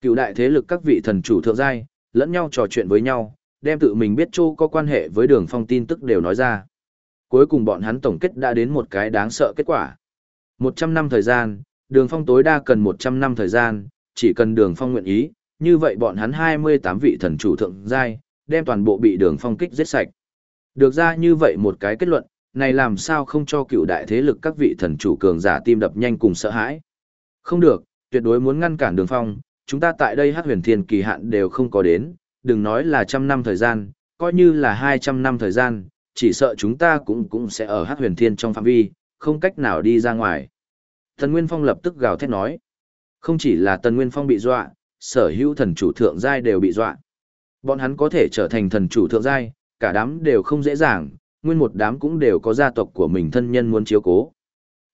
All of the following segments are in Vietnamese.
Cựu đại thế lực các vị thần chủ thượng giai, lẫn nhau trò chuyện với nhau, đem tự mình biết chỗ có quan hệ với đường phong tin tức đều nói ra. Cuối cùng bọn hắn tổng kết đã đến một cái đáng sợ kết quả. 100 năm thời gian, đường phong tối đa cần 100 năm thời gian, chỉ cần đường phong nguyện ý, như vậy bọn hắn 28 vị thần chủ thượng giai, đem toàn bộ bị đường phong kích giết sạch. Được ra như vậy một cái kết luận, này làm sao không cho cựu đại thế lực các vị thần chủ cường giả tim đập nhanh cùng sợ hãi. Không được, tuyệt đối muốn ngăn cản đường phong, chúng ta tại đây hát huyền thiên kỳ hạn đều không có đến, đừng nói là trăm năm thời gian, coi như là hai trăm năm thời gian, chỉ sợ chúng ta cũng cũng sẽ ở hát huyền thiên trong phạm vi, không cách nào đi ra ngoài. Tần Nguyên Phong lập tức gào thét nói, không chỉ là Tần Nguyên Phong bị dọa, sở hữu thần chủ thượng giai đều bị dọa. Bọn hắn có thể trở thành thần chủ thượng giai, cả đám đều không dễ dàng, nguyên một đám cũng đều có gia tộc của mình thân nhân muốn chiếu cố.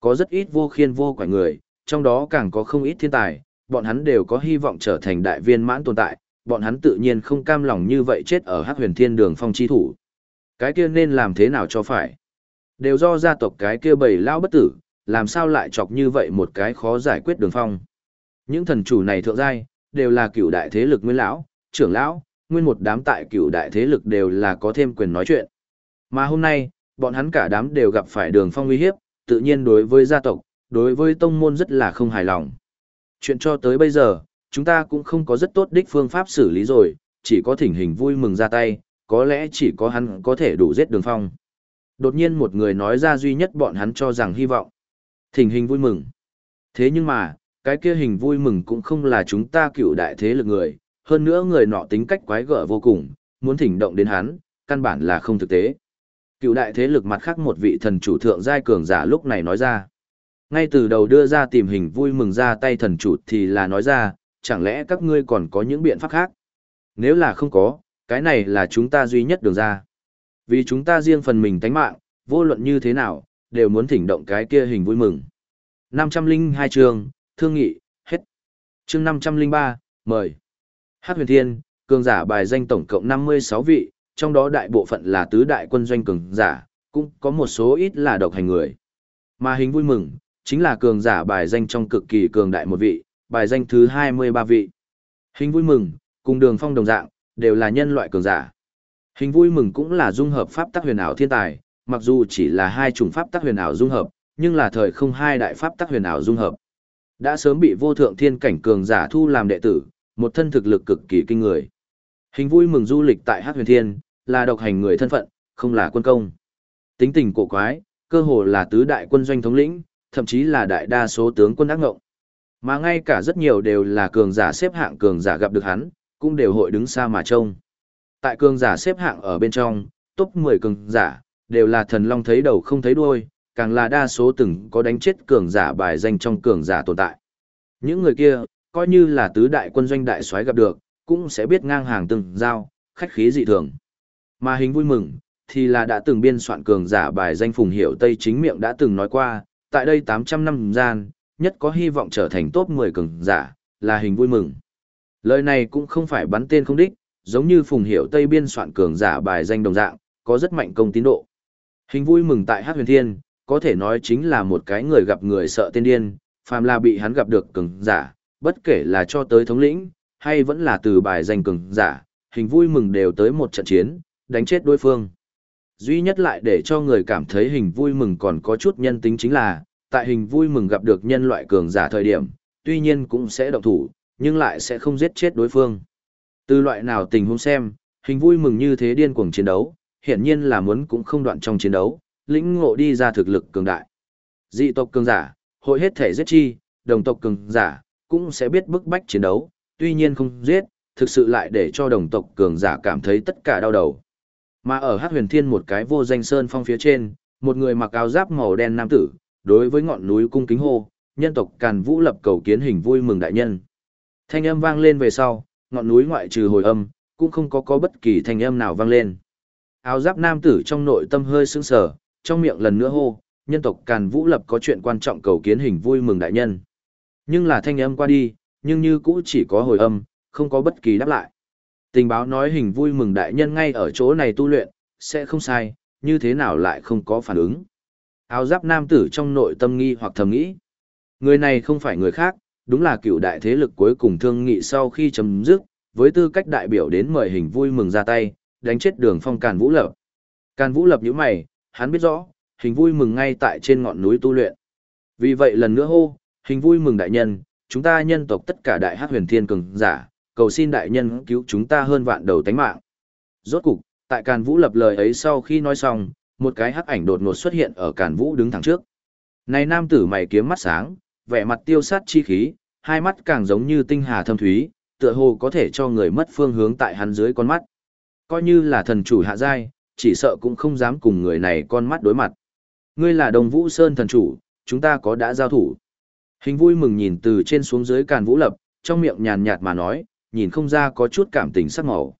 Có rất ít vô khiên vô quả người, trong đó càng có không ít thiên tài, bọn hắn đều có hy vọng trở thành đại viên mãn tồn tại, bọn hắn tự nhiên không cam lòng như vậy chết ở Hắc Huyền Thiên Đường phong chi thủ. Cái kia nên làm thế nào cho phải? Đều do gia tộc cái kia bầy lão bất tử, làm sao lại chọc như vậy một cái khó giải quyết đường phong. Những thần chủ này thượng giai, đều là cựu đại thế lực nguyên lão, trưởng lão, nguyên một đám tại cựu đại thế lực đều là có thêm quyền nói chuyện. Mà hôm nay, bọn hắn cả đám đều gặp phải đường phong uy hiếp, tự nhiên đối với gia tộc, đối với tông môn rất là không hài lòng. Chuyện cho tới bây giờ, chúng ta cũng không có rất tốt đích phương pháp xử lý rồi, chỉ có thỉnh hình vui mừng ra tay, có lẽ chỉ có hắn có thể đủ giết đường phong. Đột nhiên một người nói ra duy nhất bọn hắn cho rằng hy vọng. Thỉnh hình vui mừng. Thế nhưng mà, cái kia hình vui mừng cũng không là chúng ta cựu đại thế lực người, hơn nữa người nọ tính cách quái gở vô cùng, muốn thỉnh động đến hắn, căn bản là không thực tế. Cựu đại thế lực mặt khác một vị thần chủ thượng giai cường giả lúc này nói ra. Ngay từ đầu đưa ra tìm hình vui mừng ra tay thần chủ thì là nói ra, chẳng lẽ các ngươi còn có những biện pháp khác? Nếu là không có, cái này là chúng ta duy nhất đường ra. Vì chúng ta riêng phần mình tánh mạng, vô luận như thế nào, đều muốn thỉnh động cái kia hình vui mừng. 502 chương, thương nghị, hết. Chương 503, mời. Hát huyền thiên, cường giả bài danh tổng cộng 56 vị, trong đó đại bộ phận là tứ đại quân doanh cường giả, cũng có một số ít là độc hành người. Mà hình vui mừng, chính là cường giả bài danh trong cực kỳ cường đại một vị, bài danh thứ 23 vị. Hình vui mừng, cùng đường phong đồng dạng, đều là nhân loại cường giả. Hình vui mừng cũng là dung hợp pháp tắc huyền ảo thiên tài, mặc dù chỉ là hai chủng pháp tắc huyền ảo dung hợp, nhưng là thời không hai đại pháp tắc huyền ảo dung hợp. Đã sớm bị vô thượng thiên cảnh cường giả thu làm đệ tử, một thân thực lực cực kỳ kinh người. Hình vui mừng du lịch tại hắc Huyền Thiên, là độc hành người thân phận, không là quân công. Tính tình cổ quái, cơ hồ là tứ đại quân doanh thống lĩnh, thậm chí là đại đa số tướng quân ác ngộng. Mà ngay cả rất nhiều đều là cường giả xếp hạng cường giả gặp được hắn, cũng đều hội đứng xa mà trông. Tại cường giả xếp hạng ở bên trong, top 10 cường giả, đều là thần long thấy đầu không thấy đuôi, càng là đa số từng có đánh chết cường giả bài danh trong cường giả tồn tại. Những người kia, coi như là tứ đại quân doanh đại soái gặp được, cũng sẽ biết ngang hàng từng giao, khách khí dị thường. Mà hình vui mừng, thì là đã từng biên soạn cường giả bài danh phùng hiểu Tây chính miệng đã từng nói qua, tại đây 800 năm gian, nhất có hy vọng trở thành top 10 cường giả, là hình vui mừng. Lời này cũng không phải bắn tên không đích, giống như phùng hiểu Tây biên soạn cường giả bài danh đồng dạng, có rất mạnh công tín độ. Hình vui mừng tại Hát huyền thiên, có thể nói chính là một cái người gặp người sợ tên điên, phàm là bị hắn gặp được cường giả, bất kể là cho tới thống lĩnh, hay vẫn là từ bài danh cường giả, hình vui mừng đều tới một trận chiến, đánh chết đối phương. Duy nhất lại để cho người cảm thấy hình vui mừng còn có chút nhân tính chính là, tại hình vui mừng gặp được nhân loại cường giả thời điểm, tuy nhiên cũng sẽ động thủ, nhưng lại sẽ không giết chết đối phương. Từ loại nào tình huống xem, hình vui mừng như thế điên cuồng chiến đấu, hiển nhiên là muốn cũng không đoạn trong chiến đấu, lĩnh ngộ đi ra thực lực cường đại. Dị tộc cường giả, hội hết thể giết chi, đồng tộc cường giả, cũng sẽ biết bức bách chiến đấu, tuy nhiên không giết, thực sự lại để cho đồng tộc cường giả cảm thấy tất cả đau đầu. Mà ở Hắc Huyền Thiên một cái vô danh sơn phong phía trên, một người mặc áo giáp màu đen nam tử, đối với ngọn núi cung kính hô, nhân tộc Càn Vũ lập cầu kiến hình vui mừng đại nhân. Thanh âm vang lên về sau, ngọn núi ngoại trừ hồi âm, cũng không có có bất kỳ thanh âm nào vang lên. Áo giáp nam tử trong nội tâm hơi sững sờ, trong miệng lần nữa hô, nhân tộc Càn Vũ lập có chuyện quan trọng cầu kiến hình vui mừng đại nhân. Nhưng là thanh âm qua đi, nhưng như cũ chỉ có hồi âm, không có bất kỳ đáp lại. Tình báo nói hình vui mừng đại nhân ngay ở chỗ này tu luyện, sẽ không sai, như thế nào lại không có phản ứng. Áo giáp nam tử trong nội tâm nghi hoặc thầm nghĩ. Người này không phải người khác, đúng là cựu đại thế lực cuối cùng thương nghị sau khi chấm dứt, với tư cách đại biểu đến mời hình vui mừng ra tay, đánh chết đường phong Càn Vũ Lập. Càn Vũ Lập như mày, hắn biết rõ, hình vui mừng ngay tại trên ngọn núi tu luyện. Vì vậy lần nữa hô, hình vui mừng đại nhân, chúng ta nhân tộc tất cả đại hát huyền thiên cường giả, cầu xin đại nhân cứu chúng ta hơn vạn đầu tánh mạng. Rốt cục, tại Càn Vũ lập lời ấy sau khi nói xong, một cái hắc ảnh đột ngột xuất hiện ở Càn Vũ đứng thẳng trước. Này nam tử mày kiếm mắt sáng, vẻ mặt tiêu sát chi khí, hai mắt càng giống như tinh hà thâm thúy, tựa hồ có thể cho người mất phương hướng tại hắn dưới con mắt. Coi như là thần chủ hạ giai, chỉ sợ cũng không dám cùng người này con mắt đối mặt. Ngươi là Đồng Vũ Sơn thần chủ, chúng ta có đã giao thủ. Hình vui mừng nhìn từ trên xuống dưới Càn Vũ Lập, trong miệng nhàn nhạt mà nói, nhìn không ra có chút cảm tình sắc màu.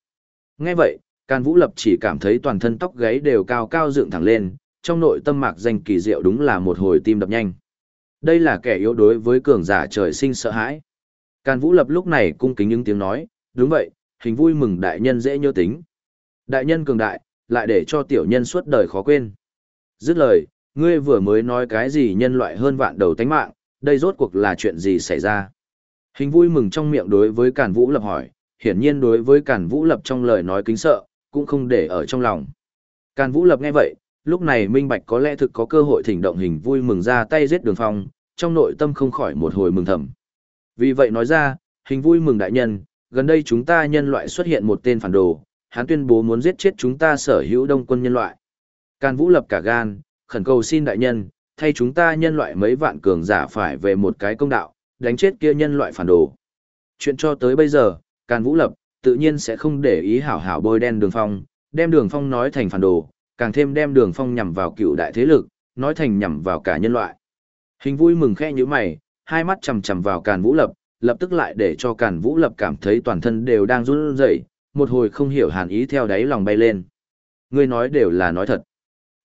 Nghe vậy, Càn Vũ Lập chỉ cảm thấy toàn thân tóc gáy đều cao cao dựng thẳng lên, trong nội tâm mạc danh kỳ diệu đúng là một hồi tim đập nhanh. Đây là kẻ yếu đối với cường giả trời sinh sợ hãi. Càn Vũ Lập lúc này cung kính những tiếng nói, đúng vậy, hình vui mừng đại nhân dễ nhớ tính. Đại nhân cường đại, lại để cho tiểu nhân suốt đời khó quên. Dứt lời, ngươi vừa mới nói cái gì nhân loại hơn vạn đầu tánh mạng, đây rốt cuộc là chuyện gì xảy ra. Hình vui mừng trong miệng đối với Càn Vũ Lập hỏi, hiển nhiên đối với Càn Vũ Lập trong lời nói kính sợ, cũng không để ở trong lòng. Càn Vũ Lập nghe vậy, lúc này minh bạch có lẽ thực có cơ hội thỉnh động hình vui mừng ra tay giết đường phong, trong nội tâm không khỏi một hồi mừng thầm. Vì vậy nói ra, hình vui mừng đại nhân, gần đây chúng ta nhân loại xuất hiện một tên phản đồ, hắn tuyên bố muốn giết chết chúng ta sở hữu đông quân nhân loại. Càn Vũ lập cả gan, khẩn cầu xin đại nhân, thay chúng ta nhân loại mấy vạn cường giả phải về một cái công đạo, đánh chết kia nhân loại phản đồ. Chuyện cho tới bây giờ, Càn Vũ lập, tự nhiên sẽ không để ý hảo hảo bôi đen đường phong, đem đường phong nói thành phản đồ, càng thêm đem đường phong nhằm vào cựu đại thế lực, nói thành nhằm vào cả nhân loại. Hình vui mừng khẽ như mày, hai mắt chằm chằm vào Càn Vũ lập, lập tức lại để cho Càn Vũ lập cảm thấy toàn thân đều đang run rẩy, một hồi không hiểu hàn ý theo đáy lòng bay lên. Ngươi nói đều là nói thật.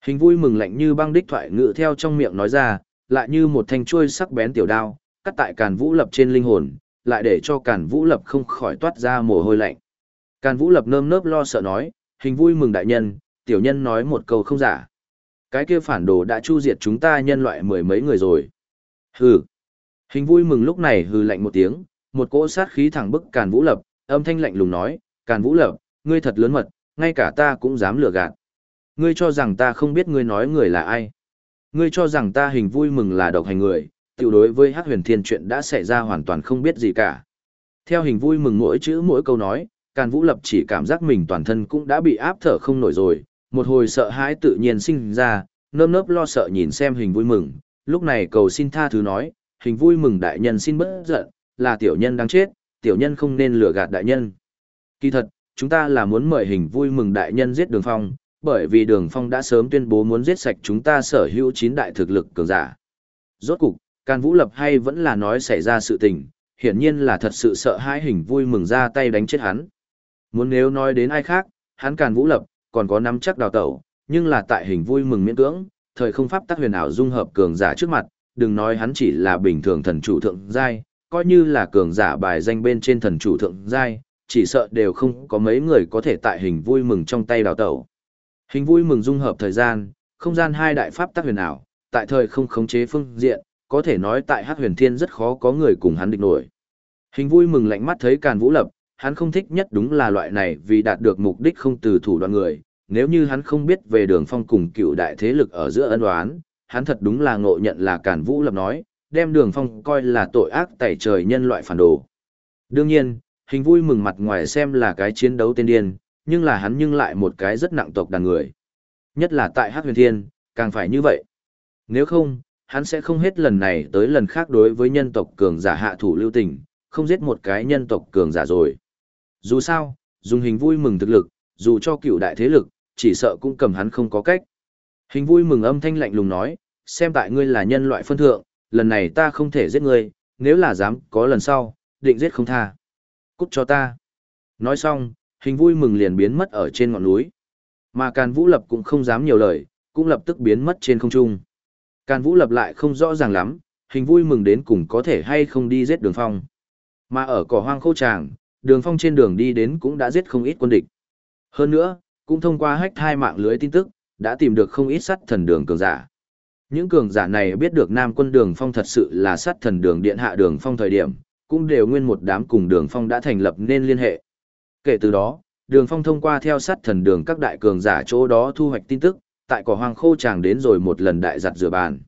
Hình vui mừng lạnh như băng đích thoại ngự theo trong miệng nói ra, lại như một thanh chuôi sắc bén tiểu đao, cắt tại Càn Vũ lập trên linh hồn, lại để cho Càn Vũ lập không khỏi toát ra mồ hôi lạnh. Càn Vũ lập nơm nớp lo sợ nói, hình vui mừng đại nhân, tiểu nhân nói một câu không giả. Cái kia phản đồ đã chu diệt chúng ta nhân loại mười mấy người rồi. Hừ. Hình vui mừng lúc này hừ lạnh một tiếng, một cỗ sát khí thẳng bức Càn Vũ Lập, âm thanh lạnh lùng nói, Càn Vũ Lập, ngươi thật lớn mật, ngay cả ta cũng dám lừa gạt. Ngươi cho rằng ta không biết ngươi nói người là ai. Ngươi cho rằng ta hình vui mừng là độc hành người, tiểu đối với Hắc Huyền Thiên chuyện đã xảy ra hoàn toàn không biết gì cả. Theo hình vui mừng mỗi chữ mỗi câu nói, Càn Vũ Lập chỉ cảm giác mình toàn thân cũng đã bị áp thở không nổi rồi, một hồi sợ hãi tự nhiên sinh ra, nơm nớp lo sợ nhìn xem hình vui mừng, lúc này cầu xin tha thứ nói, hình vui mừng đại nhân xin bớt giận, là tiểu nhân đang chết, tiểu nhân không nên lừa gạt đại nhân. Kỳ thật, chúng ta là muốn mời hình vui mừng đại nhân giết đường phong, bởi vì đường phong đã sớm tuyên bố muốn giết sạch chúng ta sở hữu chín đại thực lực cường giả. Rốt cục, Can Vũ Lập hay vẫn là nói xảy ra sự tình, hiển nhiên là thật sự sợ hãi hình vui mừng ra tay đánh chết hắn. Muốn nếu nói đến ai khác, hắn Càn Vũ Lập, còn có nắm chắc đào tẩu, nhưng là tại hình vui mừng miễn cưỡng, thời không pháp tác huyền ảo dung hợp cường giả trước mặt, đừng nói hắn chỉ là bình thường thần chủ thượng giai, coi như là cường giả bài danh bên trên thần chủ thượng giai, chỉ sợ đều không có mấy người có thể tại hình vui mừng trong tay đào tẩu. Hình vui mừng dung hợp thời gian, không gian hai đại pháp tác huyền ảo, tại thời không khống chế phương diện, có thể nói tại Hắc Huyền Thiên rất khó có người cùng hắn địch nổi. Hình vui mừng lạnh mắt thấy Càn Vũ Lập, hắn không thích nhất đúng là loại này vì đạt được mục đích không từ thủ đoạn người, nếu như hắn không biết về đường phong cùng cựu đại thế lực ở giữa ân oán, hắn thật đúng là ngộ nhận là Càn Vũ Lập nói, đem đường phong coi là tội ác tẩy trời nhân loại phản đồ. Đương nhiên, hình vui mừng mặt ngoài xem là cái chiến đấu tên điên, nhưng là hắn nhưng lại một cái rất nặng tộc đàn người. Nhất là tại Hắc Huyền Thiên, càng phải như vậy. Nếu không, hắn sẽ không hết lần này tới lần khác đối với nhân tộc cường giả hạ thủ lưu tình, không giết một cái nhân tộc cường giả rồi. Dù sao, dùng hình vui mừng thực lực, dù cho cựu đại thế lực, chỉ sợ cũng cầm hắn không có cách. Hình vui mừng âm thanh lạnh lùng nói, xem tại ngươi là nhân loại phân thượng, lần này ta không thể giết ngươi, nếu là dám có lần sau, định giết không tha. Cút cho ta. Nói xong, hình vui mừng liền biến mất ở trên ngọn núi. Mà Càn Vũ Lập cũng không dám nhiều lời, cũng lập tức biến mất trên không trung. Càn Vũ Lập lại không rõ ràng lắm, hình vui mừng đến cùng có thể hay không đi giết đường phong. Mà ở cỏ hoang khô tràng, đường phong trên đường đi đến cũng đã giết không ít quân địch. Hơn nữa, cũng thông qua hách hai mạng lưới tin tức, đã tìm được không ít sắt thần đường cường giả. Những cường giả này biết được Nam quân đường phong thật sự là sát thần đường điện hạ đường phong thời điểm, cũng đều nguyên một đám cùng đường phong đã thành lập nên liên hệ. Kể từ đó, đường phong thông qua theo sát thần đường các đại cường giả chỗ đó thu hoạch tin tức, tại cỏ hoang khô chàng đến rồi một lần đại giặt rửa bàn.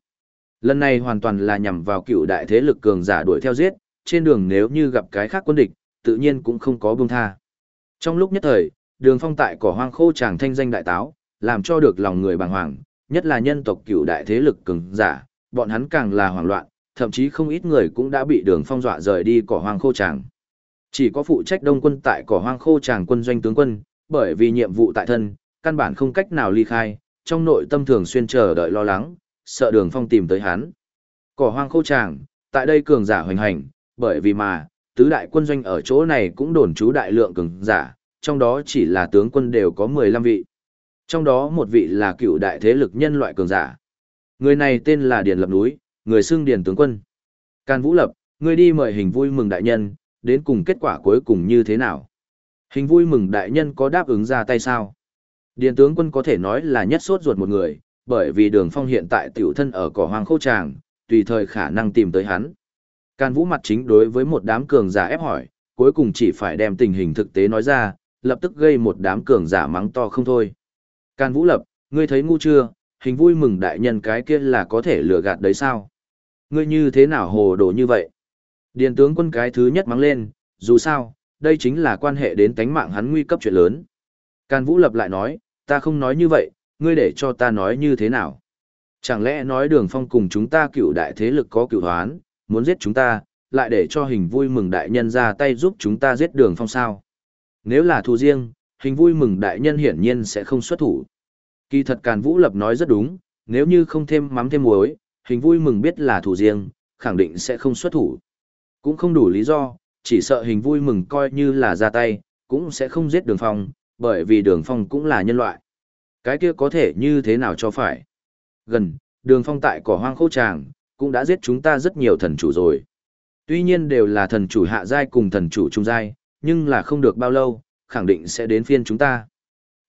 Lần này hoàn toàn là nhằm vào cựu đại thế lực cường giả đuổi theo giết, trên đường nếu như gặp cái khác quân địch, tự nhiên cũng không có buông tha. Trong lúc nhất thời, đường phong tại cỏ hoang khô chàng thanh danh đại táo, làm cho được lòng người bàng hoàng, nhất là nhân tộc cựu đại thế lực cường giả, bọn hắn càng là hoảng loạn, thậm chí không ít người cũng đã bị đường phong dọa rời đi cỏ hoang khô tràng. Chỉ có phụ trách đông quân tại cỏ hoang khô tràng quân doanh tướng quân, bởi vì nhiệm vụ tại thân, căn bản không cách nào ly khai, trong nội tâm thường xuyên chờ đợi lo lắng, sợ đường phong tìm tới hắn. Cỏ hoang khô tràng, tại đây cường giả hoành hành, bởi vì mà, tứ đại quân doanh ở chỗ này cũng đồn trú đại lượng cường giả, trong đó chỉ là tướng quân đều có 15 vị. Trong đó một vị là cựu đại thế lực nhân loại cường giả. Người này tên là Điền Lập Núi, người xưng Điền tướng quân. Can Vũ Lập, người đi mời hình vui mừng đại nhân, đến cùng kết quả cuối cùng như thế nào? Hình vui mừng đại nhân có đáp ứng ra tay sao? Điền tướng quân có thể nói là nhất sốt ruột một người, bởi vì đường phong hiện tại tiểu thân ở cỏ hoang khô tràng, tùy thời khả năng tìm tới hắn. Can Vũ mặt chính đối với một đám cường giả ép hỏi, cuối cùng chỉ phải đem tình hình thực tế nói ra, lập tức gây một đám cường giả mắng to không thôi. Can Vũ Lập, ngươi thấy ngu chưa, hình vui mừng đại nhân cái kia là có thể lừa gạt đấy sao? Ngươi như thế nào hồ đồ như vậy? Điền tướng quân cái thứ nhất mắng lên, dù sao, đây chính là quan hệ đến tánh mạng hắn nguy cấp chuyện lớn. Can Vũ Lập lại nói, ta không nói như vậy, ngươi để cho ta nói như thế nào? Chẳng lẽ nói đường phong cùng chúng ta cựu đại thế lực có cựu hoán, muốn giết chúng ta, lại để cho hình vui mừng đại nhân ra tay giúp chúng ta giết đường phong sao? Nếu là thù riêng, hình vui mừng đại nhân hiển nhiên sẽ không xuất thủ. Kỳ thật Càn Vũ Lập nói rất đúng, nếu như không thêm mắm thêm muối, hình vui mừng biết là thủ riêng, khẳng định sẽ không xuất thủ. Cũng không đủ lý do, chỉ sợ hình vui mừng coi như là ra tay, cũng sẽ không giết đường phong, bởi vì đường phong cũng là nhân loại. Cái kia có thể như thế nào cho phải. Gần, đường phong tại cỏ hoang khô tràng, cũng đã giết chúng ta rất nhiều thần chủ rồi. Tuy nhiên đều là thần chủ hạ giai cùng thần chủ trung giai, nhưng là không được bao lâu, khẳng định sẽ đến phiên chúng ta.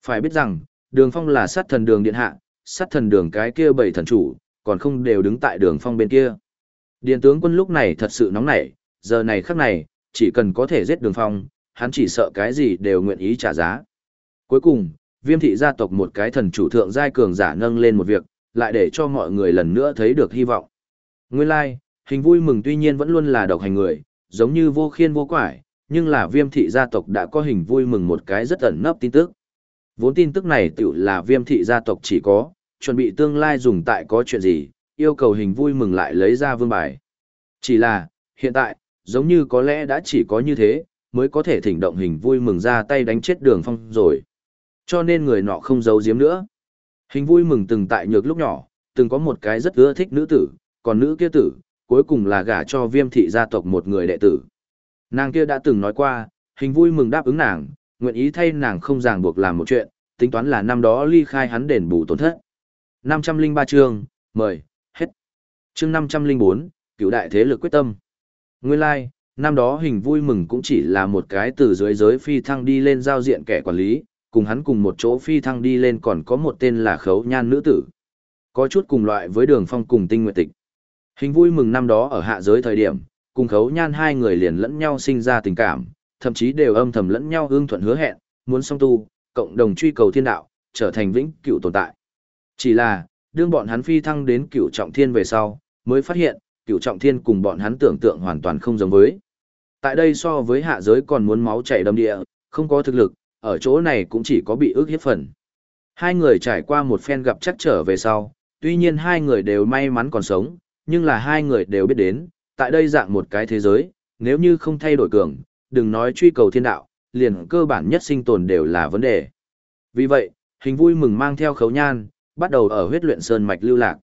Phải biết rằng, đường phong là sát thần đường điện hạ, sát thần đường cái kia bảy thần chủ, còn không đều đứng tại đường phong bên kia. Điện tướng quân lúc này thật sự nóng nảy, giờ này khắc này, chỉ cần có thể giết đường phong, hắn chỉ sợ cái gì đều nguyện ý trả giá. Cuối cùng, viêm thị gia tộc một cái thần chủ thượng giai cường giả nâng lên một việc, lại để cho mọi người lần nữa thấy được hy vọng. Nguyên lai, like, hình vui mừng tuy nhiên vẫn luôn là độc hành người, giống như vô khiên vô quải, nhưng là viêm thị gia tộc đã có hình vui mừng một cái rất ẩn nấp tin tức. Vốn tin tức này tự là viêm thị gia tộc chỉ có, chuẩn bị tương lai dùng tại có chuyện gì, yêu cầu hình vui mừng lại lấy ra vương bài. Chỉ là, hiện tại, giống như có lẽ đã chỉ có như thế, mới có thể thỉnh động hình vui mừng ra tay đánh chết đường phong rồi. Cho nên người nọ không giấu giếm nữa. Hình vui mừng từng tại nhược lúc nhỏ, từng có một cái rất ưa thích nữ tử, còn nữ kia tử, cuối cùng là gả cho viêm thị gia tộc một người đệ tử. Nàng kia đã từng nói qua, hình vui mừng đáp ứng nàng, nguyện ý thay nàng không ràng buộc làm một chuyện, tính toán là năm đó ly khai hắn đền bù tổn thất. 503 chương, mời, hết. Chương 504, cựu đại thế lực quyết tâm. Nguyên lai, like, năm đó hình vui mừng cũng chỉ là một cái từ dưới giới phi thăng đi lên giao diện kẻ quản lý, cùng hắn cùng một chỗ phi thăng đi lên còn có một tên là khấu nhan nữ tử. Có chút cùng loại với đường phong cùng tinh nguyện tịch. Hình vui mừng năm đó ở hạ giới thời điểm, cùng khấu nhan hai người liền lẫn nhau sinh ra tình cảm, thậm chí đều âm thầm lẫn nhau hương thuận hứa hẹn, muốn song tu, cộng đồng truy cầu thiên đạo, trở thành vĩnh cửu tồn tại. Chỉ là, đương bọn hắn phi thăng đến cửu trọng thiên về sau, mới phát hiện, cửu trọng thiên cùng bọn hắn tưởng tượng hoàn toàn không giống với. Tại đây so với hạ giới còn muốn máu chảy đầm địa, không có thực lực, ở chỗ này cũng chỉ có bị ước hiếp phần. Hai người trải qua một phen gặp chắc trở về sau, tuy nhiên hai người đều may mắn còn sống, nhưng là hai người đều biết đến, tại đây dạng một cái thế giới, nếu như không thay đổi cường, đừng nói truy cầu thiên đạo, liền cơ bản nhất sinh tồn đều là vấn đề. Vì vậy, hình vui mừng mang theo khấu nhan, bắt đầu ở huyết luyện sơn mạch lưu lạc.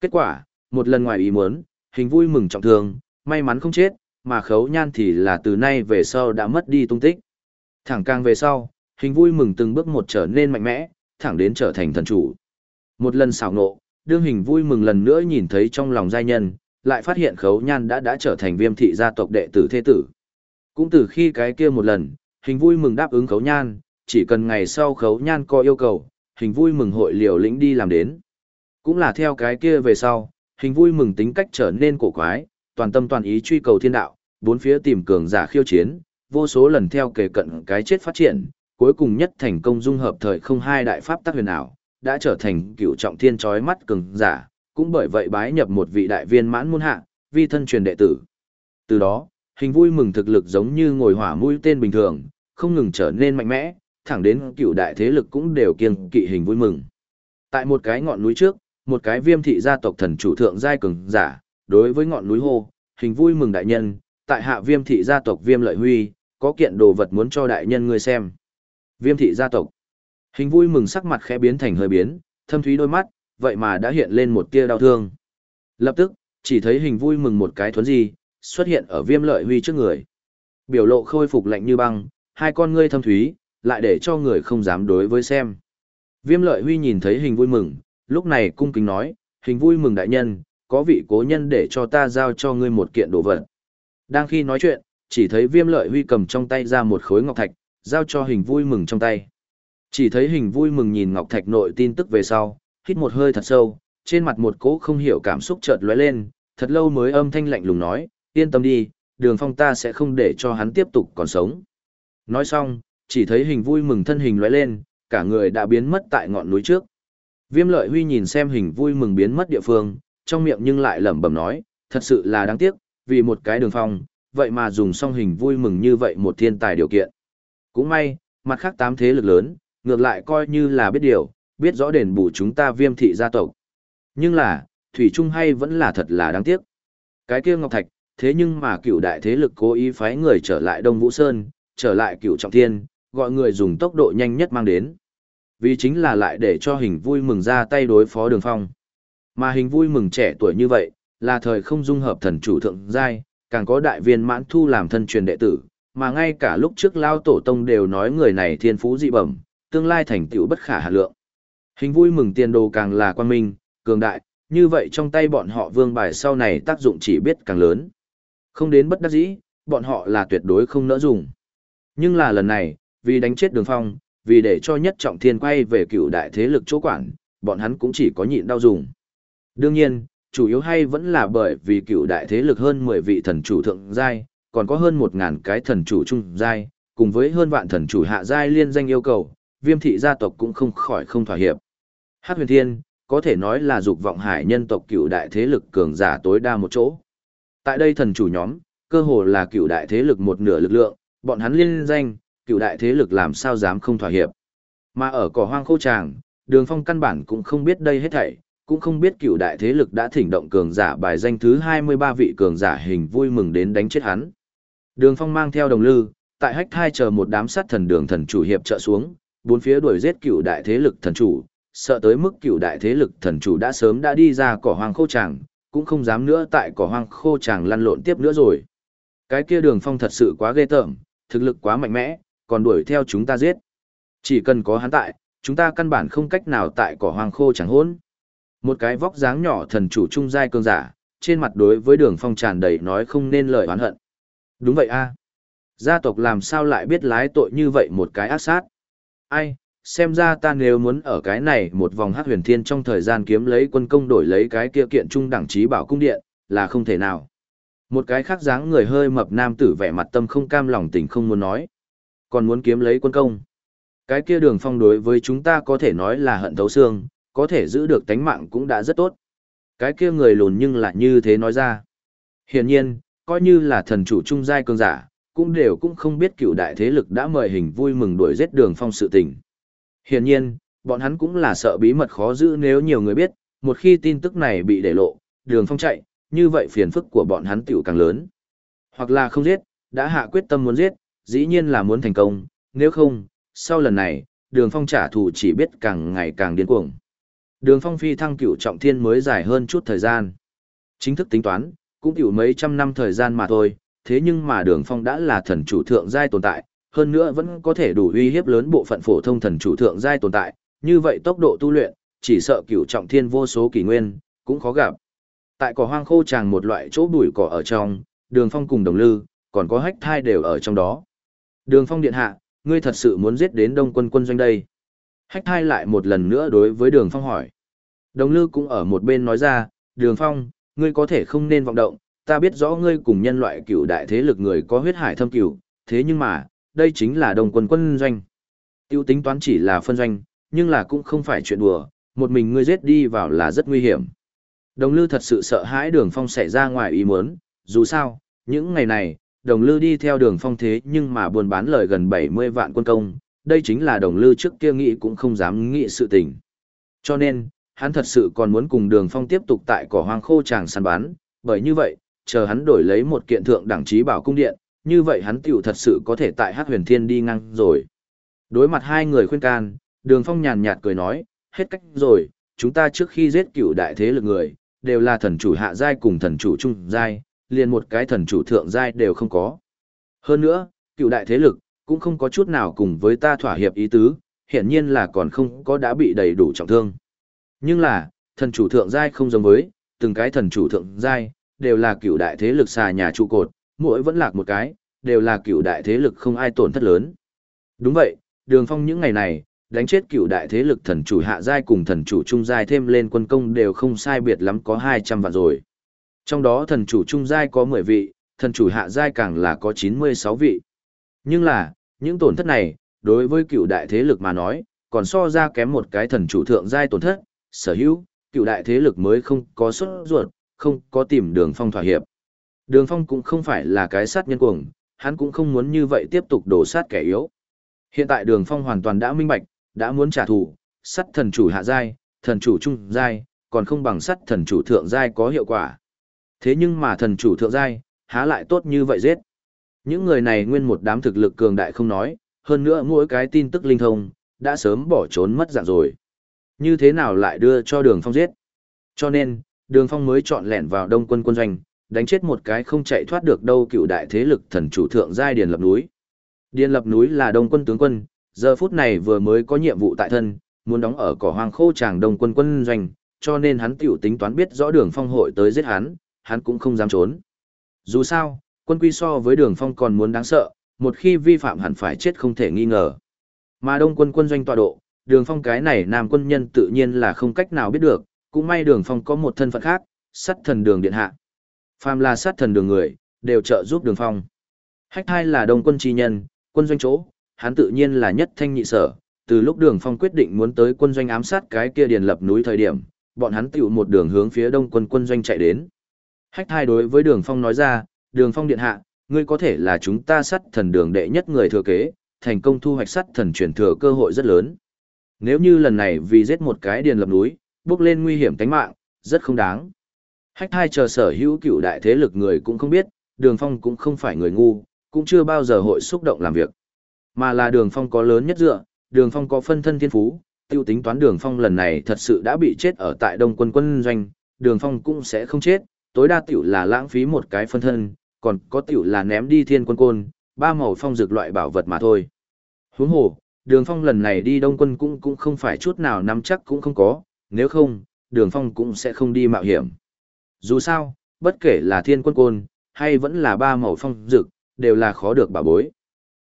Kết quả, một lần ngoài ý muốn, hình vui mừng trọng thương, may mắn không chết, mà khấu nhan thì là từ nay về sau đã mất đi tung tích. Thẳng càng về sau, hình vui mừng từng bước một trở nên mạnh mẽ, thẳng đến trở thành thần chủ. Một lần xảo nộ, đương hình vui mừng lần nữa nhìn thấy trong lòng giai nhân, lại phát hiện khấu nhan đã đã trở thành viêm thị gia tộc đệ tử thế tử. Cũng từ khi cái kia một lần, hình vui mừng đáp ứng khấu nhan, chỉ cần ngày sau khấu nhan có yêu cầu, hình vui mừng hội liều lĩnh đi làm đến. Cũng là theo cái kia về sau, hình vui mừng tính cách trở nên cổ quái, toàn tâm toàn ý truy cầu thiên đạo, bốn phía tìm cường giả khiêu chiến, vô số lần theo kề cận cái chết phát triển, cuối cùng nhất thành công dung hợp thời không hai đại pháp tác huyền ảo, đã trở thành cựu trọng thiên chói mắt cường giả, cũng bởi vậy bái nhập một vị đại viên mãn môn hạ, vi thân truyền đệ tử. Từ đó, hình vui mừng thực lực giống như ngồi hỏa mũi tên bình thường, không ngừng trở nên mạnh mẽ, thẳng đến cựu đại thế lực cũng đều kiêng kỵ hình vui mừng. Tại một cái ngọn núi trước, một cái viêm thị gia tộc thần chủ thượng giai cường giả, đối với ngọn núi hô, hình vui mừng đại nhân, tại hạ viêm thị gia tộc viêm lợi huy, có kiện đồ vật muốn cho đại nhân ngươi xem. Viêm thị gia tộc. Hình vui mừng sắc mặt khẽ biến thành hơi biến, thâm thúy đôi mắt, vậy mà đã hiện lên một tia đau thương. Lập tức, chỉ thấy hình vui mừng một cái thuấn gì, xuất hiện ở viêm lợi huy trước người. Biểu lộ khôi phục lạnh như băng, hai con ngươi thâm thúy, lại để cho người không dám đối với xem. Viêm lợi huy nhìn thấy hình vui mừng, lúc này cung kính nói, hình vui mừng đại nhân, có vị cố nhân để cho ta giao cho ngươi một kiện đồ vật. Đang khi nói chuyện, chỉ thấy viêm lợi huy cầm trong tay ra một khối ngọc thạch, giao cho hình vui mừng trong tay. Chỉ thấy hình vui mừng nhìn ngọc thạch nội tin tức về sau, hít một hơi thật sâu, trên mặt một cỗ không hiểu cảm xúc chợt lóe lên, thật lâu mới âm thanh lạnh lùng nói, yên tâm đi, đường phong ta sẽ không để cho hắn tiếp tục còn sống. Nói xong, chỉ thấy hình vui mừng thân hình lóe lên, cả người đã biến mất tại ngọn núi trước. Viêm lợi huy nhìn xem hình vui mừng biến mất địa phương, trong miệng nhưng lại lẩm bẩm nói, thật sự là đáng tiếc, vì một cái đường phong, vậy mà dùng song hình vui mừng như vậy một thiên tài điều kiện. Cũng may, mặt khác tám thế lực lớn, ngược lại coi như là biết điều, biết rõ đền bù chúng ta viêm thị gia tộc. Nhưng là, Thủy Trung hay vẫn là thật là đáng tiếc. Cái kia Ngọc Thạch, thế nhưng mà cựu đại thế lực cố ý phái người trở lại Đông Vũ Sơn, trở lại cựu trọng thiên, gọi người dùng tốc độ nhanh nhất mang đến. Vì chính là lại để cho hình vui mừng ra tay đối phó đường phong. Mà hình vui mừng trẻ tuổi như vậy, là thời không dung hợp thần chủ thượng giai, càng có đại viên mãn thu làm thân truyền đệ tử, mà ngay cả lúc trước lao tổ tông đều nói người này thiên phú dị bẩm, tương lai thành tựu bất khả hà lượng. Hình vui mừng tiền đồ càng là quan minh, cường đại, như vậy trong tay bọn họ vương bài sau này tác dụng chỉ biết càng lớn. Không đến bất đắc dĩ, bọn họ là tuyệt đối không nỡ dùng. Nhưng là lần này, vì đánh chết đường phong, vì để cho nhất trọng thiên quay về cựu đại thế lực chỗ quản, bọn hắn cũng chỉ có nhịn đau dùng. Đương nhiên, chủ yếu hay vẫn là bởi vì cựu đại thế lực hơn 10 vị thần chủ thượng giai, còn có hơn 1000 cái thần chủ trung giai, cùng với hơn vạn thần chủ hạ giai liên danh yêu cầu, Viêm thị gia tộc cũng không khỏi không thỏa hiệp. Hắc Huyền Thiên, có thể nói là dục vọng hải nhân tộc cựu đại thế lực cường giả tối đa một chỗ. Tại đây thần chủ nhóm, cơ hồ là cựu đại thế lực một nửa lực lượng, bọn hắn liên danh, cựu đại thế lực làm sao dám không thỏa hiệp. Mà ở cỏ hoang khô tràng, đường phong căn bản cũng không biết đây hết thảy, cũng không biết cựu đại thế lực đã thỉnh động cường giả bài danh thứ 23 vị cường giả hình vui mừng đến đánh chết hắn. Đường phong mang theo đồng lư, tại hách thai chờ một đám sát thần đường thần chủ hiệp trợ xuống, bốn phía đuổi giết cựu đại thế lực thần chủ, sợ tới mức cựu đại thế lực thần chủ đã sớm đã đi ra cỏ hoang khô tràng, cũng không dám nữa tại cỏ hoang khô tràng lăn lộn tiếp nữa rồi. Cái kia đường phong thật sự quá ghê tởm, thực lực quá mạnh mẽ, còn đuổi theo chúng ta giết. Chỉ cần có hắn tại, chúng ta căn bản không cách nào tại cỏ hoang khô chẳng hỗn. Một cái vóc dáng nhỏ thần chủ trung giai cường giả, trên mặt đối với đường phong tràn đầy nói không nên lời oán hận. Đúng vậy a à. Gia tộc làm sao lại biết lái tội như vậy một cái ác sát? Ai, xem ra ta nếu muốn ở cái này một vòng hát huyền thiên trong thời gian kiếm lấy quân công đổi lấy cái kia kiện trung đẳng trí bảo cung điện, là không thể nào. Một cái khác dáng người hơi mập nam tử vẻ mặt tâm không cam lòng tình không muốn nói. Còn muốn kiếm lấy quân công. Cái kia đường phong đối với chúng ta có thể nói là hận thấu xương, có thể giữ được tánh mạng cũng đã rất tốt. Cái kia người lùn nhưng lại như thế nói ra. Hiển nhiên, coi như là thần chủ trung giai cường giả, cũng đều cũng không biết cựu đại thế lực đã mời hình vui mừng đuổi giết đường phong sự tình. Hiển nhiên, bọn hắn cũng là sợ bí mật khó giữ nếu nhiều người biết, một khi tin tức này bị để lộ, đường phong chạy, như vậy phiền phức của bọn hắn tiểu càng lớn. Hoặc là không giết, đã hạ quyết tâm muốn giết, dĩ nhiên là muốn thành công, nếu không, sau lần này, đường phong trả thù chỉ biết càng ngày càng điên cuồng. Đường phong phi thăng cửu trọng thiên mới dài hơn chút thời gian. Chính thức tính toán, cũng cửu mấy trăm năm thời gian mà thôi, thế nhưng mà đường phong đã là thần chủ thượng giai tồn tại, hơn nữa vẫn có thể đủ uy hiếp lớn bộ phận phổ thông thần chủ thượng giai tồn tại, như vậy tốc độ tu luyện, chỉ sợ cửu trọng thiên vô số kỷ nguyên, cũng khó gặp. Tại cỏ hoang khô tràng một loại chỗ bụi cỏ ở trong, đường phong cùng đồng lư, còn có hách thai đều ở trong đó. Đường phong điện hạ, ngươi thật sự muốn giết đến đông quân quân doanh đây. Hách thai lại một lần nữa đối với đường phong hỏi. Đồng lư cũng ở một bên nói ra, đường phong, ngươi có thể không nên vọng động, ta biết rõ ngươi cùng nhân loại cựu đại thế lực người có huyết hải thâm cựu, thế nhưng mà, đây chính là đồng quân quân doanh. Tiêu tính toán chỉ là phân doanh, nhưng là cũng không phải chuyện đùa, một mình ngươi giết đi vào là rất nguy hiểm. Đồng lư thật sự sợ hãi đường phong xảy ra ngoài ý muốn, dù sao, những ngày này, đồng lư đi theo đường phong thế nhưng mà buôn bán lời gần 70 vạn quân công, đây chính là đồng lư trước kia nghĩ cũng không dám nghĩ sự tình. Cho nên, hắn thật sự còn muốn cùng đường phong tiếp tục tại cỏ hoang khô tràng săn bán, bởi như vậy, chờ hắn đổi lấy một kiện thượng đẳng trí bảo cung điện, như vậy hắn tiểu thật sự có thể tại hát huyền thiên đi ngang rồi. Đối mặt hai người khuyên can, đường phong nhàn nhạt cười nói, hết cách rồi, chúng ta trước khi giết cựu đại thế lực người, đều là thần chủ hạ giai cùng thần chủ trung giai, liền một cái thần chủ thượng giai đều không có. Hơn nữa, cựu đại thế lực, cũng không có chút nào cùng với ta thỏa hiệp ý tứ, hiển nhiên là còn không có đã bị đầy đủ trọng thương. Nhưng là, thần chủ thượng giai không giống với, từng cái thần chủ thượng giai, đều là cựu đại thế lực xà nhà trụ cột, mỗi vẫn lạc một cái, đều là cựu đại thế lực không ai tổn thất lớn. Đúng vậy, đường phong những ngày này, đánh chết cựu đại thế lực thần chủ hạ giai cùng thần chủ trung giai thêm lên quân công đều không sai biệt lắm có 200 vạn rồi. Trong đó thần chủ trung giai có 10 vị, thần chủ hạ giai càng là có 96 vị. Nhưng là, những tổn thất này, đối với cựu đại thế lực mà nói, còn so ra kém một cái thần chủ thượng giai tổn thất, sở hữu, cựu đại thế lực mới không có xuất ruột, không có tìm đường phong thỏa hiệp. Đường phong cũng không phải là cái sát nhân cuồng, hắn cũng không muốn như vậy tiếp tục đổ sát kẻ yếu. Hiện tại đường phong hoàn toàn đã minh bạch, đã muốn trả thù, sắt thần chủ hạ giai, thần chủ trung giai, còn không bằng sắt thần chủ thượng giai có hiệu quả. Thế nhưng mà thần chủ thượng giai, há lại tốt như vậy giết. Những người này nguyên một đám thực lực cường đại không nói, hơn nữa mỗi cái tin tức linh thông, đã sớm bỏ trốn mất dạng rồi. Như thế nào lại đưa cho đường phong giết? Cho nên, đường phong mới chọn lẻn vào đông quân quân doanh, đánh chết một cái không chạy thoát được đâu cựu đại thế lực thần chủ thượng giai điền lập núi. Điền lập núi là đông quân tướng quân, giờ phút này vừa mới có nhiệm vụ tại thân, muốn đóng ở cỏ hoang khô tràng đông quân quân doanh, cho nên hắn tiểu tính toán biết rõ đường phong hội tới giết hắn, hắn cũng không dám trốn. Dù sao, quân quy so với đường phong còn muốn đáng sợ, một khi vi phạm hẳn phải chết không thể nghi ngờ. Mà đông quân quân doanh tọa độ, đường phong cái này nam quân nhân tự nhiên là không cách nào biết được, cũng may đường phong có một thân phận khác, sắt thần đường điện hạ. Phàm là sát thần đường người, đều trợ giúp đường phong. Hách Thai là đông quân chi nhân, quân doanh chỗ, hắn tự nhiên là nhất thanh nhị sở. Từ lúc đường phong quyết định muốn tới quân doanh ám sát cái kia điền lập núi thời điểm, bọn hắn tựu một đường hướng phía đông quân quân doanh chạy đến. Hách Thai đối với đường phong nói ra, đường phong điện hạ, ngươi có thể là chúng ta sắt thần đường đệ nhất người thừa kế, thành công thu hoạch sắt thần truyền thừa cơ hội rất lớn. Nếu như lần này vì giết một cái điền lập núi, bước lên nguy hiểm tính mạng, rất không đáng. Hách thai chờ sở hữu cựu đại thế lực người cũng không biết, đường phong cũng không phải người ngu, cũng chưa bao giờ hội xúc động làm việc. Mà là đường phong có lớn nhất dựa, đường phong có phân thân thiên phú, tiêu tính toán đường phong lần này thật sự đã bị chết ở tại đông quân quân doanh, đường phong cũng sẽ không chết, tối đa tiểu là lãng phí một cái phân thân, còn có tiểu là ném đi thiên quân côn, ba màu phong dược loại bảo vật mà thôi. Huống hồ, đường phong lần này đi đông quân cũng cũng không phải chút nào nắm chắc cũng không có, nếu không, đường phong cũng sẽ không đi mạo hiểm. Dù sao, bất kể là thiên quân côn, hay vẫn là ba màu phong dược, đều là khó được bảo bối.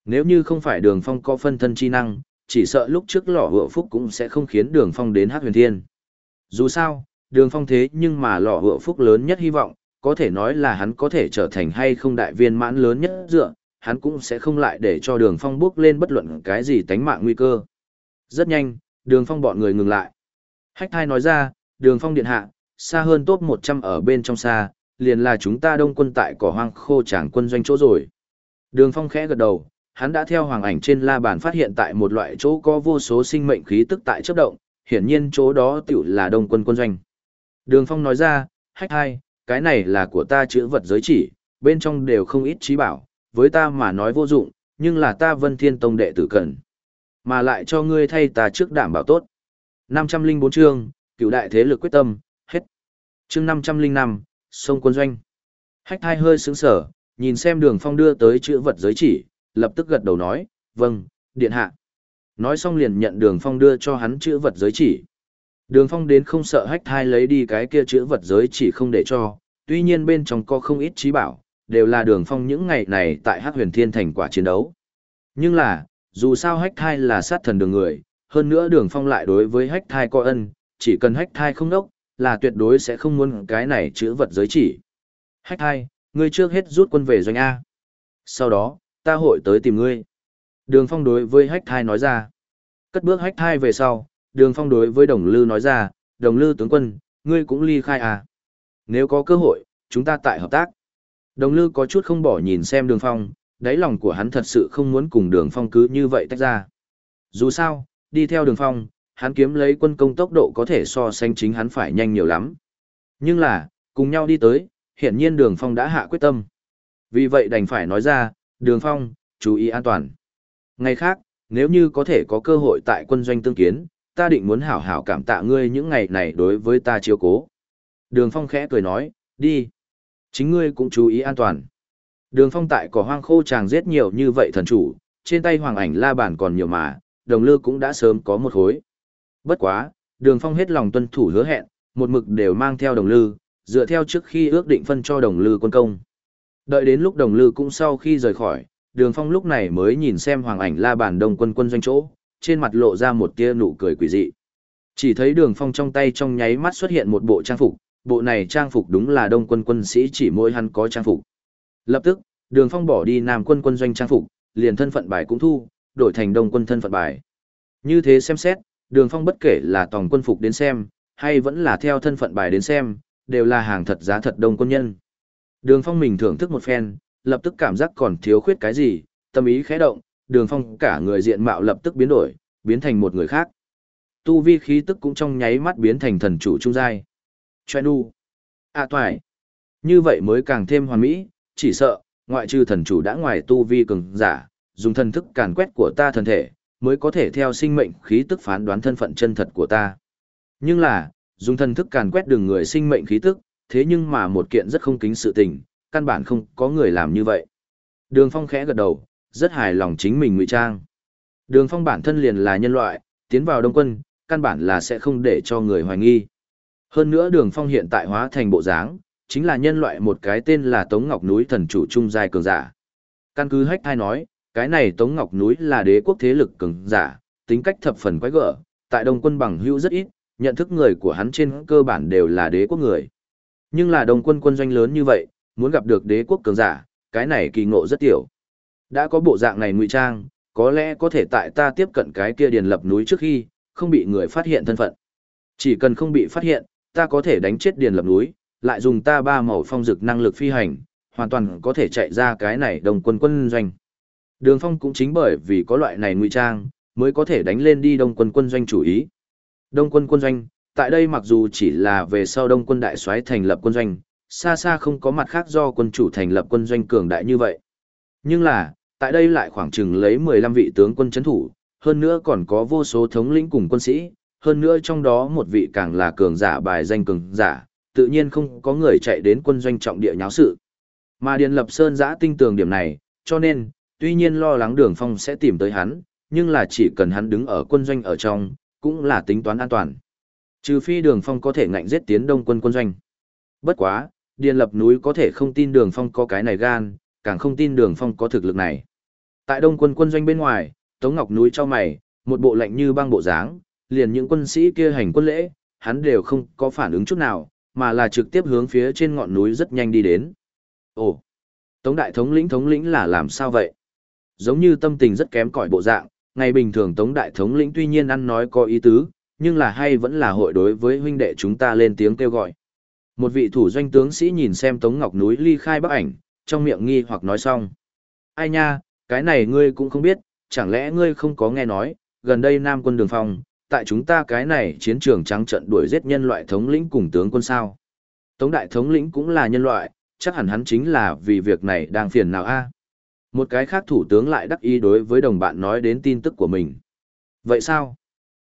Nếu như không phải đường phong có phân thân chi năng, chỉ sợ lúc trước lọ hựa phúc cũng sẽ không khiến đường phong đến hát huyền thiên. Dù sao, đường phong thế nhưng mà lọ hựa phúc lớn nhất hy vọng, có thể nói là hắn có thể trở thành hay không đại viên mãn lớn nhất dựa, hắn cũng sẽ không lại để cho đường phong bước lên bất luận cái gì tánh mạng nguy cơ. Rất nhanh, đường phong bọn người ngừng lại. Hách thai nói ra, đường phong điện hạ, xa hơn top 100 ở bên trong xa, liền là chúng ta đông quân tại cỏ hoang khô tràng quân doanh chỗ rồi. Đường phong khẽ gật đầu, hắn đã theo hoàng ảnh trên la bàn phát hiện tại một loại chỗ có vô số sinh mệnh khí tức tại chấp động, hiển nhiên chỗ đó tiểu là đông quân quân doanh. Đường phong nói ra, hách hai, cái này là của ta chữ vật giới chỉ, bên trong đều không ít trí bảo, với ta mà nói vô dụng, nhưng là ta vân thiên tông đệ tử cần. Mà lại cho ngươi thay ta trước đảm bảo tốt. 504 chương, cựu đại thế lực quyết tâm, hết. Chương 505, sông quân doanh. Hách thai hơi sướng sở, nhìn xem đường phong đưa tới chữ vật giới chỉ, lập tức gật đầu nói, vâng, điện hạ. Nói xong liền nhận đường phong đưa cho hắn chữ vật giới chỉ. Đường phong đến không sợ hách thai lấy đi cái kia chữ vật giới chỉ không để cho, tuy nhiên bên trong có không ít trí bảo, đều là đường phong những ngày này tại hắc huyền thiên thành quả chiến đấu. Nhưng là, dù sao hách thai là sát thần đường người, hơn nữa đường phong lại đối với hách thai có ân, chỉ cần hách thai không đốc, là tuyệt đối sẽ không muốn cái này chữ vật giới chỉ. Hách thai, ngươi trước hết rút quân về doanh A. Sau đó, ta hội tới tìm ngươi. Đường phong đối với hách thai nói ra. Cất bước hách thai về sau, đường phong đối với đồng lư nói ra, đồng lư tướng quân, ngươi cũng ly khai à. Nếu có cơ hội, chúng ta tại hợp tác. Đồng lư có chút không bỏ nhìn xem đường phong, đáy lòng của hắn thật sự không muốn cùng đường phong cứ như vậy tách ra. Dù sao, đi theo đường phong, hắn kiếm lấy quân công tốc độ có thể so sánh chính hắn phải nhanh nhiều lắm. Nhưng là, cùng nhau đi tới, hiển nhiên đường phong đã hạ quyết tâm. Vì vậy đành phải nói ra, đường phong, chú ý an toàn. Ngày khác, nếu như có thể có cơ hội tại quân doanh tương kiến, ta định muốn hảo hảo cảm tạ ngươi những ngày này đối với ta chiếu cố. Đường phong khẽ cười nói, đi. Chính ngươi cũng chú ý an toàn. Đường phong tại cỏ hoang khô chàng giết nhiều như vậy thần chủ, trên tay hoàng ảnh la bản còn nhiều mà, đồng lư cũng đã sớm có một khối. Bất quá, đường phong hết lòng tuân thủ hứa hẹn, một mực đều mang theo đồng lư, dựa theo trước khi ước định phân cho đồng lư quân công. Đợi đến lúc đồng lư cũng sau khi rời khỏi, đường phong lúc này mới nhìn xem hoàng ảnh la bản đông quân quân doanh chỗ, trên mặt lộ ra một tia nụ cười quỷ dị. Chỉ thấy đường phong trong tay trong nháy mắt xuất hiện một bộ trang phục, bộ này trang phục đúng là đông quân quân sĩ chỉ mỗi hắn có trang phục. Lập tức, đường phong bỏ đi nam quân quân doanh trang phục, liền thân phận bài cũng thu, đổi thành đông quân thân phận bài. Như thế xem xét, đường phong bất kể là tòng quân phục đến xem, hay vẫn là theo thân phận bài đến xem, đều là hàng thật giá thật đông quân nhân. Đường phong mình thưởng thức một phen, lập tức cảm giác còn thiếu khuyết cái gì, tâm ý khẽ động, đường phong cả người diện mạo lập tức biến đổi, biến thành một người khác. Tu vi khí tức cũng trong nháy mắt biến thành thần chủ trung giai. Choe nu. À toài. Như vậy mới càng thêm hoàn mỹ, chỉ sợ, ngoại trừ thần chủ đã ngoài tu vi cường giả, dùng thần thức càn quét của ta thân thể, mới có thể theo sinh mệnh khí tức phán đoán thân phận chân thật của ta. Nhưng là, dùng thần thức càn quét đường người sinh mệnh khí tức, thế nhưng mà một kiện rất không kính sự tình, căn bản không có người làm như vậy. Đường Phong khẽ gật đầu, rất hài lòng chính mình ngụy trang. Đường Phong bản thân liền là nhân loại, tiến vào đông quân, căn bản là sẽ không để cho người hoài nghi. Hơn nữa Đường Phong hiện tại hóa thành bộ dáng, chính là nhân loại một cái tên là Tống Ngọc núi thần chủ trung giai cường giả. Căn cứ hách thai nói, cái này Tống Ngọc núi là đế quốc thế lực cường giả, tính cách thập phần quái gở, tại đông quân bằng hữu rất ít, nhận thức người của hắn trên cơ bản đều là đế quốc người. Nhưng là đồng quân quân doanh lớn như vậy, muốn gặp được đế quốc cường giả, cái này kỳ ngộ rất tiểu. Đã có bộ dạng này ngụy trang, có lẽ có thể tại ta tiếp cận cái kia điền lập núi trước khi, không bị người phát hiện thân phận. Chỉ cần không bị phát hiện, ta có thể đánh chết điền lập núi, lại dùng ta ba màu phong dực năng lực phi hành, hoàn toàn có thể chạy ra cái này đồng quân quân doanh. Đường phong cũng chính bởi vì có loại này ngụy trang, mới có thể đánh lên đi đông quân quân doanh chủ ý. Đông quân quân doanh, tại đây mặc dù chỉ là về sau đông quân đại soái thành lập quân doanh, xa xa không có mặt khác do quân chủ thành lập quân doanh cường đại như vậy. Nhưng là, tại đây lại khoảng chừng lấy 15 vị tướng quân chấn thủ, hơn nữa còn có vô số thống lĩnh cùng quân sĩ, hơn nữa trong đó một vị càng là cường giả bài danh cường giả, tự nhiên không có người chạy đến quân doanh trọng địa nháo sự. Mà Điền Lập Sơn giã tinh tường điểm này, cho nên, tuy nhiên lo lắng đường phong sẽ tìm tới hắn, nhưng là chỉ cần hắn đứng ở quân doanh ở trong, cũng là tính toán an toàn. Trừ phi đường phong có thể ngạnh giết tiến đông quân quân doanh. Bất quá, Điền Lập núi có thể không tin đường phong có cái này gan, càng không tin đường phong có thực lực này. Tại đông quân quân doanh bên ngoài, Tống Ngọc núi cho mày, một bộ lạnh như băng bộ dáng, liền những quân sĩ kia hành quân lễ, hắn đều không có phản ứng chút nào, mà là trực tiếp hướng phía trên ngọn núi rất nhanh đi đến. Ồ, Tống đại thống lĩnh thống lĩnh là làm sao vậy? Giống như tâm tình rất kém cỏi bộ dạng, ngày bình thường Tống đại thống lĩnh tuy nhiên ăn nói có ý tứ, nhưng là hay vẫn là hội đối với huynh đệ chúng ta lên tiếng kêu gọi. Một vị thủ doanh tướng sĩ nhìn xem Tống Ngọc núi ly khai bức ảnh, trong miệng nghi hoặc nói xong. Ai nha, cái này ngươi cũng không biết, chẳng lẽ ngươi không có nghe nói, gần đây Nam quân đường phòng tại chúng ta cái này chiến trường trắng trận đuổi giết nhân loại thống lĩnh cùng tướng quân sao. Tống đại thống lĩnh cũng là nhân loại, chắc hẳn hắn chính là vì việc này đang phiền nào a. Một cái khác thủ tướng lại đắc ý đối với đồng bạn nói đến tin tức của mình. Vậy sao?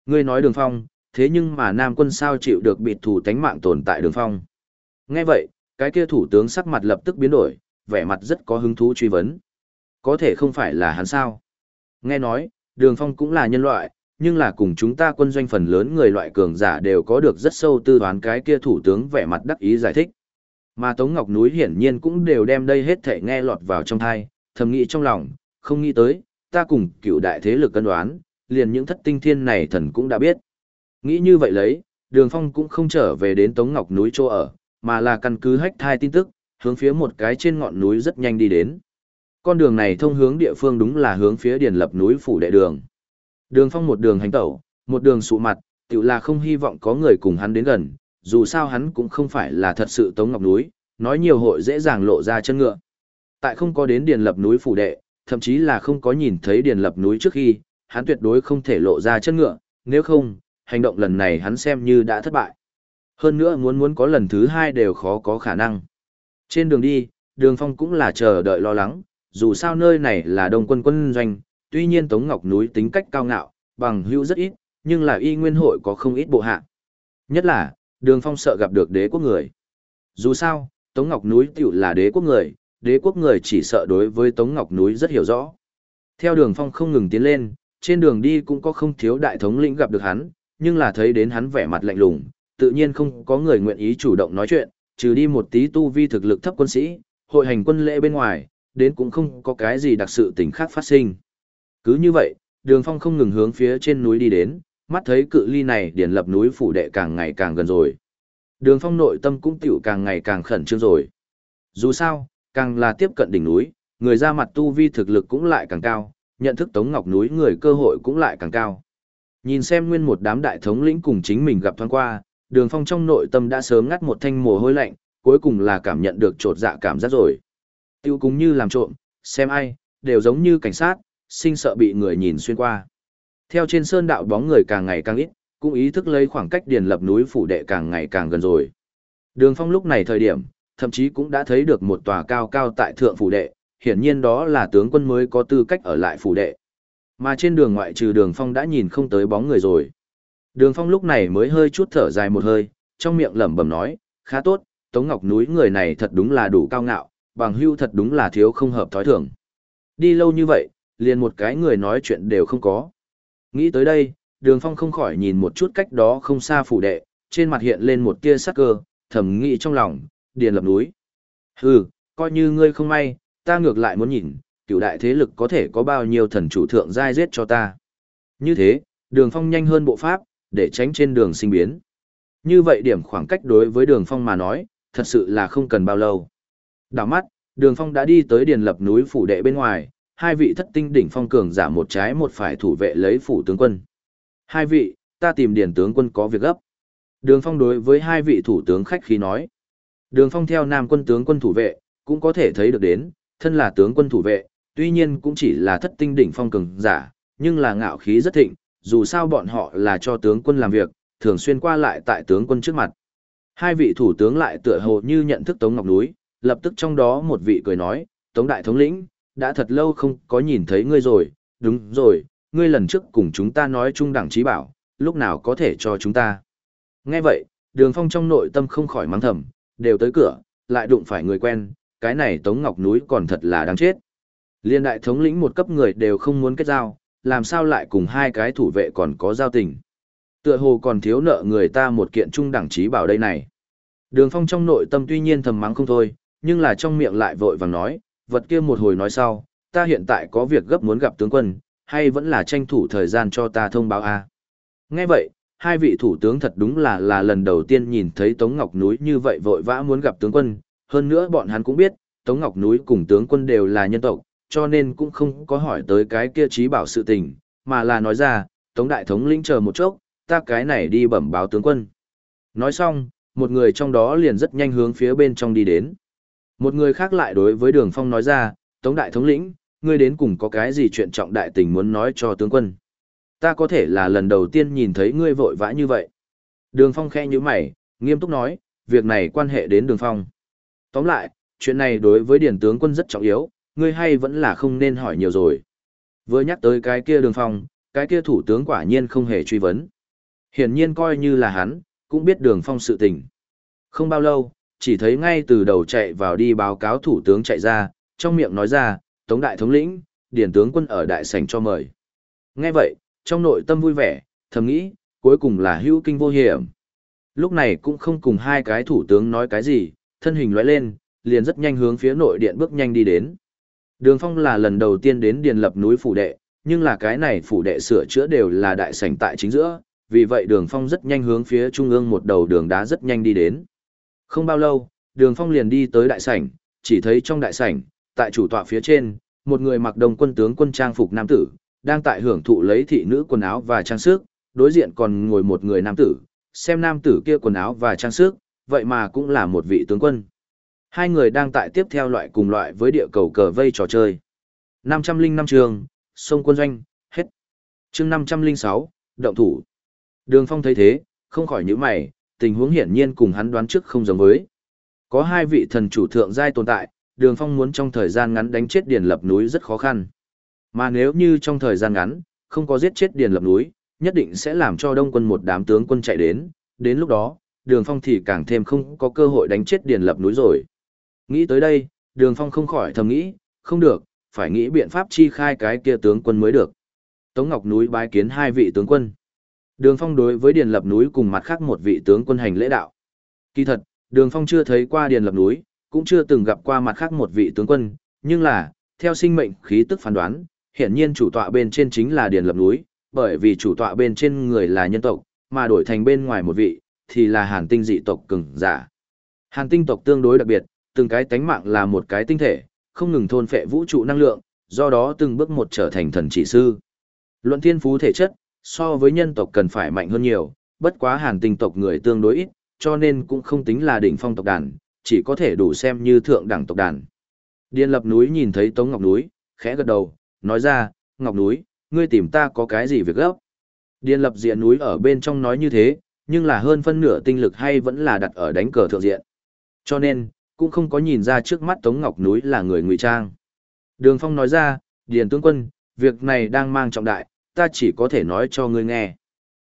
Ngươi nói đường phong, thế nhưng mà Nam quân sao chịu được bịt thủ tánh mạng tồn tại đường phong. Nghe vậy, cái kia thủ tướng sắc mặt lập tức biến đổi, vẻ mặt rất có hứng thú truy vấn. Có thể không phải là hắn sao? Nghe nói, đường phong cũng là nhân loại, nhưng là cùng chúng ta quân doanh phần lớn người loại cường giả đều có được rất sâu tư toán cái kia thủ tướng vẻ mặt đắc ý giải thích. Mà Tống Ngọc Núi hiển nhiên cũng đều đem đây hết thể nghe lọt vào trong thai, thầm nghĩ trong lòng, không nghĩ tới, ta cùng cựu đại thế lực cân đoán, liền những thất tinh thiên này thần cũng đã biết. Nghĩ như vậy lấy, Đường Phong cũng không trở về đến Tống Ngọc núi chỗ ở, mà là căn cứ hách thai tin tức, hướng phía một cái trên ngọn núi rất nhanh đi đến. Con đường này thông hướng địa phương đúng là hướng phía điền lập núi phủ đệ đường. Đường Phong một đường hành tẩu, một đường sụ mặt, tự là không hy vọng có người cùng hắn đến gần, dù sao hắn cũng không phải là thật sự Tống Ngọc núi, nói nhiều hội dễ dàng lộ ra chân ngựa. Tại không có đến điền lập núi phủ đệ, thậm chí là không có nhìn thấy điền lập núi trước khi, hắn tuyệt đối không thể lộ ra chân ngựa, nếu không, hành động lần này hắn xem như đã thất bại. Hơn nữa muốn muốn có lần thứ hai đều khó có khả năng. Trên đường đi, đường phong cũng là chờ đợi lo lắng, dù sao nơi này là đông quân quân doanh, tuy nhiên Tống Ngọc núi tính cách cao ngạo, bằng hữu rất ít, nhưng là y nguyên hội có không ít bộ hạ. Nhất là, đường phong sợ gặp được đế quốc người. Dù sao, Tống Ngọc núi tiểu là đế quốc người, đế quốc người chỉ sợ đối với Tống Ngọc núi rất hiểu rõ. Theo đường phong không ngừng tiến lên, trên đường đi cũng có không thiếu đại thống lĩnh gặp được hắn, nhưng là thấy đến hắn vẻ mặt lạnh lùng, tự nhiên không có người nguyện ý chủ động nói chuyện, trừ đi một tí tu vi thực lực thấp quân sĩ, hội hành quân lễ bên ngoài, đến cũng không có cái gì đặc sự tình khác phát sinh. Cứ như vậy, đường phong không ngừng hướng phía trên núi đi đến, mắt thấy cự ly này điển lập núi phủ đệ càng ngày càng gần rồi. Đường phong nội tâm cũng tiểu càng ngày càng khẩn trương rồi. Dù sao, càng là tiếp cận đỉnh núi, người ra mặt tu vi thực lực cũng lại càng cao, nhận thức Tống Ngọc núi người cơ hội cũng lại càng cao. Nhìn xem nguyên một đám đại thống lĩnh cùng chính mình gặp thoáng qua, đường phong trong nội tâm đã sớm ngắt một thanh mồ hôi lạnh, cuối cùng là cảm nhận được trột dạ cảm giác rồi. Tiêu cũng như làm trộm, xem ai, đều giống như cảnh sát, sinh sợ bị người nhìn xuyên qua. Theo trên sơn đạo bóng người càng ngày càng ít, cũng ý thức lấy khoảng cách điền lập núi phủ đệ càng ngày càng gần rồi. Đường phong lúc này thời điểm, thậm chí cũng đã thấy được một tòa cao cao tại thượng phủ đệ, hiển nhiên đó là tướng quân mới có tư cách ở lại phủ đệ. Mà trên đường ngoại trừ đường phong đã nhìn không tới bóng người rồi. Đường phong lúc này mới hơi chút thở dài một hơi, trong miệng lẩm bẩm nói, khá tốt, Tống Ngọc núi người này thật đúng là đủ cao ngạo, bằng hưu thật đúng là thiếu không hợp thói thường. Đi lâu như vậy, liền một cái người nói chuyện đều không có. Nghĩ tới đây, đường phong không khỏi nhìn một chút cách đó không xa phủ đệ, trên mặt hiện lên một tia sắc cơ, thầm nghĩ trong lòng, điền lập núi. Hừ, coi như ngươi không may, ta ngược lại muốn nhìn, cựu đại thế lực có thể có bao nhiêu thần chủ thượng giai giết cho ta. Như thế, đường phong nhanh hơn bộ pháp, để tránh trên đường sinh biến. Như vậy điểm khoảng cách đối với đường phong mà nói, thật sự là không cần bao lâu. Đảo mắt, đường phong đã đi tới điền lập núi phủ đệ bên ngoài, hai vị thất tinh đỉnh phong cường giả một trái một phải thủ vệ lấy phủ tướng quân. Hai vị, ta tìm điển tướng quân có việc gấp. Đường phong đối với hai vị thủ tướng khách khí nói. Đường phong theo nam quân tướng quân thủ vệ, cũng có thể thấy được đến, thân là tướng quân thủ vệ, tuy nhiên cũng chỉ là thất tinh đỉnh phong cường giả, nhưng là ngạo khí rất thịnh, dù sao bọn họ là cho tướng quân làm việc, thường xuyên qua lại tại tướng quân trước mặt. Hai vị thủ tướng lại tựa hồ như nhận thức Tống Ngọc Núi, lập tức trong đó một vị cười nói, Tống Đại Thống lĩnh, đã thật lâu không có nhìn thấy ngươi rồi, đúng rồi, ngươi lần trước cùng chúng ta nói chung đẳng trí bảo, lúc nào có thể cho chúng ta. Nghe vậy, đường phong trong nội tâm không khỏi mắng thầm, đều tới cửa, lại đụng phải người quen, cái này Tống Ngọc Núi còn thật là đáng chết. Liên đại thống lĩnh một cấp người đều không muốn kết giao, làm sao lại cùng hai cái thủ vệ còn có giao tình. Tựa hồ còn thiếu nợ người ta một kiện trung đẳng trí bảo đây này. Đường phong trong nội tâm tuy nhiên thầm mắng không thôi, nhưng là trong miệng lại vội vàng nói, vật kia một hồi nói sau, ta hiện tại có việc gấp muốn gặp tướng quân, hay vẫn là tranh thủ thời gian cho ta thông báo a à? Nghe vậy, hai vị thủ tướng thật đúng là là lần đầu tiên nhìn thấy Tống Ngọc Núi như vậy vội vã muốn gặp tướng quân, hơn nữa bọn hắn cũng biết, Tống Ngọc Núi cùng tướng quân đều là nhân tộc, cho nên cũng không có hỏi tới cái kia trí bảo sự tình, mà là nói ra, Tống Đại Thống lĩnh chờ một chốc, ta cái này đi bẩm báo tướng quân. Nói xong, một người trong đó liền rất nhanh hướng phía bên trong đi đến. Một người khác lại đối với Đường Phong nói ra, Tống Đại Thống lĩnh, ngươi đến cùng có cái gì chuyện trọng đại tình muốn nói cho tướng quân. Ta có thể là lần đầu tiên nhìn thấy ngươi vội vã như vậy. Đường Phong khe như mày, nghiêm túc nói, việc này quan hệ đến Đường Phong. Tóm lại, chuyện này đối với Điền tướng quân rất trọng yếu, ngươi hay vẫn là không nên hỏi nhiều rồi. Vừa nhắc tới cái kia Đường Phong, cái kia thủ tướng quả nhiên không hề truy vấn. Hiển nhiên coi như là hắn, cũng biết Đường Phong sự tình. Không bao lâu, chỉ thấy ngay từ đầu chạy vào đi báo cáo thủ tướng chạy ra, trong miệng nói ra, Tống đại thống lĩnh, điển tướng quân ở đại sảnh cho mời. Nghe vậy, trong nội tâm vui vẻ, thầm nghĩ, cuối cùng là hữu kinh vô hiểm. Lúc này cũng không cùng hai cái thủ tướng nói cái gì, thân hình lóe lên, liền rất nhanh hướng phía nội điện bước nhanh đi đến. Đường Phong là lần đầu tiên đến điền lập núi phủ đệ, nhưng là cái này phủ đệ sửa chữa đều là đại sảnh tại chính giữa, vì vậy đường phong rất nhanh hướng phía trung ương một đầu đường đá rất nhanh đi đến. Không bao lâu, đường phong liền đi tới đại sảnh, chỉ thấy trong đại sảnh, tại chủ tọa phía trên, một người mặc đồng quân tướng quân trang phục nam tử, đang tại hưởng thụ lấy thị nữ quần áo và trang sức, đối diện còn ngồi một người nam tử, xem nam tử kia quần áo và trang sức, vậy mà cũng là một vị tướng quân. Hai người đang tại tiếp theo loại cùng loại với địa cầu cờ vây trò chơi. 505 trường, sông quân doanh, hết. chương 506, động thủ. Đường Phong thấy thế, không khỏi nhíu mày, tình huống hiển nhiên cùng hắn đoán trước không giống với. Có hai vị thần chủ thượng giai tồn tại, Đường Phong muốn trong thời gian ngắn đánh chết Điền Lập núi rất khó khăn. Mà nếu như trong thời gian ngắn, không có giết chết Điền Lập núi, nhất định sẽ làm cho Đông quân một đám tướng quân chạy đến, đến lúc đó, Đường Phong thì càng thêm không có cơ hội đánh chết Điền Lập núi rồi. Nghĩ tới đây, Đường Phong không khỏi thầm nghĩ, không được, phải nghĩ biện pháp chi khai cái kia tướng quân mới được. Tống Ngọc núi bái kiến hai vị tướng quân. Đường Phong đối với Điền Lập núi cùng mặt khác một vị tướng quân hành lễ đạo. Kỳ thật, Đường Phong chưa thấy qua Điền Lập núi, cũng chưa từng gặp qua mặt khác một vị tướng quân, nhưng là, theo sinh mệnh khí tức phán đoán, hiển nhiên chủ tọa bên trên chính là Điền Lập núi, bởi vì chủ tọa bên trên người là nhân tộc, mà đổi thành bên ngoài một vị, thì là hàn tinh dị tộc cường giả. Hàn tinh tộc tương đối đặc biệt, từng cái tánh mạng là một cái tinh thể, không ngừng thôn phệ vũ trụ năng lượng, do đó từng bước một trở thành thần chỉ sư. Luận thiên phú thể chất, so với nhân tộc cần phải mạnh hơn nhiều, bất quá hàn tinh tộc người tương đối ít, cho nên cũng không tính là đỉnh phong tộc đàn, chỉ có thể đủ xem như thượng đẳng tộc đàn. Điền lập núi nhìn thấy Tống Ngọc núi, khẽ gật đầu, nói ra, Ngọc núi, ngươi tìm ta có cái gì việc gấp? Điền lập diện núi ở bên trong nói như thế, nhưng là hơn phân nửa tinh lực hay vẫn là đặt ở đánh cờ thượng diện. Cho nên, cũng không có nhìn ra trước mắt Tống Ngọc núi là người ngụy trang. Đường Phong nói ra, Điền tướng quân, việc này đang mang trọng đại, ta chỉ có thể nói cho ngươi nghe.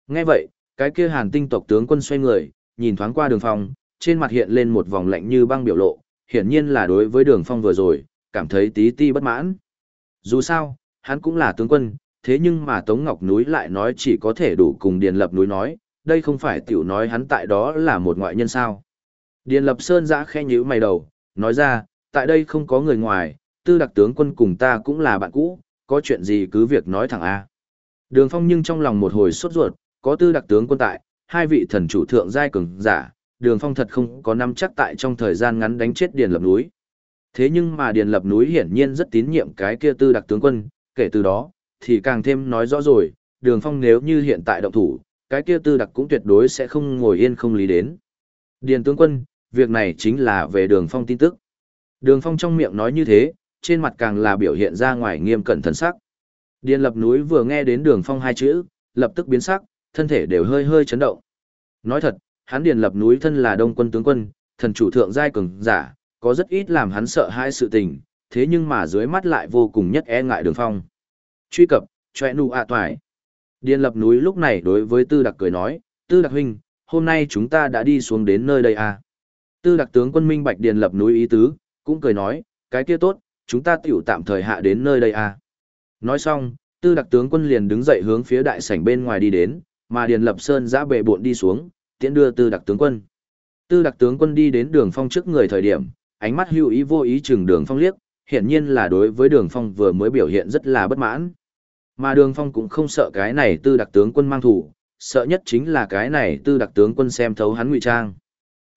Nghe vậy, cái kia hàn tinh tộc tướng quân xoay người, nhìn thoáng qua đường phong, trên mặt hiện lên một vòng lạnh như băng biểu lộ, hiển nhiên là đối với đường phong vừa rồi, cảm thấy tí ti bất mãn. Dù sao, hắn cũng là tướng quân, thế nhưng mà Tống Ngọc núi lại nói chỉ có thể đủ cùng Điền Lập núi nói, đây không phải tiểu nói hắn tại đó là một ngoại nhân sao. Điền Lập Sơn giã khe nhữ mày đầu, nói ra, tại đây không có người ngoài, tư đặc tướng quân cùng ta cũng là bạn cũ, có chuyện gì cứ việc nói thẳng A. Đường Phong nhưng trong lòng một hồi sốt ruột, có tư đặc tướng quân tại, hai vị thần chủ thượng giai cường giả, Đường Phong thật không có nắm chắc tại trong thời gian ngắn đánh chết Điền Lập núi. Thế nhưng mà Điền Lập núi hiển nhiên rất tín nhiệm cái kia tư đặc tướng quân, kể từ đó, thì càng thêm nói rõ rồi, Đường Phong nếu như hiện tại động thủ, cái kia tư đặc cũng tuyệt đối sẽ không ngồi yên không lý đến. Điền tướng quân, việc này chính là về Đường Phong tin tức. Đường Phong trong miệng nói như thế, trên mặt càng là biểu hiện ra ngoài nghiêm cẩn thần sắc. Điền lập núi vừa nghe đến đường phong hai chữ, lập tức biến sắc, thân thể đều hơi hơi chấn động. Nói thật, hắn điền lập núi thân là đông quân tướng quân, thần chủ thượng giai cường giả, có rất ít làm hắn sợ hai sự tình, thế nhưng mà dưới mắt lại vô cùng nhất e ngại đường phong. Truy cập, choe nụ ạ toài. Điền lập núi lúc này đối với tư đặc cười nói, tư đặc huynh, hôm nay chúng ta đã đi xuống đến nơi đây à. Tư đặc tướng quân minh bạch điền lập núi ý tứ, cũng cười nói, cái kia tốt, chúng ta tiểu tạm thời hạ đến nơi đây à. Nói xong, tư đặc tướng quân liền đứng dậy hướng phía đại sảnh bên ngoài đi đến, mà Điền Lập Sơn giã bệ bộn đi xuống, tiễn đưa tư đặc tướng quân. Tư đặc tướng quân đi đến đường phong trước người thời điểm, ánh mắt hữu ý vô ý chừng đường phong liếc, hiển nhiên là đối với đường phong vừa mới biểu hiện rất là bất mãn. Mà đường phong cũng không sợ cái này tư đặc tướng quân mang thủ, sợ nhất chính là cái này tư đặc tướng quân xem thấu hắn ngụy trang.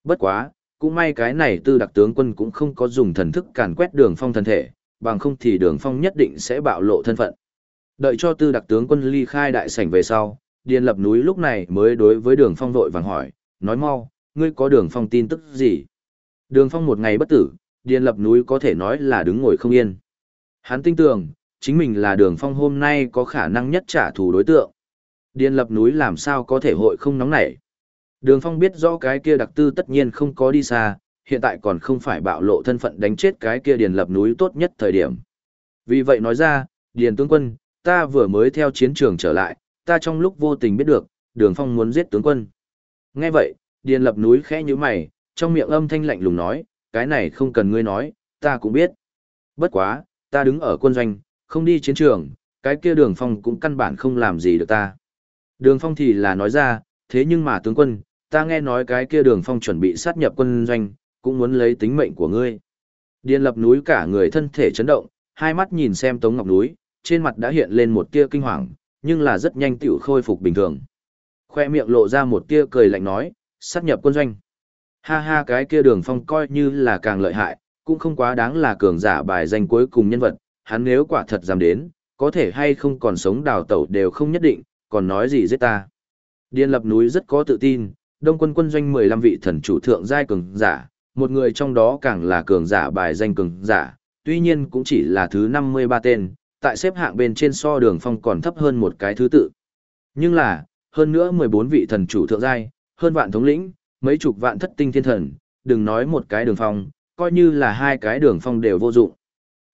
Bất quá, cũng may cái này tư đặc tướng quân cũng không có dùng thần thức càn quét đường phong thân thể, bằng không thì đường phong nhất định sẽ bạo lộ thân phận. Đợi cho tư đặc tướng quân ly khai đại sảnh về sau, Điền Lập núi lúc này mới đối với đường phong vội vàng hỏi, nói mau, ngươi có đường phong tin tức gì? Đường phong một ngày bất tử, Điền Lập núi có thể nói là đứng ngồi không yên. Hắn tin tưởng, chính mình là đường phong hôm nay có khả năng nhất trả thù đối tượng. Điền Lập núi làm sao có thể hội không nóng nảy. Đường phong biết rõ cái kia đặc tư tất nhiên không có đi xa, hiện tại còn không phải bạo lộ thân phận đánh chết cái kia điền lập núi tốt nhất thời điểm. Vì vậy nói ra, điền tướng quân, ta vừa mới theo chiến trường trở lại, ta trong lúc vô tình biết được, đường phong muốn giết tướng quân. Nghe vậy, điền lập núi khẽ như mày, trong miệng âm thanh lạnh lùng nói, cái này không cần ngươi nói, ta cũng biết. Bất quá, ta đứng ở quân doanh, không đi chiến trường, cái kia đường phong cũng căn bản không làm gì được ta. Đường phong thì là nói ra, thế nhưng mà tướng quân, ta nghe nói cái kia đường phong chuẩn bị sát nhập quân doanh, cũng muốn lấy tính mệnh của ngươi. Điền lập núi cả người thân thể chấn động, hai mắt nhìn xem Tống Ngọc núi, trên mặt đã hiện lên một tia kinh hoàng, nhưng là rất nhanh tiểu khôi phục bình thường. Khoe miệng lộ ra một tia cười lạnh nói, sát nhập quân doanh. Ha ha cái kia đường phong coi như là càng lợi hại, cũng không quá đáng là cường giả bài danh cuối cùng nhân vật, hắn nếu quả thật dám đến, có thể hay không còn sống đào tẩu đều không nhất định, còn nói gì giết ta. Điền lập núi rất có tự tin, đông quân quân doanh 15 vị thần chủ thượng giai cường giả, một người trong đó càng là cường giả bài danh cường giả, tuy nhiên cũng chỉ là thứ 53 tên, tại xếp hạng bên trên so đường phong còn thấp hơn một cái thứ tự. Nhưng là, hơn nữa 14 vị thần chủ thượng giai, hơn vạn thống lĩnh, mấy chục vạn thất tinh thiên thần, đừng nói một cái đường phong, coi như là hai cái đường phong đều vô dụng.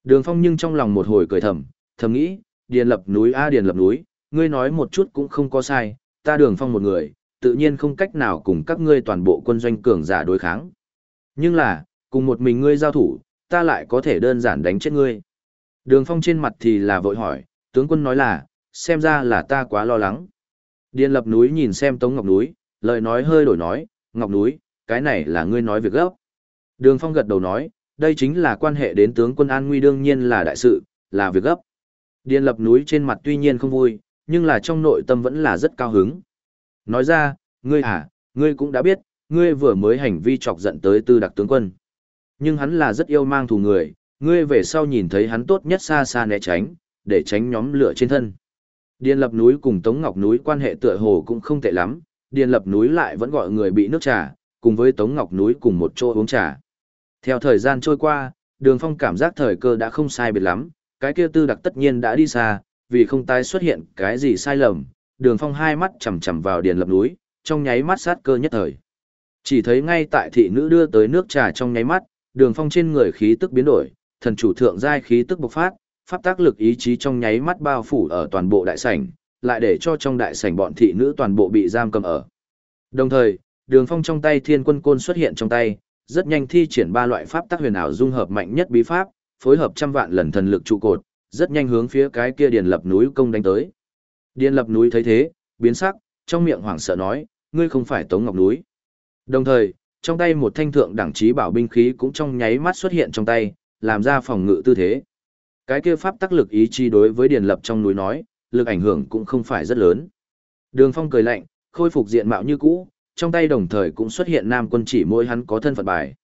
Đường phong nhưng trong lòng một hồi cười thầm, thầm nghĩ, điền lập núi a điền lập núi, ngươi nói một chút cũng không có sai, ta đường phong một người, tự nhiên không cách nào cùng các ngươi toàn bộ quân doanh cường giả đối kháng. Nhưng là, cùng một mình ngươi giao thủ, ta lại có thể đơn giản đánh chết ngươi. Đường phong trên mặt thì là vội hỏi, tướng quân nói là, xem ra là ta quá lo lắng. Điền lập núi nhìn xem Tống Ngọc núi, lời nói hơi đổi nói, Ngọc núi, cái này là ngươi nói việc gấp. Đường phong gật đầu nói, đây chính là quan hệ đến tướng quân an nguy đương nhiên là đại sự, là việc gấp. Điền lập núi trên mặt tuy nhiên không vui, nhưng là trong nội tâm vẫn là rất cao hứng. Nói ra, ngươi à, ngươi cũng đã biết, ngươi vừa mới hành vi chọc giận tới tư đặc tướng quân. Nhưng hắn là rất yêu mang thù người, ngươi về sau nhìn thấy hắn tốt nhất xa xa né tránh, để tránh nhóm lửa trên thân. Điền lập núi cùng Tống Ngọc núi quan hệ tựa hồ cũng không tệ lắm, Điền lập núi lại vẫn gọi người bị nước trà, cùng với Tống Ngọc núi cùng một chỗ uống trà. Theo thời gian trôi qua, đường phong cảm giác thời cơ đã không sai biệt lắm, cái kia tư đặc tất nhiên đã đi xa, vì không tái xuất hiện cái gì sai lầm, đường phong hai mắt chầm chầm vào điền lập núi, trong nháy mắt sát cơ nhất thời. Chỉ thấy ngay tại thị nữ đưa tới nước trà trong nháy mắt, đường phong trên người khí tức biến đổi, thần chủ thượng giai khí tức bộc phát, pháp tác lực ý chí trong nháy mắt bao phủ ở toàn bộ đại sảnh, lại để cho trong đại sảnh bọn thị nữ toàn bộ bị giam cầm ở. Đồng thời, đường phong trong tay thiên quân côn xuất hiện trong tay, rất nhanh thi triển ba loại pháp tác huyền ảo dung hợp mạnh nhất bí pháp, phối hợp trăm vạn lần thần lực trụ cột, rất nhanh hướng phía cái kia điền lập núi công đánh tới. Điền lập núi thấy thế, biến sắc, trong miệng hoảng sợ nói, ngươi không phải Tống Ngọc núi. Đồng thời, trong tay một thanh thượng đẳng trí bảo binh khí cũng trong nháy mắt xuất hiện trong tay, làm ra phòng ngự tư thế. Cái kia pháp tác lực ý chí đối với điền lập trong núi nói, lực ảnh hưởng cũng không phải rất lớn. Đường Phong cười lạnh, khôi phục diện mạo như cũ, trong tay đồng thời cũng xuất hiện nam quân chỉ mỗi hắn có thân phận bài.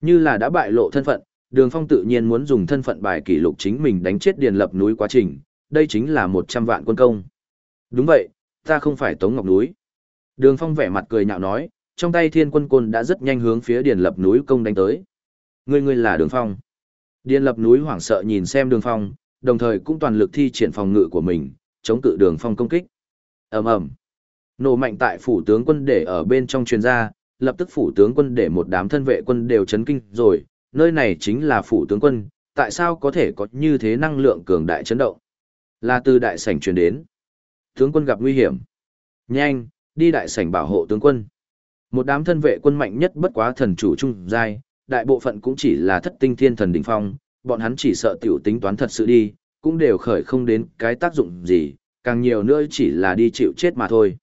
Như là đã bại lộ thân phận, Đường Phong tự nhiên muốn dùng thân phận bài kỷ lục chính mình đánh chết Điền Lập núi quá trình, đây chính là 100 vạn quân công. Đúng vậy, ta không phải Tống Ngọc núi. Đường Phong vẻ mặt cười nhạo nói, trong tay Thiên Quân Côn đã rất nhanh hướng phía Điền Lập núi công đánh tới. Ngươi ngươi là Đường Phong. Điền Lập núi hoảng sợ nhìn xem Đường Phong, đồng thời cũng toàn lực thi triển phòng ngự của mình, chống cự Đường Phong công kích. Ầm ầm. Nổ mạnh tại phủ tướng quân để ở bên trong truyền ra, lập tức phủ tướng quân để một đám thân vệ quân đều chấn kinh rồi, nơi này chính là phủ tướng quân, tại sao có thể có như thế năng lượng cường đại chấn động? Là từ đại sảnh truyền đến. Tướng quân gặp nguy hiểm. Nhanh, đi đại sảnh bảo hộ tướng quân. Một đám thân vệ quân mạnh nhất bất quá thần chủ trung giai, đại bộ phận cũng chỉ là thất tinh thiên thần đỉnh phong, bọn hắn chỉ sợ tiểu tính toán thật sự đi, cũng đều khởi không đến cái tác dụng gì, càng nhiều nữa chỉ là đi chịu chết mà thôi.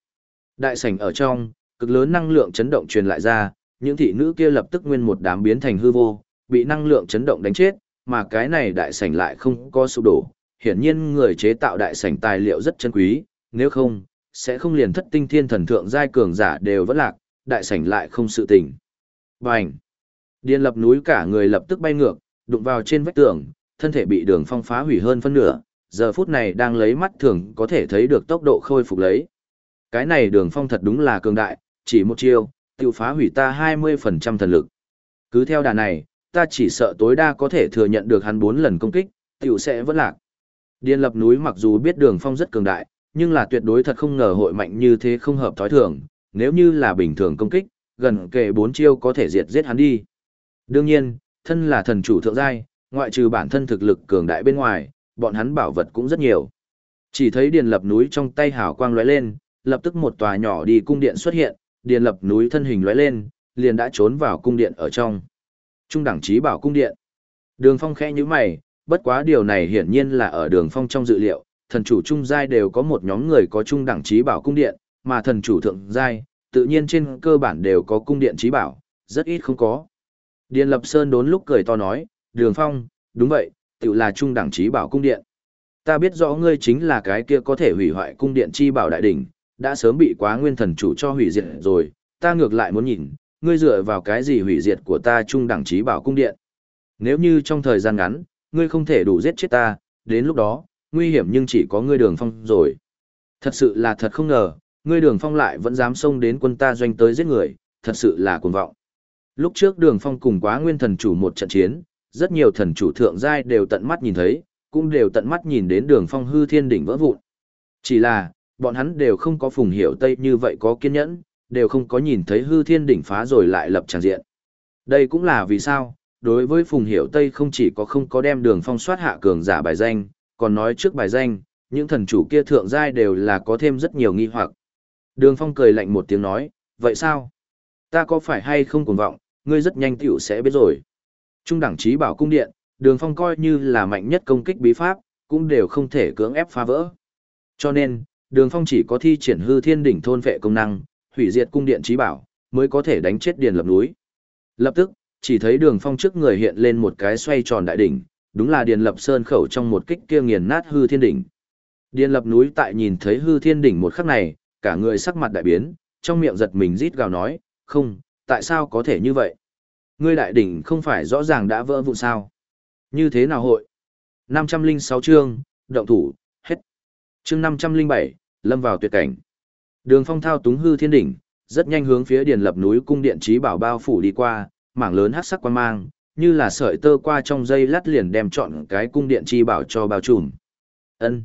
Đại sảnh ở trong, cực lớn năng lượng chấn động truyền lại ra, những thị nữ kia lập tức nguyên một đám biến thành hư vô, bị năng lượng chấn động đánh chết, mà cái này đại sảnh lại không có sụp đổ. Hiển nhiên người chế tạo đại sảnh tài liệu rất chân quý, nếu không, sẽ không liền thất tinh thiên thần thượng giai cường giả đều vẫn lạc, đại sảnh lại không sự tình. Bành! Điên lập núi cả người lập tức bay ngược, đụng vào trên vách tường, thân thể bị đường phong phá hủy hơn phân nửa, giờ phút này đang lấy mắt thường có thể thấy được tốc độ khôi phục lấy. Cái này đường phong thật đúng là cường đại, chỉ một chiêu, tiêu phá hủy ta 20% thần lực. Cứ theo đà này, ta chỉ sợ tối đa có thể thừa nhận được hắn 4 lần công kích, tiểu sẽ vẫn lạc. Điên lập núi mặc dù biết đường phong rất cường đại, nhưng là tuyệt đối thật không ngờ hội mạnh như thế không hợp thói thường, nếu như là bình thường công kích, gần kề bốn chiêu có thể diệt giết hắn đi. Đương nhiên, thân là thần chủ thượng giai, ngoại trừ bản thân thực lực cường đại bên ngoài, bọn hắn bảo vật cũng rất nhiều. Chỉ thấy điền lập núi trong tay hào quang lóe lên, lập tức một tòa nhỏ đi cung điện xuất hiện, điền lập núi thân hình lóe lên, liền đã trốn vào cung điện ở trong. Trung đẳng trí bảo cung điện. Đường phong khẽ như mày, bất quá điều này hiển nhiên là ở đường phong trong dự liệu, thần chủ trung giai đều có một nhóm người có trung đẳng trí bảo cung điện, mà thần chủ thượng giai, tự nhiên trên cơ bản đều có cung điện trí bảo, rất ít không có. Điền Lập Sơn đốn lúc cười to nói, đường phong, đúng vậy, tự là trung đẳng trí bảo cung điện. Ta biết rõ ngươi chính là cái kia có thể hủy hoại cung điện chi bảo đại đỉnh, đã sớm bị quá nguyên thần chủ cho hủy diệt rồi, ta ngược lại muốn nhìn, ngươi dựa vào cái gì hủy diệt của ta trung đẳng trí bảo cung điện. Nếu như trong thời gian ngắn, ngươi không thể đủ giết chết ta, đến lúc đó, nguy hiểm nhưng chỉ có ngươi đường phong rồi. Thật sự là thật không ngờ, ngươi đường phong lại vẫn dám xông đến quân ta doanh tới giết người, thật sự là cuồng vọng. Lúc trước đường phong cùng quá nguyên thần chủ một trận chiến, rất nhiều thần chủ thượng giai đều tận mắt nhìn thấy, cũng đều tận mắt nhìn đến đường phong hư thiên đỉnh vỡ vụn. Chỉ là, bọn hắn đều không có phùng hiểu tây như vậy có kiên nhẫn, đều không có nhìn thấy hư thiên đỉnh phá rồi lại lập tràng diện. Đây cũng là vì sao, đối với phùng hiểu tây không chỉ có không có đem đường phong soát hạ cường giả bài danh, còn nói trước bài danh, những thần chủ kia thượng giai đều là có thêm rất nhiều nghi hoặc. Đường phong cười lạnh một tiếng nói, vậy sao? Ta có phải hay không cuồng vọng, ngươi rất nhanh tiểu sẽ biết rồi. Trung đẳng trí bảo cung điện, đường phong coi như là mạnh nhất công kích bí pháp, cũng đều không thể cưỡng ép phá vỡ. Cho nên, đường phong chỉ có thi triển hư thiên đỉnh thôn vệ công năng, hủy diệt cung điện trí bảo, mới có thể đánh chết điền lập núi. Lập tức, chỉ thấy đường phong trước người hiện lên một cái xoay tròn đại đỉnh, đúng là điền lập sơn khẩu trong một kích kia nghiền nát hư thiên đỉnh. Điền lập núi tại nhìn thấy hư thiên đỉnh một khắc này, cả người sắc mặt đại biến, trong miệng giật mình rít gào nói, không, tại sao có thể như vậy? Ngươi đại đỉnh không phải rõ ràng đã vỡ vụn sao? Như thế nào hội? 506 chương, động thủ, hết. Chương 507, lâm vào tuyệt cảnh. Đường phong thao túng hư thiên đỉnh, rất nhanh hướng phía điền lập núi cung điện trí bảo bao phủ đi qua, mảng lớn hắc sắc quan mang, như là sợi tơ qua trong dây lát liền đem chọn cái cung điện chi bảo cho bao trùm. Ân.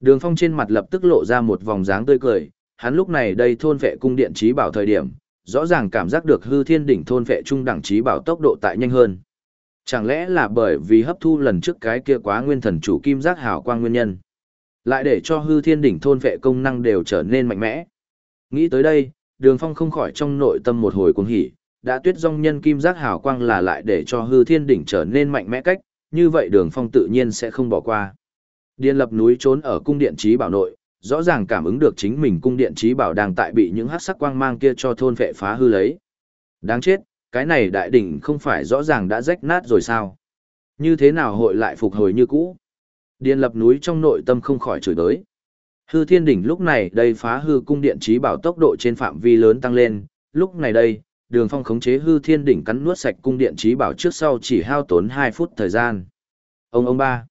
Đường Phong trên mặt lập tức lộ ra một vòng dáng tươi cười, hắn lúc này đây thôn vệ cung điện trí bảo thời điểm, rõ ràng cảm giác được hư thiên đỉnh thôn vệ trung đẳng trí bảo tốc độ tại nhanh hơn. Chẳng lẽ là bởi vì hấp thu lần trước cái kia quá nguyên thần chủ kim giác hào quang nguyên nhân, lại để cho hư thiên đỉnh thôn vệ công năng đều trở nên mạnh mẽ. Nghĩ tới đây, Đường Phong không khỏi trong nội tâm một hồi cuồng hỉ, đã tuyết dòng nhân kim giác hào quang là lại để cho hư thiên đỉnh trở nên mạnh mẽ cách, như vậy Đường Phong tự nhiên sẽ không bỏ qua. Điên lập núi trốn ở cung điện trí bảo nội, rõ ràng cảm ứng được chính mình cung điện trí bảo đang tại bị những hắc sắc quang mang kia cho thôn vệ phá hư lấy. Đáng chết, cái này đại đỉnh không phải rõ ràng đã rách nát rồi sao? Như thế nào hội lại phục hồi như cũ? Điền lập núi trong nội tâm không khỏi chửi đới. Hư thiên đỉnh lúc này đây phá hư cung điện trí bảo tốc độ trên phạm vi lớn tăng lên, lúc này đây, đường phong khống chế hư thiên đỉnh cắn nuốt sạch cung điện trí bảo trước sau chỉ hao tốn 2 phút thời gian. Ông ông ba.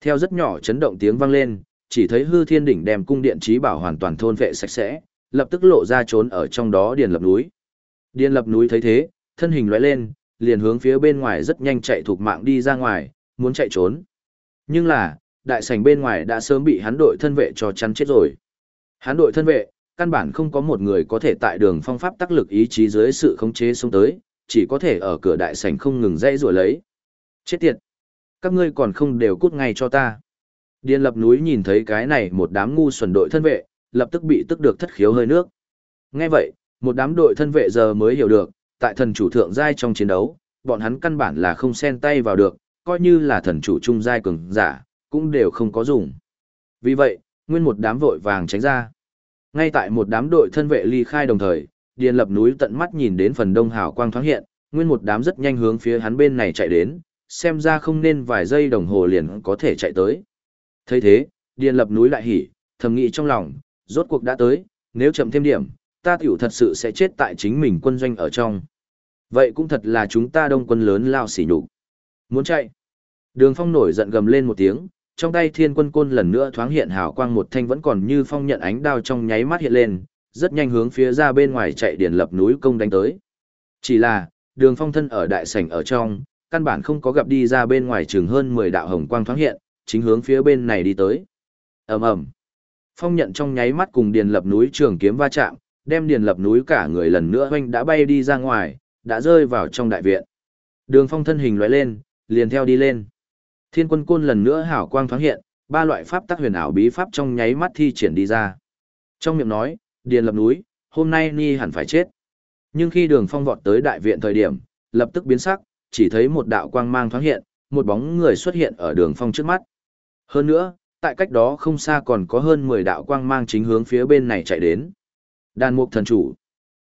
Theo rất nhỏ chấn động tiếng vang lên, chỉ thấy hư thiên đỉnh đem cung điện trí bảo hoàn toàn thôn vệ sạch sẽ, lập tức lộ ra trốn ở trong đó điền lập núi. Điền lập núi thấy thế, thân hình lóe lên, liền hướng phía bên ngoài rất nhanh chạy thuộc mạng đi ra ngoài, muốn chạy trốn. Nhưng là, đại sảnh bên ngoài đã sớm bị hắn đội thân vệ cho chắn chết rồi. Hắn đội thân vệ, căn bản không có một người có thể tại đường phong pháp tác lực ý chí dưới sự khống chế xuống tới, chỉ có thể ở cửa đại sảnh không ngừng dây rủa lấy. Chết tiệt! Các ngươi còn không đều cút ngay cho ta. Điền lập núi nhìn thấy cái này một đám ngu xuẩn đội thân vệ, lập tức bị tức được thất khiếu hơi nước. Nghe vậy, một đám đội thân vệ giờ mới hiểu được, tại thần chủ thượng giai trong chiến đấu, bọn hắn căn bản là không xen tay vào được, coi như là thần chủ trung giai cường giả, cũng đều không có dùng. Vì vậy, nguyên một đám vội vàng tránh ra. Ngay tại một đám đội thân vệ ly khai đồng thời, Điền Lập núi tận mắt nhìn đến phần đông hào quang thoáng hiện, nguyên một đám rất nhanh hướng phía hắn bên này chạy đến, xem ra không nên vài giây đồng hồ liền có thể chạy tới thấy thế, Điền Lập núi lại hỉ, thầm nghĩ trong lòng, rốt cuộc đã tới, nếu chậm thêm điểm, ta tiểu thật sự sẽ chết tại chính mình quân doanh ở trong. Vậy cũng thật là chúng ta đông quân lớn lao xỉ nhục. Muốn chạy. Đường Phong nổi giận gầm lên một tiếng, trong tay thiên quân côn lần nữa thoáng hiện hào quang một thanh vẫn còn như phong nhận ánh đao trong nháy mắt hiện lên, rất nhanh hướng phía ra bên ngoài chạy điền lập núi công đánh tới. Chỉ là, đường phong thân ở đại sảnh ở trong, căn bản không có gặp đi ra bên ngoài chừng hơn 10 đạo hồng quang thoáng hiện, chính hướng phía bên này đi tới. ầm ầm Phong nhận trong nháy mắt cùng điền lập núi trường kiếm va chạm, đem điền lập núi cả người lần nữa hoanh đã bay đi ra ngoài, đã rơi vào trong đại viện. Đường phong thân hình lóe lên, liền theo đi lên. Thiên quân côn lần nữa hảo quang thoáng hiện, ba loại pháp tắc huyền ảo bí pháp trong nháy mắt thi triển đi ra. Trong miệng nói, điền lập núi, hôm nay ni hẳn phải chết. Nhưng khi đường phong vọt tới đại viện thời điểm, lập tức biến sắc, chỉ thấy một đạo quang mang thoáng hiện, một bóng người xuất hiện ở đường phong trước mắt. Hơn nữa, tại cách đó không xa còn có hơn 10 đạo quang mang chính hướng phía bên này chạy đến. Đàn mục thần chủ.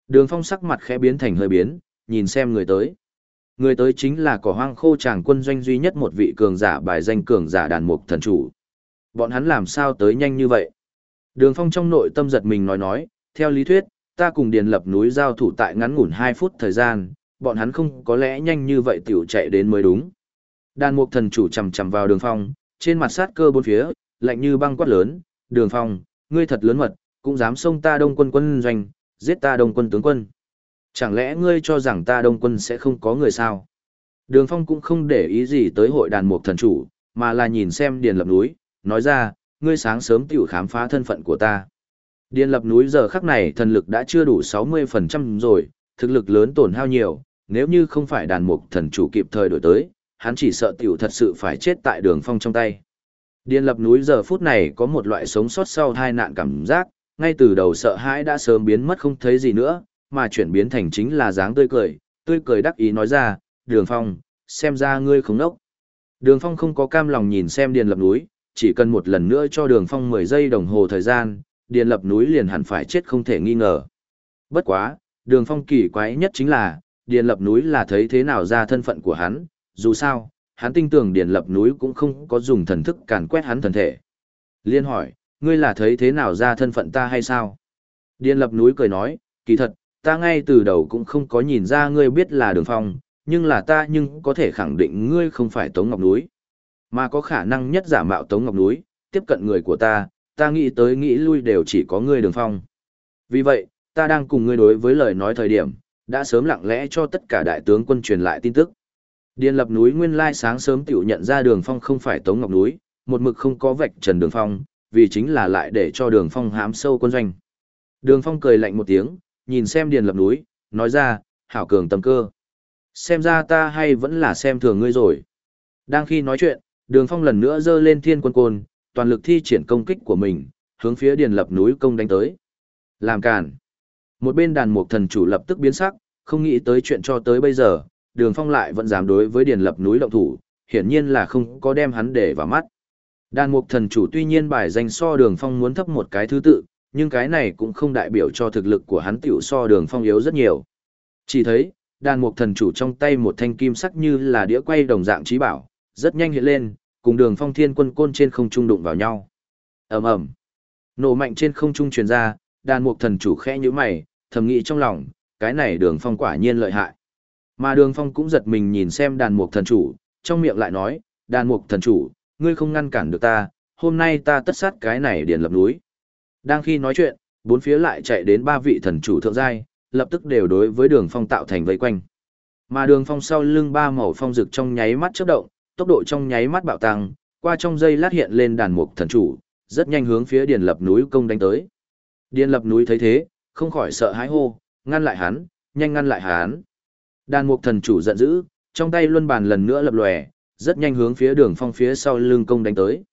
Đường phong sắc mặt khẽ biến thành hơi biến, nhìn xem người tới. Người tới chính là cỏ hoang khô chàng quân doanh duy nhất một vị cường giả bài danh cường giả đàn mục thần chủ. Bọn hắn làm sao tới nhanh như vậy? Đường Phong trong nội tâm giật mình nói nói, theo lý thuyết, ta cùng Điền Lập núi giao thủ tại ngắn ngủn 2 phút thời gian, bọn hắn không có lẽ nhanh như vậy tiểu chạy đến mới đúng. Đàn mục thần chủ chầm chầm vào đường phong, trên mặt sát cơ bốn phía, lạnh như băng quát lớn, đường phong, ngươi thật lớn mật, cũng dám xông ta đông quân quân doanh, giết ta đông quân tướng quân. Chẳng lẽ ngươi cho rằng ta đông quân sẽ không có người sao? Đường phong cũng không để ý gì tới hội đàn mục thần chủ, mà là nhìn xem điền lập núi, nói ra, ngươi sáng sớm tiểu khám phá thân phận của ta. Điền lập núi giờ khắc này thần lực đã chưa đủ 60% rồi, thực lực lớn tổn hao nhiều, nếu như không phải đàn mục thần chủ kịp thời đổi tới, hắn chỉ sợ tiểu thật sự phải chết tại đường phong trong tay. Điền lập núi giờ phút này có một loại sống sót sau hai nạn cảm giác, ngay từ đầu sợ hãi đã sớm biến mất không thấy gì nữa, mà chuyển biến thành chính là dáng tươi cười, tươi cười đắc ý nói ra, đường phong, xem ra ngươi không nốc. Đường phong không có cam lòng nhìn xem điền lập núi, chỉ cần một lần nữa cho đường phong 10 giây đồng hồ thời gian, điền lập núi liền hẳn phải chết không thể nghi ngờ. Bất quá, đường phong kỳ quái nhất chính là, điền lập núi là thấy thế nào ra thân phận của hắn, dù sao, hắn tin tưởng điền lập núi cũng không có dùng thần thức càn quét hắn thần thể. Liên hỏi, ngươi là thấy thế nào ra thân phận ta hay sao? Điền lập núi cười nói, kỳ thật, ta ngay từ đầu cũng không có nhìn ra ngươi biết là đường phong, nhưng là ta nhưng có thể khẳng định ngươi không phải Tống Ngọc Núi. Mà có khả năng nhất giả mạo Tống Ngọc Núi, tiếp cận người của ta, ta nghĩ tới nghĩ lui đều chỉ có ngươi đường phong. Vì vậy, ta đang cùng ngươi đối với lời nói thời điểm, đã sớm lặng lẽ cho tất cả đại tướng quân truyền lại tin tức. Điền lập núi nguyên lai sáng sớm tiểu nhận ra đường phong không phải Tống Ngọc núi, một mực không có vạch trần đường phong, vì chính là lại để cho đường phong hám sâu quân doanh. Đường phong cười lạnh một tiếng, nhìn xem điền lập núi, nói ra, hảo cường tầm cơ. Xem ra ta hay vẫn là xem thường ngươi rồi. Đang khi nói chuyện, đường phong lần nữa giơ lên thiên quân côn, toàn lực thi triển công kích của mình, hướng phía điền lập núi công đánh tới. Làm cản. Một bên đàn mục thần chủ lập tức biến sắc, không nghĩ tới chuyện cho tới bây giờ, đường phong lại vẫn dám đối với điền lập núi động thủ, hiển nhiên là không có đem hắn để vào mắt. Đàn mục thần chủ tuy nhiên bài danh so đường phong muốn thấp một cái thứ tự, nhưng cái này cũng không đại biểu cho thực lực của hắn tiểu so đường phong yếu rất nhiều. Chỉ thấy, đàn mục thần chủ trong tay một thanh kim sắc như là đĩa quay đồng dạng trí bảo, rất nhanh hiện lên, cùng đường phong thiên quân côn trên không trung đụng vào nhau. ầm ầm Nổ mạnh trên không trung truyền ra, đàn mục thần chủ khẽ nhữ mày, thầm nghĩ trong lòng, cái này đường phong quả nhiên lợi hại. Mà đường phong cũng giật mình nhìn xem đàn mục thần chủ, trong miệng lại nói, đàn mục thần chủ, ngươi không ngăn cản được ta, hôm nay ta tất sát cái này điền lập núi. Đang khi nói chuyện, bốn phía lại chạy đến ba vị thần chủ thượng giai, lập tức đều đối với đường phong tạo thành vây quanh. Mà đường phong sau lưng ba màu phong rực trong nháy mắt chớp động, tốc độ trong nháy mắt bạo tăng, qua trong giây lát hiện lên đàn mục thần chủ, rất nhanh hướng phía điền lập núi công đánh tới. Điền lập núi thấy thế, không khỏi sợ hãi hô, ngăn lại hắn, nhanh ngăn lại hắn. Đàn mục thần chủ giận dữ, trong tay luân bàn lần nữa lập lòe, rất nhanh hướng phía đường phong phía sau lưng công đánh tới.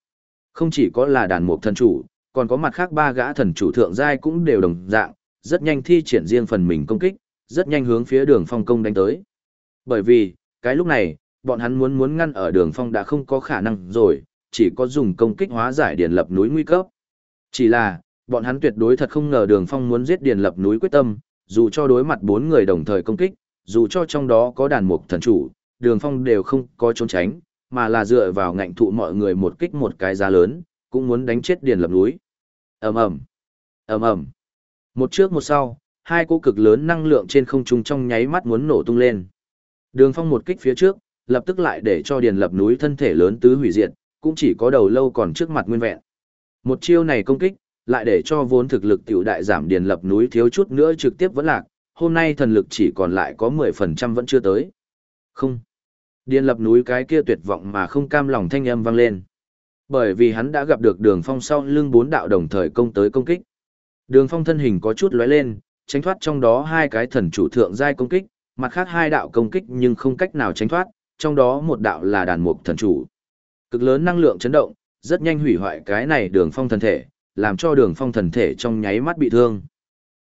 Không chỉ có là đàn mục thần chủ, còn có mặt khác ba gã thần chủ thượng giai cũng đều đồng dạng, rất nhanh thi triển riêng phần mình công kích, rất nhanh hướng phía đường phong công đánh tới. Bởi vì, cái lúc này, bọn hắn muốn muốn ngăn ở đường phong đã không có khả năng rồi, chỉ có dùng công kích hóa giải điền lập núi nguy cấp. Chỉ là, bọn hắn tuyệt đối thật không ngờ đường phong muốn giết điền lập núi quyết tâm dù cho đối mặt bốn người đồng thời công kích dù cho trong đó có đàn mục thần chủ đường phong đều không có trốn tránh mà là dựa vào ngạnh thụ mọi người một kích một cái giá lớn cũng muốn đánh chết điền lập núi. Ầm ầm. Ầm ầm. Một trước một sau hai cỗ cực lớn năng lượng trên không trung trong nháy mắt muốn nổ tung lên. Đường phong một kích phía trước lập tức lại để cho điền lập núi thân thể lớn tứ hủy diệt cũng chỉ có đầu lâu còn trước mặt nguyên vẹn. Một chiêu này công kích lại để cho vốn thực lực tiểu đại giảm điền lập núi thiếu chút nữa trực tiếp vẫn lạc, hôm nay thần lực chỉ còn lại có 10% vẫn chưa tới. Không. Điền lập núi cái kia tuyệt vọng mà không cam lòng thanh âm vang lên. Bởi vì hắn đã gặp được đường phong sau lưng bốn đạo đồng thời công tới công kích. Đường phong thân hình có chút lóe lên, tránh thoát trong đó hai cái thần chủ thượng giai công kích, mặt khác hai đạo công kích nhưng không cách nào tránh thoát, trong đó một đạo là đàn mục thần chủ. Cực lớn năng lượng chấn động, rất nhanh hủy hoại cái này đường phong thần thể, làm cho đường phong thần thể trong nháy mắt bị thương.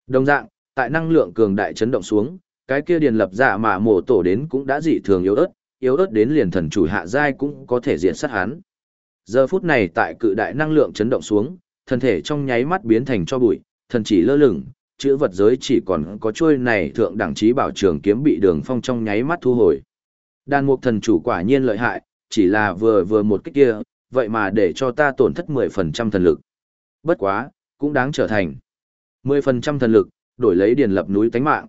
Đồng dạng, tại năng lượng cường đại chấn động xuống, cái kia điền lập dạ mà mổ tổ đến cũng đã dị thường yếu ớt, yếu ớt đến liền thần chủ hạ giai cũng có thể diện sát hắn. Giờ phút này tại cự đại năng lượng chấn động xuống, thân thể trong nháy mắt biến thành cho bụi, thần chỉ lơ lửng, chữ vật giới chỉ còn có trôi này thượng đẳng trí bảo trường kiếm bị đường phong trong nháy mắt thu hồi. Đan mục thần chủ quả nhiên lợi hại, chỉ là vừa vừa một cách kia, vậy mà để cho ta tổn thất 10% thần lực. Bất quá, cũng đáng trở thành. 10% thần lực, đổi lấy điền lập núi tánh mạng.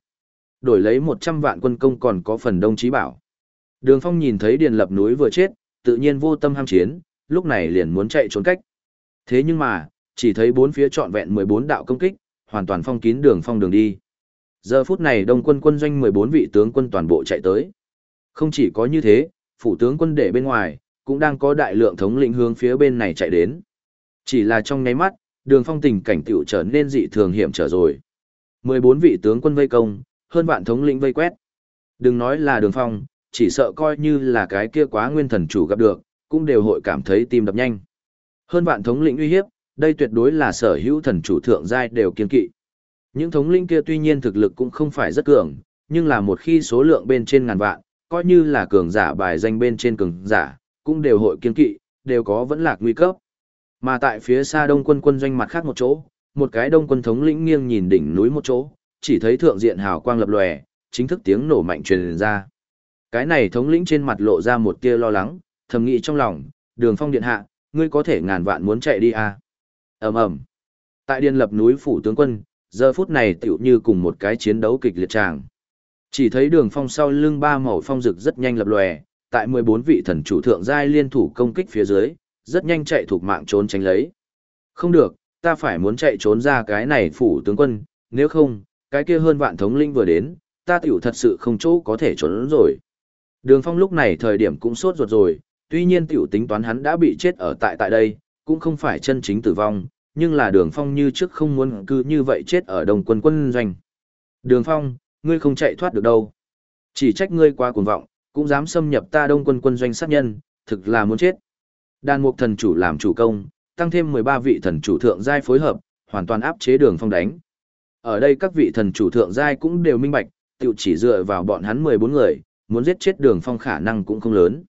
Đổi lấy 100 vạn quân công còn có phần đông chí bảo. Đường Phong nhìn thấy điền lập núi vừa chết, tự nhiên vô tâm ham chiến, lúc này liền muốn chạy trốn cách. Thế nhưng mà, chỉ thấy bốn phía trọn vẹn 14 đạo công kích, hoàn toàn phong kín đường phong đường đi. Giờ phút này đông quân quân doanh 14 vị tướng quân toàn bộ chạy tới. Không chỉ có như thế, phủ tướng quân để bên ngoài, cũng đang có đại lượng thống lĩnh hướng phía bên này chạy đến. Chỉ là trong nháy mắt, đường phong tình cảnh tiểu trở nên dị thường hiểm trở rồi. 14 vị tướng quân vây công, hơn vạn thống lĩnh vây quét. Đừng nói là đường phong, chỉ sợ coi như là cái kia quá nguyên thần chủ gặp được, cũng đều hội cảm thấy tim đập nhanh. Hơn vạn thống lĩnh uy hiếp, đây tuyệt đối là sở hữu thần chủ thượng giai đều kiên kỵ. Những thống lĩnh kia tuy nhiên thực lực cũng không phải rất cường, nhưng là một khi số lượng bên trên ngàn vạn, coi như là cường giả bài danh bên trên cường giả, cũng đều hội kiên kỵ, đều có vẫn lạc nguy cấp. Mà tại phía xa đông quân quân doanh mặt khác một chỗ, một cái đông quân thống lĩnh nghiêng nhìn đỉnh núi một chỗ, chỉ thấy thượng diện hào quang lập lòe, chính thức tiếng nổ mạnh truyền ra. Cái này thống lĩnh trên mặt lộ ra một tia lo lắng, thầm nghĩ trong lòng, đường phong điện hạ, ngươi có thể ngàn vạn muốn chạy đi à. ầm ầm Tại điện lập núi phủ tướng quân, giờ phút này tựu như cùng một cái chiến đấu kịch liệt tràng. Chỉ thấy đường phong sau lưng ba màu phong rực rất nhanh lập lòe, tại 14 vị thần chủ thượng giai liên thủ công kích phía dưới, rất nhanh chạy thuộc mạng trốn tránh lấy. Không được, ta phải muốn chạy trốn ra cái này phủ tướng quân, nếu không, cái kia hơn vạn thống linh vừa đến, ta tiểu thật sự không chỗ có thể trốn rồi. Đường phong lúc này thời điểm cũng sốt ruột rồi, tuy nhiên tiểu tính toán hắn đã bị chết ở tại tại đây, cũng không phải chân chính tử vong, nhưng là đường phong như trước không muốn cứ như vậy chết ở đồng quân quân doanh. Đường phong, ngươi không chạy thoát được đâu. Chỉ trách ngươi quá cuồng vọng, cũng dám xâm nhập ta đông quân quân doanh sát nhân, thực là muốn chết. Đàn mục thần chủ làm chủ công, tăng thêm 13 vị thần chủ thượng giai phối hợp, hoàn toàn áp chế đường phong đánh. Ở đây các vị thần chủ thượng giai cũng đều minh bạch, tiểu chỉ dựa vào bọn hắn 14 người, muốn giết chết đường phong khả năng cũng không lớn.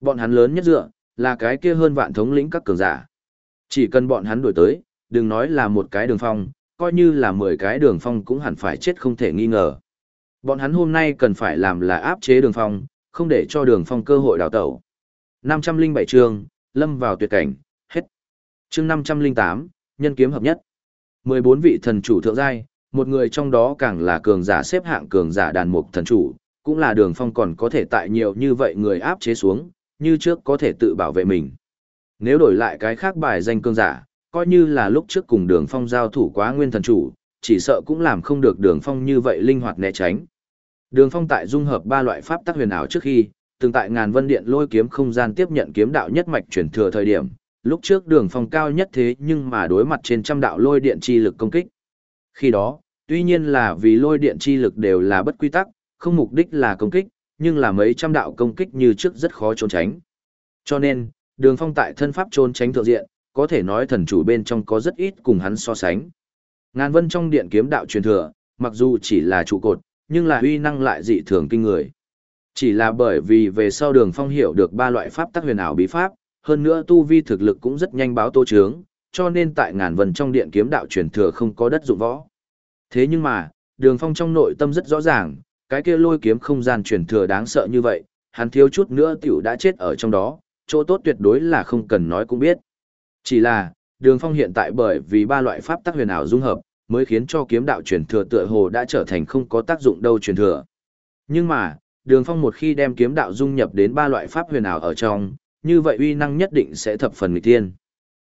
Bọn hắn lớn nhất dựa, là cái kia hơn vạn thống lĩnh các cường giả. Chỉ cần bọn hắn đuổi tới, đừng nói là một cái đường phong, coi như là 10 cái đường phong cũng hẳn phải chết không thể nghi ngờ. Bọn hắn hôm nay cần phải làm là áp chế đường phong, không để cho đường phong cơ hội đào tẩu. 507 chương, lâm vào tuyệt cảnh, hết. Chương 508, nhân kiếm hợp nhất. 14 vị thần chủ thượng giai, một người trong đó càng là cường giả xếp hạng cường giả đàn mục thần chủ, cũng là đường phong còn có thể tại nhiều như vậy người áp chế xuống, như trước có thể tự bảo vệ mình. Nếu đổi lại cái khác bài danh cường giả, coi như là lúc trước cùng đường phong giao thủ quá nguyên thần chủ, chỉ sợ cũng làm không được đường phong như vậy linh hoạt né tránh. Đường phong tại dung hợp ba loại pháp tắc huyền ảo trước khi, từng tại ngàn vân điện lôi kiếm không gian tiếp nhận kiếm đạo nhất mạch chuyển thừa thời điểm, lúc trước đường phong cao nhất thế nhưng mà đối mặt trên trăm đạo lôi điện chi lực công kích. Khi đó, tuy nhiên là vì lôi điện chi lực đều là bất quy tắc, không mục đích là công kích, nhưng là mấy trăm đạo công kích như trước rất khó trốn tránh. Cho nên, đường phong tại thân pháp trốn tránh thượng diện, có thể nói thần chủ bên trong có rất ít cùng hắn so sánh. Ngàn vân trong điện kiếm đạo truyền thừa, mặc dù chỉ là trụ cột, nhưng là uy năng lại dị thường kinh người. Chỉ là bởi vì về sau đường phong hiểu được ba loại pháp tắc huyền ảo bí pháp, hơn nữa tu vi thực lực cũng rất nhanh báo tô trướng, cho nên tại ngàn vần trong điện kiếm đạo truyền thừa không có đất dụng võ. Thế nhưng mà, đường phong trong nội tâm rất rõ ràng, cái kia lôi kiếm không gian truyền thừa đáng sợ như vậy, hắn thiếu chút nữa tiểu đã chết ở trong đó, chỗ tốt tuyệt đối là không cần nói cũng biết. Chỉ là, đường phong hiện tại bởi vì ba loại pháp tắc huyền ảo dung hợp, mới khiến cho kiếm đạo truyền thừa tựa hồ đã trở thành không có tác dụng đâu truyền thừa. Nhưng mà, đường phong một khi đem kiếm đạo dung nhập đến ba loại pháp huyền ảo ở trong, như vậy uy năng nhất định sẽ thập phần nghịch tiên.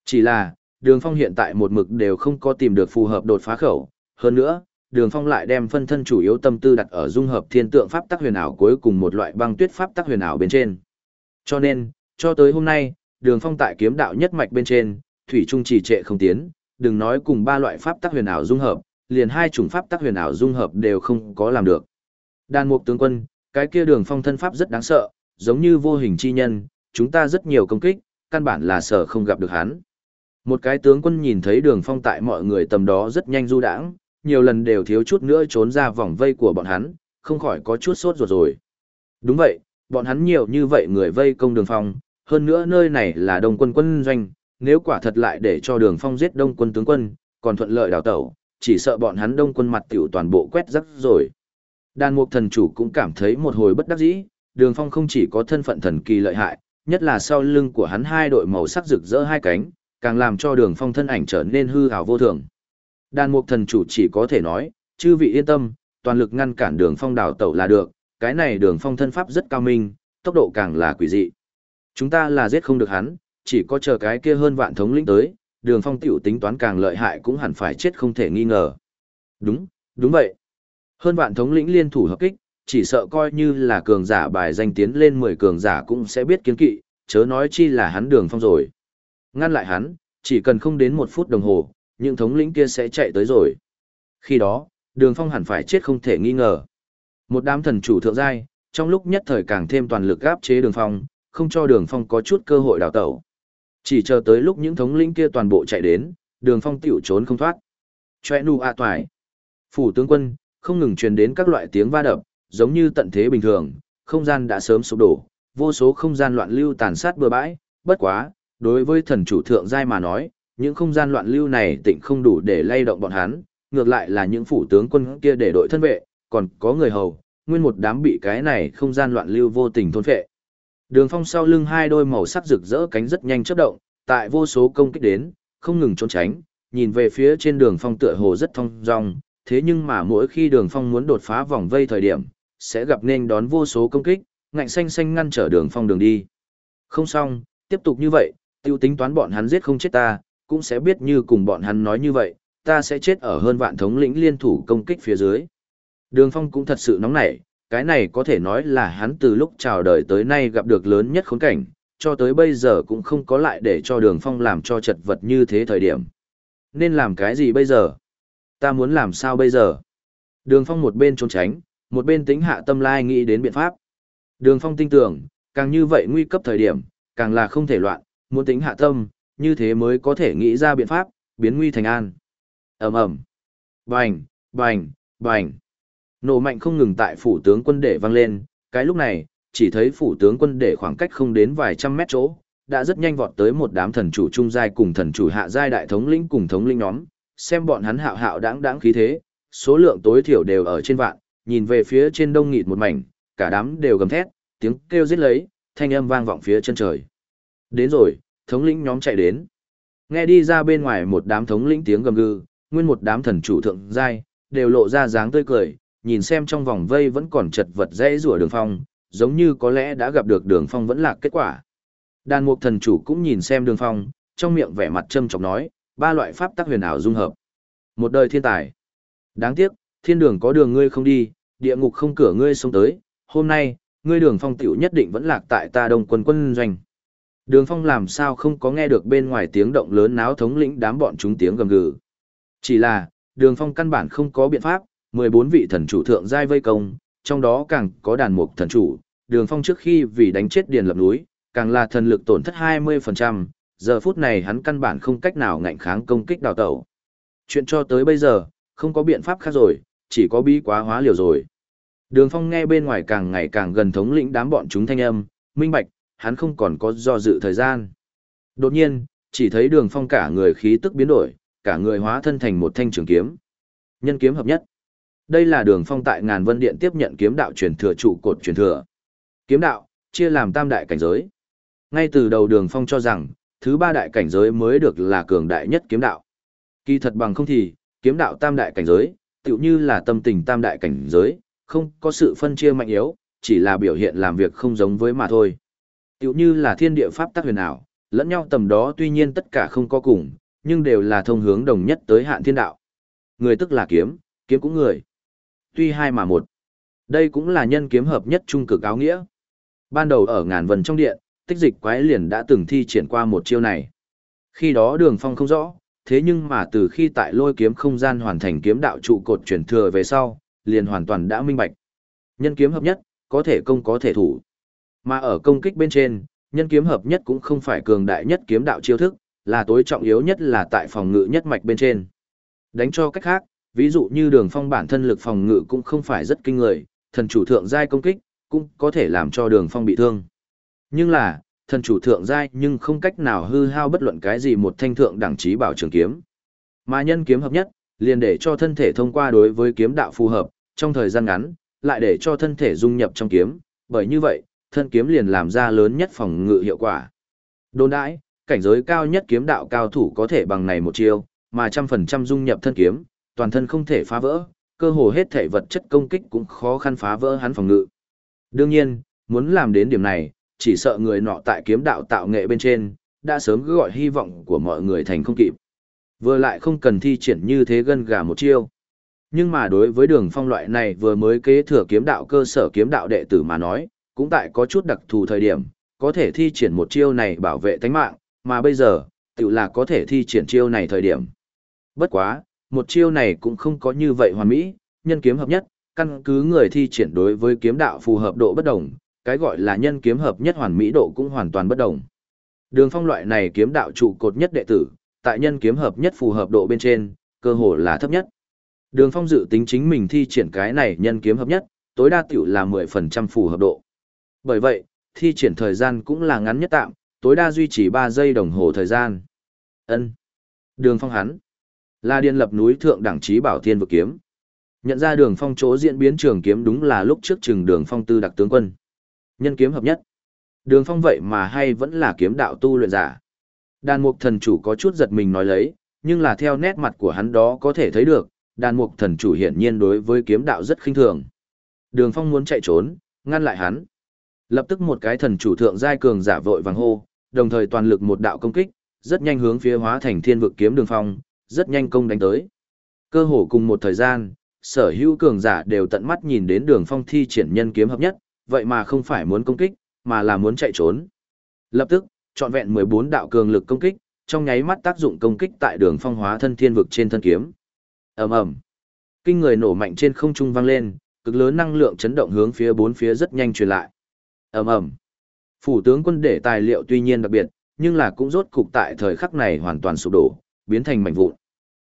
Chỉ là, đường phong hiện tại một mực đều không có tìm được phù hợp đột phá khẩu, hơn nữa, đường phong lại đem phân thân chủ yếu tâm tư đặt ở dung hợp thiên tượng pháp tắc huyền ảo cuối cùng một loại băng tuyết pháp tắc huyền ảo bên trên. Cho nên, cho tới hôm nay, đường phong tại kiếm đạo nhất mạch bên trên, thủy trung trì trệ không tiến, đừng nói cùng ba loại pháp tắc huyền ảo dung hợp, liền hai chủng pháp tắc huyền ảo dung hợp đều không có làm được. Đan mục tướng quân, cái kia đường phong thân pháp rất đáng sợ, giống như vô hình chi nhân, chúng ta rất nhiều công kích, căn bản là sợ không gặp được hắn. Một cái tướng quân nhìn thấy đường phong tại mọi người tầm đó rất nhanh du đãng, nhiều lần đều thiếu chút nữa trốn ra vòng vây của bọn hắn, không khỏi có chút sốt ruột rồi. Đúng vậy, bọn hắn nhiều như vậy người vây công đường phong, hơn nữa nơi này là đông quân quân doanh, nếu quả thật lại để cho đường phong giết đông quân tướng quân, còn thuận lợi đào tẩu, chỉ sợ bọn hắn đông quân mặt tiểu toàn bộ quét rắc rồi. Đàn mục thần chủ cũng cảm thấy một hồi bất đắc dĩ, đường phong không chỉ có thân phận thần kỳ lợi hại, nhất là sau lưng của hắn hai đội màu sắc rực rỡ hai cánh, càng làm cho đường phong thân ảnh trở nên hư hào vô thường. Đàn mục thần chủ chỉ có thể nói, chư vị yên tâm, toàn lực ngăn cản đường phong đảo tẩu là được, cái này đường phong thân pháp rất cao minh, tốc độ càng là quỷ dị. Chúng ta là giết không được hắn, chỉ có chờ cái kia hơn vạn thống lĩnh tới, đường phong tiểu tính toán càng lợi hại cũng hẳn phải chết không thể nghi ngờ. Đúng, đúng vậy. Hơn vạn thống lĩnh liên thủ hợp kích, chỉ sợ coi như là cường giả bài danh tiến lên 10 cường giả cũng sẽ biết kiến kỵ, chớ nói chi là hắn đường phong rồi. Ngăn lại hắn, chỉ cần không đến một phút đồng hồ, những thống lĩnh kia sẽ chạy tới rồi. Khi đó, đường phong hẳn phải chết không thể nghi ngờ. Một đám thần chủ thượng giai, trong lúc nhất thời càng thêm toàn lực áp chế đường phong, không cho đường phong có chút cơ hội đào tẩu. Chỉ chờ tới lúc những thống lĩnh kia toàn bộ chạy đến, đường phong tiểu trốn không thoát. Choe nu à toài. Phủ tướng quân, không ngừng truyền đến các loại tiếng va đập, giống như tận thế bình thường, không gian đã sớm sụp đổ, vô số không gian loạn lưu tàn sát bừa bãi, bất quá, đối với thần chủ thượng giai mà nói, những không gian loạn lưu này tịnh không đủ để lay động bọn hắn, ngược lại là những phủ tướng quân kia để đội thân vệ, còn có người hầu, nguyên một đám bị cái này không gian loạn lưu vô tình thôn phệ. Đường phong sau lưng hai đôi màu sắc rực rỡ cánh rất nhanh chớp động, tại vô số công kích đến, không ngừng trốn tránh, nhìn về phía trên đường phong tựa hồ rất thong dong, thế nhưng mà mỗi khi đường phong muốn đột phá vòng vây thời điểm, sẽ gặp nên đón vô số công kích, ngạnh xanh xanh ngăn trở đường phong đường đi. Không xong, tiếp tục như vậy, tiêu tính toán bọn hắn giết không chết ta, cũng sẽ biết như cùng bọn hắn nói như vậy, ta sẽ chết ở hơn vạn thống lĩnh liên thủ công kích phía dưới. Đường phong cũng thật sự nóng nảy, cái này có thể nói là hắn từ lúc chào đời tới nay gặp được lớn nhất khốn cảnh, cho tới bây giờ cũng không có lại để cho đường phong làm cho chật vật như thế thời điểm. Nên làm cái gì bây giờ? Ta muốn làm sao bây giờ? Đường phong một bên trốn tránh, một bên tính hạ tâm lai nghĩ đến biện pháp. Đường phong tin tưởng, càng như vậy nguy cấp thời điểm, càng là không thể loạn, muốn tính hạ tâm, như thế mới có thể nghĩ ra biện pháp, biến nguy thành an. ầm ầm Bành, bành, bành. Nổ mạnh không ngừng tại phủ tướng quân để vang lên, cái lúc này, chỉ thấy phủ tướng quân để khoảng cách không đến vài trăm mét chỗ, đã rất nhanh vọt tới một đám thần chủ trung giai cùng thần chủ hạ giai đại thống lĩnh cùng thống lĩnh nhóm, xem bọn hắn hạo hạo đáng đáng khí thế, số lượng tối thiểu đều ở trên vạn, nhìn về phía trên đông nghịt một mảnh, cả đám đều gầm thét, tiếng kêu giết lấy, thanh âm vang vọng phía chân trời. Đến rồi, thống lĩnh nhóm chạy đến. Nghe đi ra bên ngoài một đám thống lĩnh tiếng gầm gừ, nguyên một đám thần chủ thượng giai, đều lộ ra dáng tươi cười, nhìn xem trong vòng vây vẫn còn chật vật dễ rủa đường phong, giống như có lẽ đã gặp được đường phong vẫn là kết quả. Đàn mục thần chủ cũng nhìn xem đường phong, trong miệng vẻ mặt châm chọc nói, ba loại pháp tắc huyền ảo dung hợp. Một đời thiên tài. Đáng tiếc, thiên đường có đường ngươi không đi, địa ngục không cửa ngươi xông tới, hôm nay, ngươi đường phong tiểu nhất định vẫn lạc tại ta đông quân quân doanh. Đường phong làm sao không có nghe được bên ngoài tiếng động lớn náo thống lĩnh đám bọn chúng tiếng gầm gừ. Chỉ là, đường phong căn bản không có biện pháp, 14 vị thần chủ thượng giai vây công, trong đó càng có đàn mục thần chủ, đường phong trước khi vì đánh chết điền lập núi, càng là thần lực tổn thất 20%, giờ phút này hắn căn bản không cách nào ngạnh kháng công kích đào tẩu. Chuyện cho tới bây giờ, không có biện pháp khác rồi, chỉ có bí quá hóa liều rồi. Đường phong nghe bên ngoài càng ngày càng gần thống lĩnh đám bọn chúng thanh âm, minh bạch, hắn không còn có do dự thời gian. Đột nhiên, chỉ thấy đường phong cả người khí tức biến đổi, cả người hóa thân thành một thanh trường kiếm. Nhân kiếm hợp nhất. Đây là đường phong tại ngàn vân điện tiếp nhận kiếm đạo truyền thừa trụ cột truyền thừa. Kiếm đạo, chia làm tam đại cảnh giới. Ngay từ đầu đường phong cho rằng, thứ ba đại cảnh giới mới được là cường đại nhất kiếm đạo. Kỳ thật bằng không thì, kiếm đạo tam đại cảnh giới, tựu như là tâm tình tam đại cảnh giới, không có sự phân chia mạnh yếu, chỉ là biểu hiện làm việc không giống với mà thôi. Tựu như là thiên địa pháp tắc huyền ảo, lẫn nhau tầm đó tuy nhiên tất cả không có cùng, nhưng đều là thông hướng đồng nhất tới hạn thiên đạo. Người tức là kiếm, kiếm cũng người tuy hai mà một. Đây cũng là nhân kiếm hợp nhất trung cực áo nghĩa. Ban đầu ở ngàn vần trong điện, tích dịch quái liền đã từng thi triển qua một chiêu này. Khi đó đường phong không rõ, thế nhưng mà từ khi tại lôi kiếm không gian hoàn thành kiếm đạo trụ cột chuyển thừa về sau, liền hoàn toàn đã minh bạch. Nhân kiếm hợp nhất, có thể công có thể thủ. Mà ở công kích bên trên, nhân kiếm hợp nhất cũng không phải cường đại nhất kiếm đạo chiêu thức, là tối trọng yếu nhất là tại phòng ngự nhất mạch bên trên. Đánh cho cách khác, Ví dụ như đường phong bản thân lực phòng ngự cũng không phải rất kinh người, thần chủ thượng giai công kích, cũng có thể làm cho đường phong bị thương. Nhưng là, thần chủ thượng giai nhưng không cách nào hư hao bất luận cái gì một thanh thượng đẳng trí bảo trường kiếm. Mà nhân kiếm hợp nhất, liền để cho thân thể thông qua đối với kiếm đạo phù hợp, trong thời gian ngắn, lại để cho thân thể dung nhập trong kiếm, bởi như vậy, thân kiếm liền làm ra lớn nhất phòng ngự hiệu quả. Đồn đãi, cảnh giới cao nhất kiếm đạo cao thủ có thể bằng này một chiêu, mà trăm phần trăm dung nhập thân kiếm, toàn thân không thể phá vỡ, cơ hồ hết thể vật chất công kích cũng khó khăn phá vỡ hắn phòng ngự. Đương nhiên, muốn làm đến điểm này, chỉ sợ người nọ tại kiếm đạo tạo nghệ bên trên, đã sớm gọi hy vọng của mọi người thành không kịp. Vừa lại không cần thi triển như thế gân gà một chiêu. Nhưng mà đối với đường phong loại này vừa mới kế thừa kiếm đạo cơ sở kiếm đạo đệ tử mà nói, cũng tại có chút đặc thù thời điểm, có thể thi triển một chiêu này bảo vệ tánh mạng, mà bây giờ, tự là có thể thi triển chiêu này thời điểm. Bất quá, một chiêu này cũng không có như vậy hoàn mỹ, nhân kiếm hợp nhất, căn cứ người thi triển đối với kiếm đạo phù hợp độ bất đồng, cái gọi là nhân kiếm hợp nhất hoàn mỹ độ cũng hoàn toàn bất đồng. Đường phong loại này kiếm đạo trụ cột nhất đệ tử, tại nhân kiếm hợp nhất phù hợp độ bên trên, cơ hồ là thấp nhất. Đường phong dự tính chính mình thi triển cái này nhân kiếm hợp nhất, tối đa tiểu là 10% phù hợp độ. Bởi vậy, thi triển thời gian cũng là ngắn nhất tạm, tối đa duy trì 3 giây đồng hồ thời gian. Ân. Đường phong hắn. Là điên lập núi thượng đẳng trí bảo thiên vực kiếm. Nhận ra đường phong chỗ diễn biến trường kiếm đúng là lúc trước trường đường phong tư đặc tướng quân. Nhân kiếm hợp nhất. Đường phong vậy mà hay vẫn là kiếm đạo tu luyện giả. Đàn mục thần chủ có chút giật mình nói lấy, nhưng là theo nét mặt của hắn đó có thể thấy được, đàn mục thần chủ hiển nhiên đối với kiếm đạo rất khinh thường. Đường phong muốn chạy trốn, ngăn lại hắn. Lập tức một cái thần chủ thượng giai cường giả vội vàng hô, đồng thời toàn lực một đạo công kích, rất nhanh hướng phía hóa thành thiên vực kiếm đường phong, rất nhanh công đánh tới. Cơ hồ cùng một thời gian, sở hữu cường giả đều tận mắt nhìn đến đường phong thi triển nhân kiếm hợp nhất, vậy mà không phải muốn công kích, mà là muốn chạy trốn. Lập tức, trọn vẹn 14 đạo cường lực công kích, trong nháy mắt tác dụng công kích tại đường phong hóa thân thiên vực trên thân kiếm. Ầm ầm. Kinh người nổ mạnh trên không trung vang lên, cực lớn năng lượng chấn động hướng phía bốn phía rất nhanh truyền lại. Ầm ầm. Phủ tướng quân để tài liệu tuy nhiên đặc biệt, nhưng là cũng rốt cục tại thời khắc này hoàn toàn sụp đổ, biến thành mảnh vụn.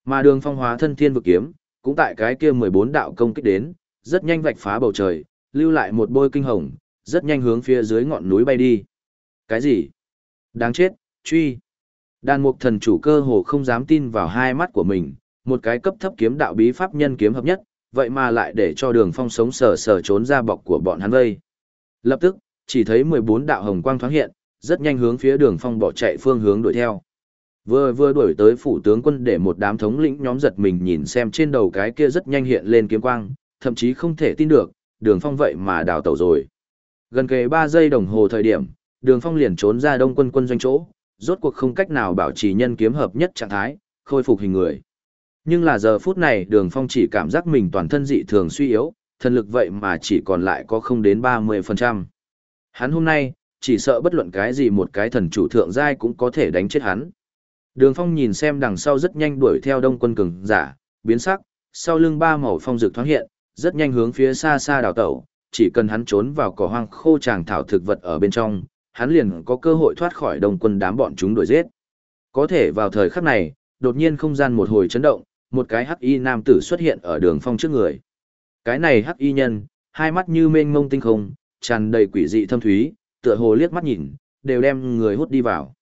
Mà đường phong hóa thân thiên vực kiếm, cũng tại cái kia 14 đạo công kích đến, rất nhanh vạch phá bầu trời, lưu lại một bôi kinh hồng, rất nhanh hướng phía dưới ngọn núi bay đi. Cái gì? Đáng chết, truy. Đàn mục thần chủ cơ hồ không dám tin vào hai mắt của mình, một cái cấp thấp kiếm đạo bí pháp nhân kiếm hợp nhất, vậy mà lại để cho đường phong sống sờ sờ trốn ra bọc của bọn hắn vây. Lập tức, chỉ thấy 14 đạo hồng quang thoáng hiện, rất nhanh hướng phía đường phong bỏ chạy phương hướng đuổi theo. Vừa vừa đuổi tới phủ tướng quân để một đám thống lĩnh nhóm giật mình nhìn xem trên đầu cái kia rất nhanh hiện lên kiếm quang, thậm chí không thể tin được, đường phong vậy mà đào tẩu rồi. Gần kề ba giây đồng hồ thời điểm, đường phong liền trốn ra đông quân quân doanh chỗ, rốt cuộc không cách nào bảo trì nhân kiếm hợp nhất trạng thái, khôi phục hình người. Nhưng là giờ phút này đường phong chỉ cảm giác mình toàn thân dị thường suy yếu, thần lực vậy mà chỉ còn lại có không đến 30%. Hắn hôm nay, chỉ sợ bất luận cái gì một cái thần chủ thượng giai cũng có thể đánh chết hắn. Đường Phong nhìn xem đằng sau rất nhanh đuổi theo đông quân cường giả, biến sắc, sau lưng ba màu phong rực thoáng hiện, rất nhanh hướng phía xa xa đào tẩu, chỉ cần hắn trốn vào cỏ hoang khô tràng thảo thực vật ở bên trong, hắn liền có cơ hội thoát khỏi đông quân đám bọn chúng đuổi giết. Có thể vào thời khắc này, đột nhiên không gian một hồi chấn động, một cái hắc y nam tử xuất hiện ở đường phong trước người. Cái này hắc y nhân, hai mắt như mênh mông tinh không, tràn đầy quỷ dị thâm thúy, tựa hồ liếc mắt nhìn, đều đem người hút đi vào.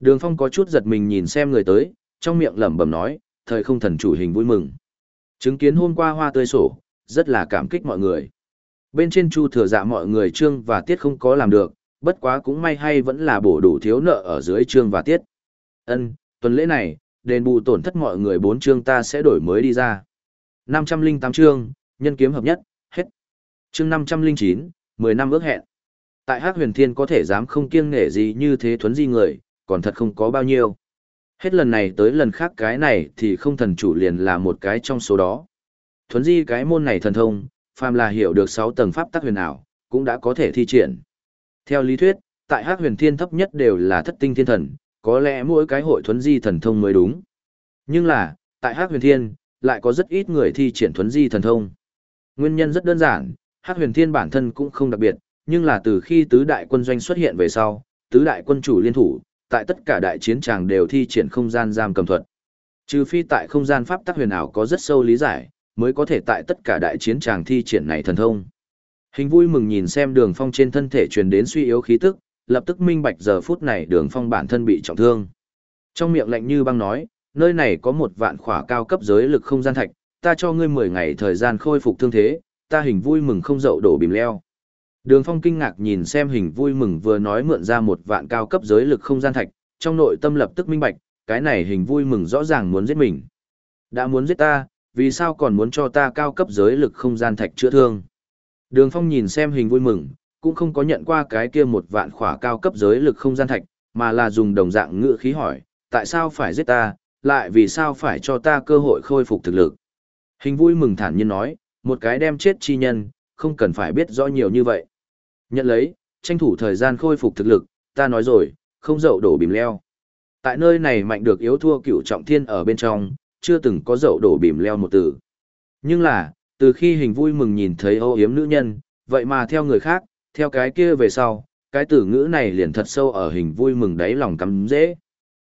Đường Phong có chút giật mình nhìn xem người tới, trong miệng lẩm bẩm nói, thời không thần chủ hình vui mừng. Chứng kiến hôm qua hoa tươi sổ, rất là cảm kích mọi người. Bên trên chu thừa dạ mọi người trương và tiết không có làm được, bất quá cũng may hay vẫn là bổ đủ thiếu nợ ở dưới trương và tiết. Ân, tuần lễ này, đền bù tổn thất mọi người bốn chương ta sẽ đổi mới đi ra. 508 chương, nhân kiếm hợp nhất, hết. Chương 509, 10 năm ước hẹn. Tại Hắc Huyền Thiên có thể dám không kiêng nể gì như thế thuấn di người, còn thật không có bao nhiêu. Hết lần này tới lần khác cái này thì không thần chủ liền là một cái trong số đó. Thuấn di cái môn này thần thông, phàm là hiểu được 6 tầng pháp tắc huyền ảo, cũng đã có thể thi triển. Theo lý thuyết, tại Hắc Huyền Thiên thấp nhất đều là thất tinh thiên thần, có lẽ mỗi cái hội thuấn di thần thông mới đúng. Nhưng là, tại Hắc Huyền Thiên, lại có rất ít người thi triển thuấn di thần thông. Nguyên nhân rất đơn giản, Hắc Huyền Thiên bản thân cũng không đặc biệt, nhưng là từ khi tứ đại quân doanh xuất hiện về sau, tứ đại quân chủ liên thủ, tại tất cả đại chiến tràng đều thi triển không gian giam cầm thuật. Trừ phi tại không gian pháp tắc huyền ảo có rất sâu lý giải, mới có thể tại tất cả đại chiến tràng thi triển này thần thông. Hình vui mừng nhìn xem đường phong trên thân thể truyền đến suy yếu khí tức, lập tức minh bạch giờ phút này đường phong bản thân bị trọng thương. Trong miệng lạnh như băng nói, nơi này có một vạn khỏa cao cấp giới lực không gian thạch, ta cho ngươi 10 ngày thời gian khôi phục thương thế, ta hình vui mừng không dậu đổ bìm leo. Đường Phong kinh ngạc nhìn xem hình vui mừng vừa nói mượn ra một vạn cao cấp giới lực không gian thạch, trong nội tâm lập tức minh bạch, cái này hình vui mừng rõ ràng muốn giết mình. Đã muốn giết ta, vì sao còn muốn cho ta cao cấp giới lực không gian thạch chữa thương? Đường Phong nhìn xem hình vui mừng, cũng không có nhận qua cái kia một vạn khỏa cao cấp giới lực không gian thạch, mà là dùng đồng dạng ngữ khí hỏi, tại sao phải giết ta, lại vì sao phải cho ta cơ hội khôi phục thực lực. Hình vui mừng thản nhiên nói, một cái đem chết chi nhân, không cần phải biết rõ nhiều như vậy. Nhận lấy, tranh thủ thời gian khôi phục thực lực, ta nói rồi, không dậu đổ bìm leo. Tại nơi này mạnh được yếu thua cửu trọng thiên ở bên trong, chưa từng có dậu đổ bìm leo một từ. Nhưng là, từ khi hình vui mừng nhìn thấy ô yếm nữ nhân, vậy mà theo người khác, theo cái kia về sau, cái tử ngữ này liền thật sâu ở hình vui mừng đáy lòng cắm dễ.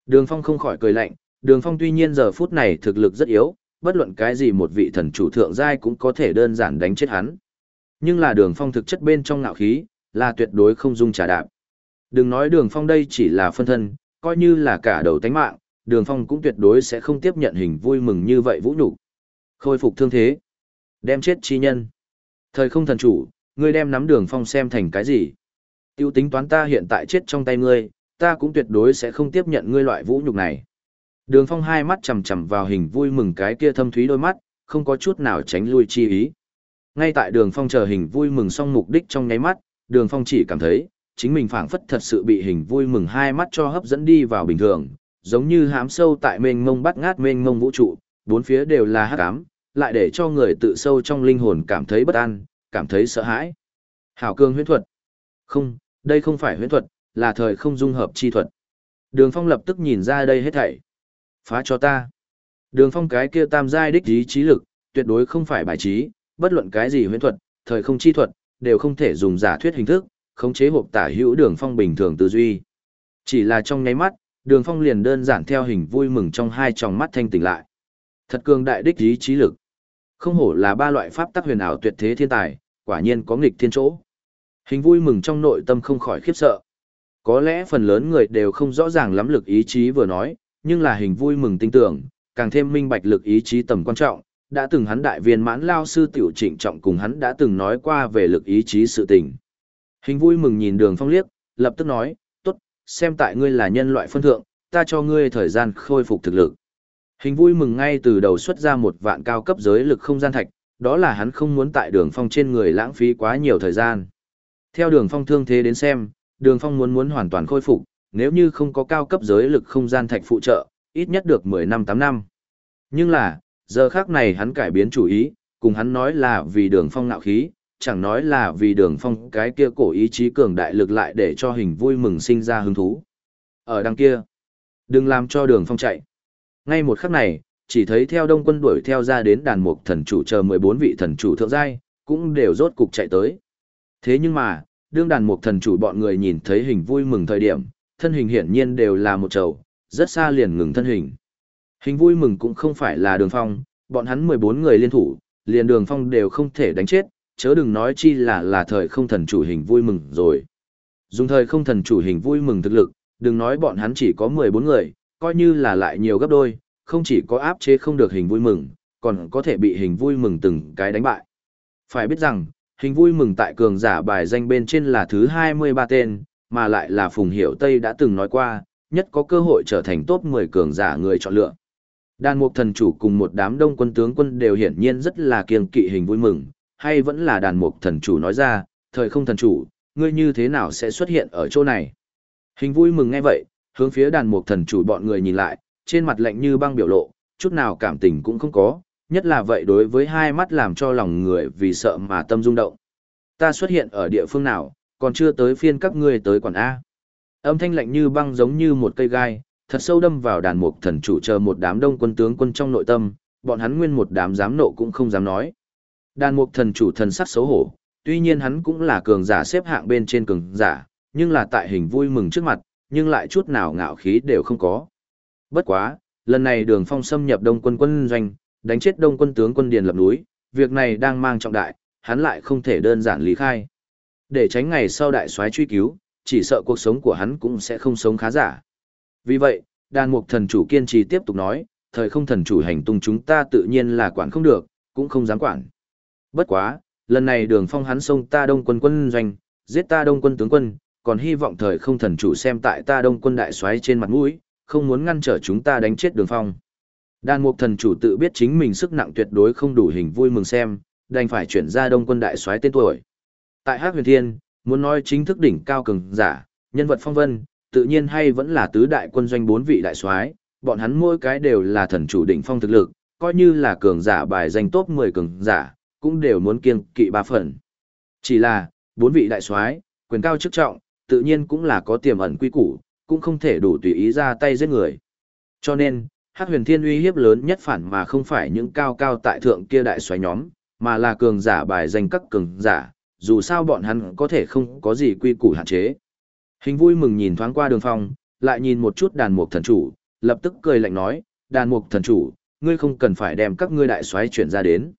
Đường Phong không khỏi cười lạnh, Đường Phong tuy nhiên giờ phút này thực lực rất yếu, bất luận cái gì một vị thần chủ thượng giai cũng có thể đơn giản đánh chết hắn. Nhưng là Đường Phong thực chất bên trong ngạo khí, là tuyệt đối không dung trả đạp. Đừng nói Đường Phong đây chỉ là phân thân, coi như là cả đầu tánh mạng, Đường Phong cũng tuyệt đối sẽ không tiếp nhận hình vui mừng như vậy vũ nhục. Khôi phục thương thế, đem chết chi nhân. Thời không thần chủ, ngươi đem nắm Đường Phong xem thành cái gì? Tiêu tính toán ta hiện tại chết trong tay ngươi, ta cũng tuyệt đối sẽ không tiếp nhận ngươi loại vũ nhục này. Đường Phong hai mắt chầm chầm vào hình vui mừng cái kia thâm thúy đôi mắt, không có chút nào tránh lui chi ý. Ngay tại Đường Phong chờ hình vui mừng xong mục đích trong nháy mắt, Đường Phong chỉ cảm thấy, chính mình phảng phất thật sự bị hình vui mừng hai mắt cho hấp dẫn đi vào bình thường, giống như hám sâu tại mênh mông bắt ngát mênh mông vũ trụ, bốn phía đều là hắc ám, lại để cho người tự sâu trong linh hồn cảm thấy bất an, cảm thấy sợ hãi. Hảo cương huyễn thuật. Không, đây không phải huyễn thuật, là thời không dung hợp chi thuật. Đường Phong lập tức nhìn ra đây hết thảy. Phá cho ta. Đường Phong cái kia tam giai đích ý trí lực, tuyệt đối không phải bài trí, bất luận cái gì huyễn thuật, thời không chi thuật, đều không thể dùng giả thuyết hình thức, khống chế hộp tả hữu Đường Phong bình thường tư duy. Chỉ là trong nháy mắt, Đường Phong liền đơn giản theo hình vui mừng trong hai tròng mắt thanh tỉnh lại. Thật cường đại đích ý trí lực. Không hổ là ba loại pháp tắc huyền ảo tuyệt thế thiên tài, quả nhiên có nghịch thiên chỗ. Hình vui mừng trong nội tâm không khỏi khiếp sợ. Có lẽ phần lớn người đều không rõ ràng lắm lực ý chí vừa nói, nhưng là hình vui mừng tin tưởng, càng thêm minh bạch lực ý chí tầm quan trọng, đã từng hắn đại viên mãn lao sư tiểu trịnh trọng cùng hắn đã từng nói qua về lực ý chí sự tình. Hình vui mừng nhìn đường phong liếc, lập tức nói, xem tại ngươi là nhân loại phân thượng, ta cho ngươi thời gian khôi phục thực lực. Hình vui mừng ngay từ đầu xuất ra một vạn cao cấp giới lực không gian thạch, đó là hắn không muốn tại đường phong trên người lãng phí quá nhiều thời gian. Theo đường phong thương thế đến xem, đường phong muốn muốn hoàn toàn khôi phục, nếu như không có cao cấp giới lực không gian thạch phụ trợ, ít nhất được 10 năm 8 năm. Nhưng là, giờ khác này hắn cải biến chủ ý, cùng hắn nói là vì đường phong nạo khí, chẳng nói là vì đường phong cái kia cổ ý chí cường đại lực lại để cho hình vui mừng sinh ra hứng thú. Ở đằng kia, đừng làm cho đường phong chạy. Ngay một khắc này, chỉ thấy theo đông quân đuổi theo ra đến đàn mục thần chủ chờ 14 vị thần chủ thượng giai, cũng đều rốt cục chạy tới. Thế nhưng mà, đương đàn mục thần chủ bọn người nhìn thấy hình vui mừng thời điểm, thân hình hiển nhiên đều là một trầu, rất xa liền ngừng thân hình. Hình vui mừng cũng không phải là đường phong, bọn hắn 14 người liên thủ, liền đường phong đều không thể đánh chết, chớ đừng nói chi là là thời không thần chủ hình vui mừng rồi. Dùng thời không thần chủ hình vui mừng thực lực, đừng nói bọn hắn chỉ có 14 người, coi như là lại nhiều gấp đôi, không chỉ có áp chế không được hình vui mừng, còn có thể bị hình vui mừng từng cái đánh bại. Phải biết rằng, hình vui mừng tại cường giả bài danh bên trên là thứ 23 tên, mà lại là Phùng Hiểu Tây đã từng nói qua, nhất có cơ hội trở thành top 10 cường giả người chọn lựa. Đàn mục thần chủ cùng một đám đông quân tướng quân đều hiển nhiên rất là kiêng kỵ hình vui mừng, hay vẫn là đàn mục thần chủ nói ra, thời không thần chủ, ngươi như thế nào sẽ xuất hiện ở chỗ này. Hình vui mừng nghe vậy, hướng phía đàn mục thần chủ bọn người nhìn lại, trên mặt lạnh như băng biểu lộ, chút nào cảm tình cũng không có, nhất là vậy đối với hai mắt làm cho lòng người vì sợ mà tâm rung động. Ta xuất hiện ở địa phương nào, còn chưa tới phiên các ngươi tới quản A. Âm thanh lạnh như băng giống như một cây gai, thật sâu đâm vào đàn mục thần chủ chờ một đám đông quân tướng quân trong nội tâm, bọn hắn nguyên một đám dám nộ cũng không dám nói. Đàn mục thần chủ thần sắc xấu hổ, tuy nhiên hắn cũng là cường giả xếp hạng bên trên cường giả, nhưng là tại hình vui mừng trước mặt, nhưng lại chút nào ngạo khí đều không có. Bất quá, lần này đường phong xâm nhập đông quân quân doanh, đánh chết đông quân tướng quân điền lập núi, việc này đang mang trọng đại, hắn lại không thể đơn giản lý khai. Để tránh ngày sau đại soái truy cứu, chỉ sợ cuộc sống của hắn cũng sẽ không sống khá giả. Vì vậy, đàn mục thần chủ kiên trì tiếp tục nói, thời không thần chủ hành tung chúng ta tự nhiên là quản không được, cũng không dám quản. Bất quá, lần này đường phong hắn xông ta đông quân quân doanh, giết ta đông quân tướng quân, còn hy vọng thời không thần chủ xem tại ta đông quân đại soái trên mặt mũi, không muốn ngăn trở chúng ta đánh chết đường phong. Đan mục thần chủ tự biết chính mình sức nặng tuyệt đối không đủ hình vui mừng xem, đành phải chuyển ra đông quân đại soái tên tuổi. Tại Hắc Huyền Thiên, muốn nói chính thức đỉnh cao cường giả, nhân vật phong vân, tự nhiên hay vẫn là tứ đại quân doanh bốn vị đại soái, bọn hắn mỗi cái đều là thần chủ đỉnh phong thực lực, coi như là cường giả bài danh top 10 cường giả, cũng đều muốn kiêng kỵ ba phần. Chỉ là, bốn vị đại soái, quyền cao chức trọng, tự nhiên cũng là có tiềm ẩn quy củ, cũng không thể đủ tùy ý ra tay giết người. Cho nên, Hắc Huyền Thiên uy hiếp lớn nhất phản mà không phải những cao cao tại thượng kia đại soái nhóm, mà là cường giả bài danh các cường giả, dù sao bọn hắn có thể không có gì quy củ hạn chế. Hình vui mừng nhìn thoáng qua đường phong, lại nhìn một chút đàn mục thần chủ, lập tức cười lạnh nói, đàn mục thần chủ, ngươi không cần phải đem các ngươi đại soái chuyển ra đến.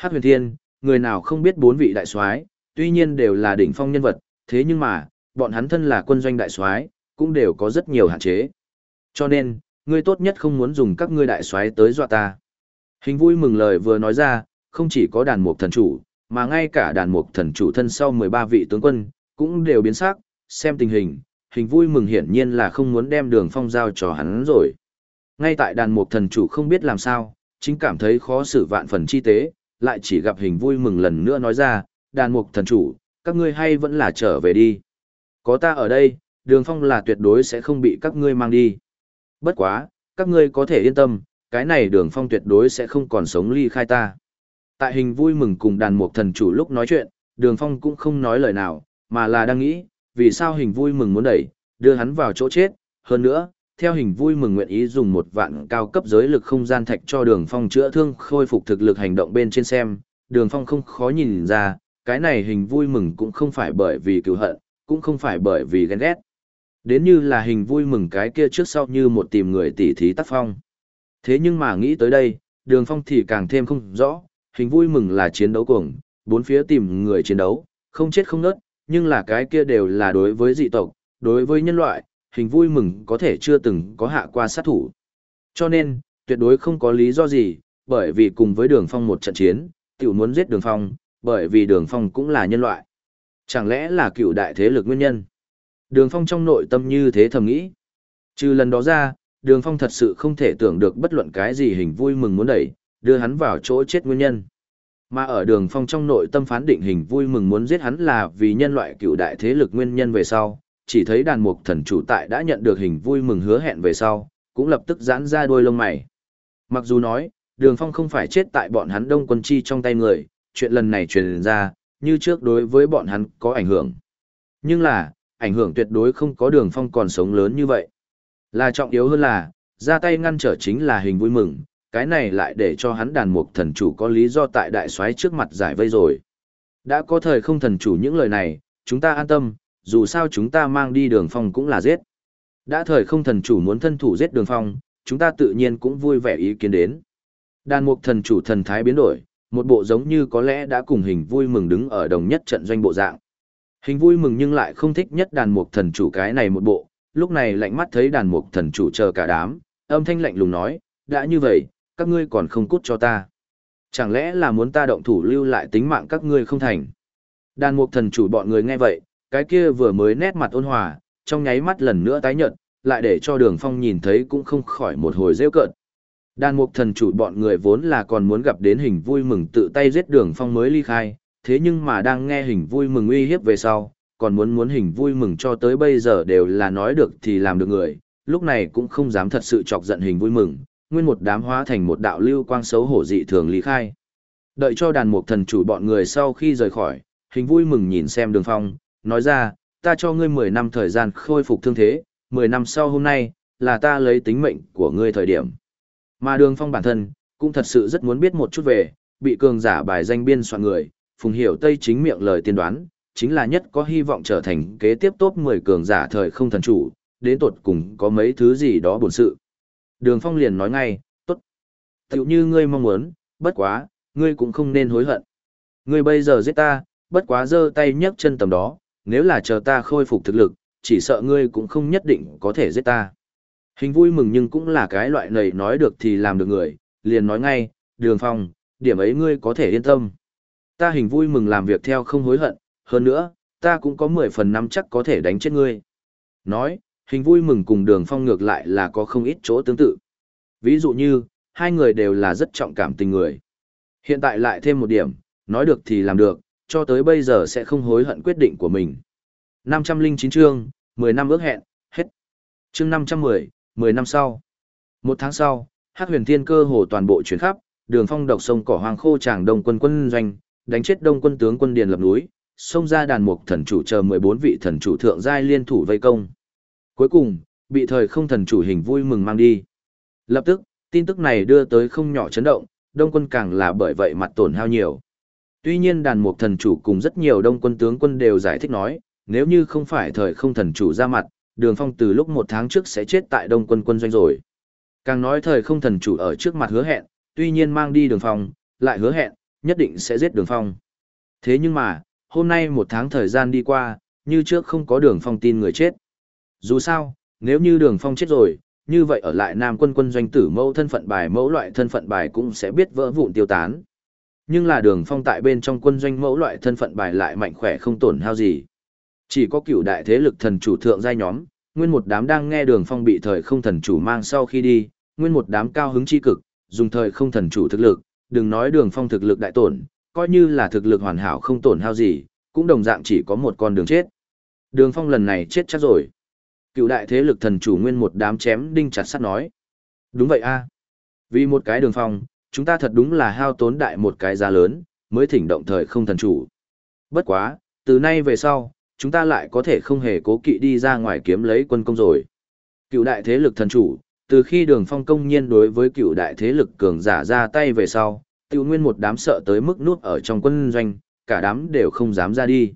Hắc huyền thiên, người nào không biết bốn vị đại soái, tuy nhiên đều là đỉnh phong nhân vật, thế nhưng mà, bọn hắn thân là quân doanh đại soái, cũng đều có rất nhiều hạn chế. Cho nên, ngươi tốt nhất không muốn dùng các ngươi đại soái tới dọa ta. Hình vui mừng lời vừa nói ra, không chỉ có đàn mục thần chủ, mà ngay cả đàn mục thần chủ thân sau 13 vị tướng quân, cũng đều biến sắc, xem tình hình, hình vui mừng hiển nhiên là không muốn đem đường phong giao cho hắn rồi. Ngay tại đàn mục thần chủ không biết làm sao, chính cảm thấy khó xử vạn phần chi tế, lại chỉ gặp hình vui mừng lần nữa nói ra, đàn mục thần chủ, các ngươi hay vẫn là trở về đi. Có ta ở đây, đường phong là tuyệt đối sẽ không bị các ngươi mang đi. Bất quá, các ngươi có thể yên tâm, cái này đường phong tuyệt đối sẽ không còn sống ly khai ta. Tại hình vui mừng cùng đàn mục thần chủ lúc nói chuyện, đường phong cũng không nói lời nào, mà là đang nghĩ, vì sao hình vui mừng muốn đẩy, đưa hắn vào chỗ chết, hơn nữa, theo hình vui mừng nguyện ý dùng một vạn cao cấp giới lực không gian thạch cho đường phong chữa thương khôi phục thực lực hành động bên trên xem, đường phong không khó nhìn ra, cái này hình vui mừng cũng không phải bởi vì cựu hận, cũng không phải bởi vì ghen ghét. Đến như là hình vui mừng cái kia trước sau như một tìm người tỉ thí tác phong. Thế nhưng mà nghĩ tới đây, đường phong thì càng thêm không rõ, hình vui mừng là chiến đấu cuồng, bốn phía tìm người chiến đấu, không chết không nớt, nhưng là cái kia đều là đối với dị tộc, đối với nhân loại, hình vui mừng có thể chưa từng có hạ qua sát thủ. Cho nên, tuyệt đối không có lý do gì, bởi vì cùng với đường phong một trận chiến, tiểu muốn giết đường phong, bởi vì đường phong cũng là nhân loại. Chẳng lẽ là cựu đại thế lực nguyên nhân? Đường phong trong nội tâm như thế thầm nghĩ. Trừ lần đó ra, đường phong thật sự không thể tưởng được bất luận cái gì hình vui mừng muốn đẩy, đưa hắn vào chỗ chết nguyên nhân. Mà ở đường phong trong nội tâm phán định hình vui mừng muốn giết hắn là vì nhân loại cựu đại thế lực nguyên nhân về sau, chỉ thấy đàn mục thần chủ tại đã nhận được hình vui mừng hứa hẹn về sau, cũng lập tức giãn ra đôi lông mày. Mặc dù nói, đường phong không phải chết tại bọn hắn đông quân chi trong tay người, chuyện lần này truyền ra, như trước đối với bọn hắn có ảnh hưởng. Nhưng là, ảnh hưởng tuyệt đối không có đường phong còn sống lớn như vậy. Là trọng yếu hơn là, ra tay ngăn trở chính là hình vui mừng, cái này lại để cho hắn đàn mục thần chủ có lý do tại đại soái trước mặt giải vây rồi. Đã có thời không thần chủ những lời này, chúng ta an tâm, dù sao chúng ta mang đi đường phong cũng là giết. Đã thời không thần chủ muốn thân thủ giết đường phong, chúng ta tự nhiên cũng vui vẻ ý kiến đến. Đàn mục thần chủ thần thái biến đổi, một bộ giống như có lẽ đã cùng hình vui mừng đứng ở đồng nhất trận doanh bộ dạng. Hình vui mừng nhưng lại không thích nhất đàn mục thần chủ cái này một bộ, lúc này lạnh mắt thấy đàn mục thần chủ chờ cả đám, âm thanh lạnh lùng nói, đã như vậy, các ngươi còn không cút cho ta. Chẳng lẽ là muốn ta động thủ lưu lại tính mạng các ngươi không thành? Đàn mục thần chủ bọn người nghe vậy, cái kia vừa mới nét mặt ôn hòa, trong nháy mắt lần nữa tái nhợt, lại để cho đường phong nhìn thấy cũng không khỏi một hồi rêu cợt. Đàn mục thần chủ bọn người vốn là còn muốn gặp đến hình vui mừng tự tay giết đường phong mới ly khai, thế nhưng mà đang nghe hình vui mừng uy hiếp về sau, còn muốn muốn hình vui mừng cho tới bây giờ đều là nói được thì làm được người, lúc này cũng không dám thật sự chọc giận hình vui mừng, nguyên một đám hóa thành một đạo lưu quang xấu hổ dị thường lý khai. Đợi cho đàn mục thần chủ bọn người sau khi rời khỏi, hình vui mừng nhìn xem đường phong, nói ra, ta cho ngươi 10 năm thời gian khôi phục thương thế, 10 năm sau hôm nay, là ta lấy tính mệnh của ngươi thời điểm. Mà đường phong bản thân, cũng thật sự rất muốn biết một chút về, bị cường giả bài danh biên soạn người, phùng hiểu Tây chính miệng lời tiên đoán, chính là nhất có hy vọng trở thành kế tiếp top 10 cường giả thời không thần chủ, đến tột cùng có mấy thứ gì đó buồn sự. Đường Phong liền nói ngay, tốt. Tiểu như ngươi mong muốn, bất quá, ngươi cũng không nên hối hận. Ngươi bây giờ giết ta, bất quá giơ tay nhấc chân tầm đó, nếu là chờ ta khôi phục thực lực, chỉ sợ ngươi cũng không nhất định có thể giết ta. Hình vui mừng nhưng cũng là cái loại này nói được thì làm được người, liền nói ngay, đường phong, điểm ấy ngươi có thể yên tâm. Ta hình vui mừng làm việc theo không hối hận, hơn nữa, ta cũng có 10 phần năm chắc có thể đánh chết ngươi. Nói, hình vui mừng cùng đường phong ngược lại là có không ít chỗ tương tự. Ví dụ như, hai người đều là rất trọng cảm tình người. Hiện tại lại thêm một điểm, nói được thì làm được, cho tới bây giờ sẽ không hối hận quyết định của mình. 509 chương, 10 năm ước hẹn, hết. Chương 510, 10 năm sau. Một tháng sau, Hắc Huyền Thiên cơ hồ toàn bộ chuyến khắp, đường phong độc sông cỏ hoang khô tràng đông quân quân doanh, đánh chết đông quân tướng quân điền lập núi, xông ra đàn mục thần chủ chờ 14 vị thần chủ thượng giai liên thủ vây công. Cuối cùng, bị thời không thần chủ hình vui mừng mang đi. Lập tức, tin tức này đưa tới không nhỏ chấn động, đông quân càng là bởi vậy mặt tổn hao nhiều. Tuy nhiên đàn mục thần chủ cùng rất nhiều đông quân tướng quân đều giải thích nói, nếu như không phải thời không thần chủ ra mặt, đường phong từ lúc một tháng trước sẽ chết tại đông quân quân doanh rồi. Càng nói thời không thần chủ ở trước mặt hứa hẹn, tuy nhiên mang đi đường phong, lại hứa hẹn, nhất định sẽ giết đường phong. Thế nhưng mà, hôm nay một tháng thời gian đi qua, như trước không có đường phong tin người chết. Dù sao, nếu như đường phong chết rồi, như vậy ở lại Nam quân quân doanh tử mẫu thân phận bài mẫu loại thân phận bài cũng sẽ biết vỡ vụn tiêu tán. Nhưng là đường phong tại bên trong quân doanh mẫu loại thân phận bài lại mạnh khỏe không tổn hao gì. Chỉ có cựu đại thế lực thần chủ thượng giai nhóm, nguyên một đám đang nghe đường phong bị thời không thần chủ mang sau khi đi, nguyên một đám cao hứng chi cực, dùng thời không thần chủ thực lực, đừng nói đường phong thực lực đại tổn, coi như là thực lực hoàn hảo không tổn hao gì, cũng đồng dạng chỉ có một con đường chết. Đường phong lần này chết chắc rồi. Cựu đại thế lực thần chủ nguyên một đám chém đinh chặt sắt nói. Đúng vậy a Vì một cái đường phong, chúng ta thật đúng là hao tốn đại một cái giá lớn, mới thỉnh động thời không thần chủ. Bất quá, từ nay về sau, chúng ta lại có thể không hề cố kỵ đi ra ngoài kiếm lấy quân công rồi. Cựu đại thế lực thần chủ, từ khi đường phong công nhiên đối với cựu đại thế lực cường giả ra tay về sau, tiêu nguyên một đám sợ tới mức nút ở trong quân doanh, cả đám đều không dám ra đi.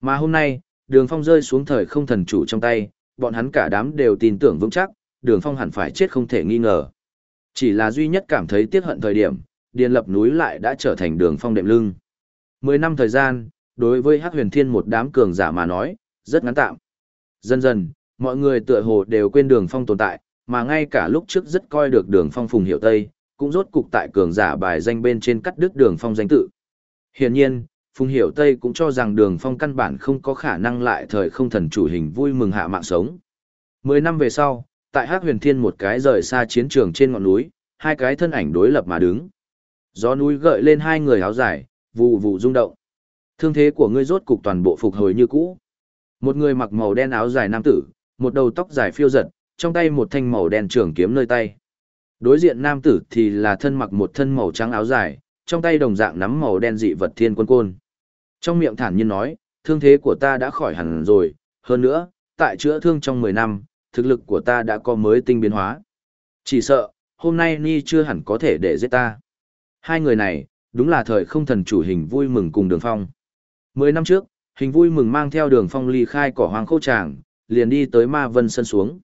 Mà hôm nay, đường phong rơi xuống thời không thần chủ trong tay, bọn hắn cả đám đều tin tưởng vững chắc, đường phong hẳn phải chết không thể nghi ngờ. Chỉ là duy nhất cảm thấy tiếc hận thời điểm, điền lập núi lại đã trở thành đường phong đệm lưng. Mười năm thời gian, đối với Hắc Huyền Thiên một đám cường giả mà nói, rất ngắn tạm. Dần dần, mọi người tựa hồ đều quên đường phong tồn tại, mà ngay cả lúc trước rất coi được đường phong phùng hiệu Tây, cũng rốt cục tại cường giả bài danh bên trên cắt đứt đường phong danh tự. Hiển nhiên, Phùng Hiểu Tây cũng cho rằng đường phong căn bản không có khả năng lại thời không thần chủ hình vui mừng hạ mạng sống. Mười năm về sau, tại Hắc Huyền Thiên một cái rời xa chiến trường trên ngọn núi, hai cái thân ảnh đối lập mà đứng. Gió núi gợi lên hai người áo dài, vụ vụ rung động. Thương thế của ngươi rốt cục toàn bộ phục hồi như cũ. Một người mặc màu đen áo dài nam tử, một đầu tóc dài phiêu giật, trong tay một thanh màu đen trường kiếm nơi tay. Đối diện nam tử thì là thân mặc một thân màu trắng áo dài, trong tay đồng dạng nắm màu đen dị vật thiên quân côn. Trong miệng thản nhiên nói, thương thế của ta đã khỏi hẳn rồi, hơn nữa, tại chữa thương trong 10 năm, thực lực của ta đã có mới tinh biến hóa. Chỉ sợ, hôm nay Ni chưa hẳn có thể để giết ta. Hai người này, đúng là thời không thần chủ hình vui mừng cùng đường phong. Mười năm trước, hình vui mừng mang theo đường phong ly khai cỏ hoàng khâu tràng, liền đi tới ma vân sân xuống.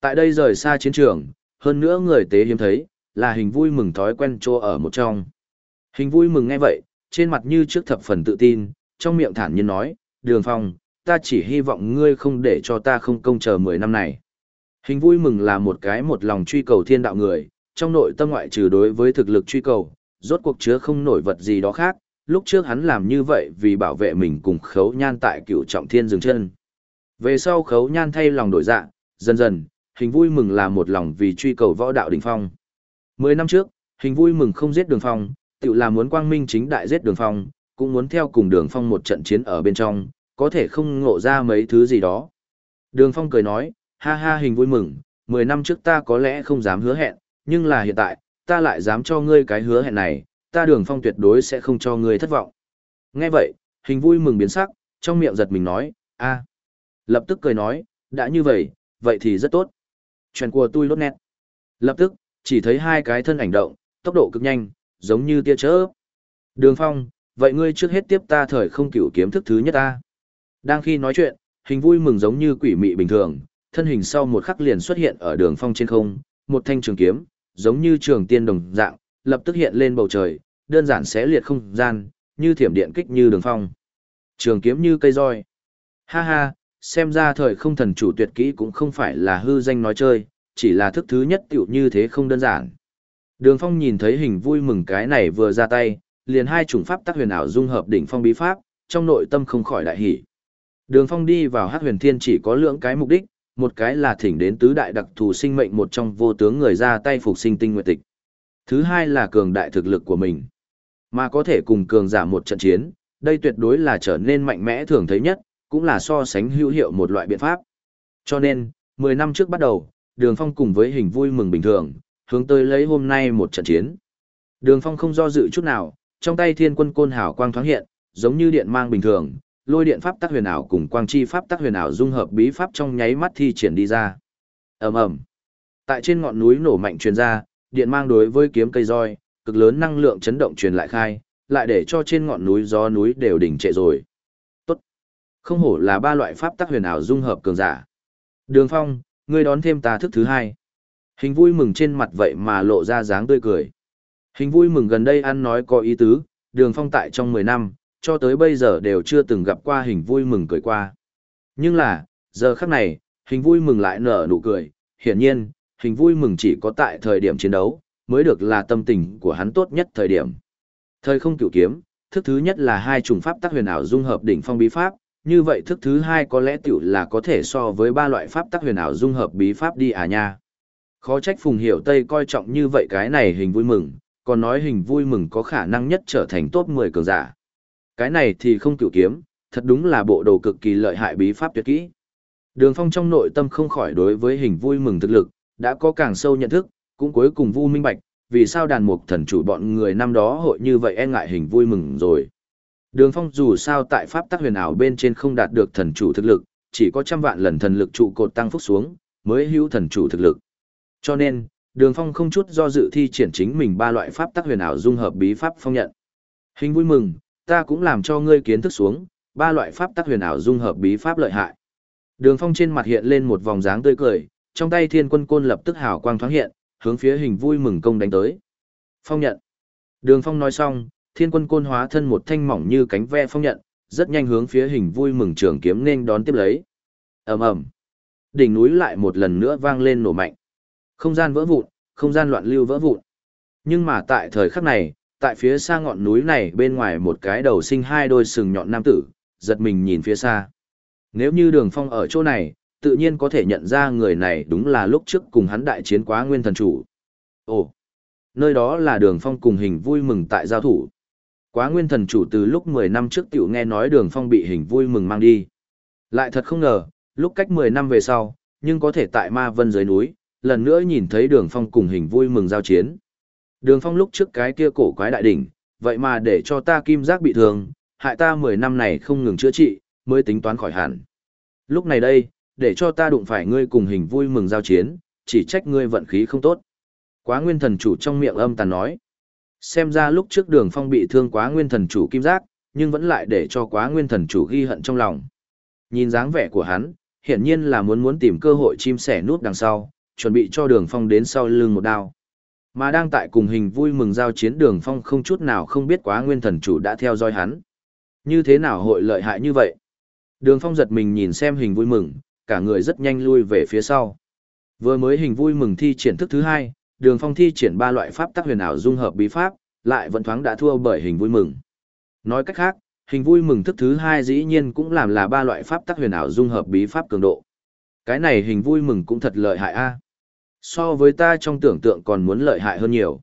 Tại đây rời xa chiến trường, hơn nữa người tế hiếm thấy, là hình vui mừng thói quen trô ở một trong. Hình vui mừng nghe vậy, trên mặt như trước thập phần tự tin, trong miệng thản nhiên nói, đường phong, ta chỉ hy vọng ngươi không để cho ta không công chờ 10 năm này. Hình vui mừng là một cái một lòng truy cầu thiên đạo người, trong nội tâm ngoại trừ đối với thực lực truy cầu, rốt cuộc chứa không nổi vật gì đó khác, lúc trước hắn làm như vậy vì bảo vệ mình cùng khấu nhan tại cựu trọng thiên dừng chân. Về sau khấu nhan thay lòng đổi dạ, dần dần, hình vui mừng là một lòng vì truy cầu võ đạo đỉnh phong. Mười năm trước, hình vui mừng không giết đường phong, tự là muốn quang minh chính đại giết đường phong, cũng muốn theo cùng đường phong một trận chiến ở bên trong, có thể không ngộ ra mấy thứ gì đó. Đường phong cười nói, ha ha hình vui mừng, mười năm trước ta có lẽ không dám hứa hẹn, nhưng là hiện tại, ta lại dám cho ngươi cái hứa hẹn này, ta đường phong tuyệt đối sẽ không cho ngươi thất vọng. Nghe vậy, hình vui mừng biến sắc, trong miệng giật mình nói, a Lập tức cười nói, đã như vậy, vậy thì rất tốt. Chuyện của tôi lốt nét. Lập tức, chỉ thấy hai cái thân ảnh động, tốc độ cực nhanh, giống như tia chớp. Đường phong, vậy ngươi trước hết tiếp ta thời không cửu kiếm thức thứ nhất ta. Đang khi nói chuyện, hình vui mừng giống như quỷ mị bình thường, thân hình sau một khắc liền xuất hiện ở đường phong trên không, một thanh trường kiếm, giống như trường tiên đồng dạng, lập tức hiện lên bầu trời, đơn giản xé liệt không gian, như thiểm điện kích như đường phong. Trường kiếm như cây roi. Ha ha, xem ra thời không thần chủ tuyệt kỹ cũng không phải là hư danh nói chơi, chỉ là thức thứ nhất tiểu như thế không đơn giản. Đường phong nhìn thấy hình vui mừng cái này vừa ra tay, liền hai chủng pháp tác huyền ảo dung hợp đỉnh phong bí pháp, trong nội tâm không khỏi đại hỉ. Đường Phong đi vào Hắc Huyền Thiên chỉ có lượng cái mục đích, một cái là thỉnh đến tứ đại đặc thù sinh mệnh một trong vô tướng người ra tay phục sinh tinh nguyện tịch. Thứ hai là cường đại thực lực của mình. Mà có thể cùng cường giả một trận chiến, đây tuyệt đối là trở nên mạnh mẽ thường thấy nhất, cũng là so sánh hữu hiệu một loại biện pháp. Cho nên, 10 năm trước bắt đầu, Đường Phong cùng với hình vui mừng bình thường, hướng tới lấy hôm nay một trận chiến. Đường Phong không do dự chút nào, trong tay thiên quân côn hào quang thoáng hiện, giống như điện mang bình thường, lôi điện pháp tác huyền ảo cùng quang chi pháp tác huyền ảo dung hợp bí pháp trong nháy mắt thi triển đi ra. Ầm ầm. Tại trên ngọn núi nổ mạnh truyền ra, điện mang đối với kiếm cây roi, cực lớn năng lượng chấn động truyền lại khai, lại để cho trên ngọn núi gió núi đều đỉnh trệ rồi. Tốt. Không hổ là ba loại pháp tác huyền ảo dung hợp cường giả. Đường Phong, ngươi đón thêm ta thức thứ hai. Hình vui mừng trên mặt vậy mà lộ ra dáng tươi cười. Hình vui mừng gần đây ăn nói có ý tứ, Đường Phong tại trong 10 năm, cho tới bây giờ đều chưa từng gặp qua hình vui mừng cười qua. Nhưng là, giờ khắc này, hình vui mừng lại nở nụ cười, hiển nhiên, hình vui mừng chỉ có tại thời điểm chiến đấu, mới được là tâm tình của hắn tốt nhất thời điểm. Thời không cửu kiếm, thức thứ nhất là hai trùng pháp tác huyền ảo dung hợp đỉnh phong bí pháp, như vậy thức thứ hai có lẽ tiểu là có thể so với ba loại pháp tác huyền ảo dung hợp bí pháp đi à nha. Khó trách Phùng Hiểu Tây coi trọng như vậy cái này hình vui mừng, còn nói hình vui mừng có khả năng nhất trở thành top 10 cường giả. Cái này thì không cựu kiếm, thật đúng là bộ đồ cực kỳ lợi hại bí pháp tuyệt kỹ. Đường Phong trong nội tâm không khỏi đối với hình vui mừng thực lực, đã có càng sâu nhận thức, cũng cuối cùng vu minh bạch, vì sao đàn mục thần chủ bọn người năm đó hội như vậy e ngại hình vui mừng rồi. Đường Phong dù sao tại pháp tắc huyền ảo bên trên không đạt được thần chủ thực lực, chỉ có trăm vạn lần thần lực trụ cột tăng phúc xuống, mới hữu thần chủ thực lực. Cho nên, Đường Phong không chút do dự thi triển chính mình ba loại pháp tắc huyền ảo dung hợp bí pháp phong nhận. Hình vui mừng, ta cũng làm cho ngươi kiến thức xuống, ba loại pháp tắc huyền ảo dung hợp bí pháp lợi hại. Đường Phong trên mặt hiện lên một vòng dáng tươi cười, trong tay Thiên Quân Côn lập tức hào quang thoáng hiện, hướng phía hình vui mừng công đánh tới. Phong nhận. Đường Phong nói xong, Thiên Quân Côn hóa thân một thanh mỏng như cánh ve phong nhận, rất nhanh hướng phía hình vui mừng trường kiếm nên đón tiếp lấy. Ầm ầm. Đỉnh núi lại một lần nữa vang lên nổ mạnh. Không gian vỡ vụn, không gian loạn lưu vỡ vụn. Nhưng mà tại thời khắc này, tại phía xa ngọn núi này bên ngoài một cái đầu sinh hai đôi sừng nhọn nam tử, giật mình nhìn phía xa. Nếu như đường phong ở chỗ này, tự nhiên có thể nhận ra người này đúng là lúc trước cùng hắn đại chiến quá nguyên thần chủ. Ồ, nơi đó là đường phong cùng hình vui mừng tại giao thủ. Quá nguyên thần chủ từ lúc 10 năm trước tiểu nghe nói đường phong bị hình vui mừng mang đi. Lại thật không ngờ, lúc cách 10 năm về sau, nhưng có thể tại ma vân dưới núi, lần nữa nhìn thấy đường phong cùng hình vui mừng giao chiến. Đường phong lúc trước cái kia cổ quái đại đỉnh, vậy mà để cho ta kim giác bị thương, hại ta 10 năm này không ngừng chữa trị, mới tính toán khỏi hẳn. Lúc này đây, để cho ta đụng phải ngươi cùng hình vui mừng giao chiến, chỉ trách ngươi vận khí không tốt. Quá nguyên thần chủ trong miệng âm tàn nói. Xem ra lúc trước đường phong bị thương quá nguyên thần chủ kim giác, nhưng vẫn lại để cho quá nguyên thần chủ ghi hận trong lòng. Nhìn dáng vẻ của hắn, hiển nhiên là muốn muốn tìm cơ hội chim sẻ nút đằng sau, chuẩn bị cho đường phong đến sau lưng một đao. Mà đang tại cùng hình vui mừng giao chiến đường phong không chút nào không biết quá nguyên thần chủ đã theo dõi hắn. Như thế nào hội lợi hại như vậy? Đường phong giật mình nhìn xem hình vui mừng, cả người rất nhanh lui về phía sau. Vừa mới hình vui mừng thi triển thức thứ hai, đường phong thi triển ba loại pháp tác huyền ảo dung hợp bí pháp, lại vẫn thoáng đã thua bởi hình vui mừng. Nói cách khác, hình vui mừng thức thứ hai dĩ nhiên cũng làm là ba loại pháp tác huyền ảo dung hợp bí pháp cường độ. Cái này hình vui mừng cũng thật lợi hại a. So với ta trong tưởng tượng còn muốn lợi hại hơn nhiều.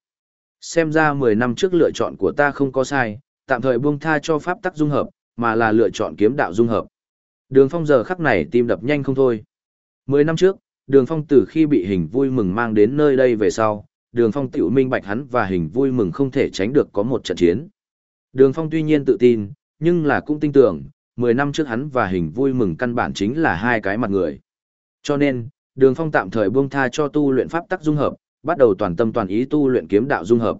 Xem ra 10 năm trước lựa chọn của ta không có sai, tạm thời buông tha cho pháp tắc dung hợp, mà là lựa chọn kiếm đạo dung hợp. Đường phong giờ khắc này tim đập nhanh không thôi. 10 năm trước, đường phong từ khi bị hình vui mừng mang đến nơi đây về sau, đường phong tiểu minh bạch hắn và hình vui mừng không thể tránh được có một trận chiến. Đường phong tuy nhiên tự tin, nhưng là cũng tin tưởng, 10 năm trước hắn và hình vui mừng căn bản chính là hai cái mặt người. Cho nên, đường phong tạm thời buông tha cho tu luyện pháp tắc dung hợp, bắt đầu toàn tâm toàn ý tu luyện kiếm đạo dung hợp.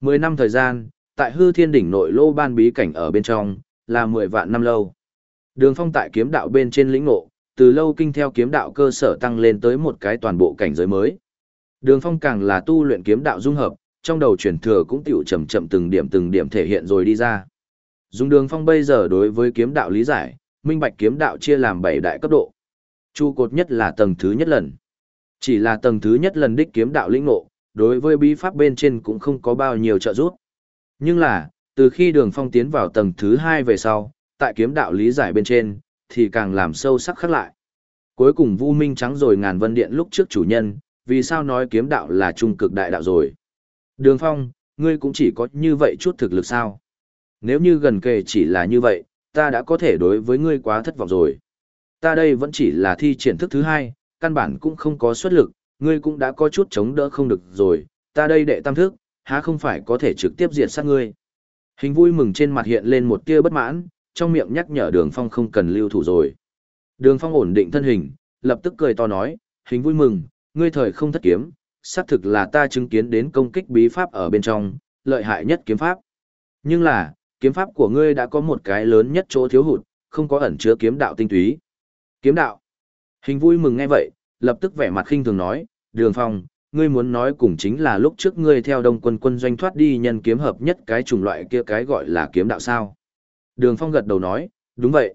10 năm thời gian, tại hư thiên đỉnh nội lô ban bí cảnh ở bên trong, là 10 vạn năm lâu. Đường phong tại kiếm đạo bên trên lĩnh ngộ, từ lâu kinh theo kiếm đạo cơ sở tăng lên tới một cái toàn bộ cảnh giới mới. Đường phong càng là tu luyện kiếm đạo dung hợp, trong đầu chuyển thừa cũng tiểu chậm chậm từng điểm từng điểm thể hiện rồi đi ra. Dùng đường phong bây giờ đối với kiếm đạo lý giải, minh bạch kiếm đạo chia làm 7 đại cấp độ trụ cột nhất là tầng thứ nhất lần. Chỉ là tầng thứ nhất lần đích kiếm đạo lĩnh ngộ, đối với bí pháp bên trên cũng không có bao nhiêu trợ giúp. Nhưng là, từ khi đường phong tiến vào tầng thứ hai về sau, tại kiếm đạo lý giải bên trên, thì càng làm sâu sắc khắc lại. Cuối cùng Vu Minh trắng rồi ngàn vân điện lúc trước chủ nhân, vì sao nói kiếm đạo là trung cực đại đạo rồi. Đường Phong, ngươi cũng chỉ có như vậy chút thực lực sao? Nếu như gần kề chỉ là như vậy, ta đã có thể đối với ngươi quá thất vọng rồi. Ta đây vẫn chỉ là thi triển thức thứ hai, căn bản cũng không có xuất lực, ngươi cũng đã có chút chống đỡ không được rồi, ta đây đệ tam thức, há không phải có thể trực tiếp diệt sát ngươi. Hình vui mừng trên mặt hiện lên một tia bất mãn, trong miệng nhắc nhở đường phong không cần lưu thủ rồi. Đường phong ổn định thân hình, lập tức cười to nói, hình vui mừng, ngươi thời không thất kiếm, xác thực là ta chứng kiến đến công kích bí pháp ở bên trong, lợi hại nhất kiếm pháp. Nhưng là, kiếm pháp của ngươi đã có một cái lớn nhất chỗ thiếu hụt, không có ẩn chứa kiếm đạo tinh túy. Kiếm đạo. Hình vui mừng nghe vậy, lập tức vẻ mặt khinh thường nói, đường phong, ngươi muốn nói cùng chính là lúc trước ngươi theo đông quân quân doanh thoát đi nhân kiếm hợp nhất cái chủng loại kia cái gọi là kiếm đạo sao. Đường phong gật đầu nói, đúng vậy.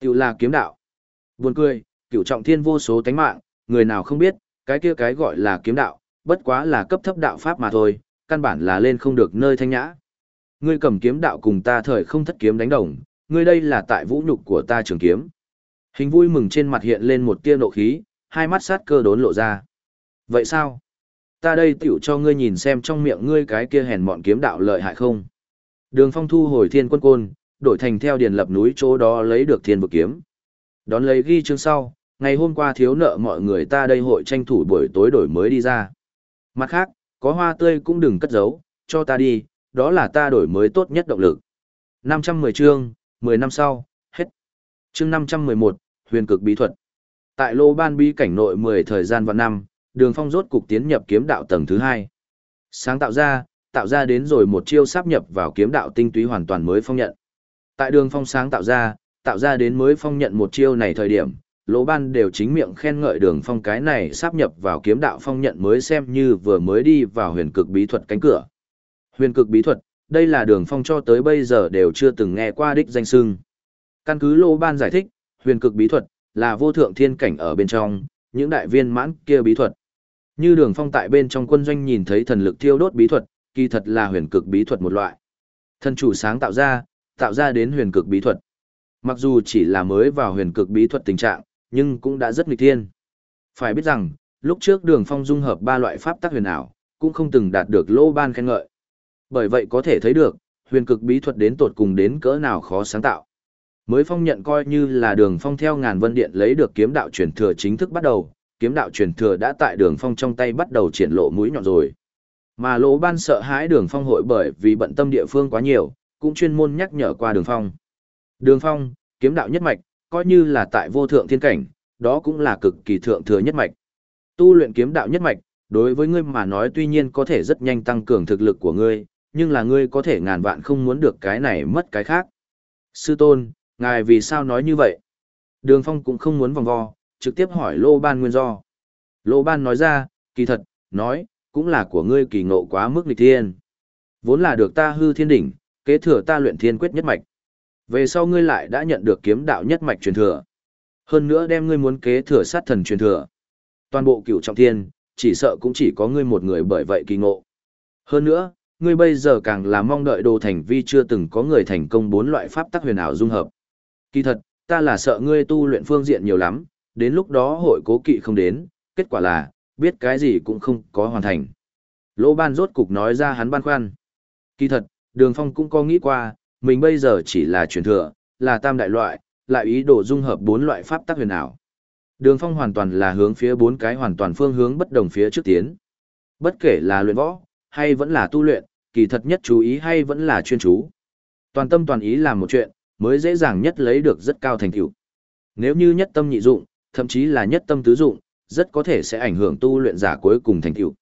Tiểu là kiếm đạo. Buồn cười, cựu trọng thiên vô số tánh mạng, người nào không biết, cái kia cái gọi là kiếm đạo, bất quá là cấp thấp đạo pháp mà thôi, căn bản là lên không được nơi thanh nhã. Ngươi cầm kiếm đạo cùng ta thời không thất kiếm đánh đồng, ngươi đây là tại vũ nhục của ta trường kiếm. Hình vui mừng trên mặt hiện lên một tia nộ khí, hai mắt sát cơ đốn lộ ra. Vậy sao? Ta đây tiểu cho ngươi nhìn xem trong miệng ngươi cái kia hèn mọn kiếm đạo lợi hại không? Đường phong thu hồi thiên quân côn, đổi thành theo điền lập núi chỗ đó lấy được thiên vực kiếm. Đón lấy ghi chương sau, ngày hôm qua thiếu nợ mọi người ta đây hội tranh thủ buổi tối đổi mới đi ra. Mặt khác, có hoa tươi cũng đừng cất giấu, cho ta đi, đó là ta đổi mới tốt nhất động lực. 510 chương, 10 năm sau, Chương 511, huyền cực bí thuật. Tại lô ban bí cảnh nội 10 thời gian và năm, đường phong rốt cục tiến nhập kiếm đạo tầng thứ 2. Sáng tạo ra, tạo ra đến rồi một chiêu sáp nhập vào kiếm đạo tinh túy hoàn toàn mới phong nhận. Tại đường phong sáng tạo ra, tạo ra đến mới phong nhận một chiêu này thời điểm, lỗ ban đều chính miệng khen ngợi đường phong cái này sáp nhập vào kiếm đạo phong nhận mới xem như vừa mới đi vào huyền cực bí thuật cánh cửa. Huyền cực bí thuật, đây là đường phong cho tới bây giờ đều chưa từng nghe qua đích danh sưng. Căn cứ lô ban giải thích, huyền cực bí thuật là vô thượng thiên cảnh ở bên trong, những đại viên mãn kia bí thuật. Như đường phong tại bên trong quân doanh nhìn thấy thần lực thiêu đốt bí thuật, kỳ thật là huyền cực bí thuật một loại. Thần chủ sáng tạo ra, tạo ra đến huyền cực bí thuật. Mặc dù chỉ là mới vào huyền cực bí thuật tình trạng, nhưng cũng đã rất nghịch thiên. Phải biết rằng, lúc trước đường phong dung hợp ba loại pháp tắc huyền ảo, cũng không từng đạt được lô ban khen ngợi. Bởi vậy có thể thấy được, huyền cực bí thuật đến tột cùng đến cỡ nào khó sáng tạo. Mới phong nhận coi như là đường phong theo ngàn vân điện lấy được kiếm đạo truyền thừa chính thức bắt đầu, kiếm đạo truyền thừa đã tại đường phong trong tay bắt đầu triển lộ mũi nhọn rồi. Mà lỗ ban sợ hãi đường phong hội bởi vì bận tâm địa phương quá nhiều, cũng chuyên môn nhắc nhở qua đường phong. Đường phong, kiếm đạo nhất mạch, coi như là tại vô thượng thiên cảnh, đó cũng là cực kỳ thượng thừa nhất mạch. Tu luyện kiếm đạo nhất mạch, đối với ngươi mà nói tuy nhiên có thể rất nhanh tăng cường thực lực của ngươi, nhưng là ngươi có thể ngàn vạn không muốn được cái này mất cái khác. Sư tôn, ngài vì sao nói như vậy? Đường Phong cũng không muốn vòng vo, trực tiếp hỏi Lô Ban nguyên do. Lô Ban nói ra, kỳ thật, nói, cũng là của ngươi kỳ ngộ quá mức nghịch thiên. Vốn là được ta hư thiên đỉnh, kế thừa ta luyện thiên quyết nhất mạch. Về sau ngươi lại đã nhận được kiếm đạo nhất mạch truyền thừa. Hơn nữa đem ngươi muốn kế thừa sát thần truyền thừa. Toàn bộ cửu trọng thiên, chỉ sợ cũng chỉ có ngươi một người bởi vậy kỳ ngộ. Hơn nữa, ngươi bây giờ càng là mong đợi đồ thành vi chưa từng có người thành công bốn loại pháp tắc huyền ảo dung hợp. Kỳ thật, ta là sợ ngươi tu luyện phương diện nhiều lắm, đến lúc đó hội cố kỵ không đến, kết quả là, biết cái gì cũng không có hoàn thành. Lỗ ban rốt cục nói ra hắn băn khoăn. Kỳ thật, đường phong cũng có nghĩ qua, mình bây giờ chỉ là truyền thừa, là tam đại loại, lại ý đồ dung hợp bốn loại pháp tắc huyền ảo. Đường phong hoàn toàn là hướng phía bốn cái hoàn toàn phương hướng bất đồng phía trước tiến. Bất kể là luyện võ, hay vẫn là tu luyện, kỳ thật nhất chú ý hay vẫn là chuyên chú. Toàn tâm toàn ý làm một chuyện, mới dễ dàng nhất lấy được rất cao thành tựu. Nếu như nhất tâm nhị dụng, thậm chí là nhất tâm tứ dụng, rất có thể sẽ ảnh hưởng tu luyện giả cuối cùng thành tựu.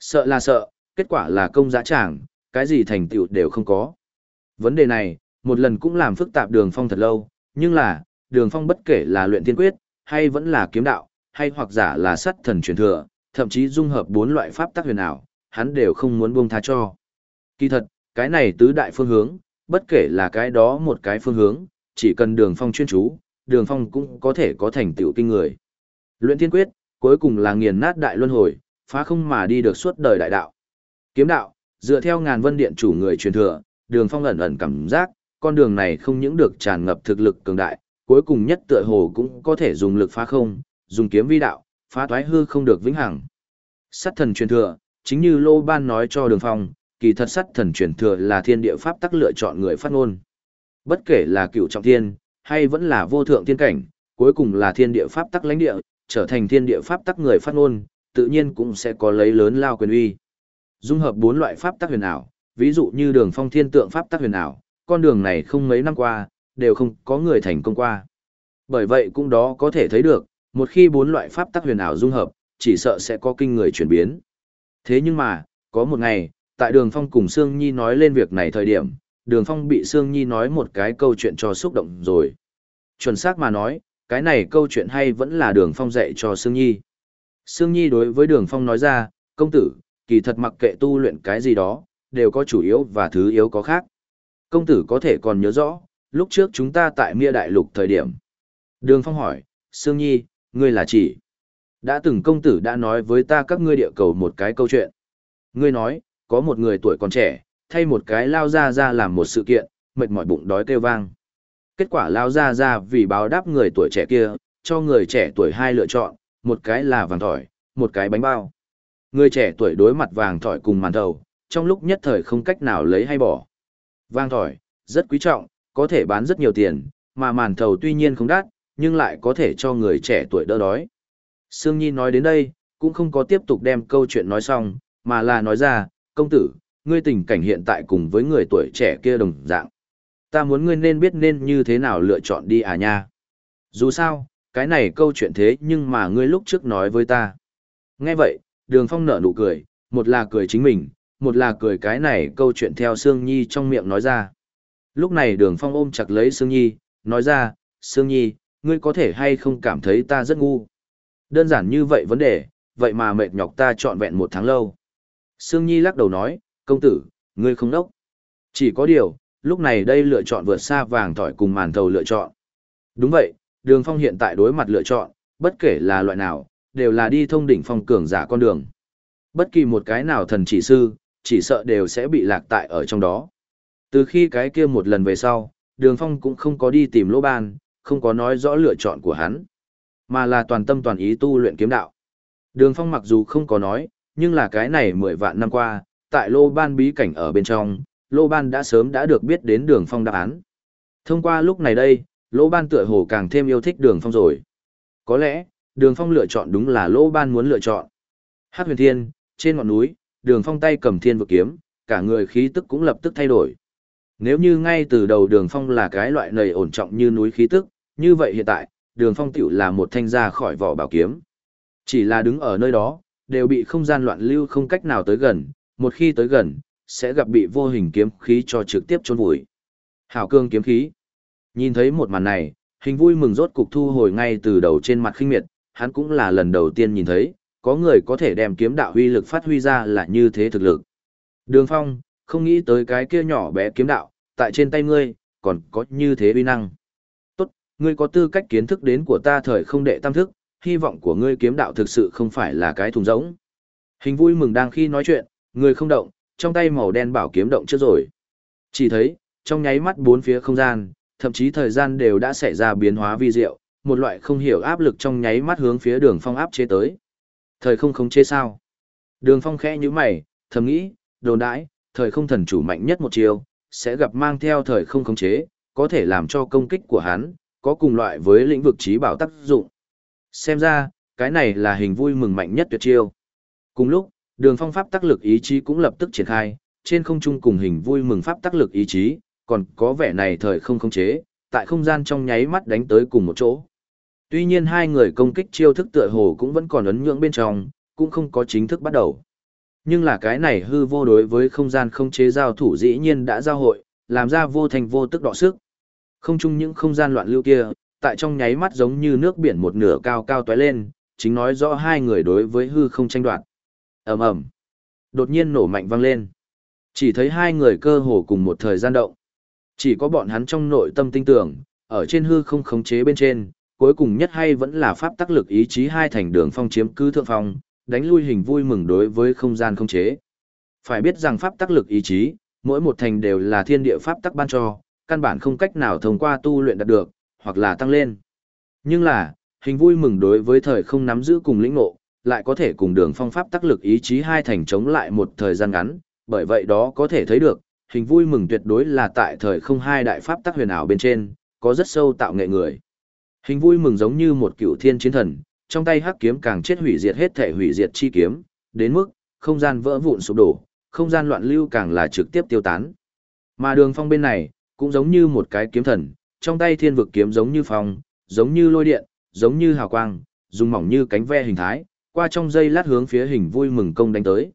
Sợ là sợ, kết quả là công giá tràng, cái gì thành tựu đều không có. Vấn đề này, một lần cũng làm phức tạp đường phong thật lâu, nhưng là, đường phong bất kể là luyện tiên quyết, hay vẫn là kiếm đạo, hay hoặc giả là sắt thần truyền thừa, thậm chí dung hợp bốn loại pháp tắc huyền ảo, hắn đều không muốn buông tha cho. Kỳ thật, cái này tứ đại phương hướng, bất kể là cái đó một cái phương hướng, chỉ cần đường phong chuyên chú, đường phong cũng có thể có thành tựu kinh người. Luyện tiên quyết, cuối cùng là nghiền nát đại luân hồi, phá không mà đi được suốt đời đại đạo. Kiếm đạo, dựa theo ngàn vân điện chủ người truyền thừa, đường phong ẩn ẩn cảm giác, con đường này không những được tràn ngập thực lực cường đại, cuối cùng nhất tựa hồ cũng có thể dùng lực phá không, dùng kiếm vi đạo, phá thoái hư không được vĩnh hằng. Sát thần truyền thừa, chính như Lô Ban nói cho Đường Phong, kỳ thật sát thần truyền thừa là thiên địa pháp tắc lựa chọn người phát ngôn. Bất kể là cựu trọng thiên, hay vẫn là vô thượng thiên cảnh, cuối cùng là thiên địa pháp tắc lãnh địa, trở thành thiên địa pháp tắc người phát ngôn, tự nhiên cũng sẽ có lấy lớn lao quyền uy. Dung hợp bốn loại pháp tắc huyền ảo, ví dụ như đường phong thiên tượng pháp tắc huyền ảo, con đường này không mấy năm qua, đều không có người thành công qua. Bởi vậy cũng đó có thể thấy được, một khi bốn loại pháp tắc huyền ảo dung hợp, chỉ sợ sẽ có kinh người chuyển biến. Thế nhưng mà, có một ngày, tại đường phong cùng Sương Nhi nói lên việc này thời điểm, đường phong bị Sương Nhi nói một cái câu chuyện cho xúc động rồi. Chuẩn xác mà nói, cái này câu chuyện hay vẫn là đường phong dạy cho Sương Nhi. Sương Nhi đối với đường phong nói ra, công tử, kỳ thật mặc kệ tu luyện cái gì đó, đều có chủ yếu và thứ yếu có khác. Công tử có thể còn nhớ rõ, lúc trước chúng ta tại Mia Đại Lục thời điểm. Đường Phong hỏi, Sương Nhi, ngươi là chỉ. Đã từng công tử đã nói với ta các ngươi địa cầu một cái câu chuyện. Ngươi nói, có một người tuổi còn trẻ, thay một cái lao ra ra làm một sự kiện, mệt mỏi bụng đói kêu vang. Kết quả lao ra ra vì báo đáp người tuổi trẻ kia, cho người trẻ tuổi hai lựa chọn, một cái là vàng thỏi, một cái bánh bao. Người trẻ tuổi đối mặt vàng thỏi cùng màn thầu, trong lúc nhất thời không cách nào lấy hay bỏ. Vàng thỏi, rất quý trọng, có thể bán rất nhiều tiền, mà màn thầu tuy nhiên không đắt, nhưng lại có thể cho người trẻ tuổi đỡ đói. Sương Nhi nói đến đây, cũng không có tiếp tục đem câu chuyện nói xong, mà là nói ra, công tử, ngươi tình cảnh hiện tại cùng với người tuổi trẻ kia đồng dạng. Ta muốn ngươi nên biết nên như thế nào lựa chọn đi à nha. Dù sao, cái này câu chuyện thế nhưng mà ngươi lúc trước nói với ta. Nghe vậy, đường phong nở nụ cười, một là cười chính mình, một là cười cái này câu chuyện theo Sương Nhi trong miệng nói ra. Lúc này đường phong ôm chặt lấy Sương Nhi, nói ra, Sương Nhi, ngươi có thể hay không cảm thấy ta rất ngu. Đơn giản như vậy vấn đề, vậy mà mệt nhọc ta trọn vẹn một tháng lâu. Sương Nhi lắc đầu nói, công tử, ngươi không đốc. Chỉ có điều, lúc này đây lựa chọn vượt xa vàng tỏi cùng màn thầu lựa chọn. Đúng vậy, đường phong hiện tại đối mặt lựa chọn, bất kể là loại nào, đều là đi thông đỉnh phong cường giả con đường. Bất kỳ một cái nào thần chỉ sư, chỉ sợ đều sẽ bị lạc tại ở trong đó. Từ khi cái kia một lần về sau, đường phong cũng không có đi tìm lỗ ban, không có nói rõ lựa chọn của hắn, mà là toàn tâm toàn ý tu luyện kiếm đạo. Đường phong mặc dù không có nói, nhưng là cái này mười vạn năm qua, tại lô ban bí cảnh ở bên trong, lô ban đã sớm đã được biết đến đường phong đáp án. Thông qua lúc này đây, lô ban tựa hồ càng thêm yêu thích đường phong rồi. Có lẽ, đường phong lựa chọn đúng là lô ban muốn lựa chọn. Hát huyền thiên, trên ngọn núi, đường phong tay cầm thiên vực kiếm, cả người khí tức cũng lập tức thay đổi. Nếu như ngay từ đầu đường phong là cái loại nầy ổn trọng như núi khí tức, như vậy hiện tại, đường phong tiểu là một thanh ra khỏi vỏ bảo kiếm. Chỉ là đứng ở nơi đó, đều bị không gian loạn lưu không cách nào tới gần, một khi tới gần, sẽ gặp bị vô hình kiếm khí cho trực tiếp chôn vùi. Hảo cương kiếm khí. Nhìn thấy một màn này, hình vui mừng rốt cục thu hồi ngay từ đầu trên mặt khinh miệt, hắn cũng là lần đầu tiên nhìn thấy, có người có thể đem kiếm đạo huy lực phát huy ra là như thế thực lực. Đường Phong, không nghĩ tới cái kia nhỏ bé kiếm đạo, tại trên tay ngươi, còn có như thế uy năng. Tốt, ngươi có tư cách kiến thức đến của ta thời không đệ tam thức, hy vọng của ngươi kiếm đạo thực sự không phải là cái thùng rỗng. Hình vui mừng đang khi nói chuyện, người không động, trong tay màu đen bảo kiếm động trước rồi. Chỉ thấy, trong nháy mắt bốn phía không gian, thậm chí thời gian đều đã xảy ra biến hóa vi diệu, một loại không hiểu áp lực trong nháy mắt hướng phía đường phong áp chế tới. Thời không không chế sao? Đường phong khẽ như mày, thầm nghĩ, đồn đãi, thời không thần chủ mạnh nhất một chiều, sẽ gặp mang theo thời không khống chế, có thể làm cho công kích của hắn, có cùng loại với lĩnh vực trí bảo tác dụng. Xem ra, cái này là hình vui mừng mạnh nhất tuyệt chiêu. Cùng lúc, đường phong pháp tác lực ý chí cũng lập tức triển khai, trên không trung cùng hình vui mừng pháp tác lực ý chí, còn có vẻ này thời không khống chế, tại không gian trong nháy mắt đánh tới cùng một chỗ. Tuy nhiên hai người công kích chiêu thức tựa hồ cũng vẫn còn ấn nhượng bên trong, cũng không có chính thức bắt đầu. Nhưng là cái này hư vô đối với không gian không chế giao thủ dĩ nhiên đã giao hội, làm ra vô thành vô tức đọ sức. Không chung những không gian loạn lưu kia, tại trong nháy mắt giống như nước biển một nửa cao cao tóe lên, chính nói rõ hai người đối với hư không tranh đoạt. ầm ầm, đột nhiên nổ mạnh vang lên. Chỉ thấy hai người cơ hồ cùng một thời gian động. Chỉ có bọn hắn trong nội tâm tinh tưởng, ở trên hư không khống chế bên trên, cuối cùng nhất hay vẫn là pháp tác lực ý chí hai thành đường phong chiếm cứ thượng phong, đánh lui hình vui mừng đối với không gian khống chế. Phải biết rằng pháp tác lực ý chí, mỗi một thành đều là thiên địa pháp tắc ban cho, căn bản không cách nào thông qua tu luyện đạt được, hoặc là tăng lên. Nhưng là, hình vui mừng đối với thời không nắm giữ cùng lĩnh ngộ, lại có thể cùng đường phong pháp tác lực ý chí hai thành chống lại một thời gian ngắn, bởi vậy đó có thể thấy được, hình vui mừng tuyệt đối là tại thời không hai đại pháp tác huyền ảo bên trên, có rất sâu tạo nghệ người. Hình vui mừng giống như một cựu thiên chiến thần, trong tay hắc kiếm càng chết hủy diệt hết thể hủy diệt chi kiếm, đến mức không gian vỡ vụn sụp đổ, không gian loạn lưu càng là trực tiếp tiêu tán. Mà đường phong bên này, cũng giống như một cái kiếm thần, trong tay thiên vực kiếm giống như phong, giống như lôi điện, giống như hào quang, dùng mỏng như cánh ve hình thái, qua trong dây lát hướng phía hình vui mừng công đánh tới.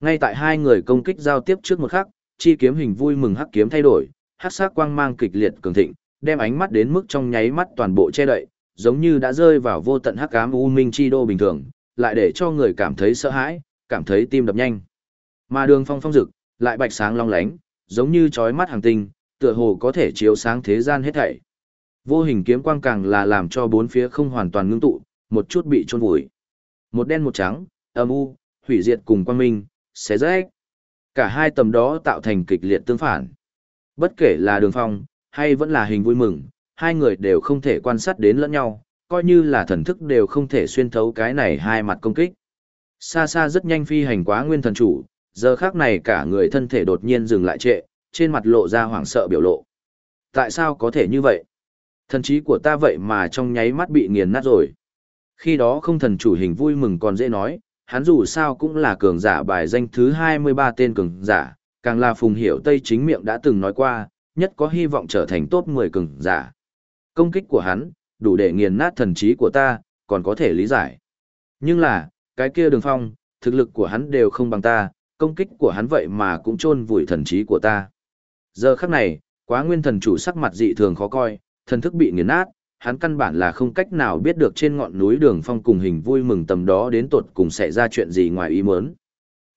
Ngay tại hai người công kích giao tiếp trước một khắc, chi kiếm hình vui mừng hắc kiếm thay đổi, hắc sắc quang mang kịch liệt cường thịnh, đem ánh mắt đến mức trong nháy mắt toàn bộ che đậy, giống như đã rơi vào vô tận hắc ám u minh chi đô bình thường, lại để cho người cảm thấy sợ hãi, cảm thấy tim đập nhanh. Mà đường phong phong rực, lại bạch sáng long lánh, giống như chói mắt hàng tinh, tựa hồ có thể chiếu sáng thế gian hết thảy. Vô hình kiếm quang càng là làm cho bốn phía không hoàn toàn ngưng tụ, một chút bị chôn vùi. Một đen một trắng, âm u, hủy diệt cùng quang minh, xé rách. Cả hai tầm đó tạo thành kịch liệt tương phản. Bất kể là đường phong, hay vẫn là hình vui mừng, hai người đều không thể quan sát đến lẫn nhau, coi như là thần thức đều không thể xuyên thấu cái này hai mặt công kích. Xa xa rất nhanh phi hành quá nguyên thần chủ, giờ khác này cả người thân thể đột nhiên dừng lại trệ, trên mặt lộ ra hoảng sợ biểu lộ. Tại sao có thể như vậy? Thần trí của ta vậy mà trong nháy mắt bị nghiền nát rồi. Khi đó không thần chủ hình vui mừng còn dễ nói, hắn dù sao cũng là cường giả bài danh thứ 23 tên cường giả, càng là phùng hiểu Tây chính miệng đã từng nói qua, nhất có hy vọng trở thành top 10 cường giả. Công kích của hắn, đủ để nghiền nát thần trí của ta, còn có thể lý giải. Nhưng là, cái kia đường phong, thực lực của hắn đều không bằng ta, công kích của hắn vậy mà cũng chôn vùi thần trí của ta. Giờ khắc này, quá nguyên thần chủ sắc mặt dị thường khó coi, thần thức bị nghiền nát, hắn căn bản là không cách nào biết được trên ngọn núi đường phong cùng hình vui mừng tầm đó đến tột cùng sẽ ra chuyện gì ngoài ý muốn.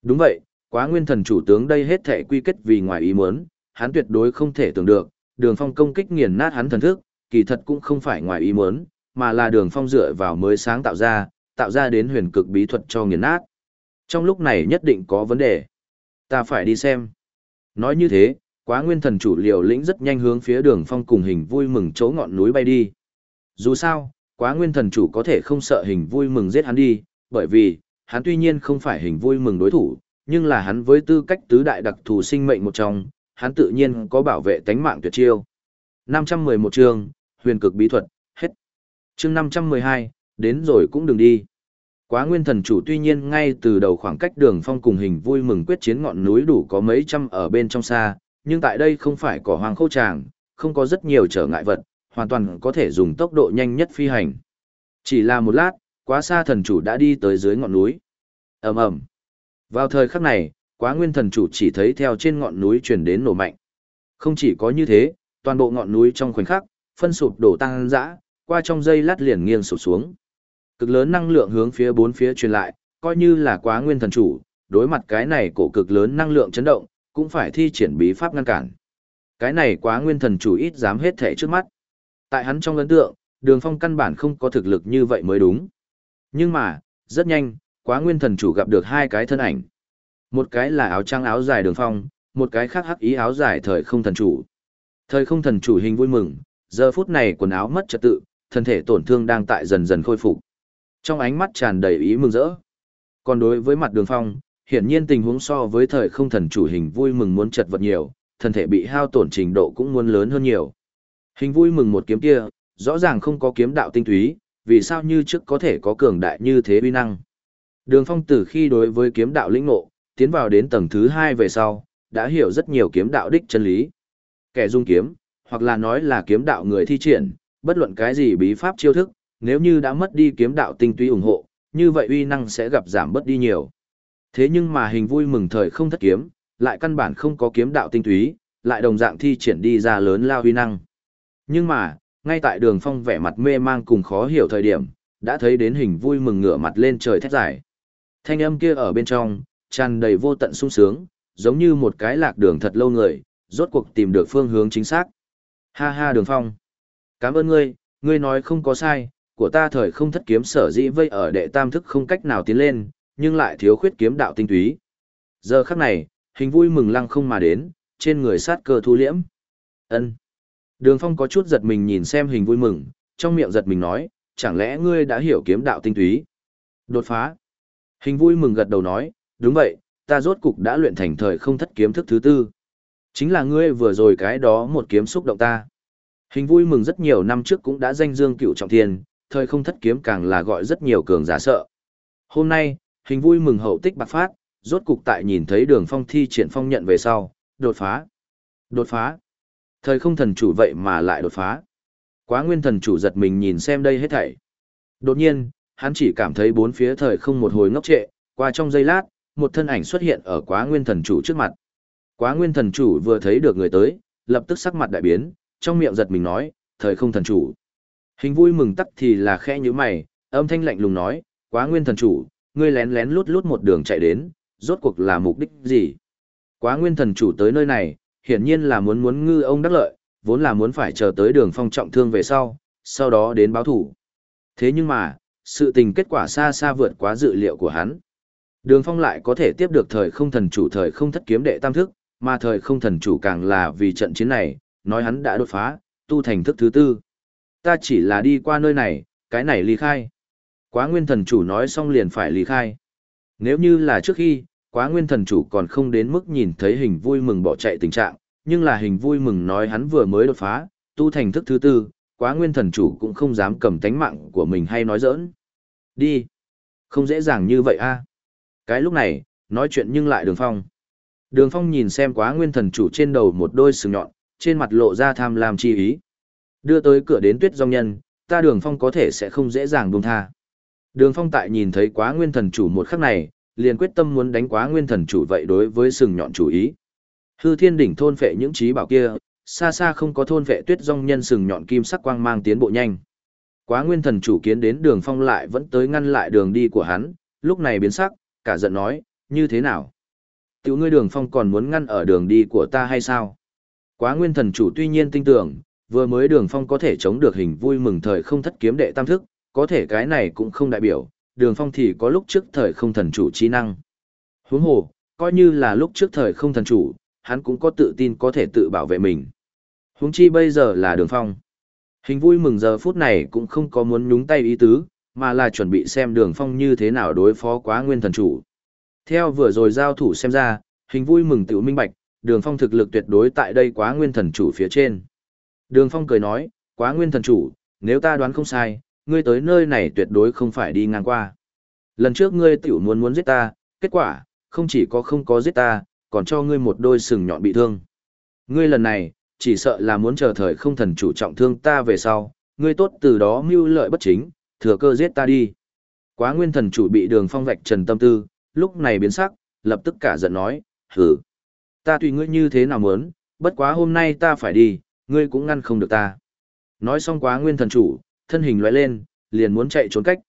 Đúng vậy, quá nguyên thần chủ tướng đây hết thể quy kết vì ngoài ý muốn, hắn tuyệt đối không thể tưởng được, đường phong công kích nghiền nát hắn thần thức, kỳ thật cũng không phải ngoài ý muốn, mà là đường phong dựa vào mới sáng tạo ra, tạo ra đến huyền cực bí thuật cho nghiền nát. Trong lúc này nhất định có vấn đề. Ta phải đi xem. Nói như thế, quá nguyên thần chủ liều lĩnh rất nhanh hướng phía đường phong cùng hình vui mừng chỗ ngọn núi bay đi. Dù sao, quá nguyên thần chủ có thể không sợ hình vui mừng giết hắn đi, bởi vì, hắn tuy nhiên không phải hình vui mừng đối thủ, nhưng là hắn với tư cách tứ đại đặc thù sinh mệnh một trong, hắn tự nhiên có bảo vệ tánh mạng tuyệt chiêu. 511 chương, huyền cực bí thuật, hết. Chương 512, đến rồi cũng đừng đi. Quá nguyên thần chủ tuy nhiên ngay từ đầu khoảng cách đường phong cùng hình vui mừng quyết chiến ngọn núi đủ có mấy trăm ở bên trong xa, nhưng tại đây không phải cỏ hoàng khâu tràng, không có rất nhiều trở ngại vật, hoàn toàn có thể dùng tốc độ nhanh nhất phi hành. Chỉ là một lát, quá xa thần chủ đã đi tới dưới ngọn núi. ầm ầm Vào thời khắc này, quá nguyên thần chủ chỉ thấy theo trên ngọn núi truyền đến nổ mạnh. Không chỉ có như thế, toàn bộ ngọn núi trong khoảnh khắc, phân sụp đổ tăng dã, qua trong dây lát liền nghiêng sụp xuống. Cực lớn năng lượng hướng phía bốn phía truyền lại, coi như là quá nguyên thần chủ, đối mặt cái này cổ cực lớn năng lượng chấn động, cũng phải thi triển bí pháp ngăn cản. Cái này quá nguyên thần chủ ít dám hết thể trước mắt. Tại hắn trong ấn tượng, đường phong căn bản không có thực lực như vậy mới đúng. Nhưng mà, rất nhanh, quá nguyên thần chủ gặp được hai cái thân ảnh. Một cái là áo trang áo dài đường phong, một cái khác hắc ý áo dài thời không thần chủ. Thời không thần chủ hình vui mừng, giờ phút này quần áo mất trật tự, thân thể tổn thương đang tại dần dần khôi phục. Trong ánh mắt tràn đầy ý mừng rỡ. Còn đối với mặt đường phong, hiển nhiên tình huống so với thời không thần chủ hình vui mừng muốn chật vật nhiều, thân thể bị hao tổn trình độ cũng muốn lớn hơn nhiều. Hình vui mừng một kiếm kia, rõ ràng không có kiếm đạo tinh túy, vì sao như trước có thể có cường đại như thế uy năng. Đường phong từ khi đối với kiếm đạo lĩnh ngộ, tiến vào đến tầng thứ hai về sau, đã hiểu rất nhiều kiếm đạo đích chân lý. Kẻ dung kiếm, hoặc là nói là kiếm đạo người thi triển, bất luận cái gì bí pháp chiêu thức, nếu như đã mất đi kiếm đạo tinh túy ủng hộ, như vậy uy năng sẽ gặp giảm bớt đi nhiều. Thế nhưng mà hình vui mừng thời không thất kiếm, lại căn bản không có kiếm đạo tinh túy, lại đồng dạng thi triển đi ra lớn lao huy năng. Nhưng mà, ngay tại đường phong vẻ mặt mê mang cùng khó hiểu thời điểm, đã thấy đến hình vui mừng ngửa mặt lên trời thét dài. Thanh âm kia ở bên trong, tràn đầy vô tận sung sướng, giống như một cái lạc đường thật lâu người, rốt cuộc tìm được phương hướng chính xác. Ha ha đường phong. Cảm ơn ngươi, ngươi nói không có sai, của ta thời không thất kiếm sở dĩ vây ở đệ tam thức không cách nào tiến lên, nhưng lại thiếu khuyết kiếm đạo tinh túy. Giờ khắc này, hình vui mừng lăng không mà đến, trên người sát cơ thu liễm. Ân. Đường Phong có chút giật mình nhìn xem hình vui mừng, trong miệng giật mình nói, chẳng lẽ ngươi đã hiểu kiếm đạo tinh túy? Đột phá. Hình vui mừng gật đầu nói, đúng vậy, ta rốt cục đã luyện thành thời không thất kiếm thức thứ tư. Chính là ngươi vừa rồi cái đó một kiếm xúc động ta. Hình vui mừng rất nhiều năm trước cũng đã danh dương cựu trọng thiên, thời không thất kiếm càng là gọi rất nhiều cường giả sợ. Hôm nay, hình vui mừng hậu tích bạc phát, rốt cục tại nhìn thấy đường phong thi triển phong nhận về sau, đột phá. Đột phá. Thời không thần chủ vậy mà lại đột phá. Quá nguyên thần chủ giật mình nhìn xem đây hết thảy. Đột nhiên, hắn chỉ cảm thấy bốn phía thời không một hồi ngốc trệ, qua trong giây lát, một thân ảnh xuất hiện ở quá nguyên thần chủ trước mặt. Quá nguyên thần chủ vừa thấy được người tới, lập tức sắc mặt đại biến, trong miệng giật mình nói, thời không thần chủ. Hình vui mừng tắc thì là khẽ như mày, âm thanh lạnh lùng nói, quá nguyên thần chủ, ngươi lén lén lút lút một đường chạy đến, rốt cuộc là mục đích gì? Quá nguyên thần chủ tới nơi này, hiển nhiên là muốn muốn ngư ông đắc lợi, vốn là muốn phải chờ tới đường phong trọng thương về sau, sau đó đến báo thủ. Thế nhưng mà, sự tình kết quả xa xa vượt quá dự liệu của hắn. Đường phong lại có thể tiếp được thời không thần chủ thời không thất kiếm đệ tam thức, mà thời không thần chủ càng là vì trận chiến này, nói hắn đã đột phá, tu thành thức thứ tư. Ta chỉ là đi qua nơi này, cái này ly khai. Quá nguyên thần chủ nói xong liền phải lý khai. Nếu như là trước khi, quá nguyên thần chủ còn không đến mức nhìn thấy hình vui mừng bỏ chạy tình trạng, nhưng là hình vui mừng nói hắn vừa mới đột phá, tu thành thức thứ tư, quá nguyên thần chủ cũng không dám cầm tánh mạng của mình hay nói giỡn. Đi. Không dễ dàng như vậy a. À. Cái lúc này, nói chuyện nhưng lại đường phong. Đường phong nhìn xem quá nguyên thần chủ trên đầu một đôi sừng nhọn, trên mặt lộ ra tham lam chi ý. Đưa tới cửa đến tuyết dòng nhân, ta đường phong có thể sẽ không dễ dàng buông tha. Đường phong tại nhìn thấy quá nguyên thần chủ một khắc này, liền quyết tâm muốn đánh quá nguyên thần chủ vậy đối với sừng nhọn chủ ý. Hư thiên đỉnh thôn phệ những trí bảo kia, xa xa không có thôn phệ tuyết rong nhân sừng nhọn kim sắc quang mang tiến bộ nhanh. Quá nguyên thần chủ kiến đến đường phong lại vẫn tới ngăn lại đường đi của hắn, lúc này biến sắc, cả giận nói, như thế nào? Tiểu ngươi đường phong còn muốn ngăn ở đường đi của ta hay sao? Quá nguyên thần chủ tuy nhiên tin tưởng, vừa mới đường phong có thể chống được hình vui mừng thời không thất kiếm đệ tam thức, có thể cái này cũng không đại biểu, đường phong thì có lúc trước thời không thần chủ trí năng. Huống hồ, coi như là lúc trước thời không thần chủ, hắn cũng có tự tin có thể tự bảo vệ mình. Huống chi bây giờ là đường phong. Hình vui mừng giờ phút này cũng không có muốn nhúng tay ý tứ, mà là chuẩn bị xem đường phong như thế nào đối phó quá nguyên thần chủ. Theo vừa rồi giao thủ xem ra, hình vui mừng tự minh bạch, đường phong thực lực tuyệt đối tại đây quá nguyên thần chủ phía trên. Đường phong cười nói, quá nguyên thần chủ, nếu ta đoán không sai, ngươi tới nơi này tuyệt đối không phải đi ngang qua. Lần trước ngươi tiểu muốn muốn giết ta, kết quả, không chỉ có không có giết ta, còn cho ngươi một đôi sừng nhọn bị thương. Ngươi lần này, chỉ sợ là muốn chờ thời không thần chủ trọng thương ta về sau, ngươi tốt từ đó mưu lợi bất chính, thừa cơ giết ta đi. Quá nguyên thần chủ bị đường phong vạch trần tâm tư, lúc này biến sắc, lập tức cả giận nói, hử. Ta tùy ngươi như thế nào muốn, bất quá hôm nay ta phải đi, ngươi cũng ngăn không được ta. Nói xong quá nguyên thần chủ, thân hình lóe lên, liền muốn chạy trốn cách.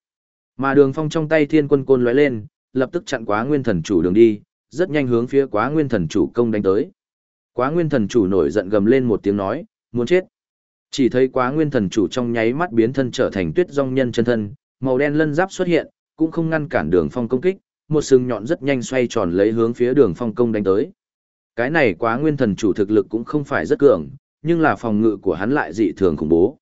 Mà đường phong trong tay thiên quân côn lóe lên, lập tức chặn quá nguyên thần chủ đường đi, rất nhanh hướng phía quá nguyên thần chủ công đánh tới. Quá nguyên thần chủ nổi giận gầm lên một tiếng nói, muốn chết. Chỉ thấy quá nguyên thần chủ trong nháy mắt biến thân trở thành tuyết rong nhân chân thân, màu đen lân giáp xuất hiện, cũng không ngăn cản đường phong công kích, một sừng nhọn rất nhanh xoay tròn lấy hướng phía đường phong công đánh tới. Cái này quá nguyên thần chủ thực lực cũng không phải rất cường, nhưng là phòng ngự của hắn lại dị thường khủng bố.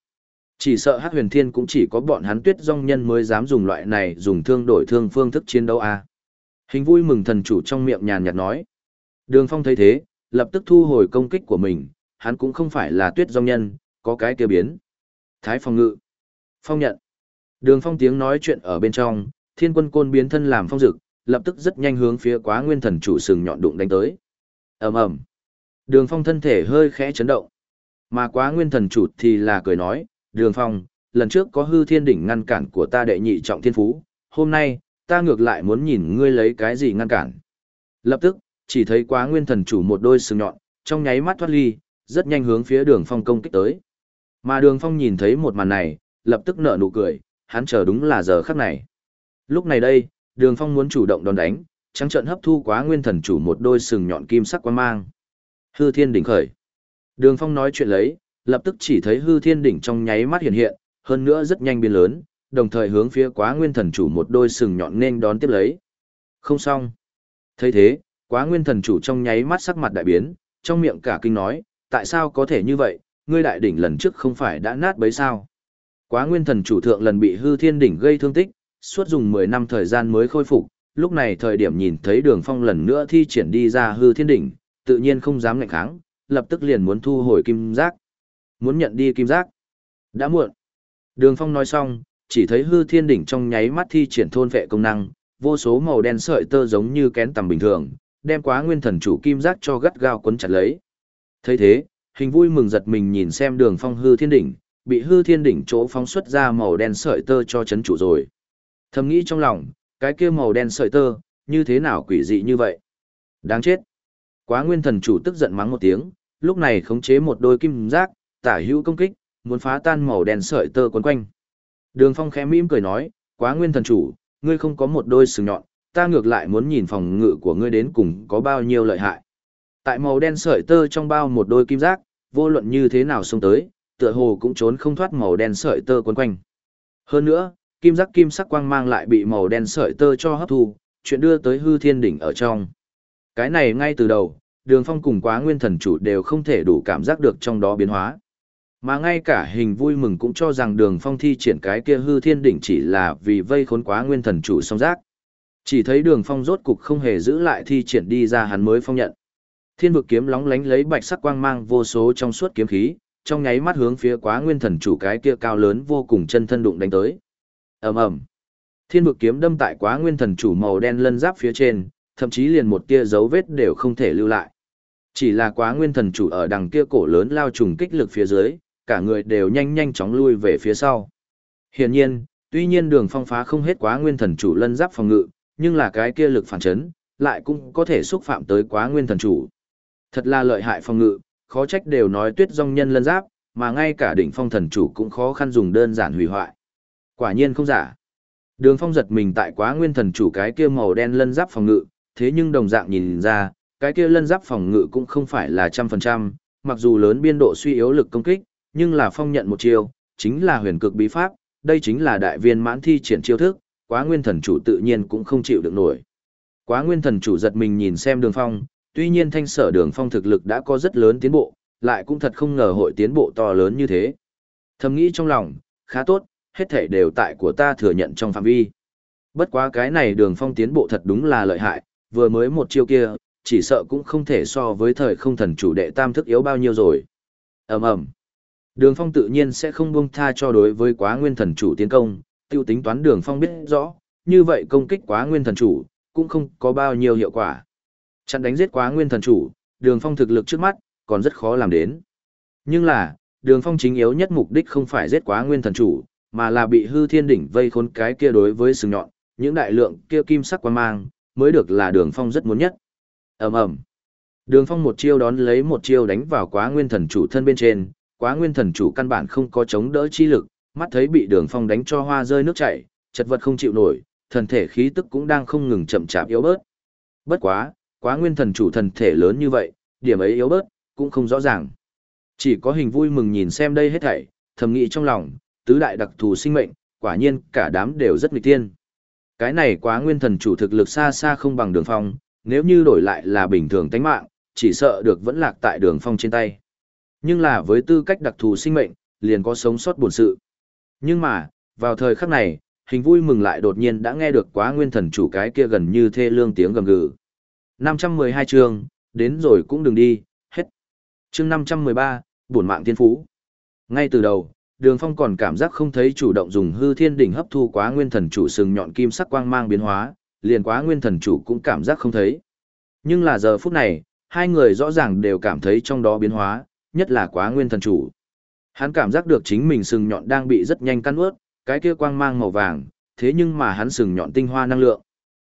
Chỉ sợ Hắc Huyền Thiên cũng chỉ có bọn hắn Tuyết Dung nhân mới dám dùng loại này dùng thương đổi thương phương thức chiến đấu a. À. Hình vui mừng thần chủ trong miệng nhàn nhạt nói. Đường Phong thấy thế, lập tức thu hồi công kích của mình, hắn cũng không phải là Tuyết Dung nhân, có cái kia biến. Thái phong ngự. Phong nhận. Đường Phong tiếng nói chuyện ở bên trong, Thiên Quân Côn biến thân làm phong dực, lập tức rất nhanh hướng phía Quá Nguyên thần chủ sừng nhọn đụng đánh tới. Ầm ầm. Đường Phong thân thể hơi khẽ chấn động. Mà Quá Nguyên thần chủ thì là cười nói, Đường Phong, lần trước có hư thiên đỉnh ngăn cản của ta đệ nhị trọng thiên phú, hôm nay, ta ngược lại muốn nhìn ngươi lấy cái gì ngăn cản. Lập tức, chỉ thấy quá nguyên thần chủ một đôi sừng nhọn, trong nháy mắt thoát ly, rất nhanh hướng phía đường phong công kích tới. Mà đường phong nhìn thấy một màn này, lập tức nở nụ cười, hắn chờ đúng là giờ khắc này. Lúc này đây, đường phong muốn chủ động đòn đánh, trắng trận hấp thu quá nguyên thần chủ một đôi sừng nhọn kim sắc quan mang. Hư thiên đỉnh khởi. Đường phong nói chuyện lấy, lập tức chỉ thấy hư thiên đỉnh trong nháy mắt hiện hiện, hơn nữa rất nhanh biến lớn, đồng thời hướng phía quá nguyên thần chủ một đôi sừng nhọn nên đón tiếp lấy. Không xong. thấy thế, quá nguyên thần chủ trong nháy mắt sắc mặt đại biến, trong miệng cả kinh nói, tại sao có thể như vậy, ngươi đại đỉnh lần trước không phải đã nát bấy sao. Quá nguyên thần chủ thượng lần bị hư thiên đỉnh gây thương tích, suốt dùng 10 năm thời gian mới khôi phục, lúc này thời điểm nhìn thấy đường phong lần nữa thi triển đi ra hư thiên đỉnh, tự nhiên không dám ngạnh kháng, lập tức liền muốn thu hồi kim giác. Muốn nhận đi kim giác. Đã muộn. Đường phong nói xong, chỉ thấy hư thiên đỉnh trong nháy mắt thi triển thôn vệ công năng, vô số màu đen sợi tơ giống như kén tầm bình thường, đem quá nguyên thần chủ kim giác cho gắt gao quấn chặt lấy. thấy thế, hình vui mừng giật mình nhìn xem đường phong hư thiên đỉnh, bị hư thiên đỉnh chỗ phóng xuất ra màu đen sợi tơ cho chấn chủ rồi. Thầm nghĩ trong lòng, cái kia màu đen sợi tơ, như thế nào quỷ dị như vậy? Đáng chết. Quá nguyên thần chủ tức giận mắng một tiếng, lúc này khống chế một đôi kim giác, tả hữu công kích, muốn phá tan màu đen sợi tơ quấn quanh. Đường Phong khẽ mỉm cười nói, quá nguyên thần chủ, ngươi không có một đôi sừng nhọn, ta ngược lại muốn nhìn phòng ngự của ngươi đến cùng có bao nhiêu lợi hại. Tại màu đen sợi tơ trong bao một đôi kim giác, vô luận như thế nào xông tới, tựa hồ cũng trốn không thoát màu đen sợi tơ quấn quanh. Hơn nữa, kim giác kim sắc quang mang lại bị màu đen sợi tơ cho hấp thu, chuyện đưa tới hư thiên đỉnh ở trong. Cái này ngay từ đầu, đường phong cùng quá nguyên thần chủ đều không thể đủ cảm giác được trong đó biến hóa. Mà ngay cả hình vui mừng cũng cho rằng đường phong thi triển cái kia hư thiên đỉnh chỉ là vì vây khốn quá nguyên thần chủ song giác. Chỉ thấy đường phong rốt cục không hề giữ lại thi triển đi ra hắn mới phong nhận. Thiên vực kiếm lóng lánh lấy bạch sắc quang mang vô số trong suốt kiếm khí, trong nháy mắt hướng phía quá nguyên thần chủ cái kia cao lớn vô cùng chân thân đụng đánh tới. ầm ầm, Thiên vực kiếm đâm tại quá nguyên thần chủ màu đen lân giáp phía trên, thậm chí liền một tia dấu vết đều không thể lưu lại. Chỉ là quá nguyên thần chủ ở đằng kia cổ lớn lao trùng kích lực phía dưới, cả người đều nhanh nhanh chóng lui về phía sau. Hiển nhiên, tuy nhiên đường phong phá không hết quá nguyên thần chủ lân giáp phòng ngự, nhưng là cái kia lực phản chấn, lại cũng có thể xúc phạm tới quá nguyên thần chủ. Thật là lợi hại phòng ngự, khó trách đều nói tuyết dòng nhân lân giáp, mà ngay cả đỉnh phong thần chủ cũng khó khăn dùng đơn giản hủy hoại. Quả nhiên không giả. Đường phong giật mình tại quá nguyên thần chủ cái kia màu đen lân giáp phòng ngự, thế nhưng đồng dạng nhìn ra, cái kia lân giáp phòng ngự cũng không phải là trăm phần trăm, mặc dù lớn biên độ suy yếu lực công kích, nhưng là phong nhận một chiêu, chính là huyền cực bí pháp, đây chính là đại viên mãn thi triển chiêu thức, quá nguyên thần chủ tự nhiên cũng không chịu được nổi. Quá nguyên thần chủ giật mình nhìn xem đường phong, tuy nhiên thanh sở đường phong thực lực đã có rất lớn tiến bộ, lại cũng thật không ngờ hội tiến bộ to lớn như thế. Thầm nghĩ trong lòng, khá tốt, hết thể đều tại của ta thừa nhận trong phạm vi. Bất quá cái này đường phong tiến bộ thật đúng là lợi hại, vừa mới một chiêu kia, chỉ sợ cũng không thể so với thời không thần chủ đệ tam thức yếu bao nhiêu rồi. ầm ầm Đường phong tự nhiên sẽ không buông tha cho đối với quá nguyên thần chủ tiến công, tiêu tính toán đường phong biết rõ, như vậy công kích quá nguyên thần chủ, cũng không có bao nhiêu hiệu quả. Chặn đánh giết quá nguyên thần chủ, đường phong thực lực trước mắt, còn rất khó làm đến. Nhưng là, đường phong chính yếu nhất mục đích không phải giết quá nguyên thần chủ, mà là bị hư thiên đỉnh vây khốn cái kia đối với sừng nhọn, những đại lượng kia kim sắc quan mang, mới được là đường phong rất muốn nhất. ầm ầm Đường phong một chiêu đón lấy một chiêu đánh vào quá nguyên thần chủ thân bên trên, quá nguyên thần chủ căn bản không có chống đỡ chi lực, mắt thấy bị đường phong đánh cho hoa rơi nước chảy, chật vật không chịu nổi, thần thể khí tức cũng đang không ngừng chậm chạp yếu bớt. Bất quá, quá nguyên thần chủ thần thể lớn như vậy, điểm ấy yếu bớt, cũng không rõ ràng. Chỉ có hình vui mừng nhìn xem đây hết thảy, thầm nghĩ trong lòng, tứ đại đặc thù sinh mệnh, quả nhiên cả đám đều rất nghịch tiên. Cái này quá nguyên thần chủ thực lực xa xa không bằng đường phong, nếu như đổi lại là bình thường tánh mạng, chỉ sợ được vẫn lạc tại đường phong trên tay. Nhưng là với tư cách đặc thù sinh mệnh, liền có sống sót buồn sự. Nhưng mà, vào thời khắc này, hình vui mừng lại đột nhiên đã nghe được quá nguyên thần chủ cái kia gần như thê lương tiếng gầm gừ. 512 chương, đến rồi cũng đừng đi, hết. Chương 513, bổn mạng thiên phú. Ngay từ đầu, Đường Phong còn cảm giác không thấy chủ động dùng hư thiên đỉnh hấp thu quá nguyên thần chủ sừng nhọn kim sắc quang mang biến hóa, liền quá nguyên thần chủ cũng cảm giác không thấy. Nhưng là giờ phút này, hai người rõ ràng đều cảm thấy trong đó biến hóa, nhất là quá nguyên thần chủ. Hắn cảm giác được chính mình sừng nhọn đang bị rất nhanh căn ướt, cái kia quang mang màu vàng, thế nhưng mà hắn sừng nhọn tinh hoa năng lượng.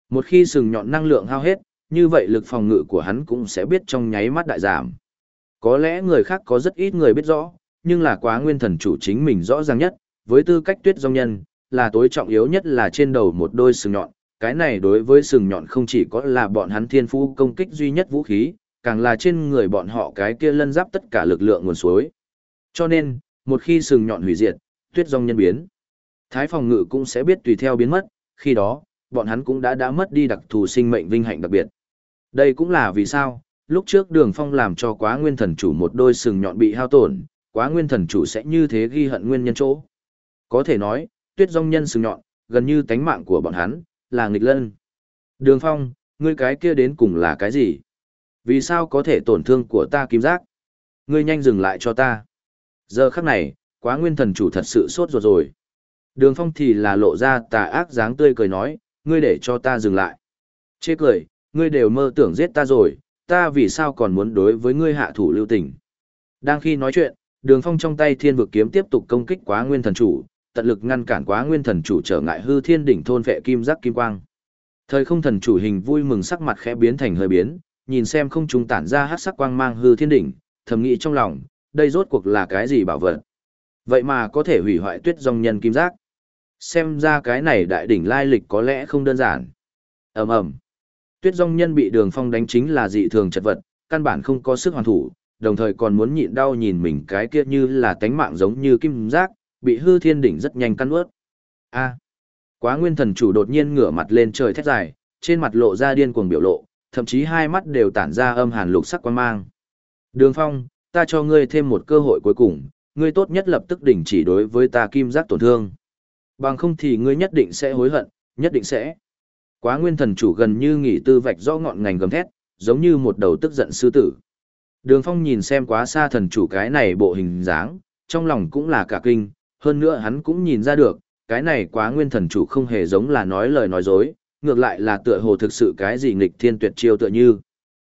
Một khi sừng nhọn năng lượng hao hết, như vậy lực phòng ngự của hắn cũng sẽ biết trong nháy mắt đại giảm. Có lẽ người khác có rất ít người biết rõ, nhưng là quá nguyên thần chủ chính mình rõ ràng nhất, với tư cách tuyết dòng nhân, là tối trọng yếu nhất là trên đầu một đôi sừng nhọn. Cái này đối với sừng nhọn không chỉ có là bọn hắn thiên phu công kích duy nhất vũ khí, càng là trên người bọn họ cái kia lân giáp tất cả lực lượng nguồn suối. Cho nên, một khi sừng nhọn hủy diệt, tuyết dòng nhân biến, thái phòng ngự cũng sẽ biết tùy theo biến mất, khi đó, bọn hắn cũng đã đã mất đi đặc thù sinh mệnh vinh hạnh đặc biệt. Đây cũng là vì sao, lúc trước đường phong làm cho quá nguyên thần chủ một đôi sừng nhọn bị hao tổn, quá nguyên thần chủ sẽ như thế ghi hận nguyên nhân chỗ. Có thể nói, tuyết dòng nhân sừng nhọn, gần như tánh mạng của bọn hắn, là nghịch lân. Đường phong, ngươi cái kia đến cùng là cái gì? Vì sao có thể tổn thương của ta kim giác? Ngươi nhanh dừng lại cho ta. Giờ khắc này, quá nguyên thần chủ thật sự sốt ruột rồi. Đường phong thì là lộ ra tà ác dáng tươi cười nói, ngươi để cho ta dừng lại. Chê cười, ngươi đều mơ tưởng giết ta rồi, ta vì sao còn muốn đối với ngươi hạ thủ lưu tình. Đang khi nói chuyện, đường phong trong tay thiên vực kiếm tiếp tục công kích quá nguyên thần chủ, tận lực ngăn cản quá nguyên thần chủ trở ngại hư thiên đỉnh thôn vệ kim giác kim quang. Thời không thần chủ hình vui mừng sắc mặt khẽ biến thành hơi biến, nhìn xem không trung tản ra hát sắc quang mang hư thiên đỉnh, thầm nghĩ trong lòng, đây rốt cuộc là cái gì bảo vật. Vậy mà có thể hủy hoại tuyết dòng nhân kim giác. Xem ra cái này đại đỉnh lai lịch có lẽ không đơn giản. ầm ầm Tuyết dòng nhân bị đường phong đánh chính là dị thường chật vật, căn bản không có sức hoàn thủ, đồng thời còn muốn nhịn đau nhìn mình cái kia như là tánh mạng giống như kim giác, bị hư thiên đỉnh rất nhanh căn ướt. A. Quá nguyên thần chủ đột nhiên ngửa mặt lên trời thét dài, trên mặt lộ ra điên cuồng biểu lộ, thậm chí hai mắt đều tản ra âm hàn lục sắc quan mang. Đường Phong, ta cho ngươi thêm một cơ hội cuối cùng, ngươi tốt nhất lập tức đình chỉ đối với ta kim giác tổn thương. Bằng không thì ngươi nhất định sẽ hối hận, nhất định sẽ. Quá nguyên thần chủ gần như nghỉ tư vạch rõ ngọn ngành gầm thét, giống như một đầu tức giận sư tử. Đường Phong nhìn xem quá xa thần chủ cái này bộ hình dáng, trong lòng cũng là cả kinh, hơn nữa hắn cũng nhìn ra được, cái này quá nguyên thần chủ không hề giống là nói lời nói dối, ngược lại là tựa hồ thực sự cái gì nghịch thiên tuyệt chiêu tựa như.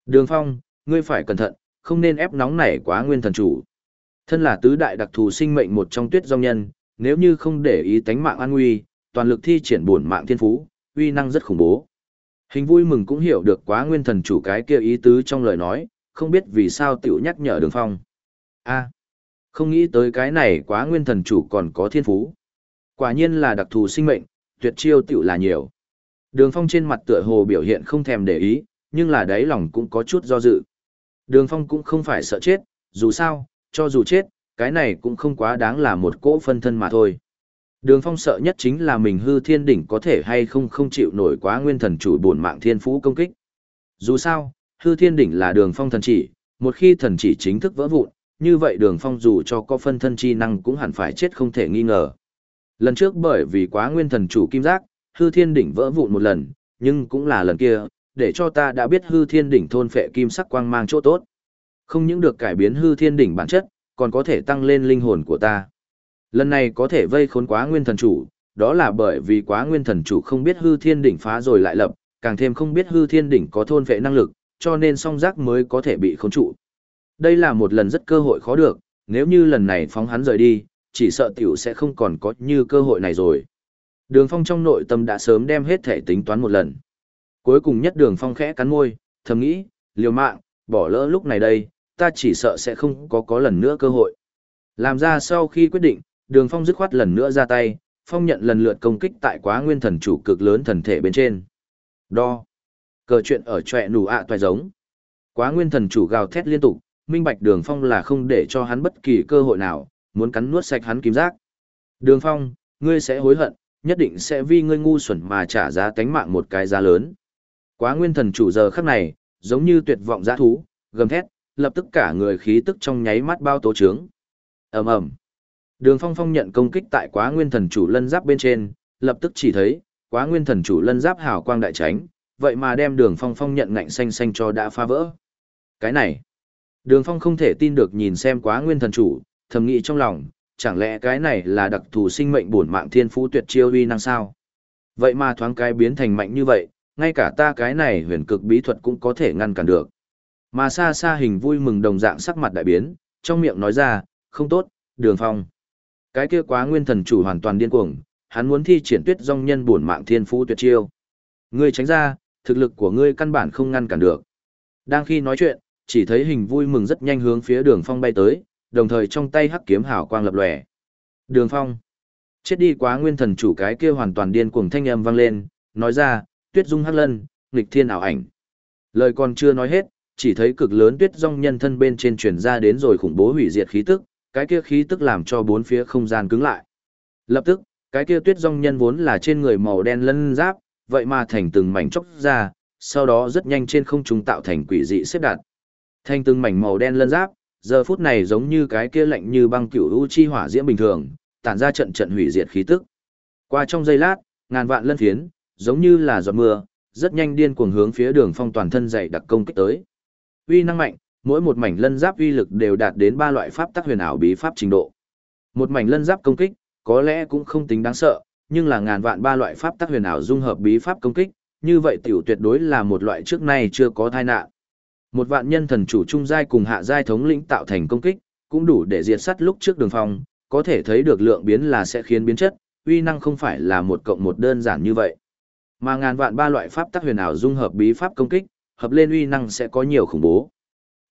Đường Phong, ngươi phải cẩn thận, không nên ép nóng nảy quá nguyên thần chủ. Thân là tứ đại đặc thù sinh mệnh một trong tuyết dòng nhân, nếu như không để ý tánh mạng an nguy, toàn lực thi triển bổn mạng thiên phú, uy năng rất khủng bố. Hình vui mừng cũng hiểu được quá nguyên thần chủ cái kia ý tứ trong lời nói, không biết vì sao tiểu nhắc nhở đường phong. a không nghĩ tới cái này quá nguyên thần chủ còn có thiên phú. Quả nhiên là đặc thù sinh mệnh, tuyệt chiêu tiểu là nhiều. Đường phong trên mặt tựa hồ biểu hiện không thèm để ý, nhưng là đáy lòng cũng có chút do dự. Đường phong cũng không phải sợ chết, dù sao, cho dù chết, cái này cũng không quá đáng là một cỗ phân thân mà thôi. Đường phong sợ nhất chính là mình hư thiên đỉnh có thể hay không không chịu nổi quá nguyên thần chủ bổn mạng thiên phú công kích. Dù sao, hư thiên đỉnh là đường phong thần chỉ, một khi thần chỉ chính thức vỡ vụn, như vậy đường phong dù cho có phân thân chi năng cũng hẳn phải chết không thể nghi ngờ. Lần trước bởi vì quá nguyên thần chủ kim giác, hư thiên đỉnh vỡ vụn một lần, nhưng cũng là lần kia, để cho ta đã biết hư thiên đỉnh thôn phệ kim sắc quang mang chỗ tốt. Không những được cải biến hư thiên đỉnh bản chất, còn có thể tăng lên linh hồn của ta. Lần này có thể vây khốn quá nguyên thần chủ, đó là bởi vì quá nguyên thần chủ không biết hư thiên đỉnh phá rồi lại lập, càng thêm không biết hư thiên đỉnh có thôn phệ năng lực, cho nên song giác mới có thể bị khốn trụ. Đây là một lần rất cơ hội khó được, nếu như lần này phóng hắn rời đi, chỉ sợ tiểu sẽ không còn có như cơ hội này rồi. Đường phong trong nội tâm đã sớm đem hết thể tính toán một lần. Cuối cùng nhất đường phong khẽ cắn môi, thầm nghĩ, liều mạng, bỏ lỡ lúc này đây, ta chỉ sợ sẽ không có có lần nữa cơ hội. Làm ra sau khi quyết định, đường phong dứt khoát lần nữa ra tay, phong nhận lần lượt công kích tại quá nguyên thần chủ cực lớn thần thể bên trên. Đo. Cờ chuyện ở trọe nủ ạ toài giống. Quá nguyên thần chủ gào thét liên tục, minh bạch đường phong là không để cho hắn bất kỳ cơ hội nào, muốn cắn nuốt sạch hắn kim giác. Đường phong, ngươi sẽ hối hận, nhất định sẽ vì ngươi ngu xuẩn mà trả giá tánh mạng một cái giá lớn. Quá nguyên thần chủ giờ khắc này, giống như tuyệt vọng giã thú, gầm thét, lập tức cả người khí tức trong nháy mắt bao tố trướng. ầm ầm Đường phong phong nhận công kích tại quá nguyên thần chủ lân giáp bên trên, lập tức chỉ thấy, quá nguyên thần chủ lân giáp hào quang đại tránh, vậy mà đem đường phong phong nhận ngạnh xanh xanh cho đã phá vỡ. Cái này, đường phong không thể tin được nhìn xem quá nguyên thần chủ, thầm nghĩ trong lòng, chẳng lẽ cái này là đặc thù sinh mệnh bổn mạng thiên phú tuyệt chiêu uy năng sao? Vậy mà thoáng cái biến thành mạnh như vậy, ngay cả ta cái này huyền cực bí thuật cũng có thể ngăn cản được. Mà xa xa hình vui mừng đồng dạng sắc mặt đại biến, trong miệng nói ra, không tốt, đường phong. Cái kia quá nguyên thần chủ hoàn toàn điên cuồng, hắn muốn thi triển tuyết dòng nhân bổn mạng thiên phú tuyệt chiêu. Ngươi tránh ra, thực lực của ngươi căn bản không ngăn cản được. Đang khi nói chuyện, chỉ thấy hình vui mừng rất nhanh hướng phía đường phong bay tới, đồng thời trong tay hắc kiếm hào quang lập lòe. Đường phong. Chết đi quá nguyên thần chủ cái kia hoàn toàn điên cuồng thanh âm vang lên, nói ra, tuyết dung hắc lân, nghịch thiên ảo ảnh. Lời còn chưa nói hết, chỉ thấy cực lớn tuyết rong nhân thân bên trên truyền ra đến rồi khủng bố hủy diệt khí tức, cái kia khí tức làm cho bốn phía không gian cứng lại. Lập tức, cái kia tuyết rong nhân vốn là trên người màu đen lân giáp, vậy mà thành từng mảnh chốc ra, sau đó rất nhanh trên không trung tạo thành quỷ dị xếp đặt. Thành từng mảnh màu đen lân giáp, Giờ phút này giống như cái kia lạnh như băng cựu u chi hỏa diễm bình thường, tản ra trận trận hủy diệt khí tức. Qua trong giây lát, ngàn vạn lân phiến, giống như là giọt mưa, rất nhanh điên cuồng hướng phía Đường Phong toàn thân dày đặc công kích tới. Uy năng mạnh, mỗi một mảnh lân giáp uy lực đều đạt đến ba loại pháp tắc huyền ảo bí pháp trình độ. Một mảnh lân giáp công kích, có lẽ cũng không tính đáng sợ, nhưng là ngàn vạn ba loại pháp tắc huyền ảo dung hợp bí pháp công kích, như vậy tiểu tuyệt đối là một loại trước nay chưa có tai nạn. Một vạn nhân thần chủ trung giai cùng hạ giai thống lĩnh tạo thành công kích, cũng đủ để diệt sát lúc trước đường phong, có thể thấy được lượng biến là sẽ khiến biến chất, uy năng không phải là một cộng một đơn giản như vậy. Mà ngàn vạn ba loại pháp tắc huyền ảo dung hợp bí pháp công kích, hợp lên uy năng sẽ có nhiều khủng bố.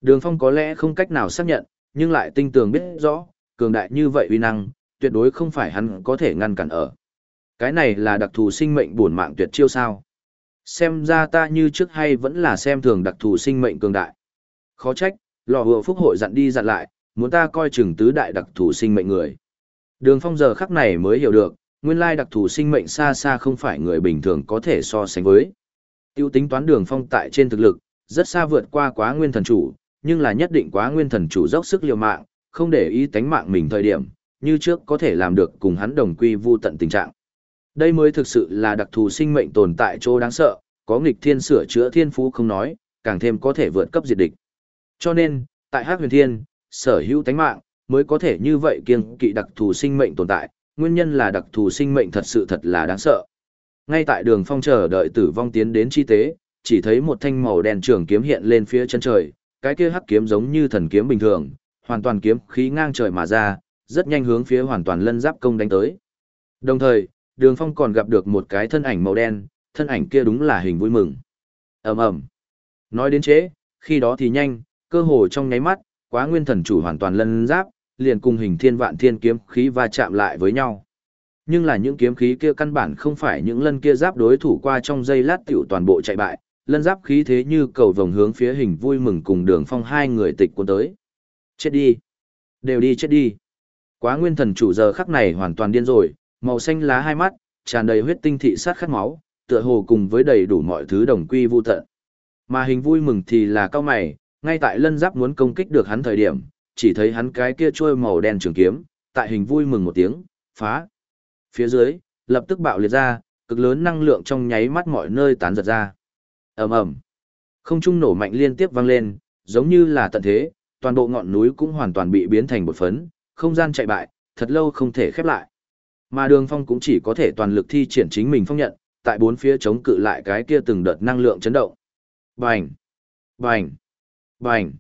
Đường Phong có lẽ không cách nào xác nhận, nhưng lại tinh tường biết rõ, cường đại như vậy uy năng, tuyệt đối không phải hắn có thể ngăn cản ở. Cái này là đặc thù sinh mệnh bổn mạng tuyệt chiêu sao? Xem ra ta như trước hay vẫn là xem thường đặc thù sinh mệnh cường đại. Khó trách, lò hựa phúc hội dặn đi dặn lại, muốn ta coi chừng tứ đại đặc thù sinh mệnh người. Đường Phong giờ khắc này mới hiểu được, nguyên lai đặc thù sinh mệnh xa xa không phải người bình thường có thể so sánh với. Tiêu tính toán đường Phong tại trên thực lực, rất xa vượt qua quá nguyên thần chủ, nhưng là nhất định quá nguyên thần chủ dốc sức liều mạng, không để ý tánh mạng mình thời điểm, như trước có thể làm được cùng hắn đồng quy vu tận tình trạng. Đây mới thực sự là đặc thù sinh mệnh tồn tại chỗ đáng sợ, có nghịch thiên sửa chữa thiên phú không nói, càng thêm có thể vượt cấp diệt địch. Cho nên, tại Hắc Huyền Thiên, sở hữu tánh mạng mới có thể như vậy kiêng kỵ đặc thù sinh mệnh tồn tại, nguyên nhân là đặc thù sinh mệnh thật sự thật là đáng sợ. Ngay tại đường phong chờ đợi tử vong tiến đến chi tế, chỉ thấy một thanh màu đen trường kiếm hiện lên phía chân trời, cái kia hắc kiếm giống như thần kiếm bình thường, hoàn toàn kiếm khí ngang trời mà ra, rất nhanh hướng phía hoàn toàn lân giáp công đánh tới. Đồng thời, Đường Phong còn gặp được một cái thân ảnh màu đen, thân ảnh kia đúng là hình vui mừng. Ầm ầm. Nói đến chế, khi đó thì nhanh, cơ hồ trong nháy mắt, Quá Nguyên Thần chủ hoàn toàn lân giáp, liền cùng hình thiên vạn thiên kiếm khí va chạm lại với nhau. Nhưng là những kiếm khí kia căn bản không phải những lân kia giáp đối thủ qua trong giây lát tiểu toàn bộ chạy bại, lân giáp khí thế như cầu vồng hướng phía hình vui mừng cùng đường phong hai người tịch cuốn tới. Chết đi! Đều đi chết đi! Quá nguyên thần chủ giờ khắc này hoàn toàn điên rồi, màu xanh lá hai mắt, tràn đầy huyết tinh thị sát khát máu, tựa hồ cùng với đầy đủ mọi thứ đồng quy vu tận. Mà hình vui mừng thì là cao mày, ngay tại lân giáp muốn công kích được hắn thời điểm, chỉ thấy hắn cái kia trôi màu đen trường kiếm, tại hình vui mừng một tiếng, phá. Phía dưới, lập tức bạo liệt ra, cực lớn năng lượng trong nháy mắt mọi nơi tán giật ra ầm ầm không trung nổ mạnh liên tiếp vang lên giống như là tận thế toàn bộ ngọn núi cũng hoàn toàn bị biến thành một phấn không gian chạy bại thật lâu không thể khép lại mà đường phong cũng chỉ có thể toàn lực thi triển chính mình phong nhận tại bốn phía chống cự lại cái kia từng đợt năng lượng chấn động. Bành! Bành! Bành!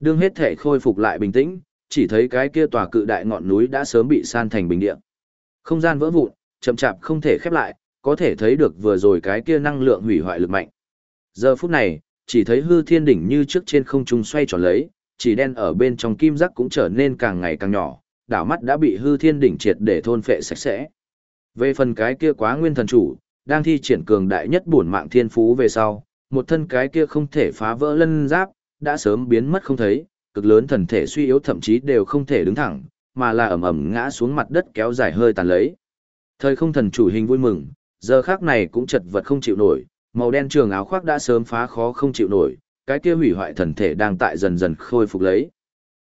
Đương hết thể khôi phục lại bình tĩnh chỉ thấy cái kia tòa cự đại ngọn núi đã sớm bị san thành bình địa. Không gian vỡ vụn chậm chạp không thể khép lại có thể thấy được vừa rồi cái kia năng lượng hủy hoại lực mạnh. Giờ phút này, chỉ thấy hư thiên đỉnh như trước trên không trung xoay tròn lấy, chỉ đen ở bên trong kim giác cũng trở nên càng ngày càng nhỏ, đảo mắt đã bị hư thiên đỉnh triệt để thôn phệ sạch sẽ. Về phần cái kia quá nguyên thần chủ, đang thi triển cường đại nhất bổn mạng thiên phú về sau, một thân cái kia không thể phá vỡ lân giáp, đã sớm biến mất không thấy, cực lớn thần thể suy yếu thậm chí đều không thể đứng thẳng, mà là ẩm ẩm ngã xuống mặt đất kéo dài hơi tàn lấy. Thời không thần chủ hình vui mừng, giờ khác này cũng chật vật không chịu nổi, màu đen trường áo khoác đã sớm phá khó không chịu nổi, cái kia hủy hoại thần thể đang tại dần dần khôi phục lấy.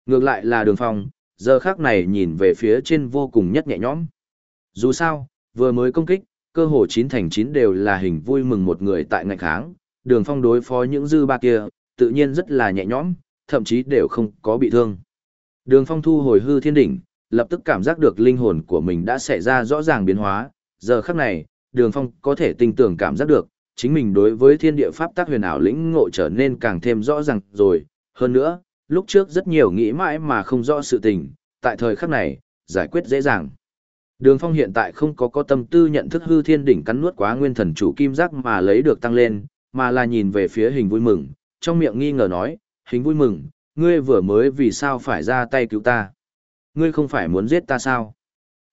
Ngược lại là đường phong, giờ khác này nhìn về phía trên vô cùng nhất nhẹ nhõm. Dù sao, vừa mới công kích, cơ hồ chín thành chín đều là hình vui mừng một người tại ngạch kháng, đường phong đối phó những dư ba kia, tự nhiên rất là nhẹ nhõm, thậm chí đều không có bị thương. Đường phong thu hồi hư thiên đỉnh, lập tức cảm giác được linh hồn của mình đã xảy ra rõ ràng biến hóa, giờ khắc này, đường phong có thể tinh tưởng cảm giác được, chính mình đối với thiên địa pháp tác huyền ảo lĩnh ngộ trở nên càng thêm rõ ràng rồi. Hơn nữa, lúc trước rất nhiều nghĩ mãi mà không rõ sự tình, tại thời khắc này, giải quyết dễ dàng. Đường Phong hiện tại không có có tâm tư nhận thức hư thiên đỉnh cắn nuốt quá nguyên thần chủ kim giác mà lấy được tăng lên, mà là nhìn về phía hình vui mừng, trong miệng nghi ngờ nói, hình vui mừng, ngươi vừa mới vì sao phải ra tay cứu ta? Ngươi không phải muốn giết ta sao?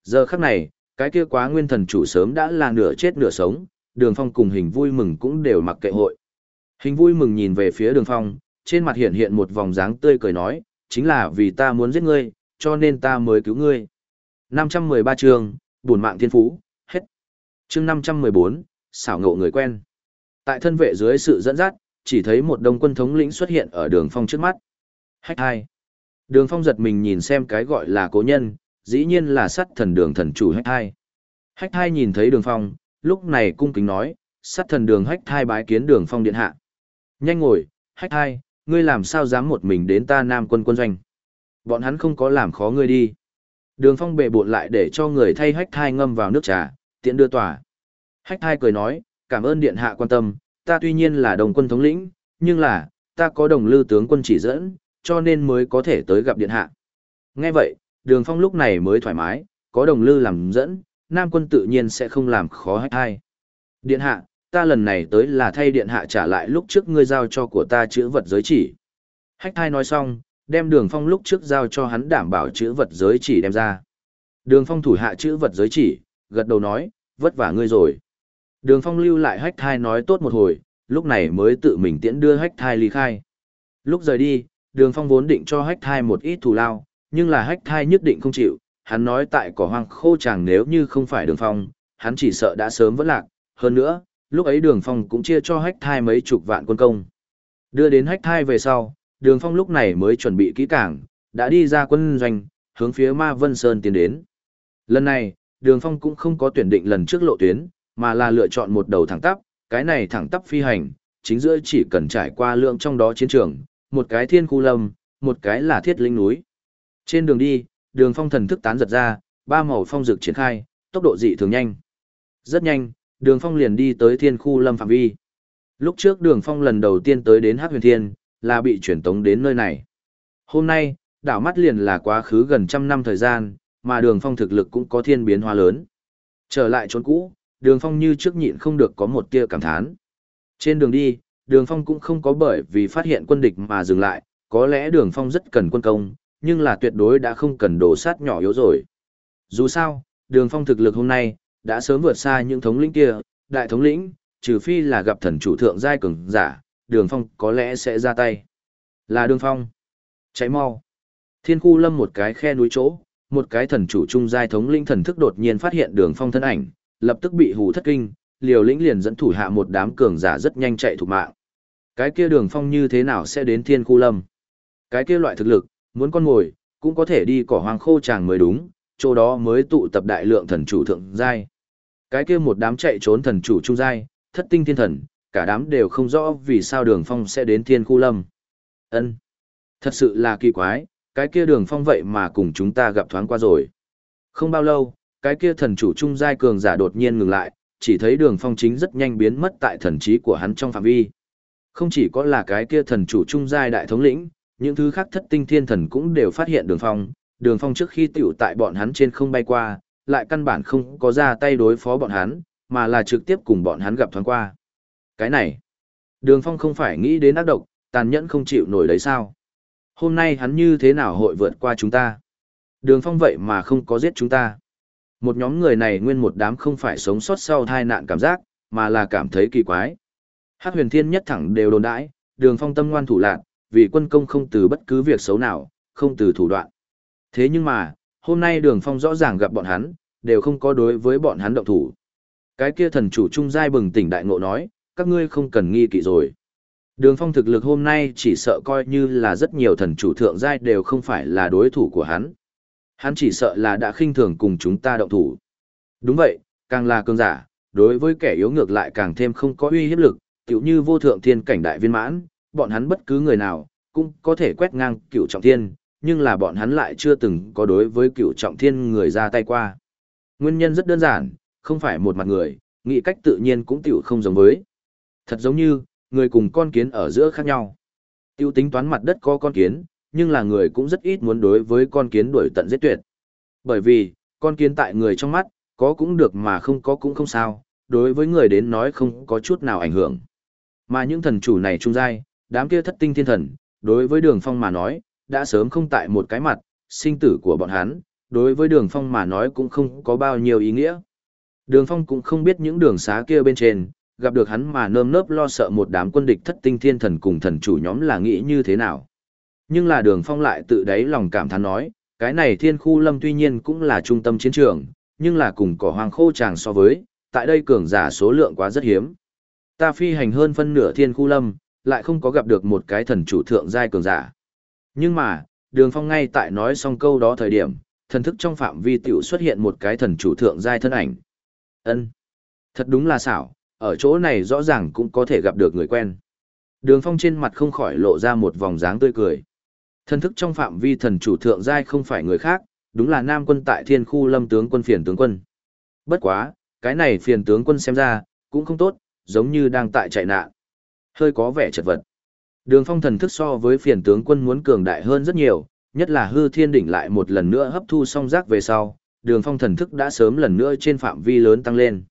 Giờ khắc này, cái kia quá nguyên thần chủ sớm đã là nửa chết nửa sống, đường phong cùng hình vui mừng cũng đều mặc kệ hội. Hình vui mừng nhìn về phía đường phong, trên mặt hiện hiện một vòng dáng tươi cười nói, chính là vì ta muốn giết ngươi, cho nên ta mới cứu ngươi. 513 chương, buồn mạng thiên phú, hết. Chương 514, xảo ngộ người quen. Tại thân vệ dưới sự dẫn dắt, chỉ thấy một đông quân thống lĩnh xuất hiện ở đường phong trước mắt. Hách hai. Đường phong giật mình nhìn xem cái gọi là cố nhân, dĩ nhiên là sắt thần đường thần chủ hách hai. Hách hai nhìn thấy đường phong, lúc này cung kính nói, sắt thần đường hách hai bái kiến đường phong điện hạ. Nhanh ngồi, hách hai, ngươi làm sao dám một mình đến ta nam quân quân doanh. Bọn hắn không có làm khó ngươi đi. Đường phong bệ bộn lại để cho người thay hách thai ngâm vào nước trà, tiện đưa tòa. Hách thai cười nói, cảm ơn điện hạ quan tâm, ta tuy nhiên là đồng quân thống lĩnh, nhưng là, ta có đồng lư tướng quân chỉ dẫn, cho nên mới có thể tới gặp điện hạ. Nghe vậy, đường phong lúc này mới thoải mái, có đồng lư làm dẫn, nam quân tự nhiên sẽ không làm khó hách thai. Điện hạ, ta lần này tới là thay điện hạ trả lại lúc trước ngươi giao cho của ta chữ vật giới chỉ. Hách Thai nói xong, đem đường phong lúc trước giao cho hắn đảm bảo chữ vật giới chỉ đem ra. Đường phong thủ hạ chữ vật giới chỉ, gật đầu nói, vất vả ngươi rồi. Đường phong lưu lại hách thai nói tốt một hồi, lúc này mới tự mình tiễn đưa hách thai ly khai. Lúc rời đi, đường phong vốn định cho hách thai một ít thù lao, nhưng là hách thai nhất định không chịu, hắn nói tại cỏ hoang khô chàng nếu như không phải đường phong, hắn chỉ sợ đã sớm vẫn lạc, hơn nữa, lúc ấy đường phong cũng chia cho hách thai mấy chục vạn quân công. Đưa đến hách thai về sau, đường phong lúc này mới chuẩn bị kỹ cảng, đã đi ra quân doanh, hướng phía Ma Vân Sơn tiến đến. Lần này, đường phong cũng không có tuyển định lần trước lộ tuyến, mà là lựa chọn một đầu thẳng tắp, cái này thẳng tắp phi hành, chính giữa chỉ cần trải qua lượng trong đó chiến trường, một cái thiên khu lâm, một cái là thiết linh núi. Trên đường đi, đường phong thần thức tán giật ra, ba màu phong dực triển khai, tốc độ dị thường nhanh. Rất nhanh, đường phong liền đi tới thiên khu lâm phạm vi. Lúc trước đường phong lần đầu tiên tới đến Hát huyền thiên, là bị chuyển tống đến nơi này. Hôm nay, đảo mắt liền là quá khứ gần trăm năm thời gian, mà đường phong thực lực cũng có thiên biến hóa lớn. Trở lại chốn cũ, đường phong như trước nhịn không được có một tia cảm thán. Trên đường đi, đường phong cũng không có bởi vì phát hiện quân địch mà dừng lại, có lẽ đường phong rất cần quân công, nhưng là tuyệt đối đã không cần đổ sát nhỏ yếu rồi. Dù sao, đường phong thực lực hôm nay, đã sớm vượt xa những thống lĩnh kia, đại thống lĩnh, trừ phi là gặp thần chủ thượng giai cường giả, đường phong có lẽ sẽ ra tay. Là đường phong. Cháy mau. Thiên khu lâm một cái khe núi chỗ, một cái thần chủ trung giai thống lĩnh thần thức đột nhiên phát hiện đường phong thân ảnh, lập tức bị hù thất kinh, liều lĩnh liền dẫn thủ hạ một đám cường giả rất nhanh chạy thủ mạng. Cái kia đường phong như thế nào sẽ đến thiên khu lâm? Cái kia loại thực lực, muốn con ngồi, cũng có thể đi cỏ hoang khô chàng mới đúng, chỗ đó mới tụ tập đại lượng thần chủ thượng giai. Cái kia một đám chạy trốn thần chủ trung giai, thất tinh thiên thần, cả đám đều không rõ vì sao đường phong sẽ đến thiên khu lâm. ân Thật sự là kỳ quái, cái kia đường phong vậy mà cùng chúng ta gặp thoáng qua rồi. Không bao lâu, cái kia thần chủ trung giai cường giả đột nhiên ngừng lại, chỉ thấy đường phong chính rất nhanh biến mất tại thần trí của hắn trong phạm vi. Không chỉ có là cái kia thần chủ trung giai đại thống lĩnh, những thứ khác thất tinh thiên thần cũng đều phát hiện đường phong, đường phong trước khi tiểu tại bọn hắn trên không bay qua, lại căn bản không có ra tay đối phó bọn hắn, mà là trực tiếp cùng bọn hắn gặp thoáng qua. Cái này, đường phong không phải nghĩ đến ác độc, tàn nhẫn không chịu nổi đấy sao? Hôm nay hắn như thế nào hội vượt qua chúng ta? Đường phong vậy mà không có giết chúng ta. Một nhóm người này nguyên một đám không phải sống sót sau tai nạn cảm giác, mà là cảm thấy kỳ quái. Hát huyền thiên nhất thẳng đều đồn đãi, đường phong tâm ngoan thủ lạc, vì quân công không từ bất cứ việc xấu nào, không từ thủ đoạn. Thế nhưng mà, hôm nay đường phong rõ ràng gặp bọn hắn, đều không có đối với bọn hắn động thủ. Cái kia thần chủ trung giai bừng tỉnh đại ngộ nói, các ngươi không cần nghi kỵ rồi. Đường phong thực lực hôm nay chỉ sợ coi như là rất nhiều thần chủ thượng giai đều không phải là đối thủ của hắn. Hắn chỉ sợ là đã khinh thường cùng chúng ta động thủ. Đúng vậy, càng là cường giả, đối với kẻ yếu ngược lại càng thêm không có uy hiếp lực, tiểu như vô thượng thiên cảnh đại viên mãn, bọn hắn bất cứ người nào, cũng có thể quét ngang cựu trọng thiên, nhưng là bọn hắn lại chưa từng có đối với cựu trọng thiên người ra tay qua. Nguyên nhân rất đơn giản, không phải một mặt người, nghĩ cách tự nhiên cũng tiểu không giống với. Thật giống như, người cùng con kiến ở giữa khác nhau. Tiêu tính toán mặt đất có con kiến, nhưng là người cũng rất ít muốn đối với con kiến đuổi tận giết tuyệt. Bởi vì, con kiến tại người trong mắt, có cũng được mà không có cũng không sao, đối với người đến nói không có chút nào ảnh hưởng. Mà những thần chủ này trung giai, đám kia thất tinh thiên thần, đối với đường phong mà nói, đã sớm không tại một cái mặt, sinh tử của bọn hắn, đối với đường phong mà nói cũng không có bao nhiêu ý nghĩa. Đường phong cũng không biết những đường xá kia bên trên, gặp được hắn mà nơm nớp lo sợ một đám quân địch thất tinh thiên thần cùng thần chủ nhóm là nghĩ như thế nào. Nhưng là đường phong lại tự đáy lòng cảm thán nói, cái này thiên khu lâm tuy nhiên cũng là trung tâm chiến trường, nhưng là cùng cỏ hoang khô tràng so với, tại đây cường giả số lượng quá rất hiếm. Ta phi hành hơn phân nửa thiên khu lâm, lại không có gặp được một cái thần chủ thượng giai cường giả. Nhưng mà, đường phong ngay tại nói xong câu đó thời điểm, thần thức trong phạm vi tiểu xuất hiện một cái thần chủ thượng giai thân ảnh. ân Thật đúng là xảo, ở chỗ này rõ ràng cũng có thể gặp được người quen. Đường phong trên mặt không khỏi lộ ra một vòng dáng tươi cười. Thần thức trong phạm vi thần chủ thượng giai không phải người khác, đúng là nam quân tại thiên khu lâm tướng quân phiền tướng quân. Bất quá, cái này phiền tướng quân xem ra, cũng không tốt, giống như đang tại chạy nạn. Hơi có vẻ chật vật. Đường phong thần thức so với phiền tướng quân muốn cường đại hơn rất nhiều, nhất là hư thiên đỉnh lại một lần nữa hấp thu song giác về sau, đường phong thần thức đã sớm lần nữa trên phạm vi lớn tăng lên.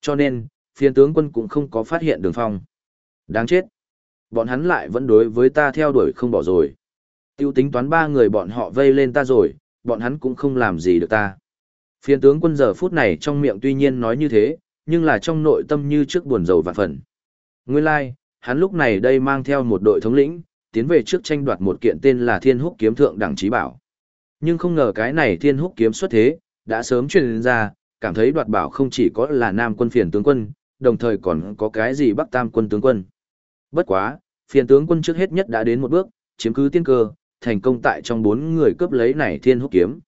Cho nên, phiền tướng quân cũng không có phát hiện đường phong. Đáng chết. Bọn hắn lại vẫn đối với ta theo đuổi không bỏ rồi. Tiêu tính toán ba người bọn họ vây lên ta rồi, bọn hắn cũng không làm gì được ta. Phiền tướng quân giờ phút này trong miệng tuy nhiên nói như thế, nhưng là trong nội tâm như trước buồn rầu vạn phần. Nguyên lai, like, hắn lúc này đây mang theo một đội thống lĩnh, tiến về trước tranh đoạt một kiện tên là Thiên Húc kiếm thượng đẳng trí bảo. Nhưng không ngờ cái này Thiên Húc kiếm xuất thế, đã sớm truyền ra, cảm thấy đoạt bảo không chỉ có là Nam quân phiền tướng quân, đồng thời còn có cái gì Bắc Tam quân tướng quân. Bất quá, phiền tướng quân trước hết nhất đã đến một bước, chiếm cứ tiên cơ, thành công tại trong bốn người cướp lấy này Thiên Húc kiếm.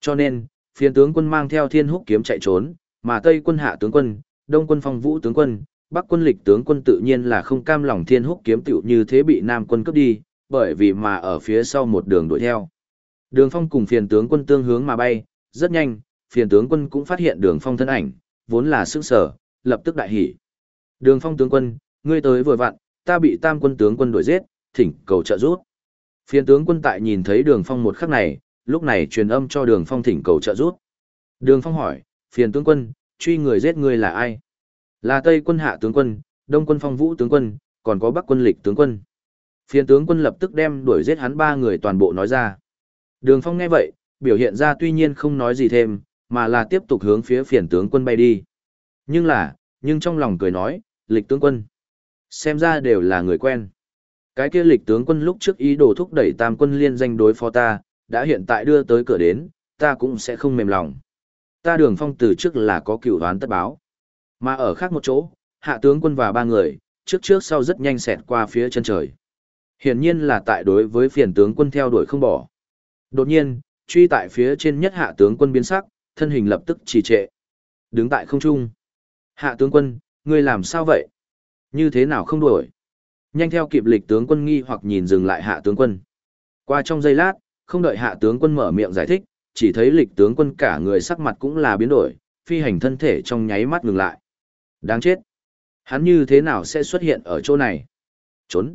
Cho nên, phiền tướng quân mang theo Thiên Húc kiếm chạy trốn, mà Tây quân hạ tướng quân, Đông quân phong vũ tướng quân, Bắc quân lịch tướng quân tự nhiên là không cam lòng thiên húc kiếm tiểu như thế bị Nam quân cướp đi, bởi vì mà ở phía sau một đường đuổi theo. Đường phong cùng phiền tướng quân tương hướng mà bay, rất nhanh, phiền tướng quân cũng phát hiện đường phong thân ảnh, vốn là sức sở, lập tức đại hỉ. Đường phong tướng quân, ngươi tới vừa vặn, ta bị tam quân tướng quân đuổi giết, thỉnh cầu trợ giúp. Phiền tướng quân tại nhìn thấy đường phong một khắc này, lúc này truyền âm cho đường phong thỉnh cầu trợ giúp. Đường phong hỏi, phiền tướng quân, truy người giết ngươi là ai? Là Tây quân hạ tướng quân, Đông quân phong vũ tướng quân, còn có Bắc quân lịch tướng quân. Phiền tướng quân lập tức đem đuổi giết hắn ba người toàn bộ nói ra. Đường phong nghe vậy, biểu hiện ra tuy nhiên không nói gì thêm, mà là tiếp tục hướng phía phiền tướng quân bay đi. Nhưng là, nhưng trong lòng cười nói, lịch tướng quân. Xem ra đều là người quen. Cái kia lịch tướng quân lúc trước ý đồ thúc đẩy tam quân liên danh đối phó ta, đã hiện tại đưa tới cửa đến, ta cũng sẽ không mềm lòng. Ta đường phong từ trước là có cựu đoán tất báo. Mà ở khác một chỗ, hạ tướng quân và ba người, trước trước sau rất nhanh xẹt qua phía chân trời. Hiển nhiên là tại đối với phiền tướng quân theo đuổi không bỏ. Đột nhiên, truy tại phía trên nhất hạ tướng quân biến sắc, thân hình lập tức trì trệ. Đứng tại không trung. Hạ tướng quân, ngươi làm sao vậy? Như thế nào không đuổi? Nhanh theo kịp lịch tướng quân nghi hoặc nhìn dừng lại hạ tướng quân. Qua trong giây lát, không đợi hạ tướng quân mở miệng giải thích, chỉ thấy lịch tướng quân cả người sắc mặt cũng là biến đổi, phi hành thân thể trong nháy mắt ngừng lại. Đáng chết. Hắn như thế nào sẽ xuất hiện ở chỗ này? Trốn.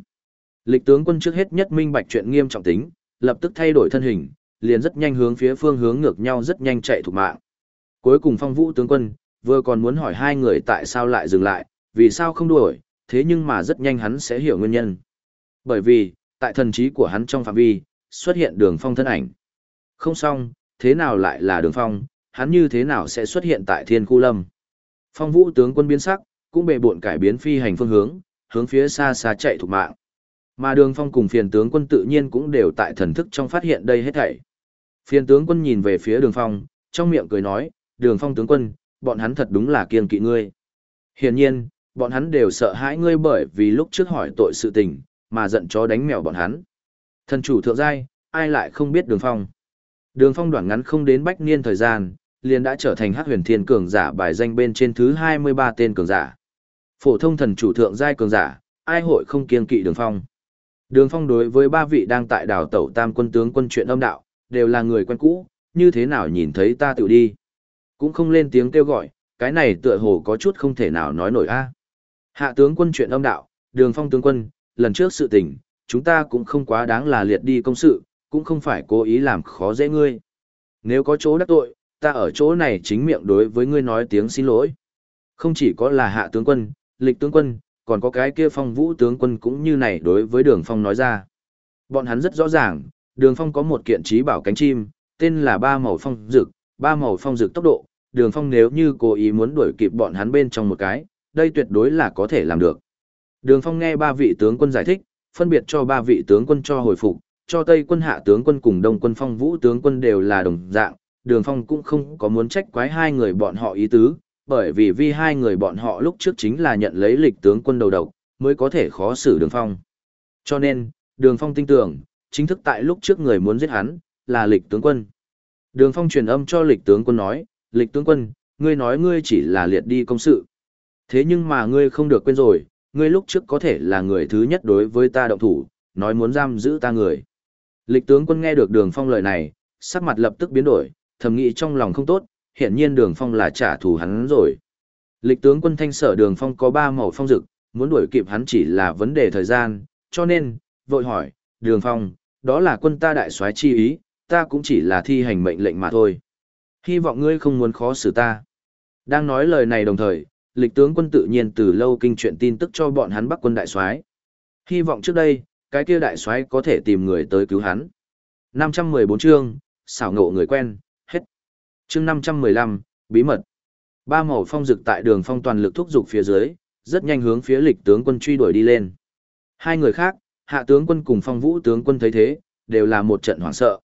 Lịch tướng quân trước hết nhất minh bạch chuyện nghiêm trọng tính, lập tức thay đổi thân hình, liền rất nhanh hướng phía phương hướng ngược nhau rất nhanh chạy thục mạng. Cuối cùng phong vũ tướng quân, vừa còn muốn hỏi hai người tại sao lại dừng lại, vì sao không đuổi, thế nhưng mà rất nhanh hắn sẽ hiểu nguyên nhân. Bởi vì, tại thần trí của hắn trong phạm vi, xuất hiện đường phong thân ảnh. Không xong, thế nào lại là đường phong, hắn như thế nào sẽ xuất hiện tại thiên khu lâm. Phong vũ tướng quân biến sắc, cũng bệ bộn cải biến phi hành phương hướng, hướng phía xa xa chạy thục mạng. Mà đường phong cùng phiền tướng quân tự nhiên cũng đều tại thần thức trong phát hiện đây hết thảy. Phiền tướng quân nhìn về phía đường phong, trong miệng cười nói, đường phong tướng quân, bọn hắn thật đúng là kiên kỵ ngươi. Hiển nhiên, bọn hắn đều sợ hãi ngươi bởi vì lúc trước hỏi tội sự tình, mà giận chó đánh mèo bọn hắn. Thần chủ thượng giai, ai lại không biết đường phong. Đường phong đoạn ngắn không đến bách niên thời gian, liền đã trở thành hắc huyền thiên cường giả bài danh bên trên thứ 23 tên cường giả. Phổ thông thần chủ thượng giai cường giả, ai hội không kiên kỵ đường phong. Đường phong đối với ba vị đang tại đảo tẩu tam quân tướng quân chuyện âm đạo, đều là người quen cũ, như thế nào nhìn thấy ta tự đi. Cũng không lên tiếng kêu gọi, cái này tựa hồ có chút không thể nào nói nổi a. Hạ tướng quân chuyện âm đạo, đường phong tướng quân, lần trước sự tình, chúng ta cũng không quá đáng là liệt đi công sự, cũng không phải cố ý làm khó dễ ngươi. Nếu có chỗ đắc tội, ta ở chỗ này chính miệng đối với ngươi nói tiếng xin lỗi. Không chỉ có là hạ tướng quân, lịch tướng quân, còn có cái kia phong vũ tướng quân cũng như này đối với đường phong nói ra. Bọn hắn rất rõ ràng, đường phong có một kiện trí bảo cánh chim, tên là ba màu phong dực, ba màu phong dực tốc độ, đường phong nếu như cố ý muốn đuổi kịp bọn hắn bên trong một cái, đây tuyệt đối là có thể làm được. Đường phong nghe ba vị tướng quân giải thích, phân biệt cho ba vị tướng quân cho hồi phục, cho Tây quân hạ tướng quân cùng Đông quân phong vũ tướng quân đều là đồng dạng, đường phong cũng không có muốn trách quái hai người bọn họ ý tứ, bởi vì vì hai người bọn họ lúc trước chính là nhận lấy lịch tướng quân đầu độc, mới có thể khó xử đường phong. Cho nên, đường phong tin tưởng, chính thức tại lúc trước người muốn giết hắn, là lịch tướng quân. Đường Phong truyền âm cho lịch tướng quân nói, lịch tướng quân, ngươi nói ngươi chỉ là liệt đi công sự. Thế nhưng mà ngươi không được quên rồi, ngươi lúc trước có thể là người thứ nhất đối với ta động thủ, nói muốn giam giữ ta người. Lịch tướng quân nghe được đường phong lời này, sắc mặt lập tức biến đổi, thầm nghĩ trong lòng không tốt, hiện nhiên đường phong là trả thù hắn rồi. Lịch tướng quân thanh sở đường phong có ba màu phong dực, muốn đuổi kịp hắn chỉ là vấn đề thời gian, cho nên, vội hỏi, đường phong, đó là quân ta đại soái chi ý, ta cũng chỉ là thi hành mệnh lệnh mà thôi. Hy vọng ngươi không muốn khó xử ta. Đang nói lời này đồng thời, lịch tướng quân tự nhiên từ lâu kinh chuyện tin tức cho bọn hắn bắc quân đại soái. Hy vọng trước đây, cái kia đại soái có thể tìm người tới cứu hắn. 514 chương, xảo ngộ người quen, hết. Chương 515, bí mật. Ba màu phong dực tại đường phong toàn lực thúc giục phía dưới, rất nhanh hướng phía lịch tướng quân truy đuổi đi lên. Hai người khác, hạ tướng quân cùng phong vũ tướng quân thấy thế, đều là một trận hoảng sợ.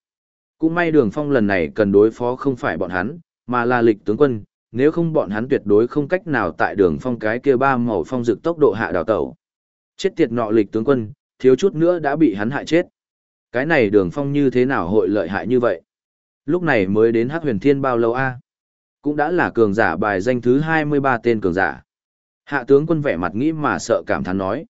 Cũng may đường phong lần này cần đối phó không phải bọn hắn, mà là lịch tướng quân, nếu không bọn hắn tuyệt đối không cách nào tại đường phong cái kia ba màu phong dực tốc độ hạ đào tẩu. Chết tiệt nọ lịch tướng quân, thiếu chút nữa đã bị hắn hại chết. Cái này đường phong như thế nào hội lợi hại như vậy? Lúc này mới đến Hắc huyền thiên bao lâu a Cũng đã là cường giả bài danh thứ 23 tên cường giả. Hạ tướng quân vẻ mặt nghĩ mà sợ cảm thán nói.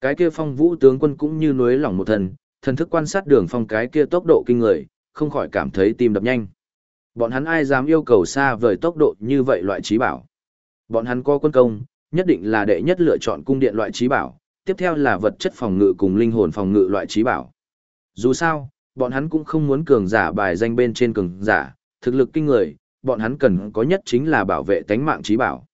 Cái kia phong vũ tướng quân cũng như núi lỏng một thần, thần thức quan sát đường phong cái kia tốc độ kinh người, không khỏi cảm thấy tim đập nhanh. Bọn hắn ai dám yêu cầu xa vời tốc độ như vậy loại trí bảo. Bọn hắn có quân công, nhất định là đệ nhất lựa chọn cung điện loại trí bảo, tiếp theo là vật chất phòng ngự cùng linh hồn phòng ngự loại trí bảo. Dù sao, bọn hắn cũng không muốn cường giả bài danh bên trên cường giả, thực lực kinh người, bọn hắn cần có nhất chính là bảo vệ tánh mạng trí bảo.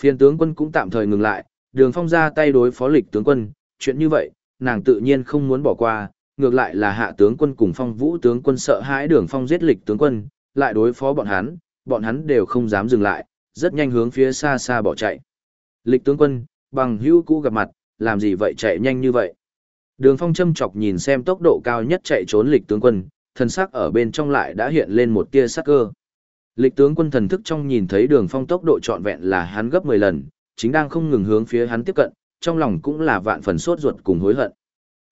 Phiên tướng quân cũng tạm thời ngừng lại, đường phong ra tay đối phó lịch tướng quân, chuyện như vậy, nàng tự nhiên không muốn bỏ qua, ngược lại là hạ tướng quân cùng phong vũ tướng quân sợ hãi đường phong giết lịch tướng quân, lại đối phó bọn hắn, bọn hắn đều không dám dừng lại, rất nhanh hướng phía xa xa bỏ chạy. Lịch tướng quân, bằng hữu cũ gặp mặt, làm gì vậy chạy nhanh như vậy? Đường phong châm chọc nhìn xem tốc độ cao nhất chạy trốn lịch tướng quân, thần sắc ở bên trong lại đã hiện lên một tia sắc cơ. Lịch tướng quân thần thức trong nhìn thấy đường phong tốc độ trọn vẹn là hắn gấp 10 lần, chính đang không ngừng hướng phía hắn tiếp cận, trong lòng cũng là vạn phần sốt ruột cùng hối hận.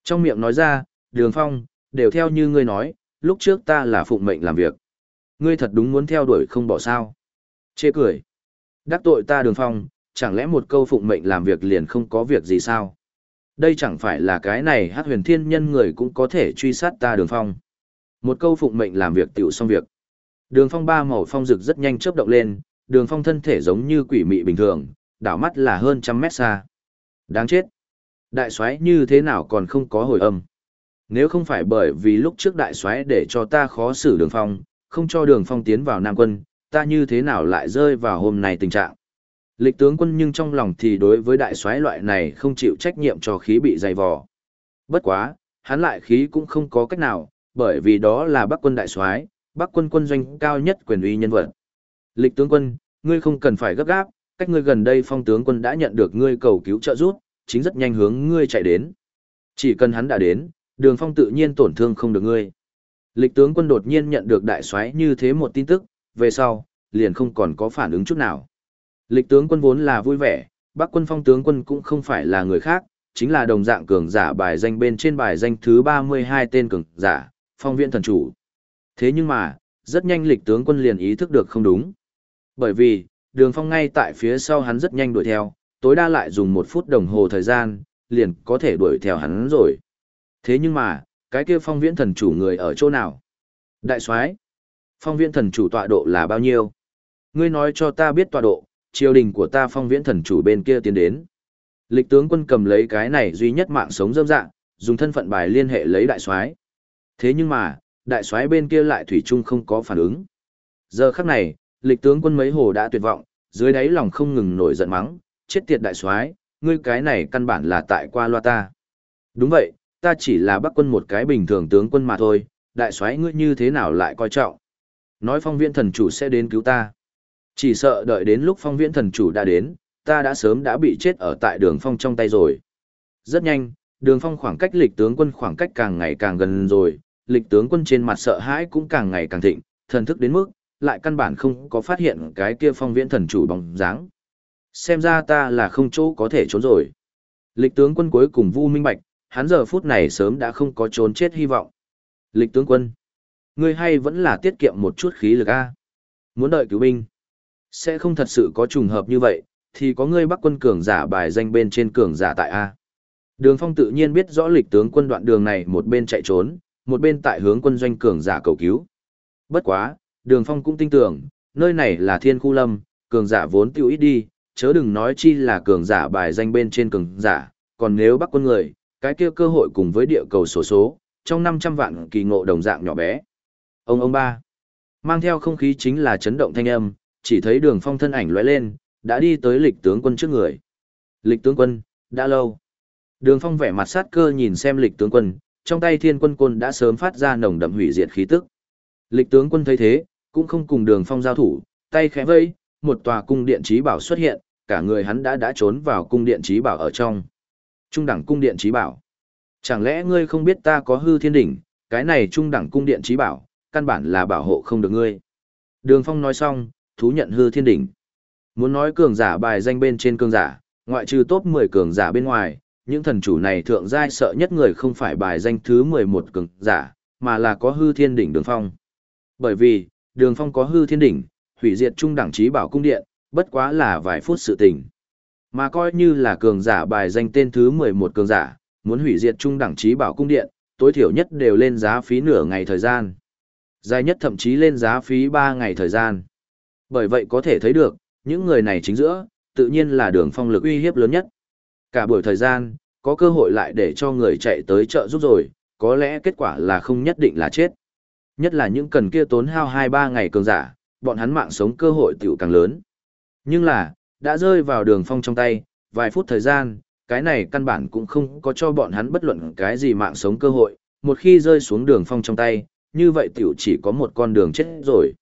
Trong miệng nói ra, đường phong, đều theo như ngươi nói, lúc trước ta là phụng mệnh làm việc. Ngươi thật đúng muốn theo đuổi không bỏ sao. Chê cười. Đắc tội ta đường phong, chẳng lẽ một câu phụng mệnh làm việc liền không có việc gì sao? Đây chẳng phải là cái này hát huyền thiên nhân người cũng có thể truy sát ta đường phong. Một câu phụng mệnh làm việc tiểu xong việc. Đường phong ba màu phong rực rất nhanh chớp động lên, đường phong thân thể giống như quỷ mị bình thường, đảo mắt là hơn trăm mét xa. Đáng chết. Đại soái như thế nào còn không có hồi âm. Nếu không phải bởi vì lúc trước đại soái để cho ta khó xử đường phong, không cho đường phong tiến vào Nam quân, ta như thế nào lại rơi vào hôm nay tình trạng. Lịch tướng quân nhưng trong lòng thì đối với đại soái loại này không chịu trách nhiệm cho khí bị dày vò. Bất quá, hắn lại khí cũng không có cách nào, bởi vì đó là bắc quân đại soái, bắc quân quân doanh cao nhất quyền uy nhân vật. Lịch tướng quân, ngươi không cần phải gấp gáp, cách ngươi gần đây phong tướng quân đã nhận được ngươi cầu cứu trợ giúp, chính rất nhanh hướng ngươi chạy đến. Chỉ cần hắn đã đến, đường phong tự nhiên tổn thương không được ngươi. Lịch tướng quân đột nhiên nhận được đại soái như thế một tin tức, về sau, liền không còn có phản ứng chút nào. Lịch tướng quân vốn là vui vẻ, Bắc quân phong tướng quân cũng không phải là người khác, chính là đồng dạng cường giả bài danh bên trên bài danh thứ 32 tên cường giả, phong viện thần chủ. Thế nhưng mà, rất nhanh lịch tướng quân liền ý thức được không đúng. Bởi vì, đường phong ngay tại phía sau hắn rất nhanh đuổi theo, tối đa lại dùng một phút đồng hồ thời gian, liền có thể đuổi theo hắn rồi. Thế nhưng mà, cái kia phong viễn thần chủ người ở chỗ nào? Đại soái Phong viễn thần chủ tọa độ là bao nhiêu? Ngươi nói cho ta biết tọa độ, triều đình của ta phong viễn thần chủ bên kia tiến đến. Lịch tướng quân cầm lấy cái này duy nhất mạng sống dâm dạng, dùng thân phận bài liên hệ lấy đại soái. Thế nhưng mà, đại soái bên kia lại thủy chung không có phản ứng. Giờ khắc này, lịch tướng quân mấy hồ đã tuyệt vọng, dưới đáy lòng không ngừng nổi giận mắng, chết tiệt đại soái, ngươi cái này căn bản là tại qua loa ta. Đúng vậy, ta chỉ là bắc quân một cái bình thường tướng quân mà thôi, đại soái ngươi như thế nào lại coi trọng. Nói phong viên thần chủ sẽ đến cứu ta. Chỉ sợ đợi đến lúc phong viễn thần chủ đã đến, ta đã sớm đã bị chết ở tại đường phong trong tay rồi. Rất nhanh, đường phong khoảng cách lịch tướng quân khoảng cách càng ngày càng gần rồi, lịch tướng quân trên mặt sợ hãi cũng càng ngày càng thịnh, thần thức đến mức, lại căn bản không có phát hiện cái kia phong viễn thần chủ bóng dáng. Xem ra ta là không chỗ có thể trốn rồi. Lịch tướng quân cuối cùng vu minh bạch, hắn giờ phút này sớm đã không có trốn chết hy vọng. Lịch tướng quân, ngươi hay vẫn là tiết kiệm một chút khí lực a Muốn đợi cứu binh, sẽ không thật sự có trùng hợp như vậy, thì có ngươi bắc quân cường giả bài danh bên trên cường giả tại A. Đường Phong tự nhiên biết rõ lịch tướng quân đoạn đường này một bên chạy trốn, một bên tại hướng quân doanh cường giả cầu cứu. Bất quá, Đường Phong cũng tin tưởng, nơi này là thiên khu lâm, cường giả vốn tiêu ít đi, chớ đừng nói chi là cường giả bài danh bên trên cường giả, còn nếu bắc quân người, cái kia cơ hội cùng với địa cầu sổ số, số, trong 500 vạn kỳ ngộ đồng dạng nhỏ bé. Ông ông ba, mang theo không khí chính là chấn động thanh âm, chỉ thấy đường phong thân ảnh lóe lên, đã đi tới lịch tướng quân trước người. Lịch tướng quân, đã lâu. Đường phong vẻ mặt sát cơ nhìn xem lịch tướng quân, trong tay thiên quân quân đã sớm phát ra nồng đậm hủy diệt khí tức. Lịch tướng quân thấy thế, cũng không cùng đường phong giao thủ, tay khẽ vây, một tòa cung điện trí bảo xuất hiện, cả người hắn đã đã trốn vào cung điện trí bảo ở trong. Trung đẳng cung điện trí bảo. Chẳng lẽ ngươi không biết ta có hư thiên đỉnh, cái này trung đẳng cung điện trí bảo, căn bản là bảo hộ không được ngươi. Đường Phong nói xong, thú nhận hư thiên đỉnh. Muốn nói cường giả bài danh bên trên cường giả, ngoại trừ top 10 cường giả bên ngoài, những thần chủ này thượng giai sợ nhất người không phải bài danh thứ 11 cường giả, mà là có hư thiên đỉnh đường phong. Bởi vì, đường phong có hư thiên đỉnh, hủy diệt trung đẳng trí bảo cung điện, bất quá là vài phút sự tình. Mà coi như là cường giả bài danh tên thứ 11 cường giả, muốn hủy diệt trung đẳng trí bảo cung điện, tối thiểu nhất đều lên giá phí nửa ngày thời gian. Dài nhất thậm chí lên giá phí 3 ngày thời gian. Bởi vậy có thể thấy được, những người này chính giữa, tự nhiên là đường phong lực uy hiếp lớn nhất. Cả buổi thời gian, có cơ hội lại để cho người chạy tới chợ giúp rồi, có lẽ kết quả là không nhất định là chết. Nhất là những cần kia tốn hao 2-3 ngày cường giả, bọn hắn mạng sống cơ hội tiểu càng lớn. Nhưng là, đã rơi vào đường phong trong tay, vài phút thời gian, cái này căn bản cũng không có cho bọn hắn bất luận cái gì mạng sống cơ hội, một khi rơi xuống đường phong trong tay, như vậy tiểu chỉ có một con đường chết rồi.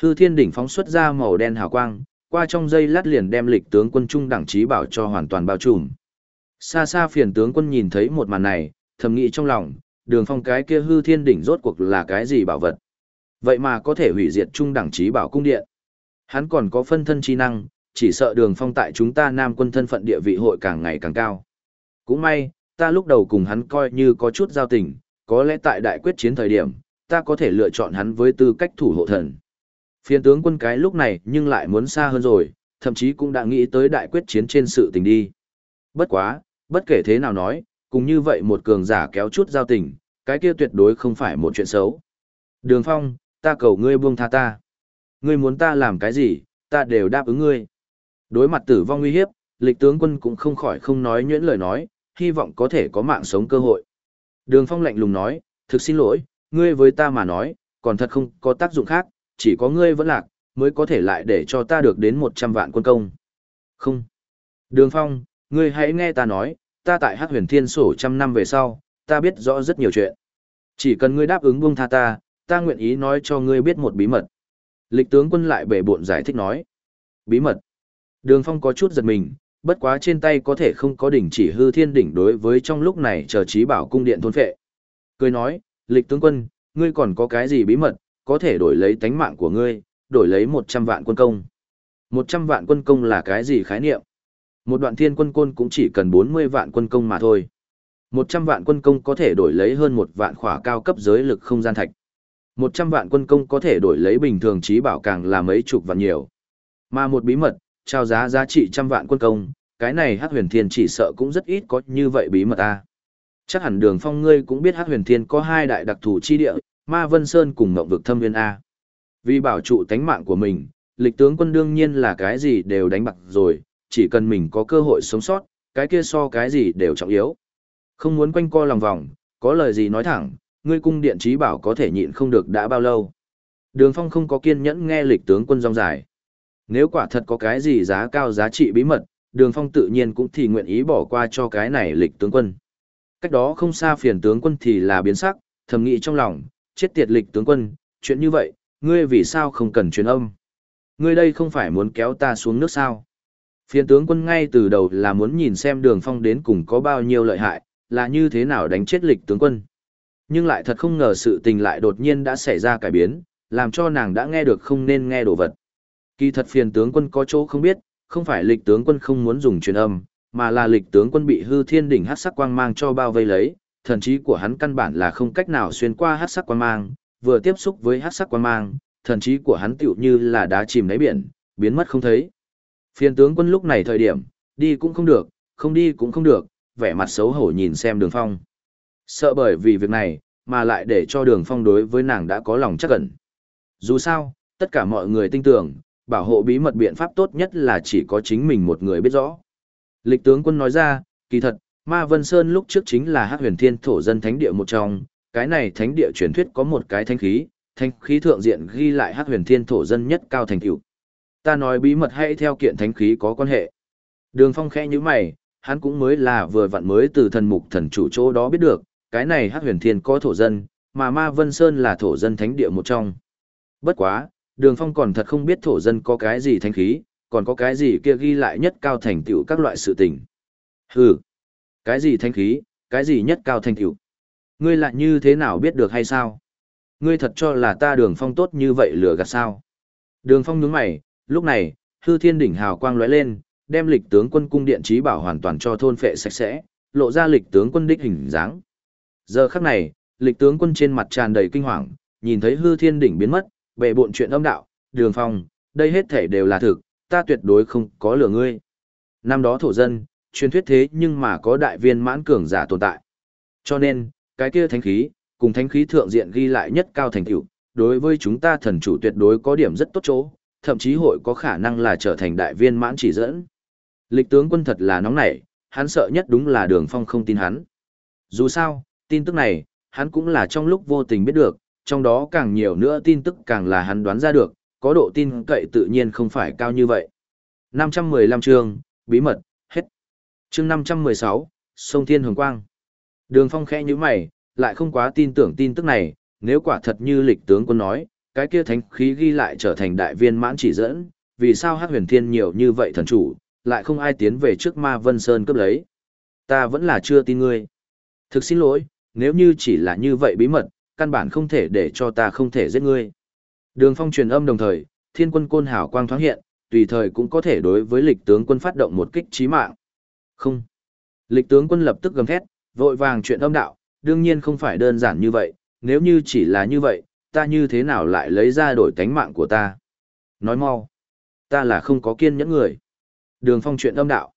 Hư thiên đỉnh phóng xuất ra màu đen hào quang, qua trong dây lát liền đem lịch tướng quân trung đẳng trí bảo cho hoàn toàn bao trùm. Xa xa phiền tướng quân nhìn thấy một màn này, thầm nghĩ trong lòng, đường phong cái kia hư thiên đỉnh rốt cuộc là cái gì bảo vật. Vậy mà có thể hủy diệt trung đẳng trí bảo cung điện. Hắn còn có phân thân chi năng, chỉ sợ đường phong tại chúng ta nam quân thân phận địa vị hội càng ngày càng cao. Cũng may, ta lúc đầu cùng hắn coi như có chút giao tình, có lẽ tại đại quyết chiến thời điểm, ta có thể lựa chọn hắn với tư cách thủ hộ thần. Phiên tướng quân cái lúc này nhưng lại muốn xa hơn rồi, thậm chí cũng đã nghĩ tới đại quyết chiến trên sự tình đi. Bất quá, bất kể thế nào nói, cùng như vậy một cường giả kéo chút giao tình, cái kia tuyệt đối không phải một chuyện xấu. Đường Phong, ta cầu ngươi buông tha ta. Ngươi muốn ta làm cái gì, ta đều đáp ứng ngươi. Đối mặt tử vong nguy hiếp, lịch tướng quân cũng không khỏi không nói nhuyễn lời nói, hy vọng có thể có mạng sống cơ hội. Đường Phong lạnh lùng nói, thực xin lỗi, ngươi với ta mà nói, còn thật không có tác dụng khác, chỉ có ngươi vẫn lạc, mới có thể lại để cho ta được đến 100 vạn quân công. Không. Đường Phong, ngươi hãy nghe ta nói, ta tại Hắc Huyền Thiên sổ trăm năm về sau, ta biết rõ rất nhiều chuyện. Chỉ cần ngươi đáp ứng buông tha ta, ta nguyện ý nói cho ngươi biết một bí mật. Lịch tướng quân lại bể bộn giải thích nói. Bí mật. Đường Phong có chút giật mình, bất quá trên tay có thể không có đỉnh chỉ hư thiên đỉnh đối với trong lúc này chờ trí bảo cung điện thôn phệ. Cười nói, lịch tướng quân, ngươi còn có cái gì bí mật, có thể đổi lấy tánh mạng của ngươi, đổi lấy 100 vạn quân công. 100 vạn quân công là cái gì khái niệm? Một đoạn thiên quân côn cũng chỉ cần 40 vạn quân công mà thôi. 100 vạn quân công có thể đổi lấy hơn một vạn khỏa cao cấp giới lực không gian thạch. 100 vạn quân công có thể đổi lấy bình thường trí bảo càng là mấy chục vạn nhiều. Mà một bí mật, trao giá giá trị trăm vạn quân công, cái này Hắc Huyền Thiên chỉ sợ cũng rất ít có như vậy bí mật a. Chắc hẳn Đường Phong ngươi cũng biết Hắc Huyền Thiên có hai đại đặc thù chi địa, Ma Vân Sơn cùng Ngộng vực Thâm Viên a. Vì bảo trụ tánh mạng của mình, lịch tướng quân đương nhiên là cái gì đều đánh bạc rồi, chỉ cần mình có cơ hội sống sót, cái kia so cái gì đều trọng yếu. Không muốn quanh co lòng vòng, có lời gì nói thẳng, ngươi cung điện trí bảo có thể nhịn không được đã bao lâu. Đường Phong không có kiên nhẫn nghe lịch tướng quân rong dài. Nếu quả thật có cái gì giá cao giá trị bí mật, Đường Phong tự nhiên cũng thì nguyện ý bỏ qua cho cái này lịch tướng quân. Cách đó không xa phiền tướng quân thì là biến sắc, thầm nghĩ trong lòng, chết tiệt lịch tướng quân, chuyện như vậy, ngươi vì sao không cần truyền âm? Ngươi đây không phải muốn kéo ta xuống nước sao? Phiền tướng quân ngay từ đầu là muốn nhìn xem đường phong đến cùng có bao nhiêu lợi hại, là như thế nào đánh chết lịch tướng quân. Nhưng lại thật không ngờ sự tình lại đột nhiên đã xảy ra cải biến, làm cho nàng đã nghe được không nên nghe đồ vật. Kỳ thật phiền tướng quân có chỗ không biết, không phải lịch tướng quân không muốn dùng truyền âm, mà là lịch tướng quân bị hư thiên đỉnh hắc sắc quang mang cho bao vây lấy, thần trí của hắn căn bản là không cách nào xuyên qua hát sắc quang mang, vừa tiếp xúc với hát sắc quang mang, thần trí của hắn tựu như là đá chìm đáy biển, biến mất không thấy. Phiên tướng quân lúc này thời điểm, đi cũng không được, không đi cũng không được, vẻ mặt xấu hổ nhìn xem đường phong. Sợ bởi vì việc này, mà lại để cho đường phong đối với nàng đã có lòng chắc ẩn. Dù sao, tất cả mọi người tin tưởng, bảo hộ bí mật biện pháp tốt nhất là chỉ có chính mình một người biết rõ. Lịch tướng quân nói ra, kỳ thật, Ma Vân Sơn lúc trước chính là Hắc Huyền Thiên thổ dân thánh địa một trong, cái này thánh địa truyền thuyết có một cái thánh khí, thánh khí thượng diện ghi lại Hắc Huyền Thiên thổ dân nhất cao thành tựu. Ta nói bí mật hay theo kiện thánh khí có quan hệ. Đường Phong khẽ như mày, hắn cũng mới là vừa vặn mới từ thần mục thần chủ chỗ đó biết được, cái này Hắc Huyền Thiên có thổ dân, mà Ma Vân Sơn là thổ dân thánh địa một trong. Bất quá, Đường Phong còn thật không biết thổ dân có cái gì thánh khí, còn có cái gì kia ghi lại nhất cao thành tựu các loại sự tình. Hừ, cái gì thanh khí, cái gì nhất cao thanh tiểu. Ngươi lại như thế nào biết được hay sao? Ngươi thật cho là ta đường phong tốt như vậy lừa gạt sao? Đường phong nhướng mày, lúc này, hư thiên đỉnh hào quang lóe lên, đem lịch tướng quân cung điện trí bảo hoàn toàn cho thôn phệ sạch sẽ, lộ ra lịch tướng quân đích hình dáng. Giờ khắc này, lịch tướng quân trên mặt tràn đầy kinh hoàng, nhìn thấy hư thiên đỉnh biến mất, bệ bộn chuyện âm đạo, đường phong, đây hết thể đều là thực, ta tuyệt đối không có lừa ngươi. Năm đó thổ dân, truyền thuyết thế nhưng mà có đại viên mãn cường giả tồn tại. Cho nên, cái kia thánh khí, cùng thánh khí thượng diện ghi lại nhất cao thành tựu, đối với chúng ta thần chủ tuyệt đối có điểm rất tốt chỗ, thậm chí hội có khả năng là trở thành đại viên mãn chỉ dẫn. Lịch tướng quân thật là nóng nảy, hắn sợ nhất đúng là đường phong không tin hắn. Dù sao, tin tức này, hắn cũng là trong lúc vô tình biết được, trong đó càng nhiều nữa tin tức càng là hắn đoán ra được, có độ tin cậy tự nhiên không phải cao như vậy. 515 chương, bí mật, hết. Chương 516, sông Thiên Hồng Quang. Đường Phong khẽ như mày, lại không quá tin tưởng tin tức này, nếu quả thật như lịch tướng quân nói, cái kia thánh khí ghi lại trở thành đại viên mãn chỉ dẫn, vì sao Hắc Huyền Thiên nhiều như vậy thần chủ, lại không ai tiến về trước Ma Vân Sơn cướp lấy. Ta vẫn là chưa tin ngươi. Thực xin lỗi, nếu như chỉ là như vậy bí mật, căn bản không thể để cho ta không thể giết ngươi. Đường phong truyền âm đồng thời, thiên quân côn hảo quang thoáng hiện, tùy thời cũng có thể đối với lịch tướng quân phát động một kích trí mạng. Không. Lịch tướng quân lập tức gầm thét, vội vàng chuyện âm đạo, đương nhiên không phải đơn giản như vậy, nếu như chỉ là như vậy, ta như thế nào lại lấy ra đổi tánh mạng của ta. Nói mau. Ta là không có kiên nhẫn người. Đường phong chuyện âm đạo.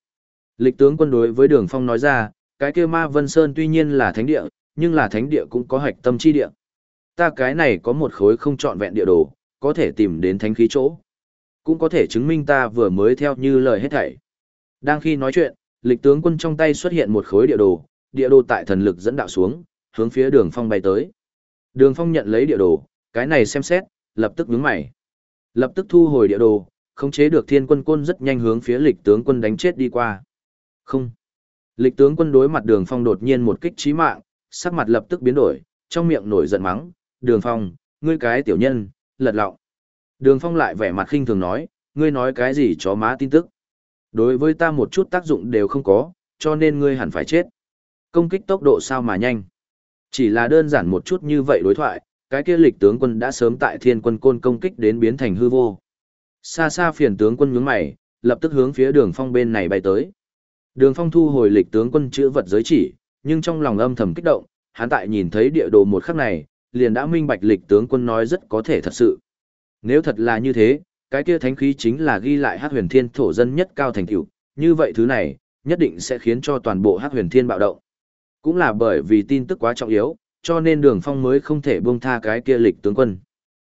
Lịch tướng quân đối với đường phong nói ra, cái kia ma vân sơn tuy nhiên là thánh địa, nhưng là thánh địa cũng có hạch tâm chi địa. Ta cái này có một khối không trọn vẹn địa đồ, có thể tìm đến thánh khí chỗ. Cũng có thể chứng minh ta vừa mới theo như lời hết thảy. Đang khi nói chuyện, lịch tướng quân trong tay xuất hiện một khối địa đồ, địa đồ tại thần lực dẫn đạo xuống, hướng phía đường phong bay tới. Đường phong nhận lấy địa đồ, cái này xem xét, lập tức nhướng mày. Lập tức thu hồi địa đồ, khống chế được thiên quân quân rất nhanh hướng phía lịch tướng quân đánh chết đi qua. Không. Lịch tướng quân đối mặt đường phong đột nhiên một kích trí mạng, sắc mặt lập tức biến đổi, trong miệng nổi giận mắng, đường phong, ngươi cái tiểu nhân, lật lọng. Đường phong lại vẻ mặt khinh thường nói, ngươi nói cái gì chó má tin tức. Đối với ta một chút tác dụng đều không có, cho nên ngươi hẳn phải chết. Công kích tốc độ sao mà nhanh. Chỉ là đơn giản một chút như vậy đối thoại, cái kia lịch tướng quân đã sớm tại thiên quân côn công kích đến biến thành hư vô. Xa xa phiền tướng quân nhướng mày, lập tức hướng phía đường phong bên này bay tới. Đường phong thu hồi lịch tướng quân chữ vật giới chỉ, nhưng trong lòng âm thầm kích động, hắn tại nhìn thấy địa đồ một khắc này, liền đã minh bạch lịch tướng quân nói rất có thể thật sự. Nếu thật là như thế, cái kia thánh khí chính là ghi lại hát huyền thiên thổ dân nhất cao thành tựu, như vậy thứ này, nhất định sẽ khiến cho toàn bộ hát huyền thiên bạo động. Cũng là bởi vì tin tức quá trọng yếu, cho nên đường phong mới không thể buông tha cái kia lịch tướng quân.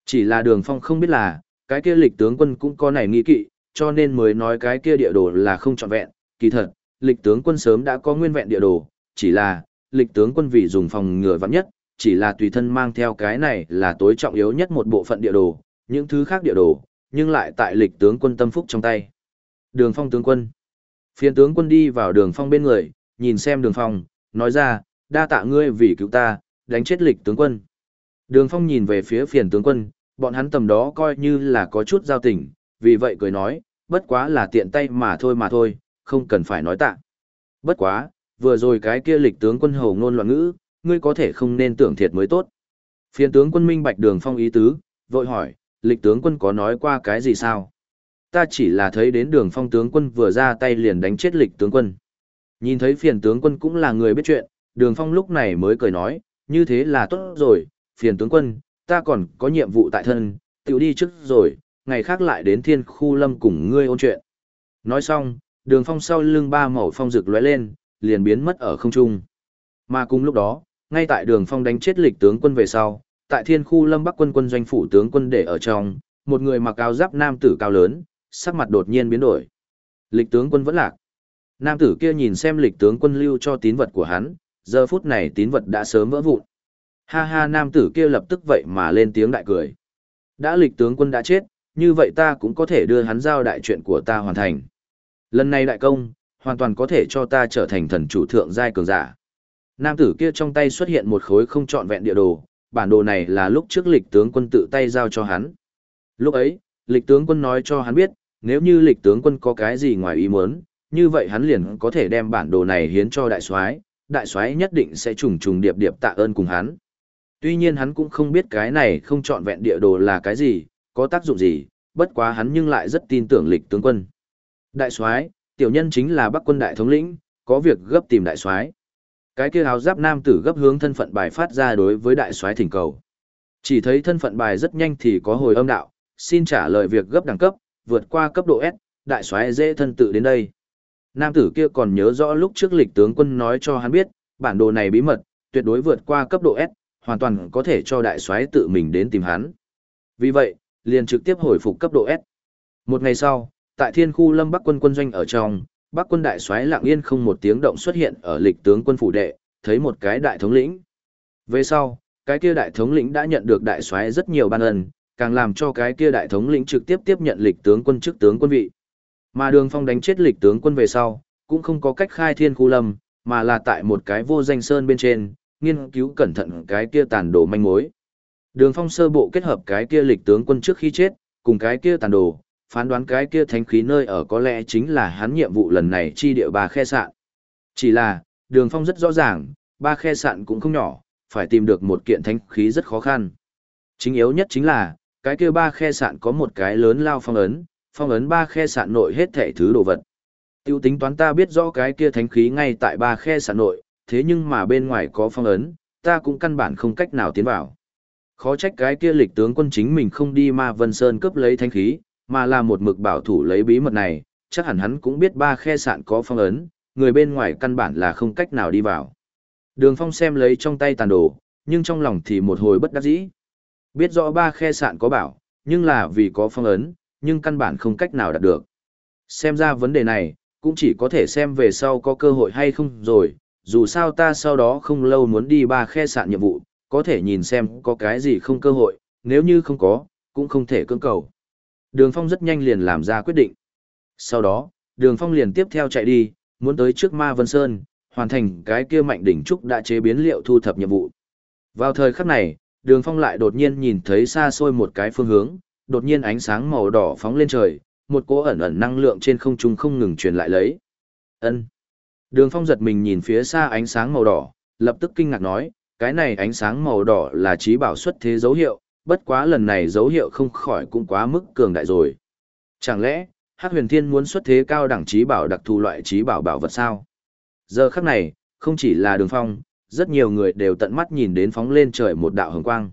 Chỉ là đường phong không biết là, cái kia lịch tướng quân cũng có này nghi kỵ, cho nên mới nói cái kia địa đồ là không trọn vẹn, kỳ thật, lịch tướng quân sớm đã có nguyên vẹn địa đồ, chỉ là, lịch tướng quân vì dùng phòng ngừa vắn nhất, chỉ là tùy thân mang theo cái này là tối trọng yếu nhất một bộ phận địa đồ, những thứ khác địa đồ, nhưng lại tại lịch tướng quân tâm phúc trong tay. Đường phong tướng quân. Phiên tướng quân đi vào đường phong bên người, nhìn xem đường phong, nói ra, đa tạ ngươi vì cứu ta, đánh chết lịch tướng quân. Đường phong nhìn về phía phiền tướng quân, bọn hắn tầm đó coi như là có chút giao tình, vì vậy cười nói, bất quá là tiện tay mà thôi mà thôi, không cần phải nói tạ. Bất quá, vừa rồi cái kia lịch tướng quân hầu ngôn loạn ngữ, ngươi có thể không nên tưởng thiệt mới tốt. Phiên tướng quân minh bạch đường phong ý tứ, vội hỏi, lịch tướng quân có nói qua cái gì sao? Ta chỉ là thấy đến đường phong tướng quân vừa ra tay liền đánh chết lịch tướng quân. Nhìn thấy phiền tướng quân cũng là người biết chuyện, đường phong lúc này mới cười nói, như thế là tốt rồi, phiền tướng quân, ta còn có nhiệm vụ tại thân, tiểu đi trước rồi, ngày khác lại đến thiên khu lâm cùng ngươi ôn chuyện. Nói xong, đường phong sau lưng ba màu phong rực lóe lên, liền biến mất ở không trung. Mà cùng lúc đó, ngay tại đường phong đánh chết lịch tướng quân về sau, tại thiên khu lâm bắc quân quân doanh phủ tướng quân để ở trong, một người mặc áo giáp nam tử cao lớn, sắc mặt đột nhiên biến đổi. Lịch tướng quân vẫn lạc. Nam tử kia nhìn xem lịch tướng quân lưu cho tín vật của hắn, giờ phút này tín vật đã sớm vỡ vụn. Ha ha nam tử kia lập tức vậy mà lên tiếng đại cười. Đã lịch tướng quân đã chết, như vậy ta cũng có thể đưa hắn giao đại chuyện của ta hoàn thành. Lần này đại công, hoàn toàn có thể cho ta trở thành thần chủ thượng giai cường giả. Nam tử kia trong tay xuất hiện một khối không trọn vẹn địa đồ, bản đồ này là lúc trước lịch tướng quân tự tay giao cho hắn. Lúc ấy, lịch tướng quân nói cho hắn biết, nếu như lịch tướng quân có cái gì ngoài ý muốn, như vậy hắn liền có thể đem bản đồ này hiến cho đại soái, đại soái nhất định sẽ trùng trùng điệp điệp tạ ơn cùng hắn. Tuy nhiên hắn cũng không biết cái này không chọn vẹn địa đồ là cái gì, có tác dụng gì, bất quá hắn nhưng lại rất tin tưởng lịch tướng quân. Đại soái, tiểu nhân chính là Bắc quân đại thống lĩnh, có việc gấp tìm đại soái. Cái kia áo giáp nam tử gấp hướng thân phận bài phát ra đối với đại soái thỉnh cầu. Chỉ thấy thân phận bài rất nhanh thì có hồi âm đạo, xin trả lời việc gấp đẳng cấp, vượt qua cấp độ S, đại soái dễ thân tự đến đây. Nam tử kia còn nhớ rõ lúc trước lịch tướng quân nói cho hắn biết, bản đồ này bí mật, tuyệt đối vượt qua cấp độ S, hoàn toàn có thể cho đại soái tự mình đến tìm hắn. Vì vậy, liền trực tiếp hồi phục cấp độ S. Một ngày sau, tại thiên khu lâm bắc quân quân doanh ở trong, bắc quân đại soái lặng yên không một tiếng động xuất hiện ở lịch tướng quân phủ đệ, thấy một cái đại thống lĩnh. Về sau, cái kia đại thống lĩnh đã nhận được đại soái rất nhiều ban ân, càng làm cho cái kia đại thống lĩnh trực tiếp tiếp nhận lịch tướng quân chức tướng quân vị. Mà Đường Phong đánh chết lịch tướng quân về sau, cũng không có cách khai thiên khu lâm, mà là tại một cái vô danh sơn bên trên, nghiên cứu cẩn thận cái kia tàn đồ manh mối. Đường Phong sơ bộ kết hợp cái kia lịch tướng quân trước khi chết, cùng cái kia tàn đồ, phán đoán cái kia thánh khí nơi ở có lẽ chính là hắn nhiệm vụ lần này chi địa ba khe sạn. Chỉ là, Đường Phong rất rõ ràng, ba khe sạn cũng không nhỏ, phải tìm được một kiện thánh khí rất khó khăn. Chính yếu nhất chính là, cái kia ba khe sạn có một cái lớn lao phong ấn, phong ấn ba khe sạn nội hết thể thứ đồ vật. Tiêu tính toán ta biết rõ cái kia thánh khí ngay tại ba khe sạn nội, thế nhưng mà bên ngoài có phong ấn, ta cũng căn bản không cách nào tiến vào. Khó trách cái kia lịch tướng quân chính mình không đi ma vân sơn cướp lấy thánh khí, mà là một mực bảo thủ lấy bí mật này, chắc hẳn hắn cũng biết ba khe sạn có phong ấn, người bên ngoài căn bản là không cách nào đi vào. Đường phong xem lấy trong tay tàn đồ, nhưng trong lòng thì một hồi bất đắc dĩ. Biết rõ ba khe sạn có bảo, nhưng là vì có phong ấn, nhưng căn bản không cách nào đạt được. Xem ra vấn đề này, cũng chỉ có thể xem về sau có cơ hội hay không rồi, dù sao ta sau đó không lâu muốn đi ba khe sạn nhiệm vụ, có thể nhìn xem có cái gì không cơ hội, nếu như không có, cũng không thể cưỡng cầu. Đường Phong rất nhanh liền làm ra quyết định. Sau đó, Đường Phong liền tiếp theo chạy đi, muốn tới trước Ma Vân Sơn, hoàn thành cái kia mạnh đỉnh trúc đã chế biến liệu thu thập nhiệm vụ. Vào thời khắc này, Đường Phong lại đột nhiên nhìn thấy xa xôi một cái phương hướng, đột nhiên ánh sáng màu đỏ phóng lên trời, một cỗ ẩn ẩn năng lượng trên không trung không ngừng truyền lại lấy. Ân. Đường Phong giật mình nhìn phía xa ánh sáng màu đỏ, lập tức kinh ngạc nói, cái này ánh sáng màu đỏ là trí bảo xuất thế dấu hiệu, bất quá lần này dấu hiệu không khỏi cũng quá mức cường đại rồi. Chẳng lẽ, Hắc Huyền Thiên muốn xuất thế cao đẳng trí bảo đặc thù loại trí bảo bảo vật sao? Giờ khắc này, không chỉ là Đường Phong, rất nhiều người đều tận mắt nhìn đến phóng lên trời một đạo hồng quang.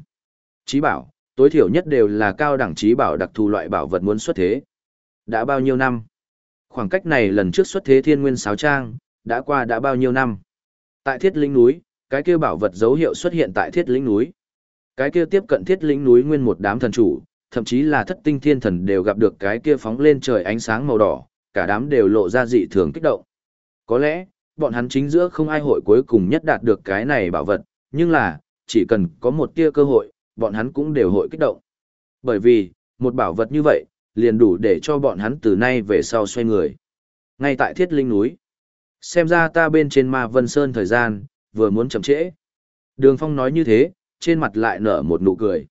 Trí bảo, tối thiểu nhất đều là cao đẳng trí bảo đặc thù loại bảo vật muốn xuất thế. Đã bao nhiêu năm? Khoảng cách này lần trước xuất thế thiên nguyên sáo trang, đã qua đã bao nhiêu năm? Tại thiết Linh núi, cái kia bảo vật dấu hiệu xuất hiện tại thiết Linh núi. Cái kia tiếp cận thiết lĩnh núi nguyên một đám thần chủ, thậm chí là thất tinh thiên thần đều gặp được cái kia phóng lên trời ánh sáng màu đỏ, cả đám đều lộ ra dị thường kích động. Có lẽ, bọn hắn chính giữa không ai hội cuối cùng nhất đạt được cái này bảo vật, nhưng là, chỉ cần có một tia cơ hội, bọn hắn cũng đều hội kích động. Bởi vì, một bảo vật như vậy, liền đủ để cho bọn hắn từ nay về sau xoay người. Ngay tại thiết linh núi, xem ra ta bên trên ma vân sơn thời gian, vừa muốn chậm trễ. Đường Phong nói như thế, trên mặt lại nở một nụ cười.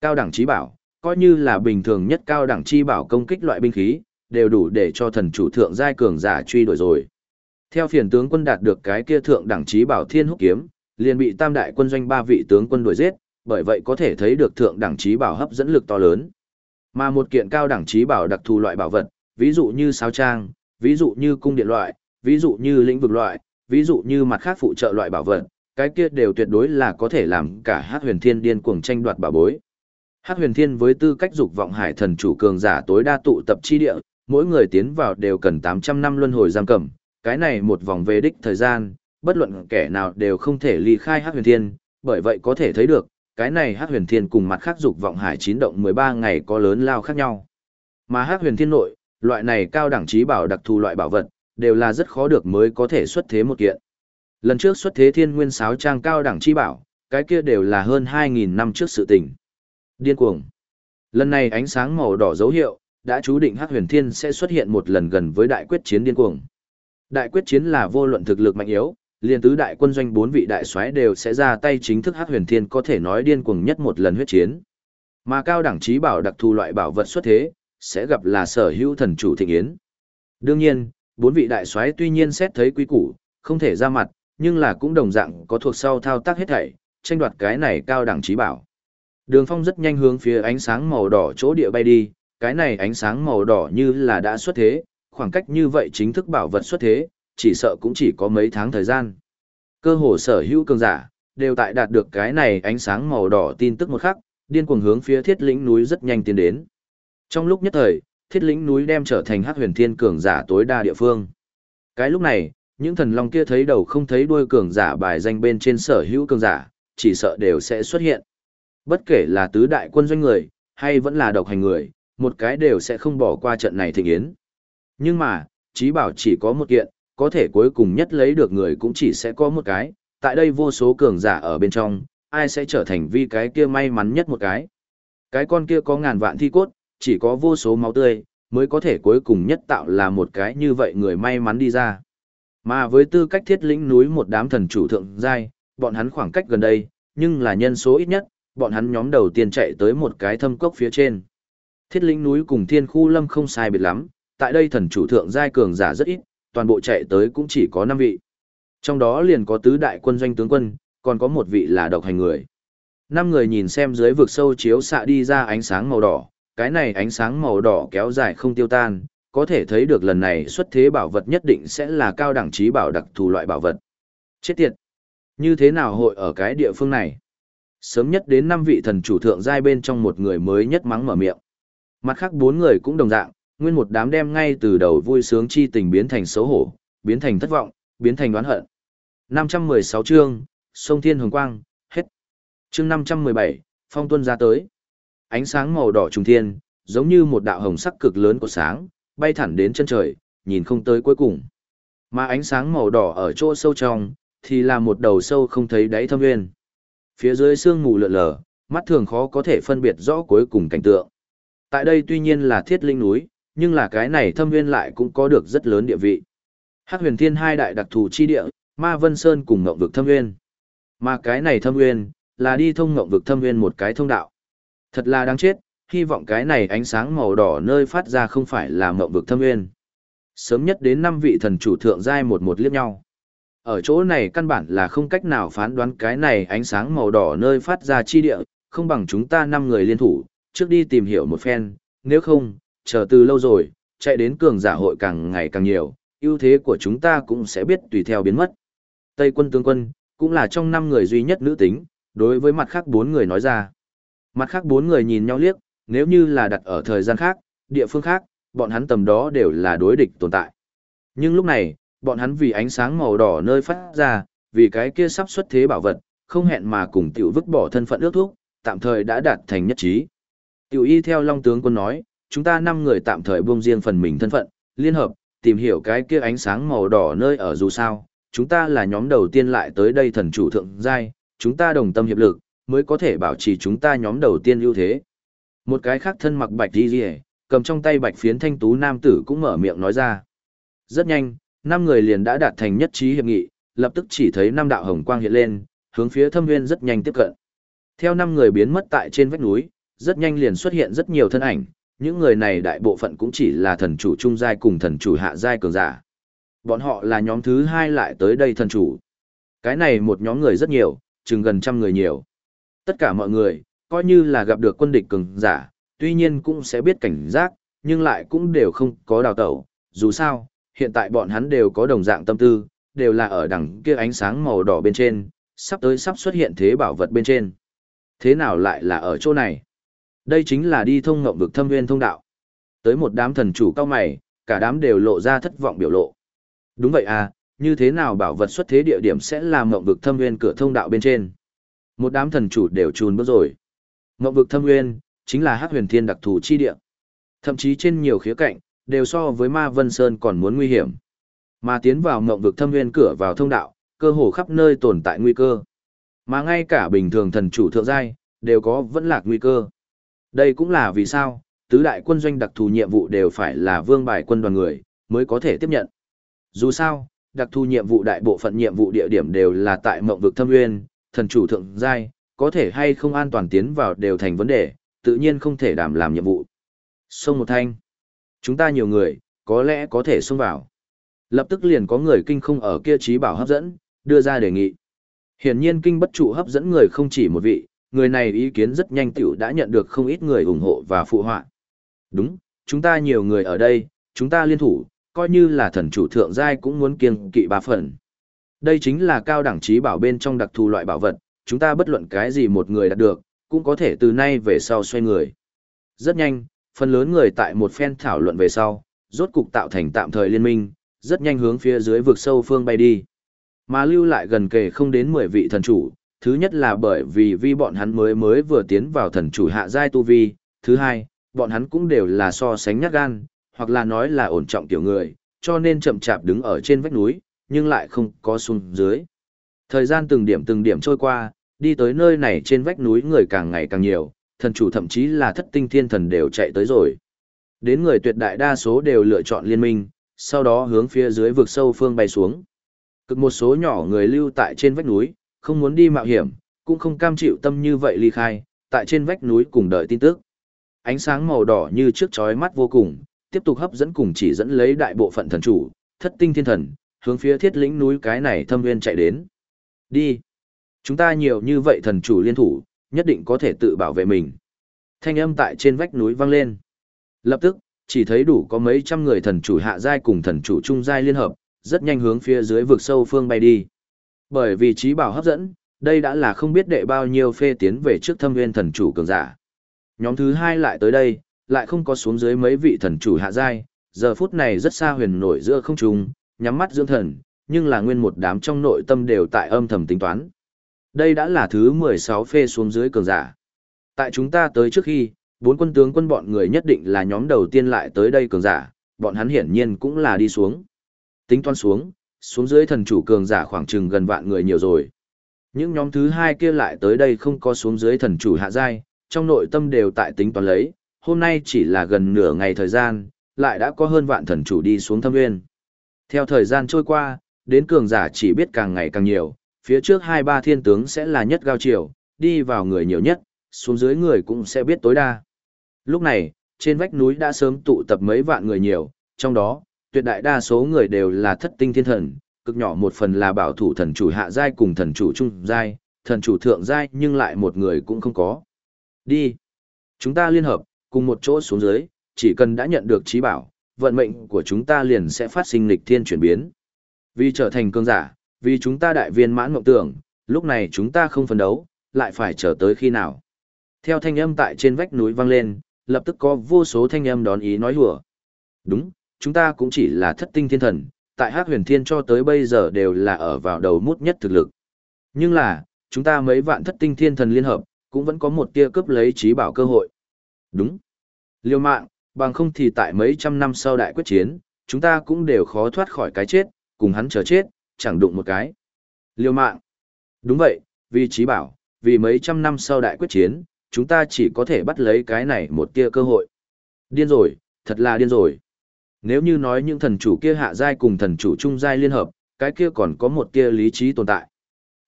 Cao đẳng trí bảo, coi như là bình thường nhất cao đẳng chi bảo công kích loại binh khí, đều đủ để cho thần chủ thượng giai cường giả truy đuổi rồi. Theo phiền tướng quân đạt được cái kia thượng đẳng trí bảo thiên húc kiếm, liền bị tam đại quân doanh ba vị tướng quân đuổi giết, bởi vậy có thể thấy được thượng đẳng trí bảo hấp dẫn lực to lớn. Mà một kiện cao đẳng trí bảo đặc thù loại bảo vật, ví dụ như sáo trang, ví dụ như cung điện loại, ví dụ như lĩnh vực loại, ví dụ như mặt khác phụ trợ loại bảo vật, cái kia đều tuyệt đối là có thể làm cả Hát Huyền Thiên điên cuồng tranh đoạt bà bối. Hát Huyền Thiên với tư cách dục vọng hải thần chủ cường giả tối đa tụ tập chi địa, mỗi người tiến vào đều cần 800 năm luân hồi giam cầm, cái này một vòng về đích thời gian, bất luận kẻ nào đều không thể ly khai Hát Huyền Thiên, bởi vậy có thể thấy được, cái này Hát Huyền Thiên cùng mặt khác dục vọng hải chín động 13 ngày có lớn lao khác nhau. Mà Hát Huyền Thiên nội, loại này cao đẳng trí bảo đặc thù loại bảo vật, đều là rất khó được mới có thể xuất thế một kiện. Lần trước xuất thế thiên nguyên sáo trang cao đẳng chi bảo, cái kia đều là hơn 2.000 năm trước sự tình. Điên cuồng. Lần này ánh sáng màu đỏ dấu hiệu, đã chú định Hắc Huyền Thiên sẽ xuất hiện một lần gần với đại quyết chiến điên cuồng. Đại quyết chiến là vô luận thực lực mạnh yếu, liền tứ đại quân doanh bốn vị đại soái đều sẽ ra tay chính thức Hắc Huyền Thiên có thể nói điên cuồng nhất một lần huyết chiến. Mà cao đẳng trí bảo đặc thù loại bảo vật xuất thế, sẽ gặp là sở hữu thần chủ thịnh yến. Đương nhiên, bốn vị đại soái tuy nhiên xét thấy quý củ, không thể ra mặt, nhưng là cũng đồng dạng có thuộc sau thao tác hết thảy, tranh đoạt cái này cao đẳng trí bảo. Đường phong rất nhanh hướng phía ánh sáng màu đỏ chỗ địa bay đi, cái này ánh sáng màu đỏ như là đã xuất thế, khoảng cách như vậy chính thức bảo vật xuất thế, chỉ sợ cũng chỉ có mấy tháng thời gian. Cơ hồ sở hữu cường giả, đều tại đạt được cái này ánh sáng màu đỏ tin tức một khắc, điên cuồng hướng phía thiết lĩnh núi rất nhanh tiến đến. Trong lúc nhất thời, thiết lĩnh núi đem trở thành hắc huyền thiên cường giả tối đa địa phương. Cái lúc này, những thần long kia thấy đầu không thấy đuôi cường giả bài danh bên trên sở hữu cường giả, chỉ sợ đều sẽ xuất hiện. Bất kể là tứ đại quân doanh người, hay vẫn là độc hành người, một cái đều sẽ không bỏ qua trận này thịnh yến. Nhưng mà, trí bảo chỉ có một kiện, có thể cuối cùng nhất lấy được người cũng chỉ sẽ có một cái, tại đây vô số cường giả ở bên trong, ai sẽ trở thành vi cái kia may mắn nhất một cái. Cái con kia có ngàn vạn thi cốt, chỉ có vô số máu tươi, mới có thể cuối cùng nhất tạo là một cái như vậy người may mắn đi ra. Mà với tư cách thiết lĩnh núi một đám thần chủ thượng giai, bọn hắn khoảng cách gần đây, nhưng là nhân số ít nhất, bọn hắn nhóm đầu tiên chạy tới một cái thâm cốc phía trên. Thiết lĩnh núi cùng thiên khu lâm không sai biệt lắm, tại đây thần chủ thượng giai cường giả rất ít, toàn bộ chạy tới cũng chỉ có 5 vị. Trong đó liền có tứ đại quân doanh tướng quân, còn có một vị là độc hành người. Năm người nhìn xem dưới vực sâu chiếu xạ đi ra ánh sáng màu đỏ, cái này ánh sáng màu đỏ kéo dài không tiêu tan, có thể thấy được lần này xuất thế bảo vật nhất định sẽ là cao đẳng trí bảo đặc thù loại bảo vật. Chết tiệt! Như thế nào hội ở cái địa phương này? Sớm nhất đến năm vị thần chủ thượng giai bên trong một người mới nhất mắng mở miệng. Mặt khác bốn người cũng đồng dạng, nguyên một đám đem ngay từ đầu vui sướng chi tình biến thành xấu hổ, biến thành thất vọng, biến thành đoán hận. 516 chương, sông Thiên Hồng Quang, hết. Chương 517, phong tuân ra tới. Ánh sáng màu đỏ trùng thiên, giống như một đạo hồng sắc cực lớn của sáng, bay thẳng đến chân trời, nhìn không tới cuối cùng. Mà ánh sáng màu đỏ ở chỗ sâu trong, thì là một đầu sâu không thấy đáy thâm nguyên. Phía dưới sương mù lượn lờ, mắt thường khó có thể phân biệt rõ cuối cùng cảnh tượng. Tại đây tuy nhiên là thiết linh núi, nhưng là cái này thâm nguyên lại cũng có được rất lớn địa vị. Hắc huyền thiên hai đại đặc thù chi địa, ma vân sơn cùng ngộng vực thâm nguyên. Mà cái này thâm nguyên, là đi thông ngộng vực thâm nguyên một cái thông đạo. Thật là đáng chết, hy vọng cái này ánh sáng màu đỏ nơi phát ra không phải là mộng vực thâm nguyên. Sớm nhất đến năm vị thần chủ thượng giai một một liếc nhau. Ở chỗ này căn bản là không cách nào phán đoán cái này ánh sáng màu đỏ nơi phát ra chi địa, không bằng chúng ta năm người liên thủ, trước đi tìm hiểu một phen, nếu không, chờ từ lâu rồi, chạy đến cường giả hội càng ngày càng nhiều, ưu thế của chúng ta cũng sẽ biết tùy theo biến mất. Tây quân tướng quân, cũng là trong năm người duy nhất nữ tính, đối với mặt khác bốn người nói ra. Mặt khác bốn người nhìn nhau liếc, nếu như là đặt ở thời gian khác, địa phương khác, bọn hắn tầm đó đều là đối địch tồn tại. Nhưng lúc này, bọn hắn vì ánh sáng màu đỏ nơi phát ra, vì cái kia sắp xuất thế bảo vật, không hẹn mà cùng tiểu vứt bỏ thân phận ước thúc, tạm thời đã đạt thành nhất trí. Tiểu y theo Long tướng quân nói, chúng ta năm người tạm thời buông riêng phần mình thân phận, liên hợp, tìm hiểu cái kia ánh sáng màu đỏ nơi ở dù sao, chúng ta là nhóm đầu tiên lại tới đây thần chủ thượng giai, chúng ta đồng tâm hiệp lực, mới có thể bảo trì chúng ta nhóm đầu tiên ưu thế. Một cái khác thân mặc bạch đi rìa, cầm trong tay bạch phiến thanh tú nam tử cũng mở miệng nói ra. Rất nhanh, năm người liền đã đạt thành nhất trí hiệp nghị, lập tức chỉ thấy năm đạo hồng quang hiện lên, hướng phía thâm nguyên rất nhanh tiếp cận. Theo năm người biến mất tại trên vách núi, rất nhanh liền xuất hiện rất nhiều thân ảnh, những người này đại bộ phận cũng chỉ là thần chủ trung giai cùng thần chủ hạ giai cường giả. Bọn họ là nhóm thứ hai lại tới đây thần chủ. Cái này một nhóm người rất nhiều, chừng gần trăm người nhiều. Tất cả mọi người, coi như là gặp được quân địch cường giả, tuy nhiên cũng sẽ biết cảnh giác, nhưng lại cũng đều không có đào tẩu. Dù sao, hiện tại bọn hắn đều có đồng dạng tâm tư, đều là ở đằng kia ánh sáng màu đỏ bên trên, sắp tới sắp xuất hiện thế bảo vật bên trên. Thế nào lại là ở chỗ này? Đây chính là đi thông ngộng vực thâm nguyên thông đạo. Tới một đám thần chủ cao mày, cả đám đều lộ ra thất vọng biểu lộ. Đúng vậy à, như thế nào bảo vật xuất thế địa điểm sẽ là ngộng vực thâm nguyên cửa thông đạo bên trên? Một đám thần chủ đều trùn bước rồi. Ngộng vực thâm nguyên, chính là hắc huyền thiên đặc thù chi địa. Thậm chí trên nhiều khía cạnh, đều so với ma vân sơn còn muốn nguy hiểm. Mà tiến vào ngộng vực thâm nguyên cửa vào thông đạo, cơ hồ khắp nơi tồn tại nguy cơ. Mà ngay cả bình thường thần chủ thượng giai, đều có vẫn lạc nguy cơ. Đây cũng là vì sao, tứ đại quân doanh đặc thù nhiệm vụ đều phải là vương bài quân đoàn người, mới có thể tiếp nhận. Dù sao, đặc thù nhiệm vụ đại bộ phận nhiệm vụ địa điểm đều là tại mộng vực thâm nguyên, thần chủ thượng giai, có thể hay không an toàn tiến vào đều thành vấn đề, tự nhiên không thể đảm làm nhiệm vụ. Sông một thanh. Chúng ta nhiều người, có lẽ có thể xông vào. Lập tức liền có người kinh không ở kia trí bảo hấp dẫn, đưa ra đề nghị. Hiển nhiên kinh bất trụ hấp dẫn người không chỉ một vị, người này ý kiến rất nhanh tiểu đã nhận được không ít người ủng hộ và phụ họa. Đúng, chúng ta nhiều người ở đây, chúng ta liên thủ, coi như là thần chủ thượng giai cũng muốn kiêng kỵ ba phần. Đây chính là cao đẳng trí bảo bên trong đặc thù loại bảo vật, chúng ta bất luận cái gì một người đạt được, cũng có thể từ nay về sau xoay người. Rất nhanh, phần lớn người tại một phen thảo luận về sau, rốt cục tạo thành tạm thời liên minh, rất nhanh hướng phía dưới vực sâu phương bay đi. Mà lưu lại gần kề không đến 10 vị thần chủ, thứ nhất là bởi vì vi bọn hắn mới mới vừa tiến vào thần chủ hạ giai tu vi, thứ hai, bọn hắn cũng đều là so sánh nhát gan, hoặc là nói là ổn trọng tiểu người, cho nên chậm chạp đứng ở trên vách núi, nhưng lại không có xuống dưới. Thời gian từng điểm từng điểm trôi qua, đi tới nơi này trên vách núi người càng ngày càng nhiều, thần chủ thậm chí là thất tinh thiên thần đều chạy tới rồi. Đến người tuyệt đại đa số đều lựa chọn liên minh, sau đó hướng phía dưới vực sâu phương bay xuống. Cực một số nhỏ người lưu tại trên vách núi, không muốn đi mạo hiểm, cũng không cam chịu tâm như vậy ly khai, tại trên vách núi cùng đợi tin tức. Ánh sáng màu đỏ như trước chói mắt vô cùng, tiếp tục hấp dẫn cùng chỉ dẫn lấy đại bộ phận thần chủ, thất tinh thiên thần, hướng phía thiết lĩnh núi cái này thâm nguyên chạy đến. Đi. Chúng ta nhiều như vậy thần chủ liên thủ, nhất định có thể tự bảo vệ mình. Thanh âm tại trên vách núi vang lên. Lập tức, chỉ thấy đủ có mấy trăm người thần chủ hạ giai cùng thần chủ trung giai liên hợp, rất nhanh hướng phía dưới vực sâu phương bay đi. Bởi vì trí bảo hấp dẫn, đây đã là không biết đệ bao nhiêu phê tiến về trước thâm nguyên thần chủ cường giả. Nhóm thứ hai lại tới đây, lại không có xuống dưới mấy vị thần chủ hạ giai, giờ phút này rất xa huyền nổi giữa không trung, nhắm mắt dưỡng thần, nhưng là nguyên một đám trong nội tâm đều tại âm thầm tính toán. Đây đã là thứ 16 phê xuống dưới cường giả. Tại chúng ta tới trước khi, bốn quân tướng quân bọn người nhất định là nhóm đầu tiên lại tới đây cường giả, bọn hắn hiển nhiên cũng là đi xuống. Tính toán xuống, xuống dưới thần chủ cường giả khoảng chừng gần vạn người nhiều rồi. Những nhóm thứ hai kia lại tới đây không có xuống dưới thần chủ hạ giai, trong nội tâm đều tại tính toán lấy, hôm nay chỉ là gần nửa ngày thời gian, lại đã có hơn vạn thần chủ đi xuống thâm nguyên. Theo thời gian trôi qua, đến cường giả chỉ biết càng ngày càng nhiều, phía trước hai ba thiên tướng sẽ là nhất gao chiều, đi vào người nhiều nhất, xuống dưới người cũng sẽ biết tối đa. Lúc này, trên vách núi đã sớm tụ tập mấy vạn người nhiều, trong đó, tuyệt đại đa số người đều là thất tinh thiên thần, cực nhỏ một phần là bảo thủ thần chủ hạ giai cùng thần chủ trung giai, thần chủ thượng giai nhưng lại một người cũng không có. Đi. Chúng ta liên hợp, cùng một chỗ xuống dưới, chỉ cần đã nhận được trí bảo, vận mệnh của chúng ta liền sẽ phát sinh lịch thiên chuyển biến. Vì trở thành cương giả, vì chúng ta đại viên mãn mộng tưởng, lúc này chúng ta không phấn đấu, lại phải chờ tới khi nào. Theo thanh âm tại trên vách núi vang lên, lập tức có vô số thanh âm đón ý nói hùa. Đúng, chúng ta cũng chỉ là thất tinh thiên thần, tại Hắc Huyền Thiên cho tới bây giờ đều là ở vào đầu mút nhất thực lực. Nhưng là, chúng ta mấy vạn thất tinh thiên thần liên hợp, cũng vẫn có một tia cướp lấy trí bảo cơ hội. Đúng. Liêu mạng, bằng không thì tại mấy trăm năm sau đại quyết chiến, chúng ta cũng đều khó thoát khỏi cái chết, cùng hắn chờ chết, chẳng đụng một cái. Liêu mạng. Đúng vậy, vì trí bảo, vì mấy trăm năm sau đại quyết chiến, chúng ta chỉ có thể bắt lấy cái này một tia cơ hội. Điên rồi, thật là điên rồi. Nếu như nói những thần chủ kia hạ giai cùng thần chủ trung giai liên hợp, cái kia còn có một tia lý trí tồn tại.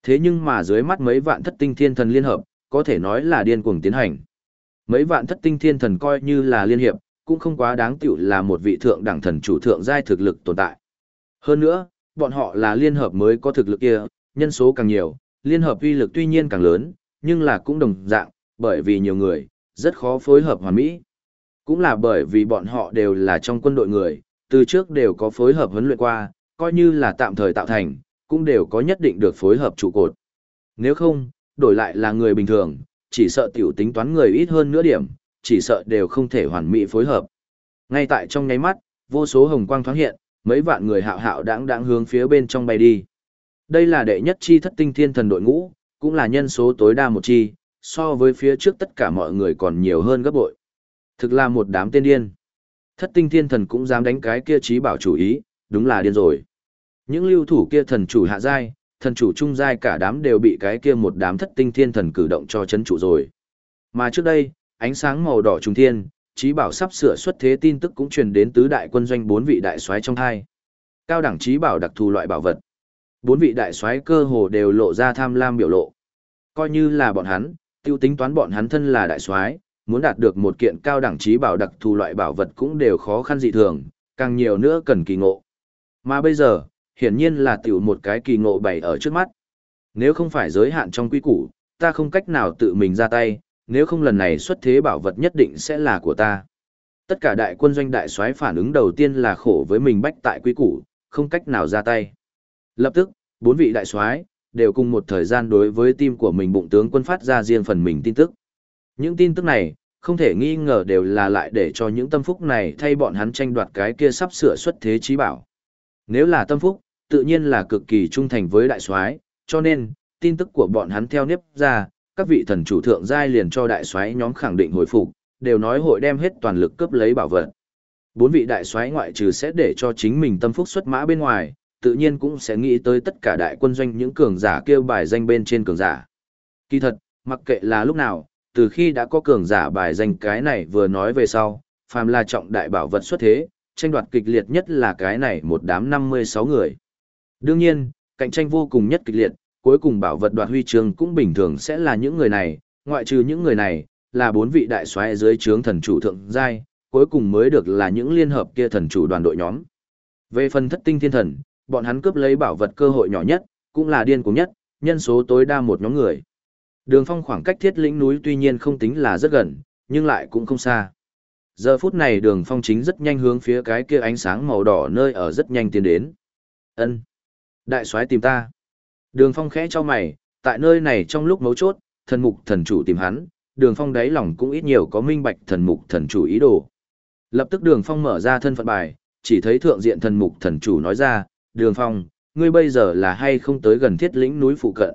Thế nhưng mà dưới mắt mấy vạn thất tinh thiên thần liên hợp, có thể nói là điên cuồng tiến hành. Mấy vạn thất tinh thiên thần coi như là liên hiệp, cũng không quá đáng tiểu là một vị thượng đẳng thần chủ thượng giai thực lực tồn tại. Hơn nữa, bọn họ là liên hợp mới có thực lực kia, nhân số càng nhiều, liên hợp uy lực tuy nhiên càng lớn, nhưng là cũng đồng dạng, bởi vì nhiều người, rất khó phối hợp hoàn mỹ. Cũng là bởi vì bọn họ đều là trong quân đội người, từ trước đều có phối hợp huấn luyện qua, coi như là tạm thời tạo thành, cũng đều có nhất định được phối hợp trụ cột. Nếu không, đổi lại là người bình thường, chỉ sợ tiểu tính toán người ít hơn nửa điểm, chỉ sợ đều không thể hoàn mỹ phối hợp. Ngay tại trong nháy mắt, vô số hồng quang thoáng hiện, mấy vạn người hạo hạo đãng đãng hướng phía bên trong bay đi. Đây là đệ nhất chi thất tinh thiên thần đội ngũ, cũng là nhân số tối đa một chi, so với phía trước tất cả mọi người còn nhiều hơn gấp bội. Thực là một đám tên điên. Thất tinh thiên thần cũng dám đánh cái kia trí bảo chủ ý, đúng là điên rồi. Những lưu thủ kia thần chủ hạ giai, thần chủ trung giai cả đám đều bị cái kia một đám thất tinh thiên thần cử động cho chấn trụ rồi. Mà trước đây, ánh sáng màu đỏ trùng thiên, trí bảo sắp sửa xuất thế tin tức cũng truyền đến tứ đại quân doanh bốn vị đại soái trong hai. Cao đẳng trí bảo đặc thù loại bảo vật. Bốn vị đại soái cơ hồ đều lộ ra tham lam biểu lộ. Coi như là bọn hắn, tiêu tính toán bọn hắn thân là đại soái, muốn đạt được một kiện cao đẳng trí bảo đặc thù loại bảo vật cũng đều khó khăn dị thường, càng nhiều nữa cần kỳ ngộ. Mà bây giờ, hiển nhiên là tiểu một cái kỳ ngộ bày ở trước mắt. Nếu không phải giới hạn trong quy củ, ta không cách nào tự mình ra tay, nếu không lần này xuất thế bảo vật nhất định sẽ là của ta. Tất cả đại quân doanh đại soái phản ứng đầu tiên là khổ với mình bách tại quý củ, không cách nào ra tay. Lập tức, bốn vị đại soái đều cùng một thời gian đối với tim của mình bụng tướng quân phát ra riêng phần mình tin tức. Những tin tức này, không thể nghi ngờ đều là lại để cho những tâm phúc này thay bọn hắn tranh đoạt cái kia sắp sửa xuất thế trí bảo. Nếu là tâm phúc, tự nhiên là cực kỳ trung thành với đại soái, cho nên, tin tức của bọn hắn theo nếp ra, các vị thần chủ thượng giai liền cho đại soái nhóm khẳng định hồi phục, đều nói hội đem hết toàn lực cướp lấy bảo vật. Bốn vị đại soái ngoại trừ sẽ để cho chính mình tâm phúc xuất mã bên ngoài, tự nhiên cũng sẽ nghĩ tới tất cả đại quân doanh những cường giả kêu bài danh bên trên cường giả. Kỳ thật, mặc kệ là lúc nào, từ khi đã có cường giả bài danh cái này vừa nói về sau, phàm là trọng đại bảo vật xuất thế, tranh đoạt kịch liệt nhất là cái này một đám 56 người. Đương nhiên, cạnh tranh vô cùng nhất kịch liệt, cuối cùng bảo vật đoạt huy chương cũng bình thường sẽ là những người này, ngoại trừ những người này, là bốn vị đại soái dưới trướng thần chủ thượng giai, cuối cùng mới được là những liên hợp kia thần chủ đoàn đội nhóm. Về phần thất tinh thiên thần, bọn hắn cướp lấy bảo vật cơ hội nhỏ nhất, cũng là điên cuồng nhất, nhân số tối đa một nhóm người. Đường phong khoảng cách thiết lĩnh núi tuy nhiên không tính là rất gần, nhưng lại cũng không xa. Giờ phút này đường phong chính rất nhanh hướng phía cái kia ánh sáng màu đỏ nơi ở rất nhanh tiến đến. ân Đại soái tìm ta. Đường phong khẽ cho mày, tại nơi này trong lúc mấu chốt, thần mục thần chủ tìm hắn, đường phong đáy lòng cũng ít nhiều có minh bạch thần mục thần chủ ý đồ. Lập tức đường phong mở ra thân phận bài, chỉ thấy thượng diện thần mục thần chủ nói ra, đường phong, ngươi bây giờ là hay không tới gần thiết lĩnh núi phụ cận.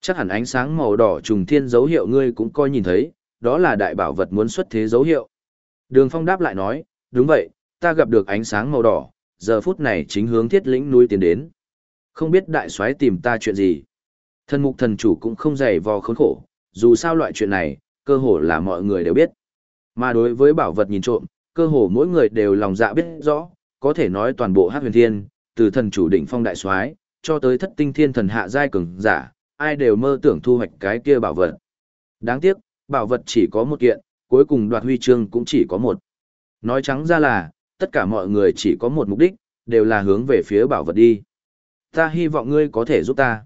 Chắc hẳn ánh sáng màu đỏ trùng thiên dấu hiệu ngươi cũng coi nhìn thấy, đó là đại bảo vật muốn xuất thế dấu hiệu. Đường phong đáp lại nói, đúng vậy, ta gặp được ánh sáng màu đỏ, giờ phút này chính hướng thiết lĩnh núi tiến đến. Không biết đại soái tìm ta chuyện gì. Thần mục thần chủ cũng không dày vò khốn khổ, dù sao loại chuyện này, cơ hồ là mọi người đều biết. Mà đối với bảo vật nhìn trộm, cơ hồ mỗi người đều lòng dạ biết rõ, có thể nói toàn bộ hát huyền thiên, từ thần chủ đỉnh phong đại soái cho tới thất tinh thiên thần hạ giai cường giả, ai đều mơ tưởng thu hoạch cái kia bảo vật. Đáng tiếc, bảo vật chỉ có một kiện, cuối cùng đoạt huy chương cũng chỉ có một. Nói trắng ra là, tất cả mọi người chỉ có một mục đích, đều là hướng về phía bảo vật đi. Ta hy vọng ngươi có thể giúp ta.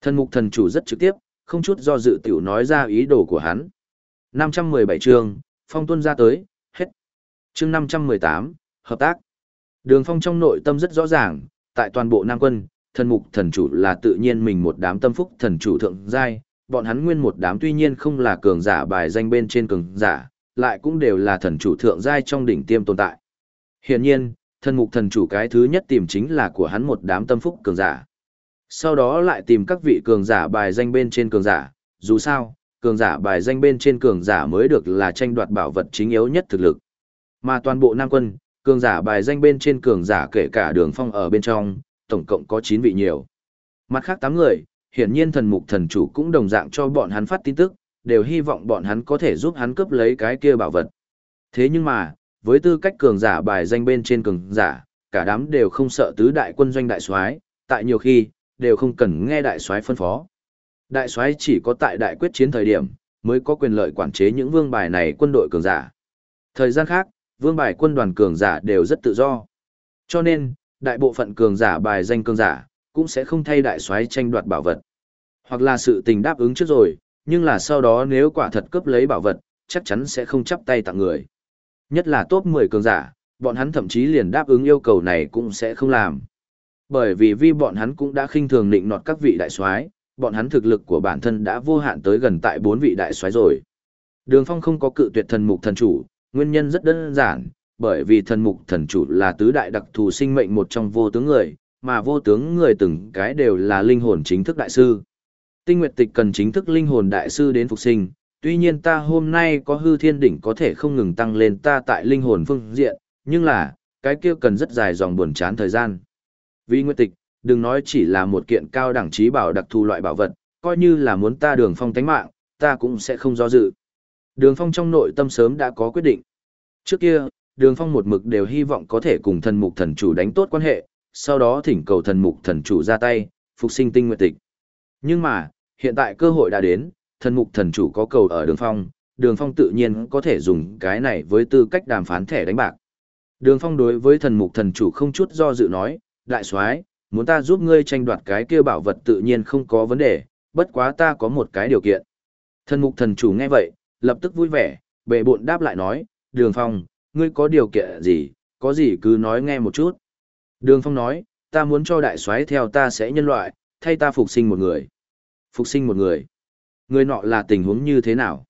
Thần mục thần chủ rất trực tiếp, không chút do dự tiểu nói ra ý đồ của hắn. 517 chương, phong tuân ra tới, hết. Chương 518, hợp tác. Đường phong trong nội tâm rất rõ ràng, tại toàn bộ Nam quân, thần mục thần chủ là tự nhiên mình một đám tâm phúc thần chủ thượng giai, bọn hắn nguyên một đám tuy nhiên không là cường giả bài danh bên trên cường giả, lại cũng đều là thần chủ thượng giai trong đỉnh tiêm tồn tại. Hiển nhiên, thần mục thần chủ cái thứ nhất tìm chính là của hắn một đám tâm phúc cường giả. Sau đó lại tìm các vị cường giả bài danh bên trên cường giả, dù sao, cường giả bài danh bên trên cường giả mới được là tranh đoạt bảo vật chính yếu nhất thực lực. Mà toàn bộ Nam quân, cường giả bài danh bên trên cường giả kể cả đường phong ở bên trong, tổng cộng có 9 vị nhiều. Mặt khác 8 người, hiển nhiên thần mục thần chủ cũng đồng dạng cho bọn hắn phát tin tức, đều hy vọng bọn hắn có thể giúp hắn cướp lấy cái kia bảo vật. Thế nhưng mà, với tư cách cường giả bài danh bên trên cường giả, cả đám đều không sợ tứ đại quân doanh đại soái, tại nhiều khi đều không cần nghe đại soái phân phó. Đại soái chỉ có tại đại quyết chiến thời điểm mới có quyền lợi quản chế những vương bài này quân đội cường giả. Thời gian khác, vương bài quân đoàn cường giả đều rất tự do. Cho nên, đại bộ phận cường giả bài danh cường giả cũng sẽ không thay đại soái tranh đoạt bảo vật. Hoặc là sự tình đáp ứng trước rồi, nhưng là sau đó nếu quả thật cướp lấy bảo vật, chắc chắn sẽ không chấp tay tặng người. Nhất là top 10 cường giả, bọn hắn thậm chí liền đáp ứng yêu cầu này cũng sẽ không làm. Bởi vì vì bọn hắn cũng đã khinh thường định nọt các vị đại soái, bọn hắn thực lực của bản thân đã vô hạn tới gần tại bốn vị đại soái rồi. Đường Phong không có cự tuyệt thần mục thần chủ, nguyên nhân rất đơn giản, bởi vì thần mục thần chủ là tứ đại đặc thù sinh mệnh một trong vô tướng người, mà vô tướng người từng cái đều là linh hồn chính thức đại sư. Tinh Nguyệt Tịch cần chính thức linh hồn đại sư đến phục sinh, tuy nhiên ta hôm nay có hư thiên đỉnh có thể không ngừng tăng lên ta tại linh hồn phương diện, nhưng là, cái kia cần rất dài dòng buồn chán thời gian. Vì nguyên Tịch, đừng nói chỉ là một kiện cao đẳng trí bảo đặc thù loại bảo vật, coi như là muốn ta đường phong tánh mạng, ta cũng sẽ không do dự. Đường phong trong nội tâm sớm đã có quyết định. Trước kia, đường phong một mực đều hy vọng có thể cùng thần mục thần chủ đánh tốt quan hệ, sau đó thỉnh cầu thần mục thần chủ ra tay, phục sinh tinh nguyệt tịch. Nhưng mà, hiện tại cơ hội đã đến, thần mục thần chủ có cầu ở đường phong, đường phong tự nhiên có thể dùng cái này với tư cách đàm phán thẻ đánh bạc. Đường phong đối với thần mục thần chủ không chút do dự nói, đại soái muốn ta giúp ngươi tranh đoạt cái kia bảo vật tự nhiên không có vấn đề, bất quá ta có một cái điều kiện. Thần mục thần chủ nghe vậy, lập tức vui vẻ, bệ bộn đáp lại nói, đường phong, ngươi có điều kiện gì, có gì cứ nói nghe một chút. Đường phong nói, ta muốn cho đại soái theo ta sẽ nhân loại, thay ta phục sinh một người. Phục sinh một người. Người nọ là tình huống như thế nào?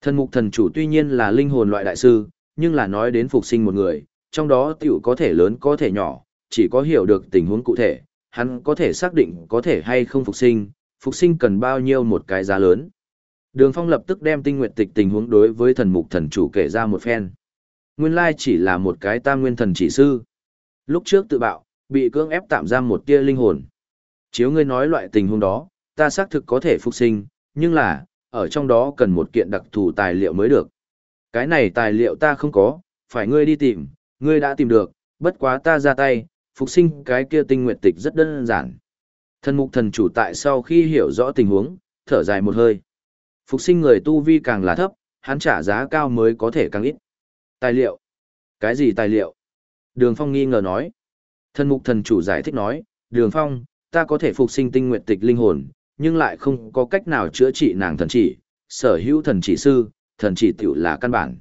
Thần mục thần chủ tuy nhiên là linh hồn loại đại sư, nhưng là nói đến phục sinh một người, trong đó tiểu có thể lớn có thể nhỏ, chỉ có hiểu được tình huống cụ thể, hắn có thể xác định có thể hay không phục sinh, phục sinh cần bao nhiêu một cái giá lớn. Đường Phong lập tức đem tinh nguyện tịch tình huống đối với thần mục thần chủ kể ra một phen. Nguyên lai chỉ là một cái tam nguyên thần chỉ sư. Lúc trước tự bạo, bị cưỡng ép tạm giam một tia linh hồn. Chiếu ngươi nói loại tình huống đó, ta xác thực có thể phục sinh, nhưng là, ở trong đó cần một kiện đặc thù tài liệu mới được. Cái này tài liệu ta không có, phải ngươi đi tìm, ngươi đã tìm được, bất quá ta ra tay, phục sinh cái kia tinh nguyệt tịch rất đơn giản. Thần mục thần chủ tại sau khi hiểu rõ tình huống, thở dài một hơi. Phục sinh người tu vi càng là thấp, hắn trả giá cao mới có thể càng ít. Tài liệu? Cái gì tài liệu? Đường Phong nghi ngờ nói. Thần mục thần chủ giải thích nói, Đường Phong, ta có thể phục sinh tinh nguyệt tịch linh hồn, nhưng lại không có cách nào chữa trị nàng thần chỉ, sở hữu thần chỉ sư, thần chỉ tiểu là căn bản.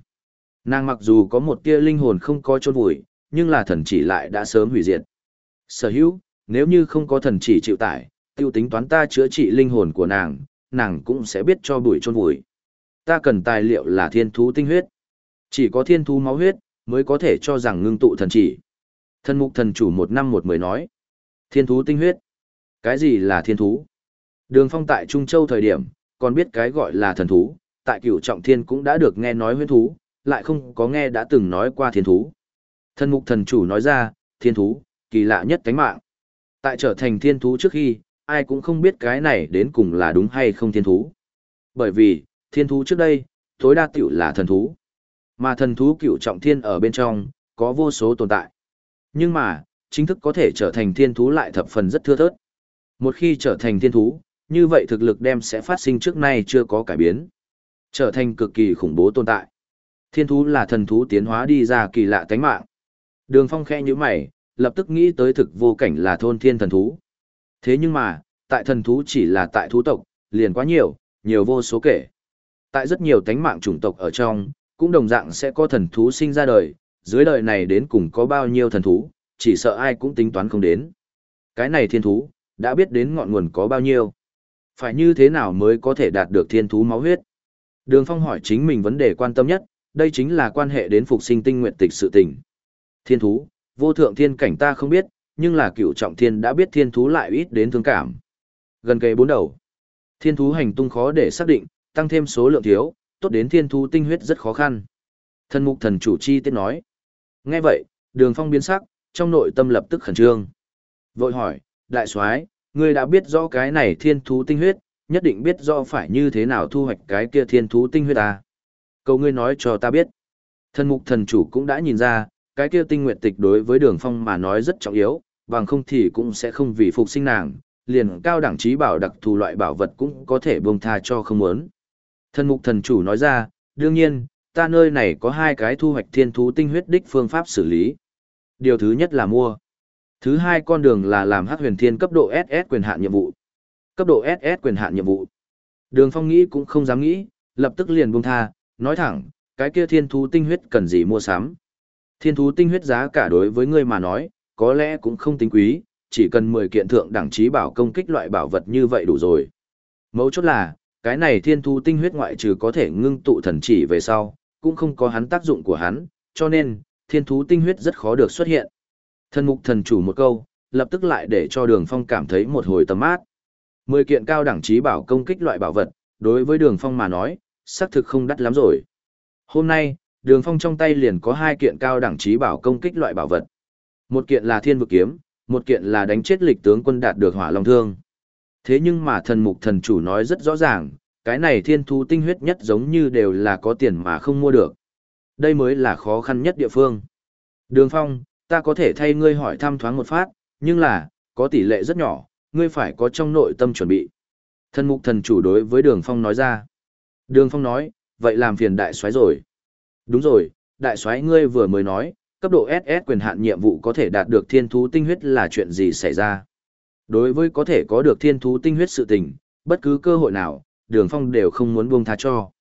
Nàng mặc dù có một tia linh hồn không có chôn vùi, nhưng là thần chỉ lại đã sớm hủy diệt. Sở hữu, nếu như không có thần chỉ chịu tải, tiêu tính toán ta chữa trị linh hồn của nàng, nàng cũng sẽ biết cho bụi chôn vùi. Ta cần tài liệu là thiên thú tinh huyết. Chỉ có thiên thú máu huyết, mới có thể cho rằng ngưng tụ thần chỉ. Thần mục thần chủ một năm một mười nói. Thiên thú tinh huyết. Cái gì là thiên thú? Đường phong tại Trung Châu thời điểm, còn biết cái gọi là thần thú, tại cửu trọng thiên cũng đã được nghe nói huyễn thú, lại không có nghe đã từng nói qua thiên thú. Thần mục thần chủ nói ra, thiên thú, kỳ lạ nhất cánh mạng. Tại trở thành thiên thú trước khi, ai cũng không biết cái này đến cùng là đúng hay không thiên thú. Bởi vì, thiên thú trước đây, tối đa tiểu là thần thú. Mà thần thú cửu trọng thiên ở bên trong, có vô số tồn tại. Nhưng mà, chính thức có thể trở thành thiên thú lại thập phần rất thưa thớt. Một khi trở thành thiên thú, như vậy thực lực đem sẽ phát sinh trước nay chưa có cải biến. Trở thành cực kỳ khủng bố tồn tại. Thiên thú là thần thú tiến hóa đi ra kỳ lạ tánh mạng. Đường phong khẽ như mày, lập tức nghĩ tới thực vô cảnh là thôn thiên thần thú. Thế nhưng mà, tại thần thú chỉ là tại thú tộc, liền quá nhiều, nhiều vô số kể. Tại rất nhiều tánh mạng chủng tộc ở trong, cũng đồng dạng sẽ có thần thú sinh ra đời, dưới đời này đến cùng có bao nhiêu thần thú, chỉ sợ ai cũng tính toán không đến. Cái này thiên thú, đã biết đến ngọn nguồn có bao nhiêu. Phải như thế nào mới có thể đạt được thiên thú máu huyết? Đường Phong hỏi chính mình vấn đề quan tâm nhất, đây chính là quan hệ đến phục sinh tinh nguyện tịch sự tình. Thiên thú, vô thượng thiên cảnh ta không biết, nhưng là cựu trọng thiên đã biết thiên thú lại ít đến thương cảm. Gần kề bốn đầu. Thiên thú hành tung khó để xác định, tăng thêm số lượng thiếu, tốt đến thiên thú tinh huyết rất khó khăn. Thần mục thần chủ chi tiết nói. Nghe vậy, đường phong biến sắc, trong nội tâm lập tức khẩn trương. Vội hỏi, đại soái ngươi đã biết rõ cái này thiên thú tinh huyết, nhất định biết rõ phải như thế nào thu hoạch cái kia thiên thú tinh huyết à? Cầu ngươi nói cho ta biết. Thần mục thần chủ cũng đã nhìn ra, cái kia tinh nguyện tịch đối với đường phong mà nói rất trọng yếu, bằng không thì cũng sẽ không vì phục sinh nàng, liền cao đẳng trí bảo đặc thù loại bảo vật cũng có thể buông tha cho không muốn. Thần mục thần chủ nói ra, đương nhiên, ta nơi này có hai cái thu hoạch thiên thú tinh huyết đích phương pháp xử lý. Điều thứ nhất là mua. Thứ hai con đường là làm hắc huyền thiên cấp độ SS quyền hạn nhiệm vụ. Cấp độ SS quyền hạn nhiệm vụ. Đường phong nghĩ cũng không dám nghĩ, lập tức liền buông tha, nói thẳng, cái kia thiên thú tinh huyết cần gì mua sắm. Thiên thú tinh huyết giá cả đối với ngươi mà nói, có lẽ cũng không tính quý, chỉ cần 10 kiện thượng đẳng trí bảo công kích loại bảo vật như vậy đủ rồi. Mấu chốt là, cái này thiên thú tinh huyết ngoại trừ có thể ngưng tụ thần chỉ về sau, cũng không có hắn tác dụng của hắn, cho nên, thiên thú tinh huyết rất khó được xuất hiện. Thần mục thần chủ một câu, lập tức lại để cho đường phong cảm thấy một hồi tầm mát. Mười kiện cao đẳng trí bảo công kích loại bảo vật, đối với đường phong mà nói, xác thực không đắt lắm rồi. Hôm nay, đường phong trong tay liền có hai kiện cao đẳng trí bảo công kích loại bảo vật. Một kiện là thiên vực kiếm, một kiện là đánh chết lịch tướng quân đạt được hỏa long thương. Thế nhưng mà thần mục thần chủ nói rất rõ ràng, cái này thiên thu tinh huyết nhất giống như đều là có tiền mà không mua được. Đây mới là khó khăn nhất địa phương. Đường phong, ta có thể thay ngươi hỏi thăm thoáng một phát, nhưng là, có tỷ lệ rất nhỏ, ngươi phải có trong nội tâm chuẩn bị. Thần mục thần chủ đối với đường phong nói ra. Đường phong nói, vậy làm phiền đại soái rồi. Đúng rồi, đại soái ngươi vừa mới nói, cấp độ SS quyền hạn nhiệm vụ có thể đạt được thiên thú tinh huyết là chuyện gì xảy ra. Đối với có thể có được thiên thú tinh huyết sự tình, bất cứ cơ hội nào, đường phong đều không muốn buông tha cho.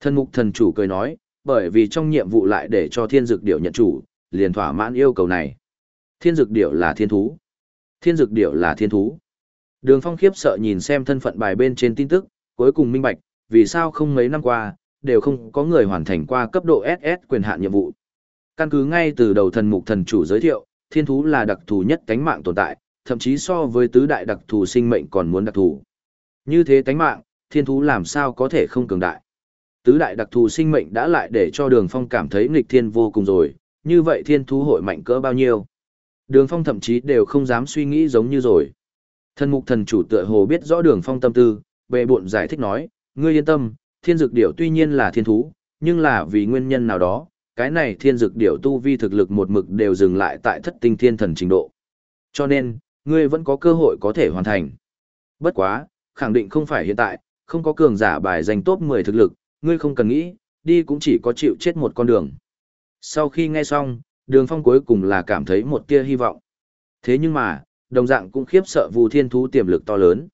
Thần mục thần chủ cười nói, bởi vì trong nhiệm vụ lại để cho thiên dược Điểu nhận chủ, liền thỏa mãn yêu cầu này. Thiên dược điệu là thiên thú. Thiên dược điệu là thiên thú. Đường phong khiếp sợ nhìn xem thân phận bài bên trên tin tức, cuối cùng minh bạch, vì sao không mấy năm qua, đều không có người hoàn thành qua cấp độ SS quyền hạn nhiệm vụ. Căn cứ ngay từ đầu thần mục thần chủ giới thiệu, thiên thú là đặc thù nhất cánh mạng tồn tại, thậm chí so với tứ đại đặc thù sinh mệnh còn muốn đặc thù. Như thế cánh mạng, thiên thú làm sao có thể không cường đại. Tứ đại đặc thù sinh mệnh đã lại để cho đường phong cảm thấy nghịch thiên vô cùng rồi, như vậy thiên thú hội mạnh cỡ bao nhiêu. Đường phong thậm chí đều không dám suy nghĩ giống như rồi. Thần mục thần chủ tựa hồ biết rõ đường phong tâm tư, bệ bộn giải thích nói, ngươi yên tâm, thiên dược điểu tuy nhiên là thiên thú, nhưng là vì nguyên nhân nào đó, cái này thiên dược điểu tu vi thực lực một mực đều dừng lại tại thất tinh thiên thần trình độ. Cho nên, ngươi vẫn có cơ hội có thể hoàn thành. Bất quá, khẳng định không phải hiện tại, không có cường giả bài danh top 10 thực lực, ngươi không cần nghĩ, đi cũng chỉ có chịu chết một con đường. Sau khi nghe xong, đường phong cuối cùng là cảm thấy một tia hy vọng. Thế nhưng mà, đồng dạng cũng khiếp sợ Vu Thiên Thú tiềm lực to lớn.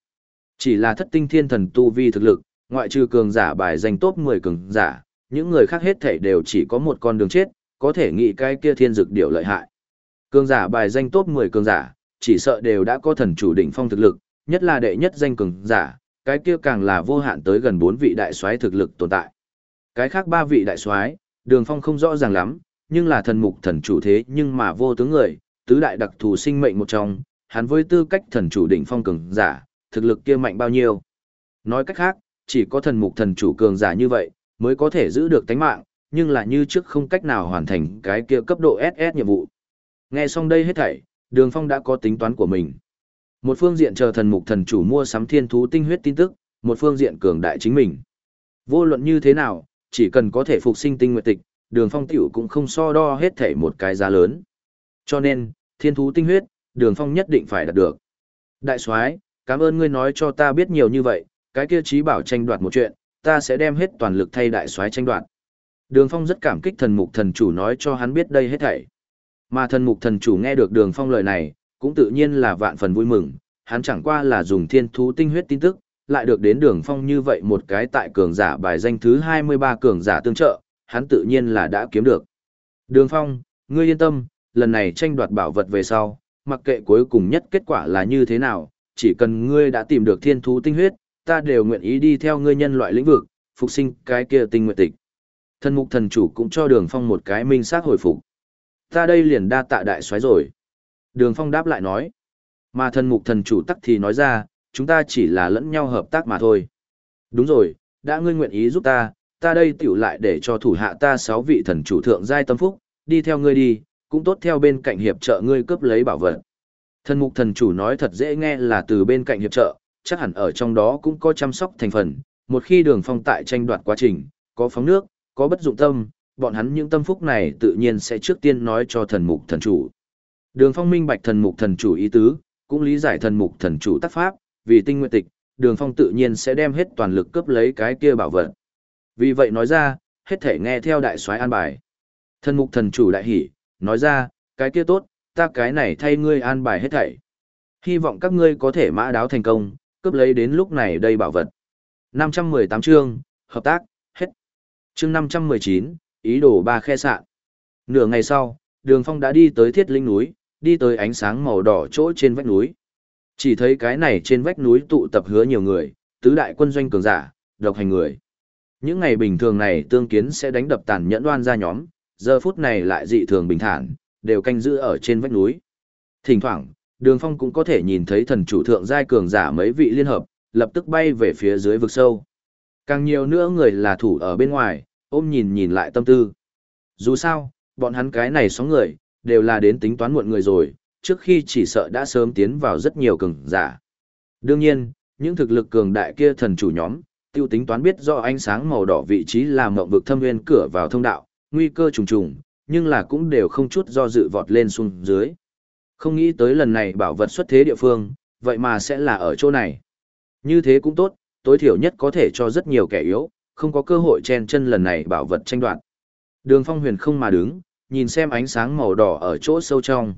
Chỉ là thất tinh thiên thần tu vi thực lực, ngoại trừ cường giả bài danh top 10 cường giả, những người khác hết thể đều chỉ có một con đường chết, có thể nghĩ cái kia thiên dực điều lợi hại. Cường giả bài danh top 10 cường giả, chỉ sợ đều đã có thần chủ đỉnh phong thực lực, nhất là đệ nhất danh cường giả, cái kia càng là vô hạn tới gần 4 vị đại soái thực lực tồn tại. Cái khác ba vị đại soái, Đường Phong không rõ ràng lắm, nhưng là thần mục thần chủ thế nhưng mà vô tướng người, tứ đại đặc thù sinh mệnh một trong, hắn với tư cách thần chủ đỉnh phong cường giả, thực lực kia mạnh bao nhiêu. Nói cách khác, chỉ có thần mục thần chủ cường giả như vậy, mới có thể giữ được tánh mạng, nhưng là như trước không cách nào hoàn thành cái kia cấp độ SS nhiệm vụ. Nghe xong đây hết thảy, Đường Phong đã có tính toán của mình. Một phương diện chờ thần mục thần chủ mua sắm thiên thú tinh huyết tin tức, một phương diện cường đại chính mình. Vô luận như thế nào, chỉ cần có thể phục sinh tinh nguyệt tịch, Đường Phong tiểu cũng không so đo hết thảy một cái giá lớn. Cho nên, thiên thú tinh huyết, Đường Phong nhất định phải đạt được. Đại soái, cảm ơn ngươi nói cho ta biết nhiều như vậy, cái kia trí bảo tranh đoạt một chuyện, ta sẽ đem hết toàn lực thay đại soái tranh đoạt. Đường Phong rất cảm kích thần mục thần chủ nói cho hắn biết đây hết thảy. Mà thần mục thần chủ nghe được Đường Phong lời này, cũng tự nhiên là vạn phần vui mừng, hắn chẳng qua là dùng thiên thú tinh huyết tin tức, lại được đến Đường Phong như vậy một cái tại cường giả bài danh thứ 23 cường giả tương trợ, hắn tự nhiên là đã kiếm được. Đường Phong, ngươi yên tâm, lần này tranh đoạt bảo vật về sau, mặc kệ cuối cùng nhất kết quả là như thế nào, chỉ cần ngươi đã tìm được thiên thú tinh huyết, ta đều nguyện ý đi theo ngươi nhân loại lĩnh vực, phục sinh cái kia tinh nguyện tịch. Thần mục thần chủ cũng cho đường phong một cái minh xác hồi phục. Ta đây liền đa tạ đại soái rồi. Đường phong đáp lại nói. Mà thần mục thần chủ tắc thì nói ra, chúng ta chỉ là lẫn nhau hợp tác mà thôi. Đúng rồi, đã ngươi nguyện ý giúp ta, ta đây tiểu lại để cho thủ hạ ta sáu vị thần chủ thượng giai tâm phúc, đi theo ngươi đi, cũng tốt theo bên cạnh hiệp trợ ngươi cướp lấy bảo vật. Thần mục thần chủ nói thật dễ nghe là từ bên cạnh hiệp trợ, chắc hẳn ở trong đó cũng có chăm sóc thành phần, một khi đường phong tại tranh đoạt quá trình, có phóng nước, có bất dụng tâm, bọn hắn những tâm phúc này tự nhiên sẽ trước tiên nói cho thần mục thần chủ. Đường phong minh bạch thần mục thần chủ ý tứ, cũng lý giải thần mục thần chủ tác pháp, vì tinh nguyện tịch, đường phong tự nhiên sẽ đem hết toàn lực cướp lấy cái kia bảo vật. Vì vậy nói ra, hết thể nghe theo đại soái an bài. Thần mục thần chủ đại hỉ, nói ra, cái kia tốt, ta cái này thay ngươi an bài hết thảy. Hy vọng các ngươi có thể mã đáo thành công, cướp lấy đến lúc này đây bảo vật. 518 chương, hợp tác, hết. Chương 519, ý đồ ba khe sạn. Nửa ngày sau, đường phong đã đi tới thiết linh núi, đi tới ánh sáng màu đỏ chỗ trên vách núi. Chỉ thấy cái này trên vách núi tụ tập hứa nhiều người, tứ đại quân doanh cường giả, độc hành người. Những ngày bình thường này tương kiến sẽ đánh đập tàn nhẫn đoan ra nhóm, giờ phút này lại dị thường bình thản, đều canh giữ ở trên vách núi. Thỉnh thoảng, đường phong cũng có thể nhìn thấy thần chủ thượng giai cường giả mấy vị liên hợp, lập tức bay về phía dưới vực sâu. Càng nhiều nữa người là thủ ở bên ngoài, ôm nhìn nhìn lại tâm tư. Dù sao, bọn hắn cái này sóng người, đều là đến tính toán muộn người rồi, trước khi chỉ sợ đã sớm tiến vào rất nhiều cường giả. Đương nhiên, những thực lực cường đại kia thần chủ nhóm, tiêu tính toán biết do ánh sáng màu đỏ vị trí là mộng vực thâm nguyên cửa vào thông đạo, nguy cơ trùng trùng, nhưng là cũng đều không chút do dự vọt lên xuống dưới. Không nghĩ tới lần này bảo vật xuất thế địa phương, vậy mà sẽ là ở chỗ này. Như thế cũng tốt, tối thiểu nhất có thể cho rất nhiều kẻ yếu, không có cơ hội chen chân lần này bảo vật tranh đoạt. Đường phong huyền không mà đứng, nhìn xem ánh sáng màu đỏ ở chỗ sâu trong.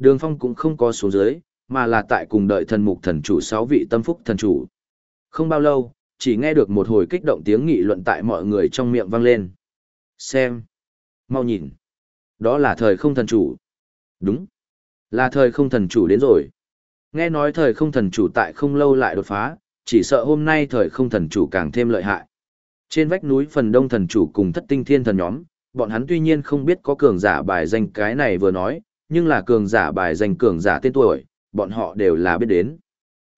Đường phong cũng không có xuống dưới, mà là tại cùng đợi thần mục thần chủ sáu vị tâm phúc thần chủ. Không bao lâu, chỉ nghe được một hồi kích động tiếng nghị luận tại mọi người trong miệng vang lên. Xem. Mau nhìn. Đó là thời không thần chủ. Đúng. Là thời không thần chủ đến rồi. Nghe nói thời không thần chủ tại không lâu lại đột phá, chỉ sợ hôm nay thời không thần chủ càng thêm lợi hại. Trên vách núi phần đông thần chủ cùng thất tinh thiên thần nhóm, bọn hắn tuy nhiên không biết có cường giả bài danh cái này vừa nói, nhưng là cường giả bài danh cường giả tên tuổi, bọn họ đều là biết đến.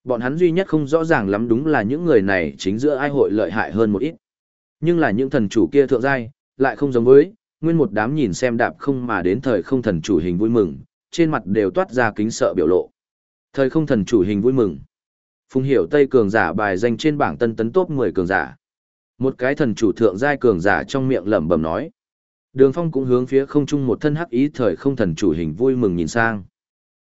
Bọn hắn duy nhất không rõ ràng lắm đúng là những người này chính giữa ai hội lợi hại hơn một ít. Nhưng là những thần chủ kia thượng giai, lại không giống với, nguyên một đám nhìn xem đạp không mà đến thời không thần chủ hình vui mừng, trên mặt đều toát ra kính sợ biểu lộ. Thời không thần chủ hình vui mừng. Phùng hiểu Tây cường giả bài danh trên bảng tân tấn top 10 cường giả. Một cái thần chủ thượng giai cường giả trong miệng lẩm bẩm nói. Đường Phong cũng hướng phía không trung một thân hắc ý thời không thần chủ hình vui mừng nhìn sang.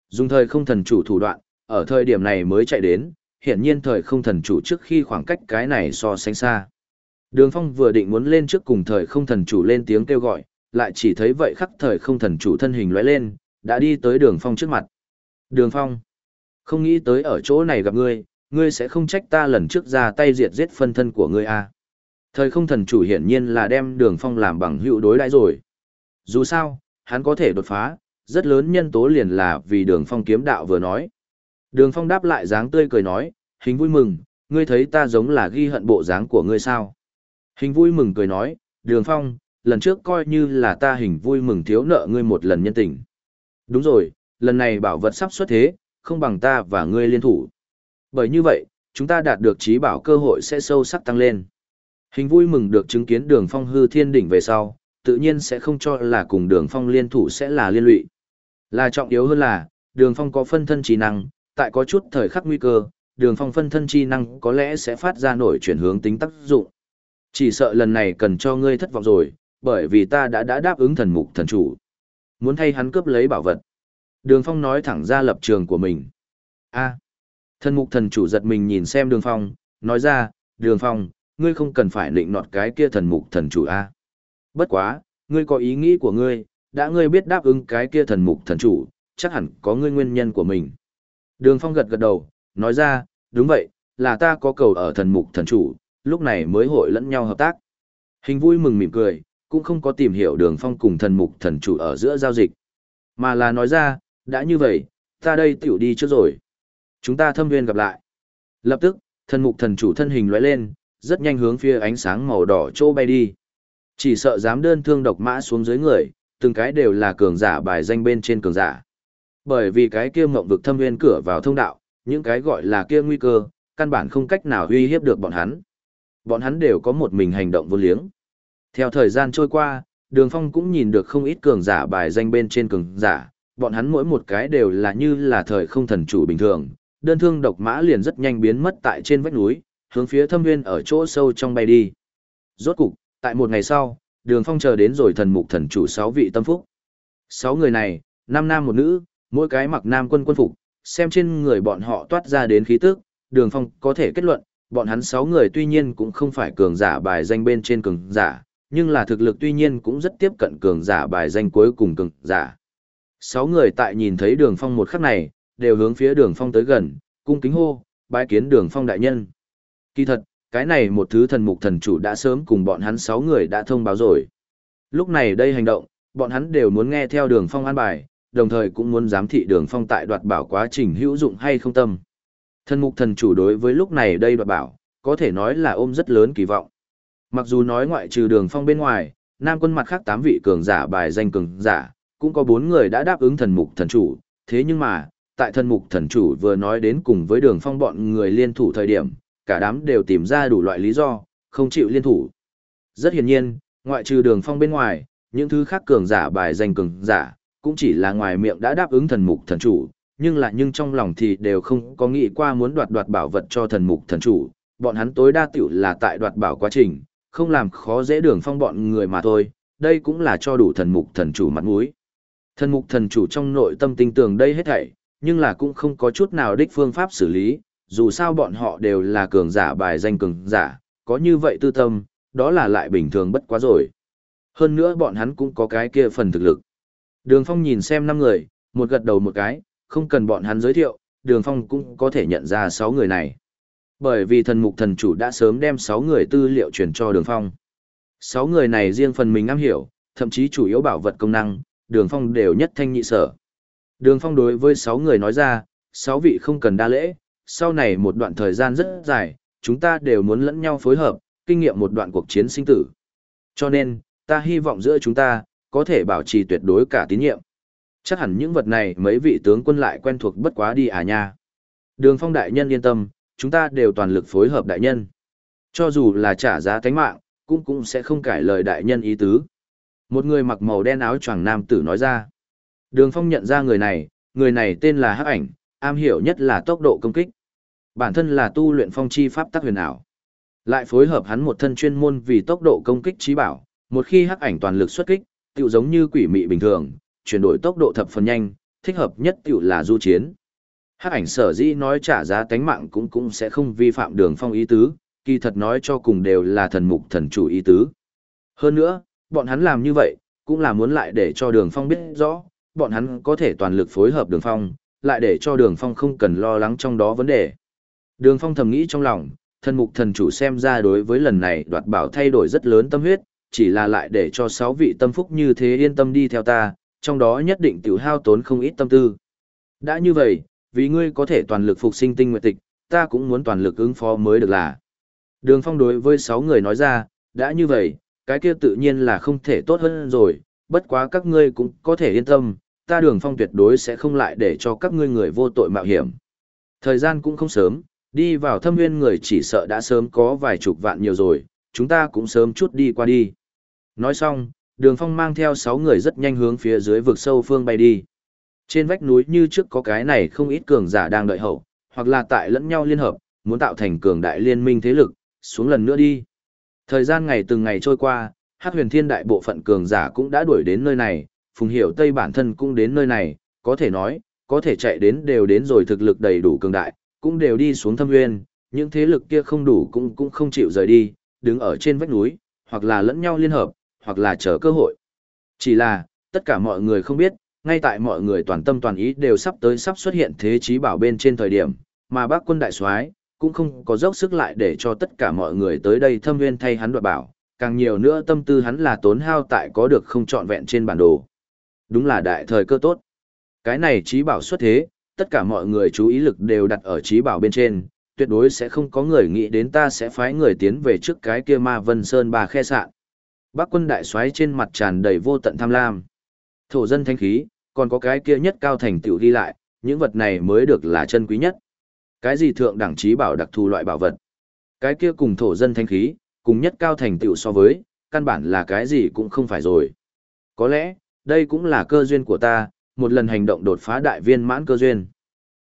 Dùng thời không thần chủ thủ đoạn, ở thời điểm này mới chạy đến, hiển nhiên thời không thần chủ trước khi khoảng cách cái này so sánh xa. Đường Phong vừa định muốn lên trước cùng thời không thần chủ lên tiếng kêu gọi, lại chỉ thấy vậy khắc thời không thần chủ thân hình lóe lên, đã đi tới Đường Phong trước mặt. Đường Phong, không nghĩ tới ở chỗ này gặp ngươi, ngươi sẽ không trách ta lần trước ra tay diệt giết phân thân của ngươi à. Thời không thần chủ hiển nhiên là đem Đường Phong làm bằng hữu đối đãi rồi. Dù sao, hắn có thể đột phá, rất lớn nhân tố liền là vì Đường Phong kiếm đạo vừa nói. Đường Phong đáp lại dáng tươi cười nói, hình vui mừng, ngươi thấy ta giống là ghi hận bộ dáng của ngươi sao? Hình vui mừng cười nói, Đường Phong, lần trước coi như là ta hình vui mừng thiếu nợ ngươi một lần nhân tình. Đúng rồi, lần này bảo vật sắp xuất thế, không bằng ta và ngươi liên thủ. Bởi như vậy, chúng ta đạt được trí bảo cơ hội sẽ sâu sắc tăng lên. Hình vui mừng được chứng kiến đường phong hư thiên đỉnh về sau, tự nhiên sẽ không cho là cùng đường phong liên thủ sẽ là liên lụy. Là trọng yếu hơn là, đường phong có phân thân trí năng, tại có chút thời khắc nguy cơ, đường phong phân thân chi năng có lẽ sẽ phát ra nổi chuyển hướng tính tác dụng. Chỉ sợ lần này cần cho ngươi thất vọng rồi, bởi vì ta đã đã đáp ứng thần mục thần chủ. Muốn thay hắn cướp lấy bảo vật. Đường phong nói thẳng ra lập trường của mình. a thần mục thần chủ giật mình nhìn xem đường phong, nói ra, đường phong, ngươi không cần phải định nọt cái kia thần mục thần chủ a Bất quá, ngươi có ý nghĩ của ngươi, đã ngươi biết đáp ứng cái kia thần mục thần chủ, chắc hẳn có ngươi nguyên nhân của mình. Đường Phong gật gật đầu, nói ra, đúng vậy, là ta có cầu ở thần mục thần chủ, lúc này mới hội lẫn nhau hợp tác. Hình vui mừng mỉm cười, cũng không có tìm hiểu đường Phong cùng thần mục thần chủ ở giữa giao dịch. Mà là nói ra, đã như vậy, ta đây tiểu đi trước rồi. Chúng ta thâm viên gặp lại. Lập tức, thần mục thần chủ thân hình lóe lên, rất nhanh hướng phía ánh sáng màu đỏ chỗ bay đi. Chỉ sợ dám đơn thương độc mã xuống dưới người, từng cái đều là cường giả bài danh bên trên cường giả. Bởi vì cái kia mộng vực thâm nguyên cửa vào thông đạo, những cái gọi là kia nguy cơ, căn bản không cách nào uy hiếp được bọn hắn. Bọn hắn đều có một mình hành động vô liếng. Theo thời gian trôi qua, Đường Phong cũng nhìn được không ít cường giả bài danh bên trên cường giả, bọn hắn mỗi một cái đều là như là thời không thần chủ bình thường, đơn thương độc mã liền rất nhanh biến mất tại trên vách núi, hướng phía thâm nguyên ở chỗ sâu trong bay đi. Rốt cục, tại một ngày sau, Đường Phong chờ đến rồi thần mục thần chủ sáu vị tâm phúc. Sáu người này, năm nam một nữ, mỗi cái mặc nam quân quân phục, xem trên người bọn họ toát ra đến khí tức, đường phong có thể kết luận, bọn hắn sáu người tuy nhiên cũng không phải cường giả bài danh bên trên cường giả, nhưng là thực lực tuy nhiên cũng rất tiếp cận cường giả bài danh cuối cùng cường giả. Sáu người tại nhìn thấy đường phong một khắc này, đều hướng phía đường phong tới gần, cung kính hô, bái kiến đường phong đại nhân. Kỳ thật, cái này một thứ thần mục thần chủ đã sớm cùng bọn hắn sáu người đã thông báo rồi. Lúc này đây hành động, bọn hắn đều muốn nghe theo đường phong an bài, đồng thời cũng muốn giám thị đường phong tại đoạt bảo quá trình hữu dụng hay không tâm. Thần mục thần chủ đối với lúc này đây đoạt bảo, có thể nói là ôm rất lớn kỳ vọng. Mặc dù nói ngoại trừ đường phong bên ngoài, nam quân mặt khác tám vị cường giả bài danh cường giả, cũng có bốn người đã đáp ứng thần mục thần chủ, thế nhưng mà, tại thần mục thần chủ vừa nói đến cùng với đường phong bọn người liên thủ thời điểm, cả đám đều tìm ra đủ loại lý do, không chịu liên thủ. Rất hiển nhiên, ngoại trừ đường phong bên ngoài, những thứ khác cường giả bài danh cường giả, cũng chỉ là ngoài miệng đã đáp ứng thần mục thần chủ, nhưng là nhưng trong lòng thì đều không có nghĩ qua muốn đoạt đoạt bảo vật cho thần mục thần chủ, bọn hắn tối đa tiểu là tại đoạt bảo quá trình, không làm khó dễ đường phong bọn người mà thôi, đây cũng là cho đủ thần mục thần chủ mặt mũi. Thần mục thần chủ trong nội tâm tinh tường đây hết thảy, nhưng là cũng không có chút nào đích phương pháp xử lý, dù sao bọn họ đều là cường giả bài danh cường giả, có như vậy tư tâm, đó là lại bình thường bất quá rồi. Hơn nữa bọn hắn cũng có cái kia phần thực lực. Đường Phong nhìn xem năm người, một gật đầu một cái, không cần bọn hắn giới thiệu, Đường Phong cũng có thể nhận ra sáu người này. Bởi vì thần mục thần chủ đã sớm đem sáu người tư liệu truyền cho Đường Phong. Sáu người này riêng phần mình am hiểu, thậm chí chủ yếu bảo vật công năng, Đường Phong đều nhất thanh nhị sở. Đường Phong đối với sáu người nói ra, sáu vị không cần đa lễ, sau này một đoạn thời gian rất dài, chúng ta đều muốn lẫn nhau phối hợp, kinh nghiệm một đoạn cuộc chiến sinh tử. Cho nên, ta hy vọng giữa chúng ta, có thể bảo trì tuyệt đối cả tín nhiệm. Chắc hẳn những vật này mấy vị tướng quân lại quen thuộc bất quá đi à nha. Đường phong đại nhân yên tâm, chúng ta đều toàn lực phối hợp đại nhân. Cho dù là trả giá tánh mạng, cũng cũng sẽ không cải lời đại nhân ý tứ. Một người mặc màu đen áo choàng nam tử nói ra. Đường phong nhận ra người này, người này tên là Hắc ảnh, am hiểu nhất là tốc độ công kích. Bản thân là tu luyện phong chi pháp tắc huyền ảo. Lại phối hợp hắn một thân chuyên môn vì tốc độ công kích trí bảo, một khi hắc ảnh toàn lực xuất kích, tựu giống như quỷ mị bình thường, chuyển đổi tốc độ thập phần nhanh, thích hợp nhất tựu là du chiến. Hắc ảnh sở dĩ nói trả giá tánh mạng cũng cũng sẽ không vi phạm đường phong ý tứ, kỳ thật nói cho cùng đều là thần mục thần chủ ý tứ. Hơn nữa, bọn hắn làm như vậy, cũng là muốn lại để cho đường phong biết rõ, bọn hắn có thể toàn lực phối hợp đường phong, lại để cho đường phong không cần lo lắng trong đó vấn đề. Đường phong thầm nghĩ trong lòng, thần mục thần chủ xem ra đối với lần này đoạt bảo thay đổi rất lớn tâm huyết, chỉ là lại để cho sáu vị tâm phúc như thế yên tâm đi theo ta, trong đó nhất định tiểu hao tốn không ít tâm tư. Đã như vậy, vì ngươi có thể toàn lực phục sinh tinh nguyệt tịch, ta cũng muốn toàn lực ứng phó mới được là. Đường phong đối với sáu người nói ra, đã như vậy, cái kia tự nhiên là không thể tốt hơn rồi, bất quá các ngươi cũng có thể yên tâm, ta đường phong tuyệt đối sẽ không lại để cho các ngươi người vô tội mạo hiểm. Thời gian cũng không sớm, đi vào thâm nguyên người chỉ sợ đã sớm có vài chục vạn nhiều rồi, chúng ta cũng sớm chút đi qua đi. Nói xong, đường phong mang theo sáu người rất nhanh hướng phía dưới vực sâu phương bay đi. Trên vách núi như trước có cái này không ít cường giả đang đợi hậu, hoặc là tại lẫn nhau liên hợp, muốn tạo thành cường đại liên minh thế lực, xuống lần nữa đi. Thời gian ngày từng ngày trôi qua, Hát huyền thiên đại bộ phận cường giả cũng đã đuổi đến nơi này, Phùng Hiểu Tây bản thân cũng đến nơi này, có thể nói, có thể chạy đến đều đến rồi thực lực đầy đủ cường đại, cũng đều đi xuống thâm nguyên, những thế lực kia không đủ cũng cũng không chịu rời đi, đứng ở trên vách núi, hoặc là lẫn nhau liên hợp, hoặc là chờ cơ hội. Chỉ là, tất cả mọi người không biết, ngay tại mọi người toàn tâm toàn ý đều sắp tới sắp xuất hiện thế trí bảo bên trên thời điểm, mà bác quân đại soái cũng không có dốc sức lại để cho tất cả mọi người tới đây thâm nguyên thay hắn đoạt bảo, càng nhiều nữa tâm tư hắn là tốn hao tại có được không trọn vẹn trên bản đồ. Đúng là đại thời cơ tốt. Cái này trí bảo xuất thế, tất cả mọi người chú ý lực đều đặt ở trí bảo bên trên, tuyệt đối sẽ không có người nghĩ đến ta sẽ phái người tiến về trước cái kia ma vân sơn bà khe sạn. Bác quân đại soái trên mặt tràn đầy vô tận tham lam. Thổ dân thanh khí, còn có cái kia nhất cao thành tựu đi lại, những vật này mới được là chân quý nhất. Cái gì thượng đẳng trí bảo đặc thù loại bảo vật? Cái kia cùng thổ dân thanh khí, cùng nhất cao thành tựu so với, căn bản là cái gì cũng không phải rồi. Có lẽ, đây cũng là cơ duyên của ta, một lần hành động đột phá đại viên mãn cơ duyên.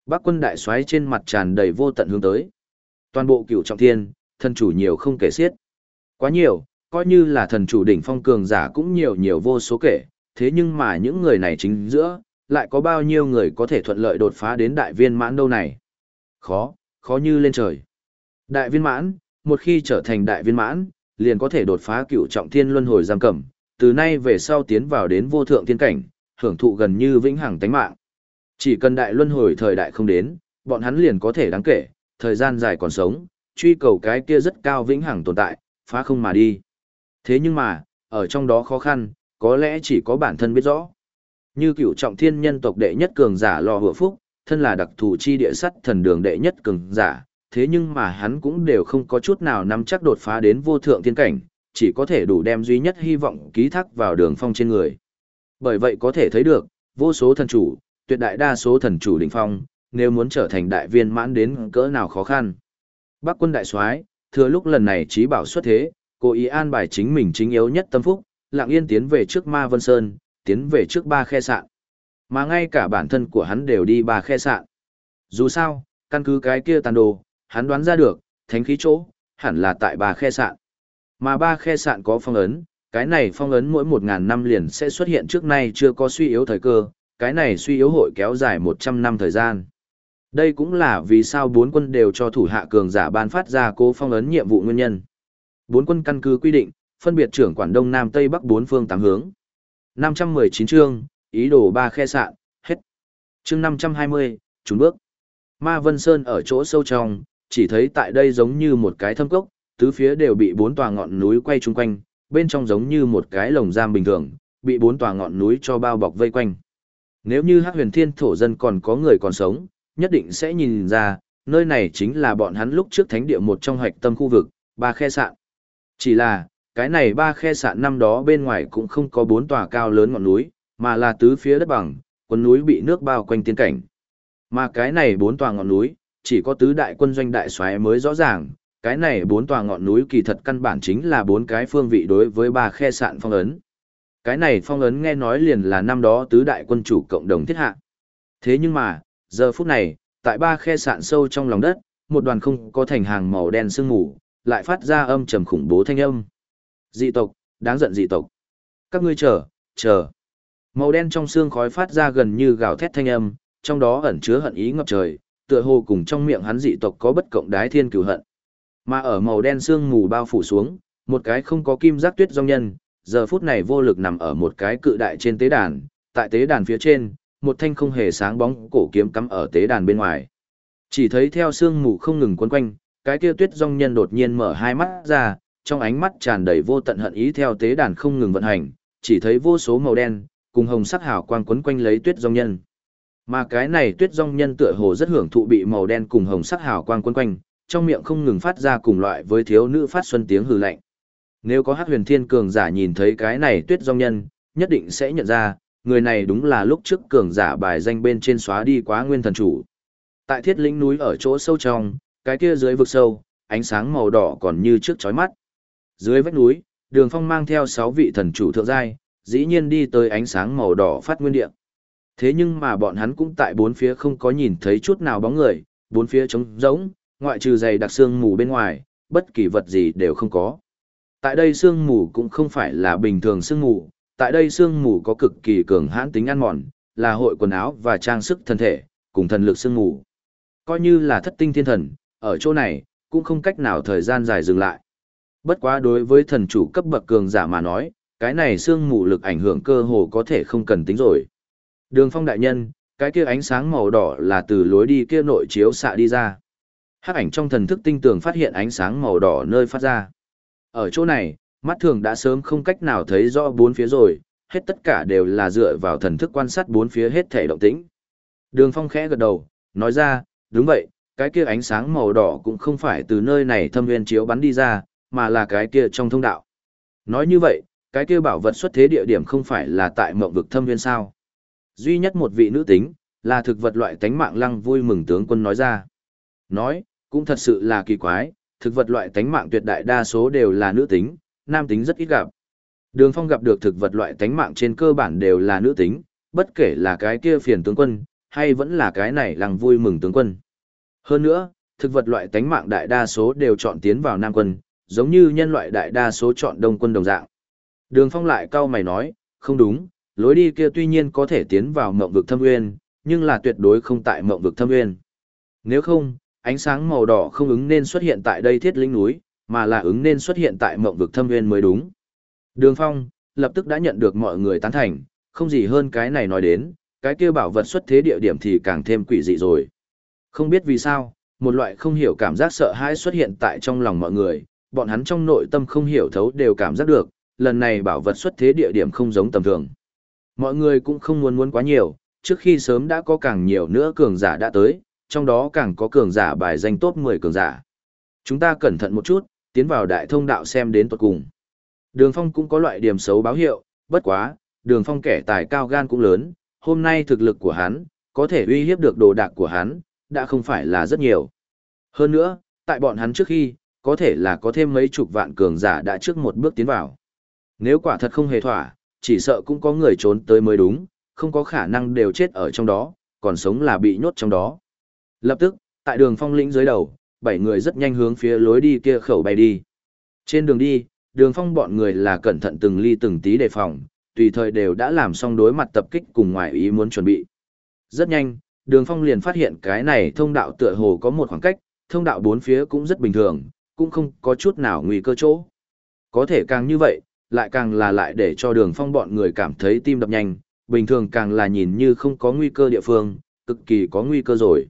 Bác quân đại soái trên mặt tràn đầy vô tận hướng tới. Toàn bộ cửu trọng thiên, thần chủ nhiều không kể xiết. Quá nhiều, coi như là thần chủ đỉnh phong cường giả cũng nhiều nhiều vô số kể, thế nhưng mà những người này chính giữa, lại có bao nhiêu người có thể thuận lợi đột phá đến đại viên mãn đâu này. Khó, khó như lên trời. Đại viên mãn, một khi trở thành đại viên mãn, liền có thể đột phá cửu trọng thiên luân hồi giam cầm, từ nay về sau tiến vào đến vô thượng thiên cảnh, hưởng thụ gần như vĩnh hằng tánh mạng. Chỉ cần đại luân hồi thời đại không đến, bọn hắn liền có thể đáng kể, thời gian dài còn sống, truy cầu cái kia rất cao vĩnh hằng tồn tại, phá không mà đi. Thế nhưng mà, ở trong đó khó khăn, có lẽ chỉ có bản thân biết rõ. Như cựu trọng thiên nhân tộc đệ nhất cường giả lò hựa phúc, thân là đặc thù chi địa sắt thần đường đệ nhất cường giả, thế nhưng mà hắn cũng đều không có chút nào nắm chắc đột phá đến vô thượng thiên cảnh, chỉ có thể đủ đem duy nhất hy vọng ký thác vào đường phong trên người. Bởi vậy có thể thấy được, vô số thần chủ, tuyệt đại đa số thần chủ đỉnh phong, nếu muốn trở thành đại viên mãn đến cỡ nào khó khăn. Bắc quân đại soái, thừa lúc lần này trí bảo xuất thế, cố ý an bài chính mình chính yếu nhất tâm phúc, lặng yên tiến về trước Ma Vân Sơn, tiến về trước ba khe sạn. Mà ngay cả bản thân của hắn đều đi ba khe sạn. Dù sao, căn cứ cái kia tàn đồ, hắn đoán ra được, thánh khí chỗ, hẳn là tại ba khe sạn. Mà ba khe sạn có phong ấn, cái này phong ấn mỗi một ngàn năm liền sẽ xuất hiện trước nay chưa có suy yếu thời cơ, cái này suy yếu hội kéo dài một trăm năm thời gian. Đây cũng là vì sao bốn quân đều cho thủ hạ cường giả ban phát ra cố phong ấn nhiệm vụ nguyên nhân. Bốn quân căn cứ quy định, phân biệt trưởng quản đông nam tây bắc bốn phương tám hướng. 519 chương, ý đồ ba khe sạn, hết. Chương 520, trúng bước. Ma Vân Sơn ở chỗ sâu trong, chỉ thấy tại đây giống như một cái thâm cốc, tứ phía đều bị bốn tòa ngọn núi quay chung quanh, bên trong giống như một cái lồng giam bình thường, bị bốn tòa ngọn núi cho bao bọc vây quanh. Nếu như Hắc Huyền Thiên thổ dân còn có người còn sống, nhất định sẽ nhìn ra, nơi này chính là bọn hắn lúc trước thánh địa một trong hoạch tâm khu vực, ba khe sạn. Chỉ là, cái này ba khe sạn năm đó bên ngoài cũng không có bốn tòa cao lớn ngọn núi, mà là tứ phía đất bằng, quần núi bị nước bao quanh tiên cảnh. Mà cái này bốn tòa ngọn núi, chỉ có tứ đại quân doanh đại xoáy mới rõ ràng, cái này bốn tòa ngọn núi kỳ thật căn bản chính là bốn cái phương vị đối với ba khe sạn phong ấn. Cái này phong ấn nghe nói liền là năm đó tứ đại quân chủ cộng đồng thiết hạ. Thế nhưng mà, giờ phút này, tại ba khe sạn sâu trong lòng đất, một đoàn không có thành hàng màu đen sương mù, lại phát ra âm trầm khủng bố thanh âm. Dị tộc, đáng giận dị tộc. Các ngươi chờ, chờ. Màu đen trong xương khói phát ra gần như gào thét thanh âm, trong đó ẩn chứa hận ý ngập trời, tựa hồ cùng trong miệng hắn dị tộc có bất cộng đái thiên cửu hận. Mà ở màu đen sương mù bao phủ xuống, một cái không có kim giác tuyết rong nhân, giờ phút này vô lực nằm ở một cái cự đại trên tế đàn, tại tế đàn phía trên, một thanh không hề sáng bóng cổ kiếm cắm ở tế đàn bên ngoài. Chỉ thấy theo sương mù không ngừng quấn quanh, cái kia tuyết rong nhân đột nhiên mở hai mắt ra, trong ánh mắt tràn đầy vô tận hận ý theo tế đàn không ngừng vận hành, chỉ thấy vô số màu đen, cùng hồng sắc hào quang quấn quanh lấy tuyết rong nhân. Mà cái này tuyết rong nhân tựa hồ rất hưởng thụ bị màu đen cùng hồng sắc hào quang quấn quanh, trong miệng không ngừng phát ra cùng loại với thiếu nữ phát xuân tiếng hừ lạnh. Nếu có hắc huyền thiên cường giả nhìn thấy cái này tuyết Dung nhân, nhất định sẽ nhận ra, người này đúng là lúc trước cường giả bài danh bên trên xóa đi quá nguyên thần chủ. Tại thiết Linh núi ở chỗ sâu trong, cái kia dưới vực sâu, ánh sáng màu đỏ còn như trước chói mắt. Dưới vách núi, đường phong mang theo sáu vị thần chủ thượng giai, dĩ nhiên đi tới ánh sáng màu đỏ phát nguyên địa. Thế nhưng mà bọn hắn cũng tại bốn phía không có nhìn thấy chút nào bóng người, bốn phía trống rỗng, ngoại trừ dày đặc xương mù bên ngoài, bất kỳ vật gì đều không có. Tại đây xương mù cũng không phải là bình thường xương mù, tại đây xương mù có cực kỳ cường hãn tính ăn mòn, là hội quần áo và trang sức thân thể, cùng thần lực xương mù. Coi như là thất tinh thiên thần, ở chỗ này, cũng không cách nào thời gian dài dừng lại. Bất quá đối với thần chủ cấp bậc cường giả mà nói, cái này xương mù lực ảnh hưởng cơ hồ có thể không cần tính rồi. Đường phong đại nhân, cái kia ánh sáng màu đỏ là từ lối đi kia nội chiếu xạ đi ra. Hắc ảnh trong thần thức tinh tường phát hiện ánh sáng màu đỏ nơi phát ra. Ở chỗ này, mắt thường đã sớm không cách nào thấy rõ bốn phía rồi, hết tất cả đều là dựa vào thần thức quan sát bốn phía hết thể động tĩnh. Đường phong khẽ gật đầu, nói ra, đúng vậy, cái kia ánh sáng màu đỏ cũng không phải từ nơi này thâm nguyên chiếu bắn đi ra, mà là cái kia trong thông đạo. Nói như vậy, cái kia bảo vật xuất thế địa điểm không phải là tại mộng vực thâm nguyên sao. Duy nhất một vị nữ tính, là thực vật loại tánh mạng lăng vui mừng tướng quân nói ra. Nói, cũng thật sự là kỳ quái, thực vật loại tánh mạng tuyệt đại đa số đều là nữ tính, nam tính rất ít gặp. Đường Phong gặp được thực vật loại tánh mạng trên cơ bản đều là nữ tính, bất kể là cái kia phiền tướng quân, hay vẫn là cái này lăng vui mừng tướng quân. Hơn nữa, thực vật loại tánh mạng đại đa số đều chọn tiến vào nam quân, giống như nhân loại đại đa số chọn đông quân đồng dạng. Đường Phong lại cau mày nói, không đúng, lối đi kia tuy nhiên có thể tiến vào mộng vực thâm nguyên, nhưng là tuyệt đối không tại mộng vực thâm nguyên. Nếu không, ánh sáng màu đỏ không ứng nên xuất hiện tại đây thiết linh núi, mà là ứng nên xuất hiện tại mộng vực thâm nguyên mới đúng. Đường Phong, lập tức đã nhận được mọi người tán thành, không gì hơn cái này nói đến, cái kia bảo vật xuất thế địa điểm thì càng thêm quỷ dị rồi. Không biết vì sao, một loại không hiểu cảm giác sợ hãi xuất hiện tại trong lòng mọi người, bọn hắn trong nội tâm không hiểu thấu đều cảm giác được, lần này bảo vật xuất thế địa điểm không giống tầm thường. Mọi người cũng không muốn muốn quá nhiều, trước khi sớm đã có càng nhiều nữa cường giả đã tới, trong đó càng có cường giả bài danh top 10 cường giả. Chúng ta cẩn thận một chút, tiến vào đại thông đạo xem đến tuật cùng. Đường Phong cũng có loại điểm xấu báo hiệu, bất quá, Đường Phong kẻ tài cao gan cũng lớn, hôm nay thực lực của hắn, có thể uy hiếp được đồ đạc của hắn, đã không phải là rất nhiều. Hơn nữa, tại bọn hắn trước khi, có thể là có thêm mấy chục vạn cường giả đã trước một bước tiến vào. Nếu quả thật không hề thỏa, chỉ sợ cũng có người trốn tới mới đúng, không có khả năng đều chết ở trong đó, còn sống là bị nhốt trong đó. Lập tức, tại đường phong lĩnh dưới đầu, bảy người rất nhanh hướng phía lối đi kia khẩu bay đi. Trên đường đi, đường phong bọn người là cẩn thận từng ly từng tí đề phòng, tùy thời đều đã làm xong đối mặt tập kích cùng ngoài ý muốn chuẩn bị. Rất nhanh, đường phong liền phát hiện cái này thông đạo tựa hồ có một khoảng cách, thông đạo bốn phía cũng rất bình thường, cũng không có chút nào nguy cơ chỗ. Có thể càng như vậy, lại càng là lại để cho đường phong bọn người cảm thấy tim đập nhanh, bình thường càng là nhìn như không có nguy cơ địa phương, cực kỳ có nguy cơ rồi.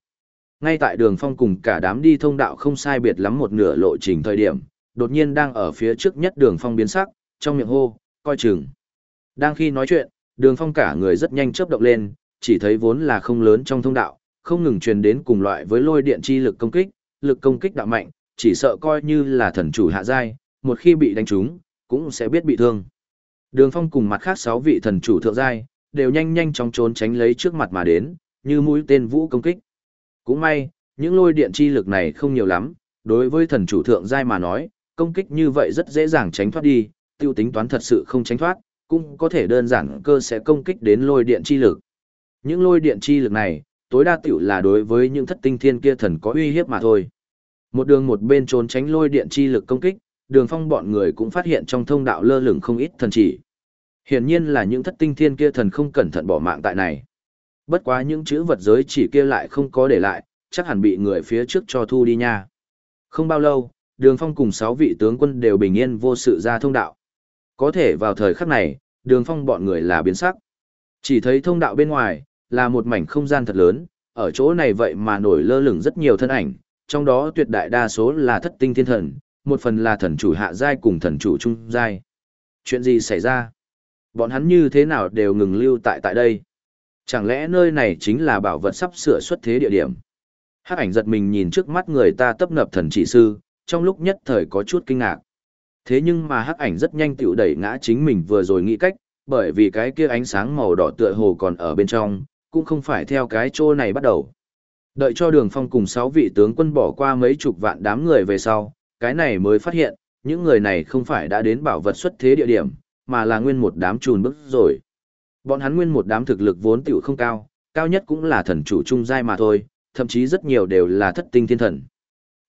Ngay tại đường phong cùng cả đám đi thông đạo không sai biệt lắm một nửa lộ trình thời điểm, đột nhiên đang ở phía trước nhất đường phong biến sắc, trong miệng hô, coi chừng. Đang khi nói chuyện, đường phong cả người rất nhanh chớp động lên, chỉ thấy vốn là không lớn trong thông đạo, không ngừng truyền đến cùng loại với lôi điện chi lực công kích, lực công kích đạo mạnh, chỉ sợ coi như là thần chủ hạ giai, một khi bị đánh trúng, cũng sẽ biết bị thương. Đường Phong cùng mặt khác sáu vị thần chủ thượng giai, đều nhanh nhanh chóng trốn tránh lấy trước mặt mà đến, như mũi tên vũ công kích. Cũng may, những lôi điện chi lực này không nhiều lắm, đối với thần chủ thượng giai mà nói, công kích như vậy rất dễ dàng tránh thoát đi, tiêu tính toán thật sự không tránh thoát, cũng có thể đơn giản cơ sẽ công kích đến lôi điện chi lực. Những lôi điện chi lực này, tối đa tiểu là đối với những thất tinh thiên kia thần có uy hiếp mà thôi. Một đường một bên trốn tránh lôi điện chi lực công kích, đường phong bọn người cũng phát hiện trong thông đạo lơ lửng không ít thần chỉ. Hiển nhiên là những thất tinh thiên kia thần không cẩn thận bỏ mạng tại này. Bất quá những chữ vật giới chỉ kia lại không có để lại, chắc hẳn bị người phía trước cho thu đi nha. Không bao lâu, đường phong cùng sáu vị tướng quân đều bình yên vô sự ra thông đạo. Có thể vào thời khắc này, đường phong bọn người là biến sắc. Chỉ thấy thông đạo bên ngoài, là một mảnh không gian thật lớn, ở chỗ này vậy mà nổi lơ lửng rất nhiều thân ảnh, trong đó tuyệt đại đa số là thất tinh thiên thần, một phần là thần chủ hạ giai cùng thần chủ trung giai. Chuyện gì xảy ra? Bọn hắn như thế nào đều ngừng lưu tại tại đây? Chẳng lẽ nơi này chính là bảo vật sắp sửa xuất thế địa điểm? Hắc ảnh giật mình nhìn trước mắt người ta tấp nập thần chỉ sư, trong lúc nhất thời có chút kinh ngạc. Thế nhưng mà hắc ảnh rất nhanh tiểu đẩy ngã chính mình vừa rồi nghĩ cách, bởi vì cái kia ánh sáng màu đỏ tựa hồ còn ở bên trong, cũng không phải theo cái chỗ này bắt đầu. Đợi cho đường phong cùng sáu vị tướng quân bỏ qua mấy chục vạn đám người về sau, cái này mới phát hiện, những người này không phải đã đến bảo vật xuất thế địa điểm, mà là nguyên một đám trùn bức rồi. Bọn hắn nguyên một đám thực lực vốn tiểu không cao, cao nhất cũng là thần chủ trung giai mà thôi, thậm chí rất nhiều đều là thất tinh thiên thần.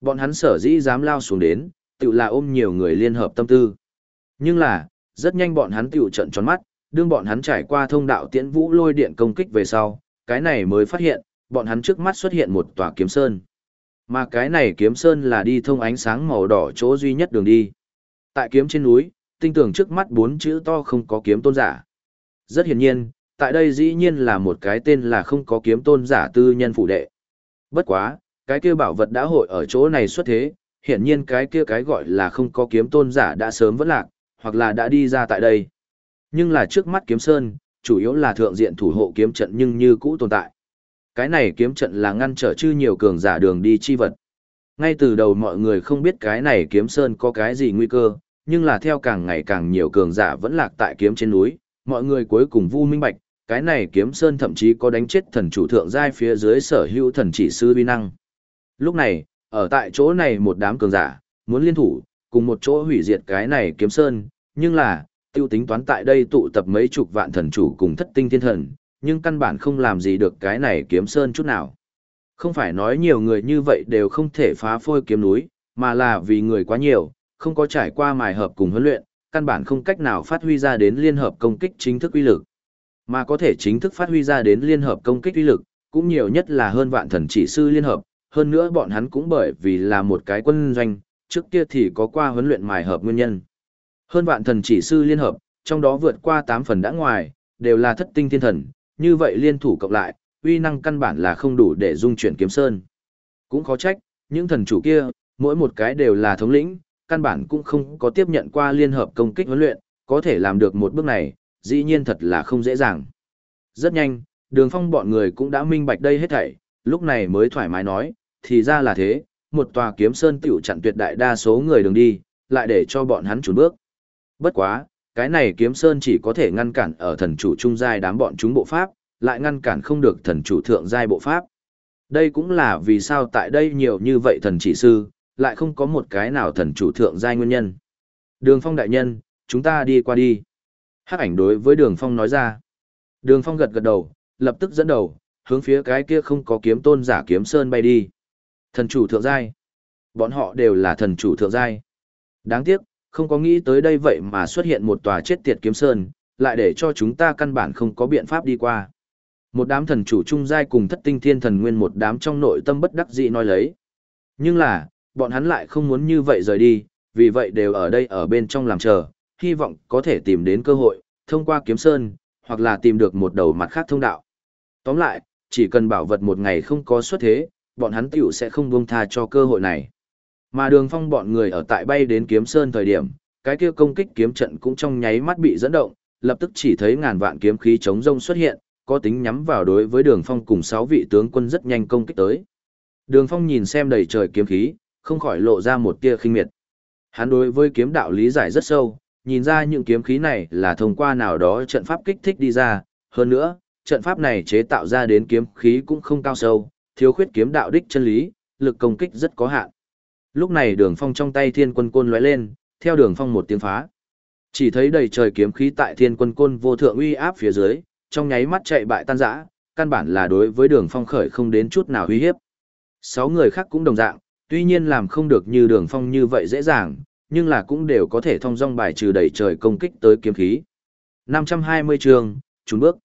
Bọn hắn sở dĩ dám lao xuống đến, tiểu là ôm nhiều người liên hợp tâm tư. Nhưng là, rất nhanh bọn hắn tiểu trận tròn mắt, đương bọn hắn trải qua thông đạo tiễn vũ lôi điện công kích về sau, cái này mới phát hiện, bọn hắn trước mắt xuất hiện một tòa kiếm sơn. Mà cái này kiếm sơn là đi thông ánh sáng màu đỏ chỗ duy nhất đường đi. Tại kiếm trên núi, tinh tường trước mắt bốn chữ to không có kiếm tôn giả. Rất hiển nhiên, tại đây dĩ nhiên là một cái tên là không có kiếm tôn giả tư nhân phụ đệ. Bất quá, cái kia bảo vật đã hội ở chỗ này xuất thế, hiển nhiên cái kia cái gọi là không có kiếm tôn giả đã sớm vẫn lạc, hoặc là đã đi ra tại đây. Nhưng là trước mắt kiếm sơn, chủ yếu là thượng diện thủ hộ kiếm trận nhưng như cũ tồn tại. Cái này kiếm trận là ngăn trở chư nhiều cường giả đường đi chi vật. Ngay từ đầu mọi người không biết cái này kiếm sơn có cái gì nguy cơ, nhưng là theo càng ngày càng nhiều cường giả vẫn lạc tại kiếm trên núi, mọi người cuối cùng vu minh bạch, cái này kiếm sơn thậm chí có đánh chết thần chủ thượng giai phía dưới sở hữu thần chỉ sư uy năng. Lúc này, ở tại chỗ này một đám cường giả, muốn liên thủ, cùng một chỗ hủy diệt cái này kiếm sơn, nhưng là, tiêu tính toán tại đây tụ tập mấy chục vạn thần chủ cùng thất tinh thiên thần, nhưng căn bản không làm gì được cái này kiếm sơn chút nào. Không phải nói nhiều người như vậy đều không thể phá phôi kiếm núi, mà là vì người quá nhiều, không có trải qua mài hợp cùng huấn luyện, căn bản không cách nào phát huy ra đến liên hợp công kích chính thức uy lực. Mà có thể chính thức phát huy ra đến liên hợp công kích uy lực, cũng nhiều nhất là hơn vạn thần chỉ sư liên hợp, hơn nữa bọn hắn cũng bởi vì là một cái quân doanh, trước kia thì có qua huấn luyện mài hợp nguyên nhân. Hơn vạn thần chỉ sư liên hợp, trong đó vượt qua 8 phần đã ngoài, đều là thất tinh thiên thần, như vậy liên thủ cộng lại, uy năng căn bản là không đủ để dung chuyển kiếm sơn. Cũng khó trách, những thần chủ kia, mỗi một cái đều là thống lĩnh, căn bản cũng không có tiếp nhận qua liên hợp công kích huấn luyện, có thể làm được một bước này, dĩ nhiên thật là không dễ dàng. Rất nhanh, đường phong bọn người cũng đã minh bạch đây hết thảy, lúc này mới thoải mái nói, thì ra là thế, một tòa kiếm sơn tiểu chặn tuyệt đại đa số người đường đi, lại để cho bọn hắn trốn bước. Bất quá, cái này kiếm sơn chỉ có thể ngăn cản ở thần chủ trung giai đám bọn chúng bộ pháp, lại ngăn cản không được thần chủ thượng giai bộ pháp. Đây cũng là vì sao tại đây nhiều như vậy thần chỉ sư, lại không có một cái nào thần chủ thượng giai nguyên nhân. Đường phong đại nhân, chúng ta đi qua đi. Hắc ảnh đối với đường phong nói ra. Đường phong gật gật đầu, lập tức dẫn đầu, hướng phía cái kia không có kiếm tôn giả kiếm sơn bay đi. Thần chủ thượng giai. Bọn họ đều là thần chủ thượng giai. Đáng tiếc, không có nghĩ tới đây vậy mà xuất hiện một tòa chết tiệt kiếm sơn, lại để cho chúng ta căn bản không có biện pháp đi qua. Một đám thần chủ trung giai cùng thất tinh thiên thần nguyên một đám trong nội tâm bất đắc dĩ nói lấy. Nhưng là, bọn hắn lại không muốn như vậy rời đi, vì vậy đều ở đây ở bên trong làm chờ, hy vọng có thể tìm đến cơ hội, thông qua kiếm sơn, hoặc là tìm được một đầu mặt khác thông đạo. Tóm lại, chỉ cần bảo vật một ngày không có xuất thế, bọn hắn tiểu sẽ không buông tha cho cơ hội này. Mà đường phong bọn người ở tại bay đến kiếm sơn thời điểm, cái kia công kích kiếm trận cũng trong nháy mắt bị dẫn động, lập tức chỉ thấy ngàn vạn kiếm khí chống rông xuất hiện, có tính nhắm vào đối với đường phong cùng sáu vị tướng quân rất nhanh công kích tới. Đường phong nhìn xem đầy trời kiếm khí, không khỏi lộ ra một tia khinh miệt. Hắn đối với kiếm đạo lý giải rất sâu, nhìn ra những kiếm khí này là thông qua nào đó trận pháp kích thích đi ra, hơn nữa, trận pháp này chế tạo ra đến kiếm khí cũng không cao sâu, thiếu khuyết kiếm đạo đích chân lý, lực công kích rất có hạn. Lúc này đường phong trong tay thiên quân côn lóe lên, theo đường phong một tiếng phá. Chỉ thấy đầy trời kiếm khí tại thiên quân côn vô thượng uy áp phía dưới, trong nháy mắt chạy bại tan rã, căn bản là đối với đường phong khởi không đến chút nào uy hiếp. Sáu người khác cũng đồng dạng, tuy nhiên làm không được như đường phong như vậy dễ dàng, nhưng là cũng đều có thể thông dong bài trừ đẩy trời công kích tới kiếm khí. 520 trường, trốn bước.